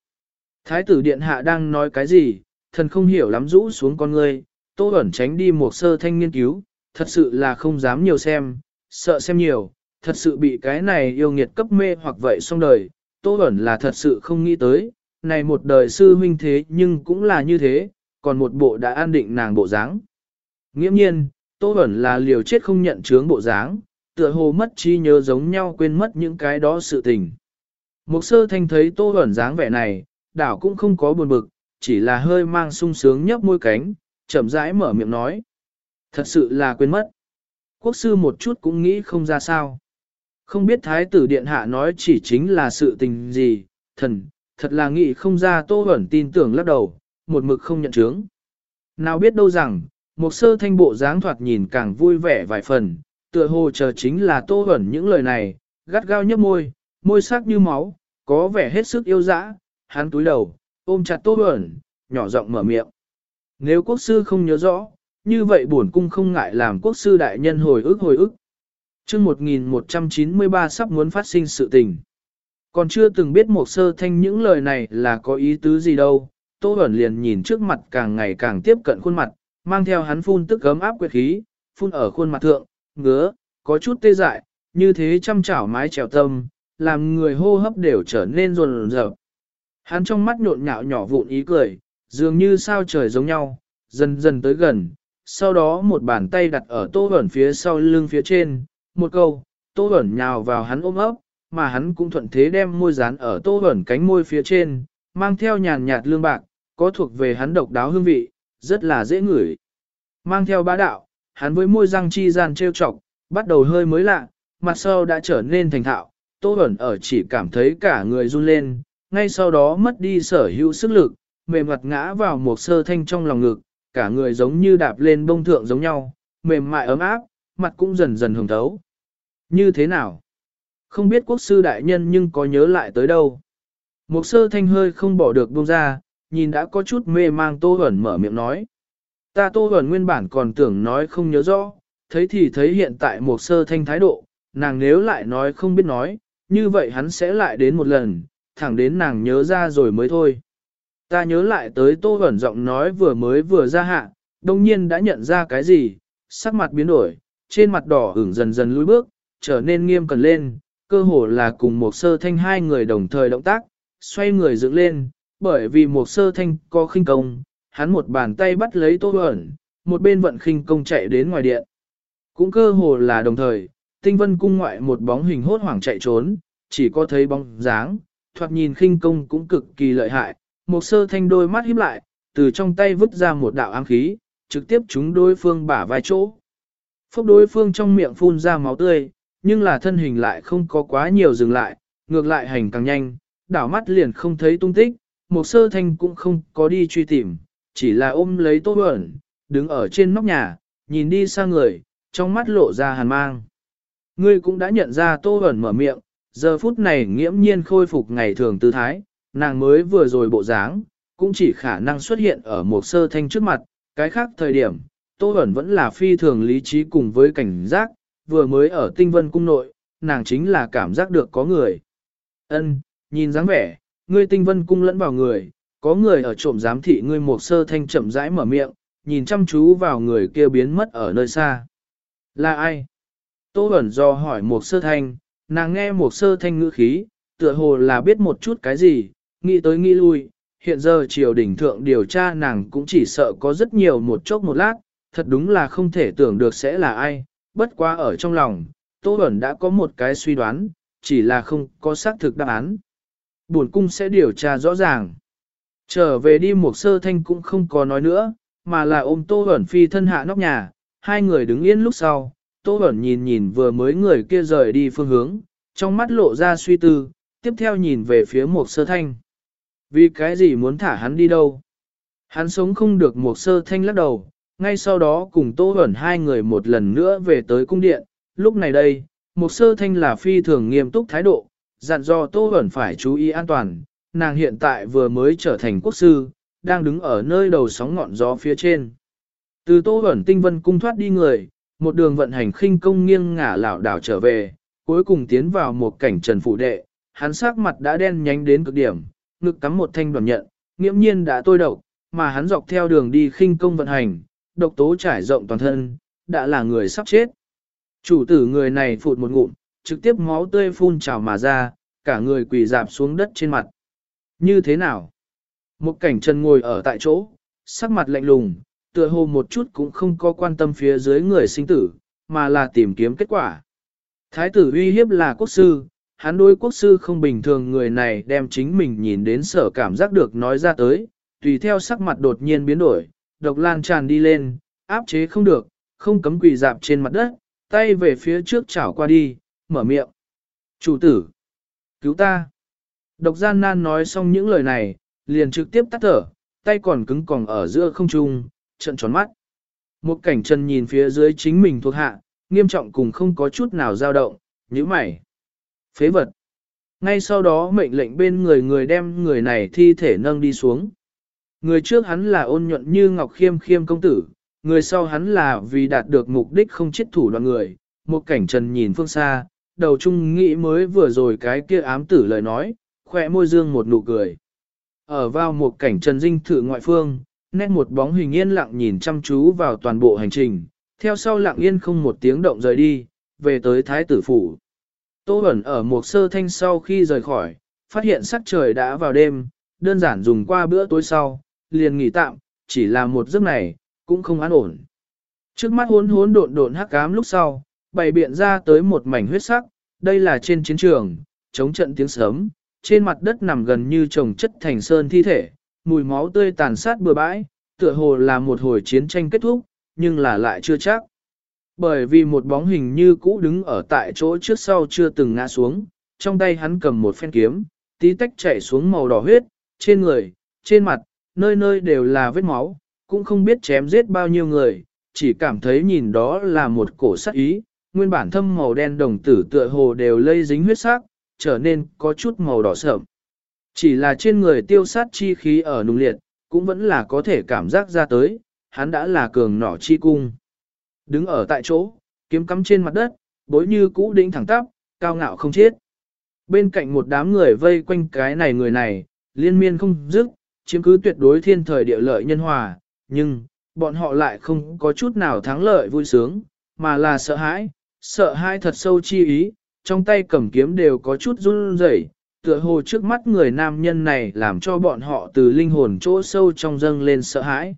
Thái tử điện hạ đang nói cái gì, thần không hiểu lắm rũ xuống con ngươi, tô ẩn tránh đi một sơ thanh nghiên cứu, thật sự là không dám nhiều xem, sợ xem nhiều, thật sự bị cái này yêu nghiệt cấp mê hoặc vậy xong đời, tô ẩn là thật sự không nghĩ tới, này một đời sư huynh thế nhưng cũng là như thế, còn một bộ đã an định nàng bộ dáng. Nghiễm nhiên, tô Bẩn là liều chết không nhận chướng bộ dáng, tựa hồ mất chi nhớ giống nhau quên mất những cái đó sự tình. Một sơ thanh thấy tô Bẩn dáng vẻ này, đảo cũng không có buồn bực, chỉ là hơi mang sung sướng nhấp môi cánh, chậm rãi mở miệng nói. Thật sự là quên mất. Quốc sư một chút cũng nghĩ không ra sao. Không biết thái tử điện hạ nói chỉ chính là sự tình gì, thần, thật là nghĩ không ra tô Bẩn tin tưởng lắc đầu, một mực không nhận chứng. Nào biết đâu rằng, một sơ thanh bộ dáng thoạt nhìn càng vui vẻ vài phần, tựa hồ chờ chính là tô hẩn những lời này, gắt gao nhấp môi, môi sắc như máu, có vẻ hết sức yêu dã, hắn túi đầu, ôm chặt tô hẩn, nhỏ giọng mở miệng. Nếu quốc sư không nhớ rõ, như vậy bổn cung không ngại làm quốc sư đại nhân hồi ức hồi ức. chương 1193 sắp muốn phát sinh sự tình. Còn chưa từng biết một sơ thanh những lời này là có ý tứ gì đâu, Tô Bẩn liền nhìn trước mặt càng ngày càng tiếp cận khuôn mặt, mang theo hắn phun tức gấm áp quyệt khí, phun ở khuôn mặt thượng, ngứa, có chút tê dại, như thế chăm chảo mái trèo tâm, làm người hô hấp đều trở nên rồn rợp. Hắn trong mắt nhộn nhạo nhỏ vụn ý cười, dường như sao trời giống nhau, dần dần tới gần, sau đó một bàn tay đặt ở Tô Bẩn phía sau lưng phía trên, một câu, Tô Bẩn nhào vào hắn ôm ấp, mà hắn cũng thuận thế đem môi dán ở Tô Bẩn cánh môi phía trên, mang theo nhàn nhạt lương bạc, có thuộc về hắn độc đáo hương vị, rất là dễ ngửi. Mang theo bá đạo, hắn với môi răng chi gian trêu chọc, bắt đầu hơi mới lạ, mặt sau đã trở nên thành thạo, Tô Bẩn ở chỉ cảm thấy cả người run lên, ngay sau đó mất đi sở hữu sức lực, mềm mặt ngã vào một sơ thanh trong lòng ngực, cả người giống như đạp lên bông thượng giống nhau, mềm mại ấm áp, mặt cũng dần dần hồng thấu. Như thế nào? Không biết quốc sư đại nhân nhưng có nhớ lại tới đâu. Một sơ thanh hơi không bỏ được buông ra, nhìn đã có chút mê mang Tô Huẩn mở miệng nói. Ta Tô Huẩn nguyên bản còn tưởng nói không nhớ rõ, thấy thì thấy hiện tại một sơ thanh thái độ, nàng nếu lại nói không biết nói, như vậy hắn sẽ lại đến một lần, thẳng đến nàng nhớ ra rồi mới thôi. Ta nhớ lại tới Tô Huẩn giọng nói vừa mới vừa ra hạ, đồng nhiên đã nhận ra cái gì, sắc mặt biến đổi, trên mặt đỏ ửng dần dần lùi bước, trở nên nghiêm cẩn lên, cơ hồ là cùng một sơ thanh hai người đồng thời động tác, xoay người dựng lên, bởi vì một sơ thanh có khinh công, hắn một bàn tay bắt lấy tô ẩn, một bên vận khinh công chạy đến ngoài điện. Cũng cơ hồ là đồng thời, tinh vân cung ngoại một bóng hình hốt hoảng chạy trốn, chỉ có thấy bóng dáng, thoạt nhìn khinh công cũng cực kỳ lợi hại, một sơ thanh đôi mắt híp lại, từ trong tay vứt ra một đạo ám khí, trực tiếp chúng đối phương bả vai chỗ. Phốc đối phương trong miệng phun ra máu tươi, nhưng là thân hình lại không có quá nhiều dừng lại, ngược lại hành càng nhanh, đảo mắt liền không thấy tung tích, một sơ thanh cũng không có đi truy tìm, chỉ là ôm lấy tô ẩn, đứng ở trên nóc nhà, nhìn đi xa người, trong mắt lộ ra hàn mang. Ngươi cũng đã nhận ra tô ẩn mở miệng, giờ phút này nghiễm nhiên khôi phục ngày thường tư thái, nàng mới vừa rồi bộ dáng, cũng chỉ khả năng xuất hiện ở một sơ thanh trước mặt, cái khác thời điểm, tô ẩn vẫn là phi thường lý trí cùng với cảnh giác, vừa mới ở tinh vân cung nội, nàng chính là cảm giác được có người. Ân, nhìn dáng vẻ, ngươi tinh vân cung lẫn vào người, có người ở trộm giám thị ngươi một sơ thanh chậm rãi mở miệng, nhìn chăm chú vào người kia biến mất ở nơi xa. Là ai? Tô Bẩn do hỏi một sơ thanh, nàng nghe một sơ thanh ngữ khí, tựa hồ là biết một chút cái gì, nghĩ tới nghĩ lui, hiện giờ triều đỉnh thượng điều tra nàng cũng chỉ sợ có rất nhiều một chốc một lát, thật đúng là không thể tưởng được sẽ là ai, bất quá ở trong lòng, Tô Bẩn đã có một cái suy đoán, chỉ là không có xác thực đáp án. Buồn cung sẽ điều tra rõ ràng. Trở về đi một sơ thanh cũng không có nói nữa, mà là ôm Tô Bẩn phi thân hạ nóc nhà, hai người đứng yên lúc sau, Tô Bẩn nhìn nhìn vừa mới người kia rời đi phương hướng, trong mắt lộ ra suy tư, tiếp theo nhìn về phía một sơ thanh. Vì cái gì muốn thả hắn đi đâu? Hắn sống không được một sơ thanh lắc đầu, ngay sau đó cùng Tô Huẩn hai người một lần nữa về tới cung điện, lúc này đây, một sơ thanh là phi thường nghiêm túc thái độ, dặn dò Tô Huẩn phải chú ý an toàn, nàng hiện tại vừa mới trở thành quốc sư, đang đứng ở nơi đầu sóng ngọn gió phía trên. Từ Tô Huẩn tinh vân cung thoát đi người, một đường vận hành khinh công nghiêng ngả lảo đảo trở về, cuối cùng tiến vào một cảnh trần phụ đệ, hắn sắc mặt đã đen nhánh đến cực điểm, ngực cắm một thanh đoàn nhận, nghiễm nhiên đã tôi độc, mà hắn dọc theo đường đi khinh công vận hành, độc tố trải rộng toàn thân, đã là người sắp chết. Chủ tử người này phụt một ngụm, trực tiếp máu tươi phun trào mà ra, cả người quỳ dạp xuống đất trên mặt. Như thế nào? Một cảnh chân ngồi ở tại chỗ, sắc mặt lạnh lùng, tựa hồ một chút cũng không có quan tâm phía dưới người sinh tử, mà là tìm kiếm kết quả. Thái tử uy hiếp là quốc sư, hắn đối quốc sư không bình thường người này đem chính mình nhìn đến sở cảm giác được nói ra tới, tùy theo sắc mặt đột nhiên biến đổi, độc lan tràn đi lên, áp chế không được, không cấm quỳ dạp trên mặt đất, tay về phía trước chảo qua đi, mở miệng. Chủ tử, cứu ta. Độc gian nan nói xong những lời này, liền trực tiếp tắt thở, tay còn cứng còn ở giữa không trung, trận tròn mắt. Một cảnh chân nhìn phía dưới chính mình thuộc hạ, nghiêm trọng cùng không có chút nào dao động, như mày. Phế vật. Ngay sau đó mệnh lệnh bên người người đem người này thi thể nâng đi xuống. Người trước hắn là ôn nhuận như ngọc khiêm khiêm công tử, người sau hắn là vì đạt được mục đích không chết thủ đoàn người. Một cảnh trần nhìn phương xa, đầu trung nghĩ mới vừa rồi cái kia ám tử lời nói, khỏe môi dương một nụ cười. Ở vào một cảnh trần dinh thử ngoại phương, nét một bóng hình yên lặng nhìn chăm chú vào toàn bộ hành trình, theo sau lặng yên không một tiếng động rời đi, về tới thái tử phủ. Tô Bẩn ở một sơ thanh sau khi rời khỏi, phát hiện sắc trời đã vào đêm, đơn giản dùng qua bữa tối sau, liền nghỉ tạm, chỉ là một giấc này, cũng không an ổn. Trước mắt hốn hốn độn độn hắc cám lúc sau, bày biện ra tới một mảnh huyết sắc, đây là trên chiến trường, chống trận tiếng sớm, trên mặt đất nằm gần như trồng chất thành sơn thi thể, mùi máu tươi tàn sát bừa bãi, tựa hồ là một hồi chiến tranh kết thúc, nhưng là lại chưa chắc. Bởi vì một bóng hình như cũ đứng ở tại chỗ trước sau chưa từng ngã xuống, trong tay hắn cầm một phen kiếm, tí tách chảy xuống màu đỏ huyết, trên người, trên mặt, nơi nơi đều là vết máu, cũng không biết chém giết bao nhiêu người, chỉ cảm thấy nhìn đó là một cổ sát ý, nguyên bản thâm màu đen đồng tử tựa hồ đều lây dính huyết sắc, trở nên có chút màu đỏ sợm. Chỉ là trên người tiêu sát chi khí ở nung liệt, cũng vẫn là có thể cảm giác ra tới, hắn đã là cường nỏ chi cung. Đứng ở tại chỗ, kiếm cắm trên mặt đất, bối như cũ đỉnh thẳng tắp, cao ngạo không chết. Bên cạnh một đám người vây quanh cái này người này, liên miên không dứt, chiếm cứ tuyệt đối thiên thời địa lợi nhân hòa, nhưng, bọn họ lại không có chút nào thắng lợi vui sướng, mà là sợ hãi, sợ hãi thật sâu chi ý, trong tay cầm kiếm đều có chút run rẩy, tựa hồ trước mắt người nam nhân này làm cho bọn họ từ linh hồn chỗ sâu trong dâng lên sợ hãi.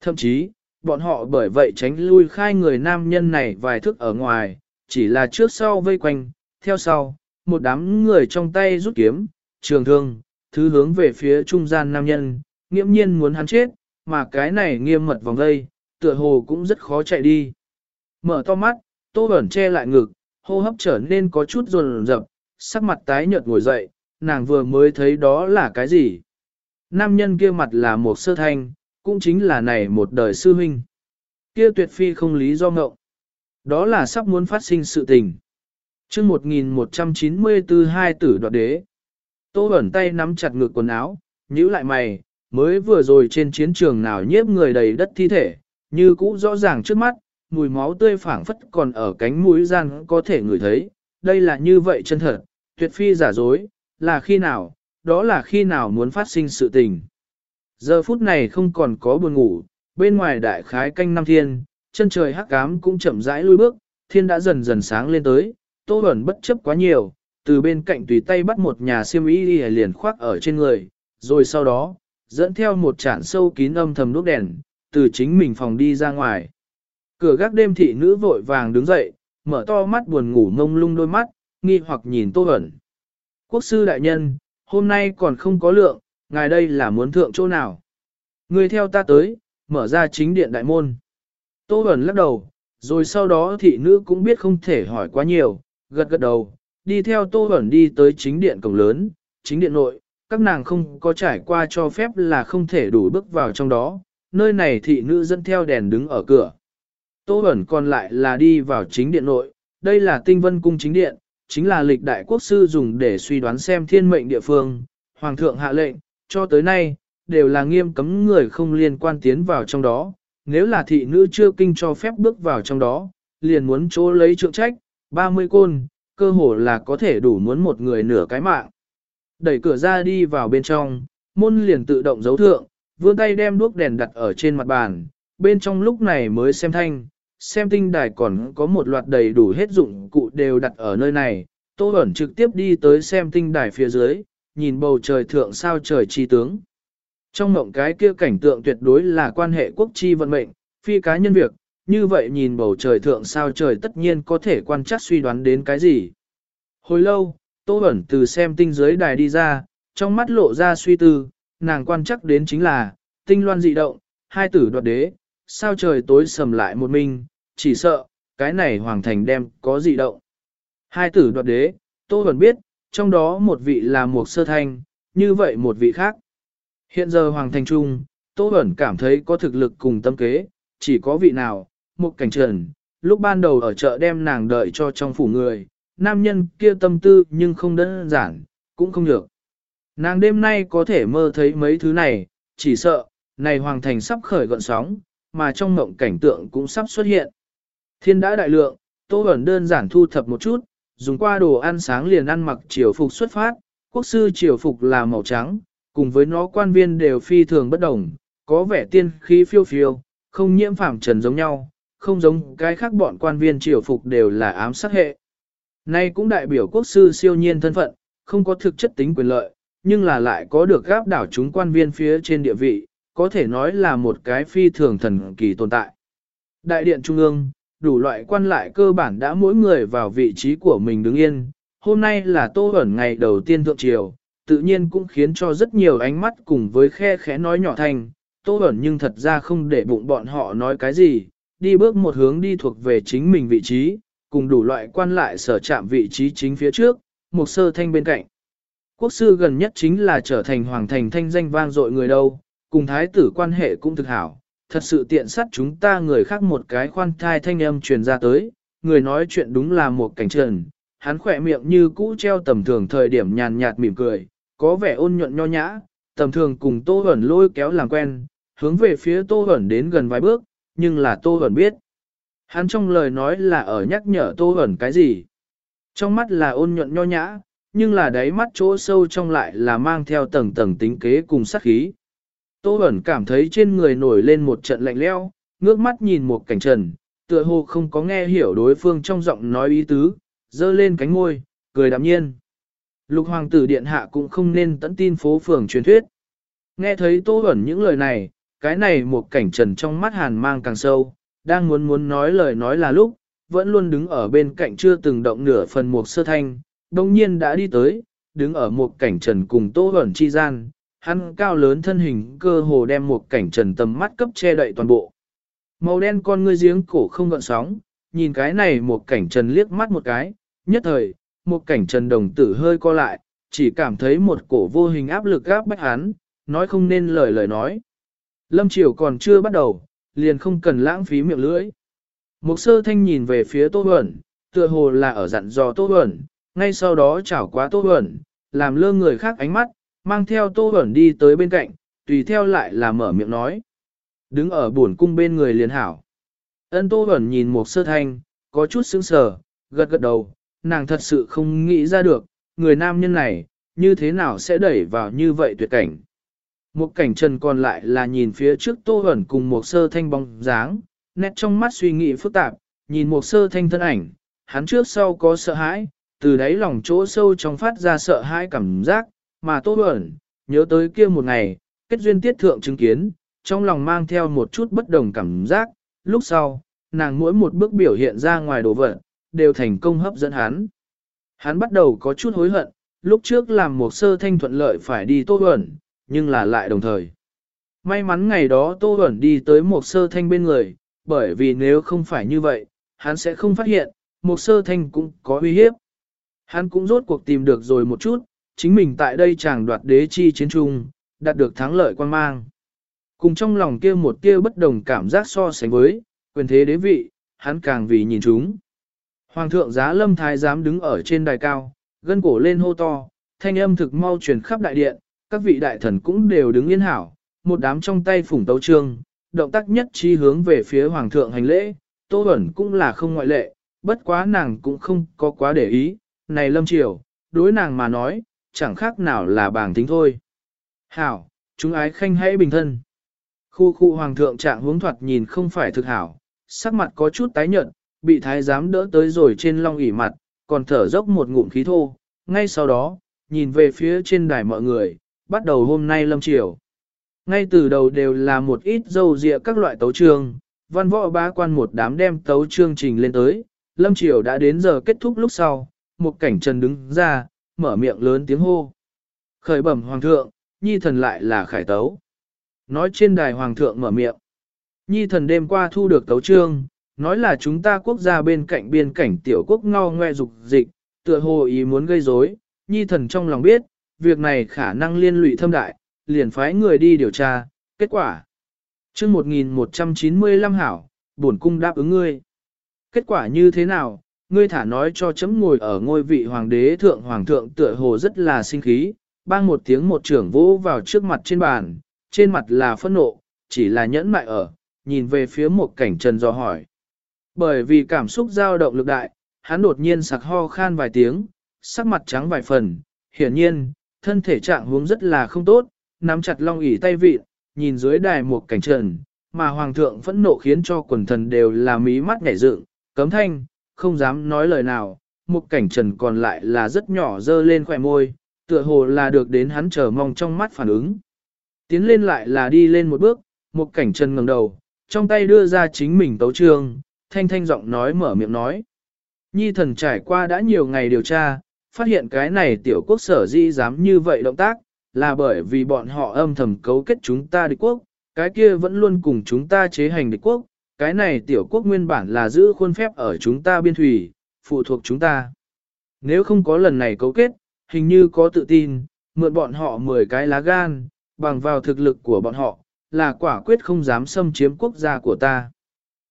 Thậm chí, bọn họ bởi vậy tránh lui khai người nam nhân này vài thước ở ngoài, chỉ là trước sau vây quanh, theo sau, một đám người trong tay rút kiếm, trường thương, thứ hướng về phía trung gian nam nhân, nghiễm nhiên muốn hắn chết, mà cái này nghiêm mật vòng dây, tựa hồ cũng rất khó chạy đi. Mở to mắt, tô Bẩn che lại ngực, hô hấp trở nên có chút rồn rập, sắc mặt tái nhợt ngồi dậy, nàng vừa mới thấy đó là cái gì. Nam nhân kia mặt là một sơ thanh, cũng chính là này một đời sư huynh. Kia tuyệt phi không lý do ngậu. Đó là sắp muốn phát sinh sự tình. chương 1194 hai tử đoạt đế. Tô ẩn tay nắm chặt ngực quần áo, nhíu lại mày, mới vừa rồi trên chiến trường nào nhiếp người đầy đất thi thể, như cũ rõ ràng trước mắt, mùi máu tươi phảng phất còn ở cánh mũi gian có thể ngửi thấy, đây là như vậy chân thật, tuyệt phi giả dối, là khi nào, đó là khi nào muốn phát sinh sự tình. Giờ phút này không còn có buồn ngủ, bên ngoài đại khái canh năm thiên, chân trời hắc ám cũng chậm rãi lui bước, thiên đã dần dần sáng lên tới, tô ẩn bất chấp quá nhiều, từ bên cạnh tùy tay bắt một nhà siêm y liền khoác ở trên người, rồi sau đó, dẫn theo một chản sâu kín âm thầm đốt đèn, từ chính mình phòng đi ra ngoài. Cửa gác đêm thị nữ vội vàng đứng dậy, mở to mắt buồn ngủ ngông lung đôi mắt, nghi hoặc nhìn tô hẩn Quốc sư đại nhân, hôm nay còn không có lượng, ngài đây là muốn thượng chỗ nào? Người theo ta tới, mở ra chính điện đại môn. Tô hẩn lắc đầu, rồi sau đó thị nữ cũng biết không thể hỏi quá nhiều, gật gật đầu, đi theo tô hẩn đi tới chính điện cổng lớn, chính điện nội, các nàng không có trải qua cho phép là không thể đủ bước vào trong đó, nơi này thị nữ dẫn theo đèn đứng ở cửa. Tô Bẩn còn lại là đi vào chính điện nội, đây là tinh vân cung chính điện, chính là lịch đại quốc sư dùng để suy đoán xem thiên mệnh địa phương, hoàng thượng hạ lệnh, cho tới nay, đều là nghiêm cấm người không liên quan tiến vào trong đó, nếu là thị nữ chưa kinh cho phép bước vào trong đó, liền muốn chỗ lấy trượng trách, 30 côn, cơ hồ là có thể đủ muốn một người nửa cái mạng. Đẩy cửa ra đi vào bên trong, môn liền tự động giấu thượng, vươn tay đem đuốc đèn đặt ở trên mặt bàn, bên trong lúc này mới xem thanh, xem tinh đài còn có một loạt đầy đủ hết dụng cụ đều đặt ở nơi này, Tô Bẩn trực tiếp đi tới xem tinh đài phía dưới, nhìn bầu trời thượng sao trời chi tướng. Trong mộng cái kia cảnh tượng tuyệt đối là quan hệ quốc chi vận mệnh, phi cá nhân việc, như vậy nhìn bầu trời thượng sao trời tất nhiên có thể quan chắc suy đoán đến cái gì. Hồi lâu, Tô Bẩn từ xem tinh dưới đài đi ra, trong mắt lộ ra suy tư, nàng quan chắc đến chính là, tinh loan dị động, hai tử đoạt đế, sao trời tối sầm lại một mình, chỉ sợ, cái này hoàng thành đem có dị động. Hai tử đoạt đế, Tô vẫn biết, trong đó một vị là một sơ thanh, như vậy một vị khác. Hiện giờ hoàng thành trung, Tô vẫn cảm thấy có thực lực cùng tâm kế, chỉ có vị nào, một cảnh trần, lúc ban đầu ở chợ đem nàng đợi cho trong phủ người, nam nhân kia tâm tư nhưng không đơn giản, cũng không được. Nàng đêm nay có thể mơ thấy mấy thứ này, chỉ sợ, này hoàng thành sắp khởi gọn sóng, mà trong mộng cảnh tượng cũng sắp xuất hiện. Thiên đã đại lượng, Tô Bẩn đơn giản thu thập một chút, dùng qua đồ ăn sáng liền ăn mặc triều phục xuất phát, quốc sư triều phục là màu trắng, cùng với nó quan viên đều phi thường bất đồng, có vẻ tiên khí phiêu phiêu, không nhiễm phạm trần giống nhau, không giống cái khác bọn quan viên triều phục đều là ám sát hệ. Nay cũng đại biểu quốc sư siêu nhiên thân phận, không có thực chất tính quyền lợi, nhưng là lại có được gáp đảo chúng quan viên phía trên địa vị, có thể nói là một cái phi thường thần kỳ tồn tại. Đại điện Trung ương, đủ loại quan lại cơ bản đã mỗi người vào vị trí của mình đứng yên, hôm nay là tô ẩn ngày đầu tiên thượng triều, tự nhiên cũng khiến cho rất nhiều ánh mắt cùng với khe khẽ nói nhỏ thành, tô ẩn nhưng thật ra không để bụng bọn họ nói cái gì, đi bước một hướng đi thuộc về chính mình vị trí, cùng đủ loại quan lại sở chạm vị trí chính phía trước, một sơ thanh bên cạnh. Quốc sư gần nhất chính là trở thành hoàng thành thanh danh vang dội người đâu, cùng thái tử quan hệ cũng thực hảo, thật sự tiện sát chúng ta người khác một cái khoan thai thanh âm truyền ra tới, người nói chuyện đúng là một cảnh trần, hắn khỏe miệng như cũ treo tầm thường thời điểm nhàn nhạt mỉm cười, có vẻ ôn nhuận nho nhã, tầm thường cùng Tô Hẩn lôi kéo làm quen, hướng về phía Tô Hẩn đến gần vài bước, nhưng là Tô Hẩn biết. Hắn trong lời nói là ở nhắc nhở Tô Hẩn cái gì? Trong mắt là ôn nhuận nho nhã, nhưng là đáy mắt chỗ sâu trong lại là mang theo tầng tầng tính kế cùng sát khí. Tô Bẩn cảm thấy trên người nổi lên một trận lạnh leo, ngước mắt nhìn một cảnh trần, tựa hồ không có nghe hiểu đối phương trong giọng nói ý tứ, dơ lên cánh môi, cười đạm nhiên. Lục hoàng tử điện hạ cũng không nên tận tin phố phường truyền thuyết. Nghe thấy Tô Bẩn những lời này, cái này một cảnh trần trong mắt hàn mang càng sâu, đang muốn muốn nói lời nói là lúc, vẫn luôn đứng ở bên cạnh chưa từng động nửa phần một sơ thanh, đồng nhiên đã đi tới, đứng ở một cảnh trần cùng Tô Bẩn chi gian, hắn cao lớn thân hình cơ hồ đem một cảnh trần tầm mắt cấp che đậy toàn bộ. Màu đen con ngươi giếng cổ không gợn sóng, nhìn cái này một cảnh trần liếc mắt một cái, nhất thời, một cảnh trần đồng tử hơi co lại, chỉ cảm thấy một cổ vô hình áp lực gáp bách hắn, nói không nên lời lời nói. Lâm Triều còn chưa bắt đầu, liền không cần lãng phí miệng lưỡi. Một sơ thanh nhìn về phía Tô Huẩn, tựa hồ là ở dặn dò Tô Huẩn, ngay sau đó chảo quá Tô Huẩn, làm lơ người khác ánh mắt, mang theo Tô ẩn đi tới bên cạnh, tùy theo lại là mở miệng nói. Đứng ở buồn cung bên người liền hảo. Ân Tô ẩn nhìn một sơ thanh, có chút sững sờ, gật gật đầu, nàng thật sự không nghĩ ra được, người nam nhân này, như thế nào sẽ đẩy vào như vậy tuyệt cảnh. Một cảnh trần còn lại là nhìn phía trước Tô ẩn cùng một sơ thanh bóng dáng, nét trong mắt suy nghĩ phức tạp, nhìn một sơ thanh thân ảnh, hắn trước sau có sợ hãi, từ đáy lòng chỗ sâu trong phát ra sợ hãi cảm giác, mà Tô Bẩn, nhớ tới kia một ngày, kết duyên tiết thượng chứng kiến, trong lòng mang theo một chút bất đồng cảm giác, lúc sau, nàng mỗi một bước biểu hiện ra ngoài đồ vật, đều thành công hấp dẫn hắn. Hắn bắt đầu có chút hối hận, lúc trước làm một sơ thanh thuận lợi phải đi Tô Bẩn, nhưng là lại đồng thời. May mắn ngày đó Tô Bẩn đi tới một sơ thanh bên người, bởi vì nếu không phải như vậy, hắn sẽ không phát hiện, một sơ thanh cũng có uy hiếp. Hắn cũng rốt cuộc tìm được rồi một chút, chính mình tại đây chàng đoạt đế chi chiến trung, đạt được thắng lợi quan mang. Cùng trong lòng kia một kia bất đồng cảm giác so sánh với, quyền thế đế vị, hắn càng vì nhìn chúng. Hoàng thượng giá lâm thái giám đứng ở trên đài cao, gân cổ lên hô to, thanh âm thực mau truyền khắp đại điện, các vị đại thần cũng đều đứng yên hảo, một đám trong tay phủng tấu trương, động tác nhất chi hướng về phía hoàng thượng hành lễ, tô ẩn cũng là không ngoại lệ, bất quá nàng cũng không có quá để ý, này lâm triều, đối nàng mà nói, chẳng khác nào là bảng tính thôi. Hảo, chúng ái khanh hãy bình thân. Khu khu hoàng thượng trạng hướng thoạt nhìn không phải thực hảo, sắc mặt có chút tái nhợt, bị thái giám đỡ tới rồi trên long ỉ mặt, còn thở dốc một ngụm khí thô. Ngay sau đó, nhìn về phía trên đài mọi người, bắt đầu hôm nay lâm triều. Ngay từ đầu đều là một ít dâu dịa các loại tấu trương, văn võ ba quan một đám đem tấu chương trình lên tới, lâm triều đã đến giờ kết thúc lúc sau, một cảnh trần đứng ra, mở miệng lớn tiếng hô. Khởi bẩm hoàng thượng, nhi thần lại là khải tấu. Nói trên đài hoàng thượng mở miệng. Nhi thần đêm qua thu được tấu trương, nói là chúng ta quốc gia bên cạnh biên cảnh tiểu quốc ngao ngoe dục dịch, tựa hồ ý muốn gây rối. Nhi thần trong lòng biết, việc này khả năng liên lụy thâm đại, liền phái người đi điều tra, kết quả. chương 1195 hảo, bổn cung đáp ứng ngươi. Kết quả như thế nào, ngươi thả nói cho chấm ngồi ở ngôi vị hoàng đế thượng hoàng thượng tựa hồ rất là sinh khí, bang một tiếng một trưởng vỗ vào trước mặt trên bàn, trên mặt là phẫn nộ, chỉ là nhẫn mại ở, nhìn về phía một cảnh trần do hỏi. Bởi vì cảm xúc dao động lực đại, hắn đột nhiên sặc ho khan vài tiếng, sắc mặt trắng vài phần, hiển nhiên, thân thể trạng huống rất là không tốt, nắm chặt long ỉ tay vị, nhìn dưới đài một cảnh trần, mà hoàng thượng phẫn nộ khiến cho quần thần đều là mí mắt nhảy dựng, cấm thanh, không dám nói lời nào, một cảnh trần còn lại là rất nhỏ dơ lên khỏe môi, tựa hồ là được đến hắn chờ mong trong mắt phản ứng. Tiến lên lại là đi lên một bước, một cảnh trần ngẩng đầu, trong tay đưa ra chính mình tấu trương, thanh thanh giọng nói mở miệng nói. Nhi thần trải qua đã nhiều ngày điều tra, phát hiện cái này tiểu quốc sở di dám như vậy động tác, là bởi vì bọn họ âm thầm cấu kết chúng ta địch quốc, cái kia vẫn luôn cùng chúng ta chế hành địch quốc, cái này tiểu quốc nguyên bản là giữ khuôn phép ở chúng ta biên thủy, phụ thuộc chúng ta. Nếu không có lần này cấu kết, hình như có tự tin, mượn bọn họ 10 cái lá gan, bằng vào thực lực của bọn họ, là quả quyết không dám xâm chiếm quốc gia của ta.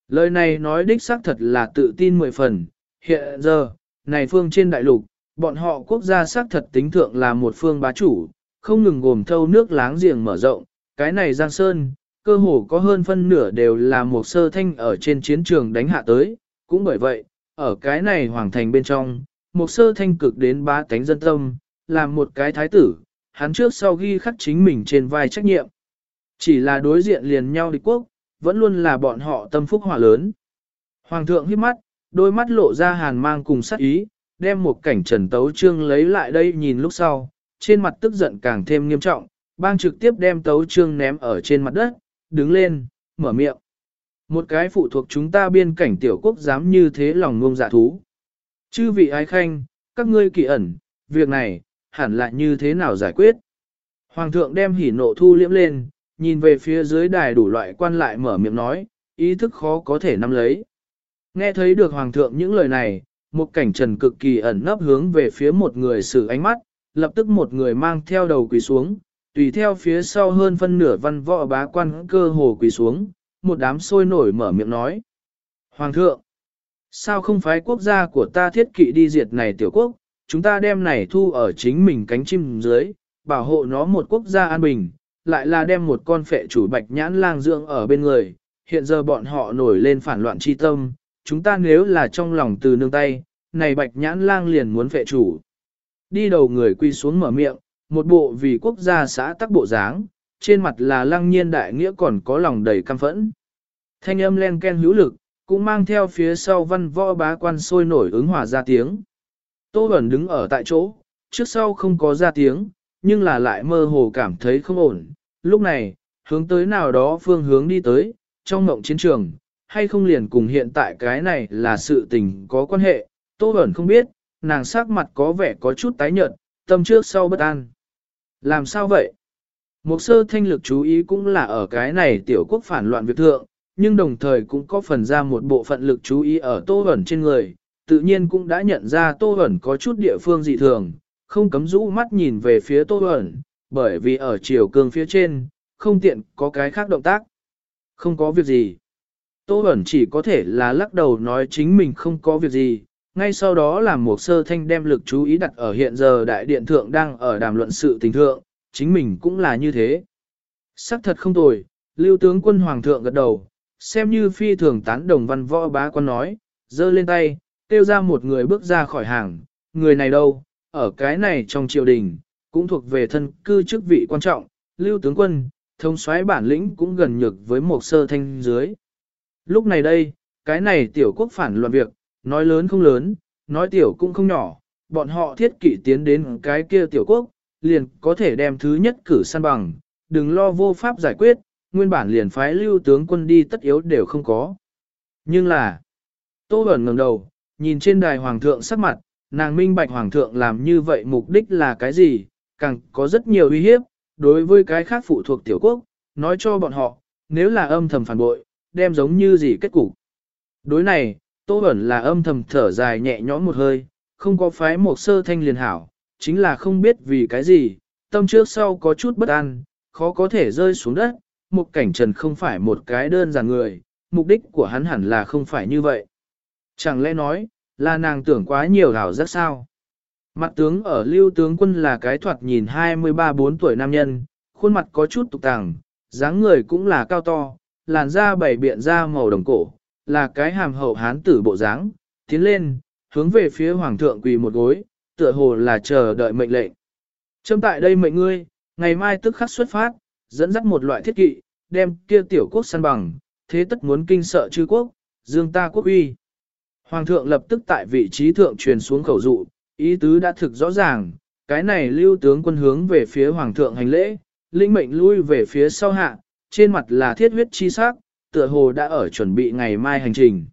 Lời này nói đích xác thật là tự tin mười phần, hiện giờ, này phương trên đại lục, bọn họ quốc gia xác thật tính thượng là một phương bá chủ, không ngừng gồm thâu nước láng giềng mở rộng, cái này Giang Sơn, cơ hồ có hơn phân nửa đều là một sơ thanh ở trên chiến trường đánh hạ tới, cũng bởi vậy, ở cái này hoàng thành bên trong, một sơ thanh cực đến ba tánh dân tâm, làm một cái thái tử, hắn trước sau ghi khắc chính mình trên vai trách nhiệm. Chỉ là đối diện liền nhau địch quốc, vẫn luôn là bọn họ tâm phúc hỏa lớn. Hoàng thượng hít mắt, đôi mắt lộ ra hàn mang cùng sắc ý, đem một cảnh trần tấu trương lấy lại đây nhìn lúc sau, trên mặt tức giận càng thêm nghiêm trọng, bang trực tiếp đem tấu trương ném ở trên mặt đất, đứng lên, mở miệng. Một cái phụ thuộc chúng ta biên cảnh tiểu quốc dám như thế lòng ngông dạ thú. Chư vị ái khanh, các ngươi kỳ ẩn, việc này, hẳn lại như thế nào giải quyết? Hoàng thượng đem hỉ nộ thu liễm lên, nhìn về phía dưới đài đủ loại quan lại mở miệng nói, ý thức khó có thể nắm lấy. Nghe thấy được hoàng thượng những lời này, một cảnh trần cực kỳ ẩn nấp hướng về phía một người sử ánh mắt, lập tức một người mang theo đầu quỳ xuống, tùy theo phía sau hơn phân nửa văn võ bá quan cơ hồ quỳ xuống, một đám sôi nổi mở miệng nói. Hoàng thượng, sao không phái quốc gia của ta thiết kỵ đi diệt này tiểu quốc, chúng ta đem này thu ở chính mình cánh chim dưới, bảo hộ nó một quốc gia an bình, lại là đem một con phệ chủ bạch nhãn lang dưỡng ở bên người, hiện giờ bọn họ nổi lên phản loạn chi tâm, chúng ta nếu là trong lòng từ nương tay, này bạch nhãn lang liền muốn phệ chủ. Đi đầu người quy xuống mở miệng, một bộ vì quốc gia xã tắc bộ dáng, trên mặt là lăng nhiên đại nghĩa còn có lòng đầy căm phẫn. Thanh âm len ken hữu lực, cũng mang theo phía sau văn võ bá quan sôi nổi ứng hòa ra tiếng. Tô Bẩn đứng ở tại chỗ, trước sau không có ra tiếng, nhưng là lại mơ hồ cảm thấy không ổn. Lúc này, hướng tới nào đó phương hướng đi tới, trong mộng chiến trường, hay không liền cùng hiện tại cái này là sự tình có quan hệ, Tô Bẩn không biết, nàng sắc mặt có vẻ có chút tái nhợt, tâm trước sau bất an. Làm sao vậy? Một sơ thanh lực chú ý cũng là ở cái này tiểu quốc phản loạn việc thượng, nhưng đồng thời cũng có phần ra một bộ phận lực chú ý ở Tô ẩn trên người, tự nhiên cũng đã nhận ra Tô ẩn có chút địa phương dị thường, không cấm rũ mắt nhìn về phía Tô ẩn, bởi vì ở chiều cương phía trên, không tiện có cái khác động tác. Không có việc gì. Tô ẩn chỉ có thể là lắc đầu nói chính mình không có việc gì, ngay sau đó làm một sơ thanh đem lực chú ý đặt ở hiện giờ đại điện thượng đang ở đàm luận sự tình thượng, chính mình cũng là như thế. Sắc thật không tồi, lưu tướng quân hoàng thượng gật đầu, xem như phi thường tán đồng văn võ bá quan nói, giơ lên tay, tiêu ra một người bước ra khỏi hàng, người này đâu, ở cái này trong triều đình, cũng thuộc về thân cư chức vị quan trọng, lưu tướng quân, thông soái bản lĩnh cũng gần nhược với một sơ thanh dưới. Lúc này đây, cái này tiểu quốc phản loạn việc, nói lớn không lớn, nói tiểu cũng không nhỏ, bọn họ thiết kỷ tiến đến cái kia tiểu quốc, liền có thể đem thứ nhất cử săn bằng, đừng lo vô pháp giải quyết, nguyên bản liền phái lưu tướng quân đi tất yếu đều không có. Nhưng là, Tô Bẩn ngẩng đầu, nhìn trên đài hoàng thượng sắc mặt, nàng minh bạch hoàng thượng làm như vậy mục đích là cái gì, càng có rất nhiều uy hiếp, đối với cái khác phụ thuộc tiểu quốc, nói cho bọn họ, nếu là âm thầm phản bội, đem giống như gì kết cục. Đối này, Tô Bẩn là âm thầm thở dài nhẹ nhõm một hơi, không có phái một sơ thanh liền hảo, chính là không biết vì cái gì, tâm trước sau có chút bất an, khó có thể rơi xuống đất, một cảnh trần không phải một cái đơn giản người, mục đích của hắn hẳn là không phải như vậy. Chẳng lẽ nói, là nàng tưởng quá nhiều hảo rất sao? Mặt tướng ở lưu tướng quân là cái thoạt nhìn 23-4 tuổi nam nhân, khuôn mặt có chút tục tàng, dáng người cũng là cao to, làn da bảy biện da màu đồng cổ, là cái hàm hậu hán tử bộ dáng, tiến lên, hướng về phía hoàng thượng quỳ một gối, tựa hồ là chờ đợi mệnh lệnh. Trâm tại đây mệnh ngươi, ngày mai tức khắc xuất phát, dẫn dắt một loại thiết kỵ, đem kia tiểu quốc săn bằng, thế tất muốn kinh sợ chư quốc, dương ta quốc uy. Hoàng thượng lập tức tại vị trí thượng truyền xuống khẩu dụ, ý tứ đã thực rõ ràng, cái này lưu tướng quân hướng về phía hoàng thượng hành lễ, linh mệnh lui về phía sau hạ, trên mặt là thiết huyết chi sắc, tựa hồ đã ở chuẩn bị ngày mai hành trình.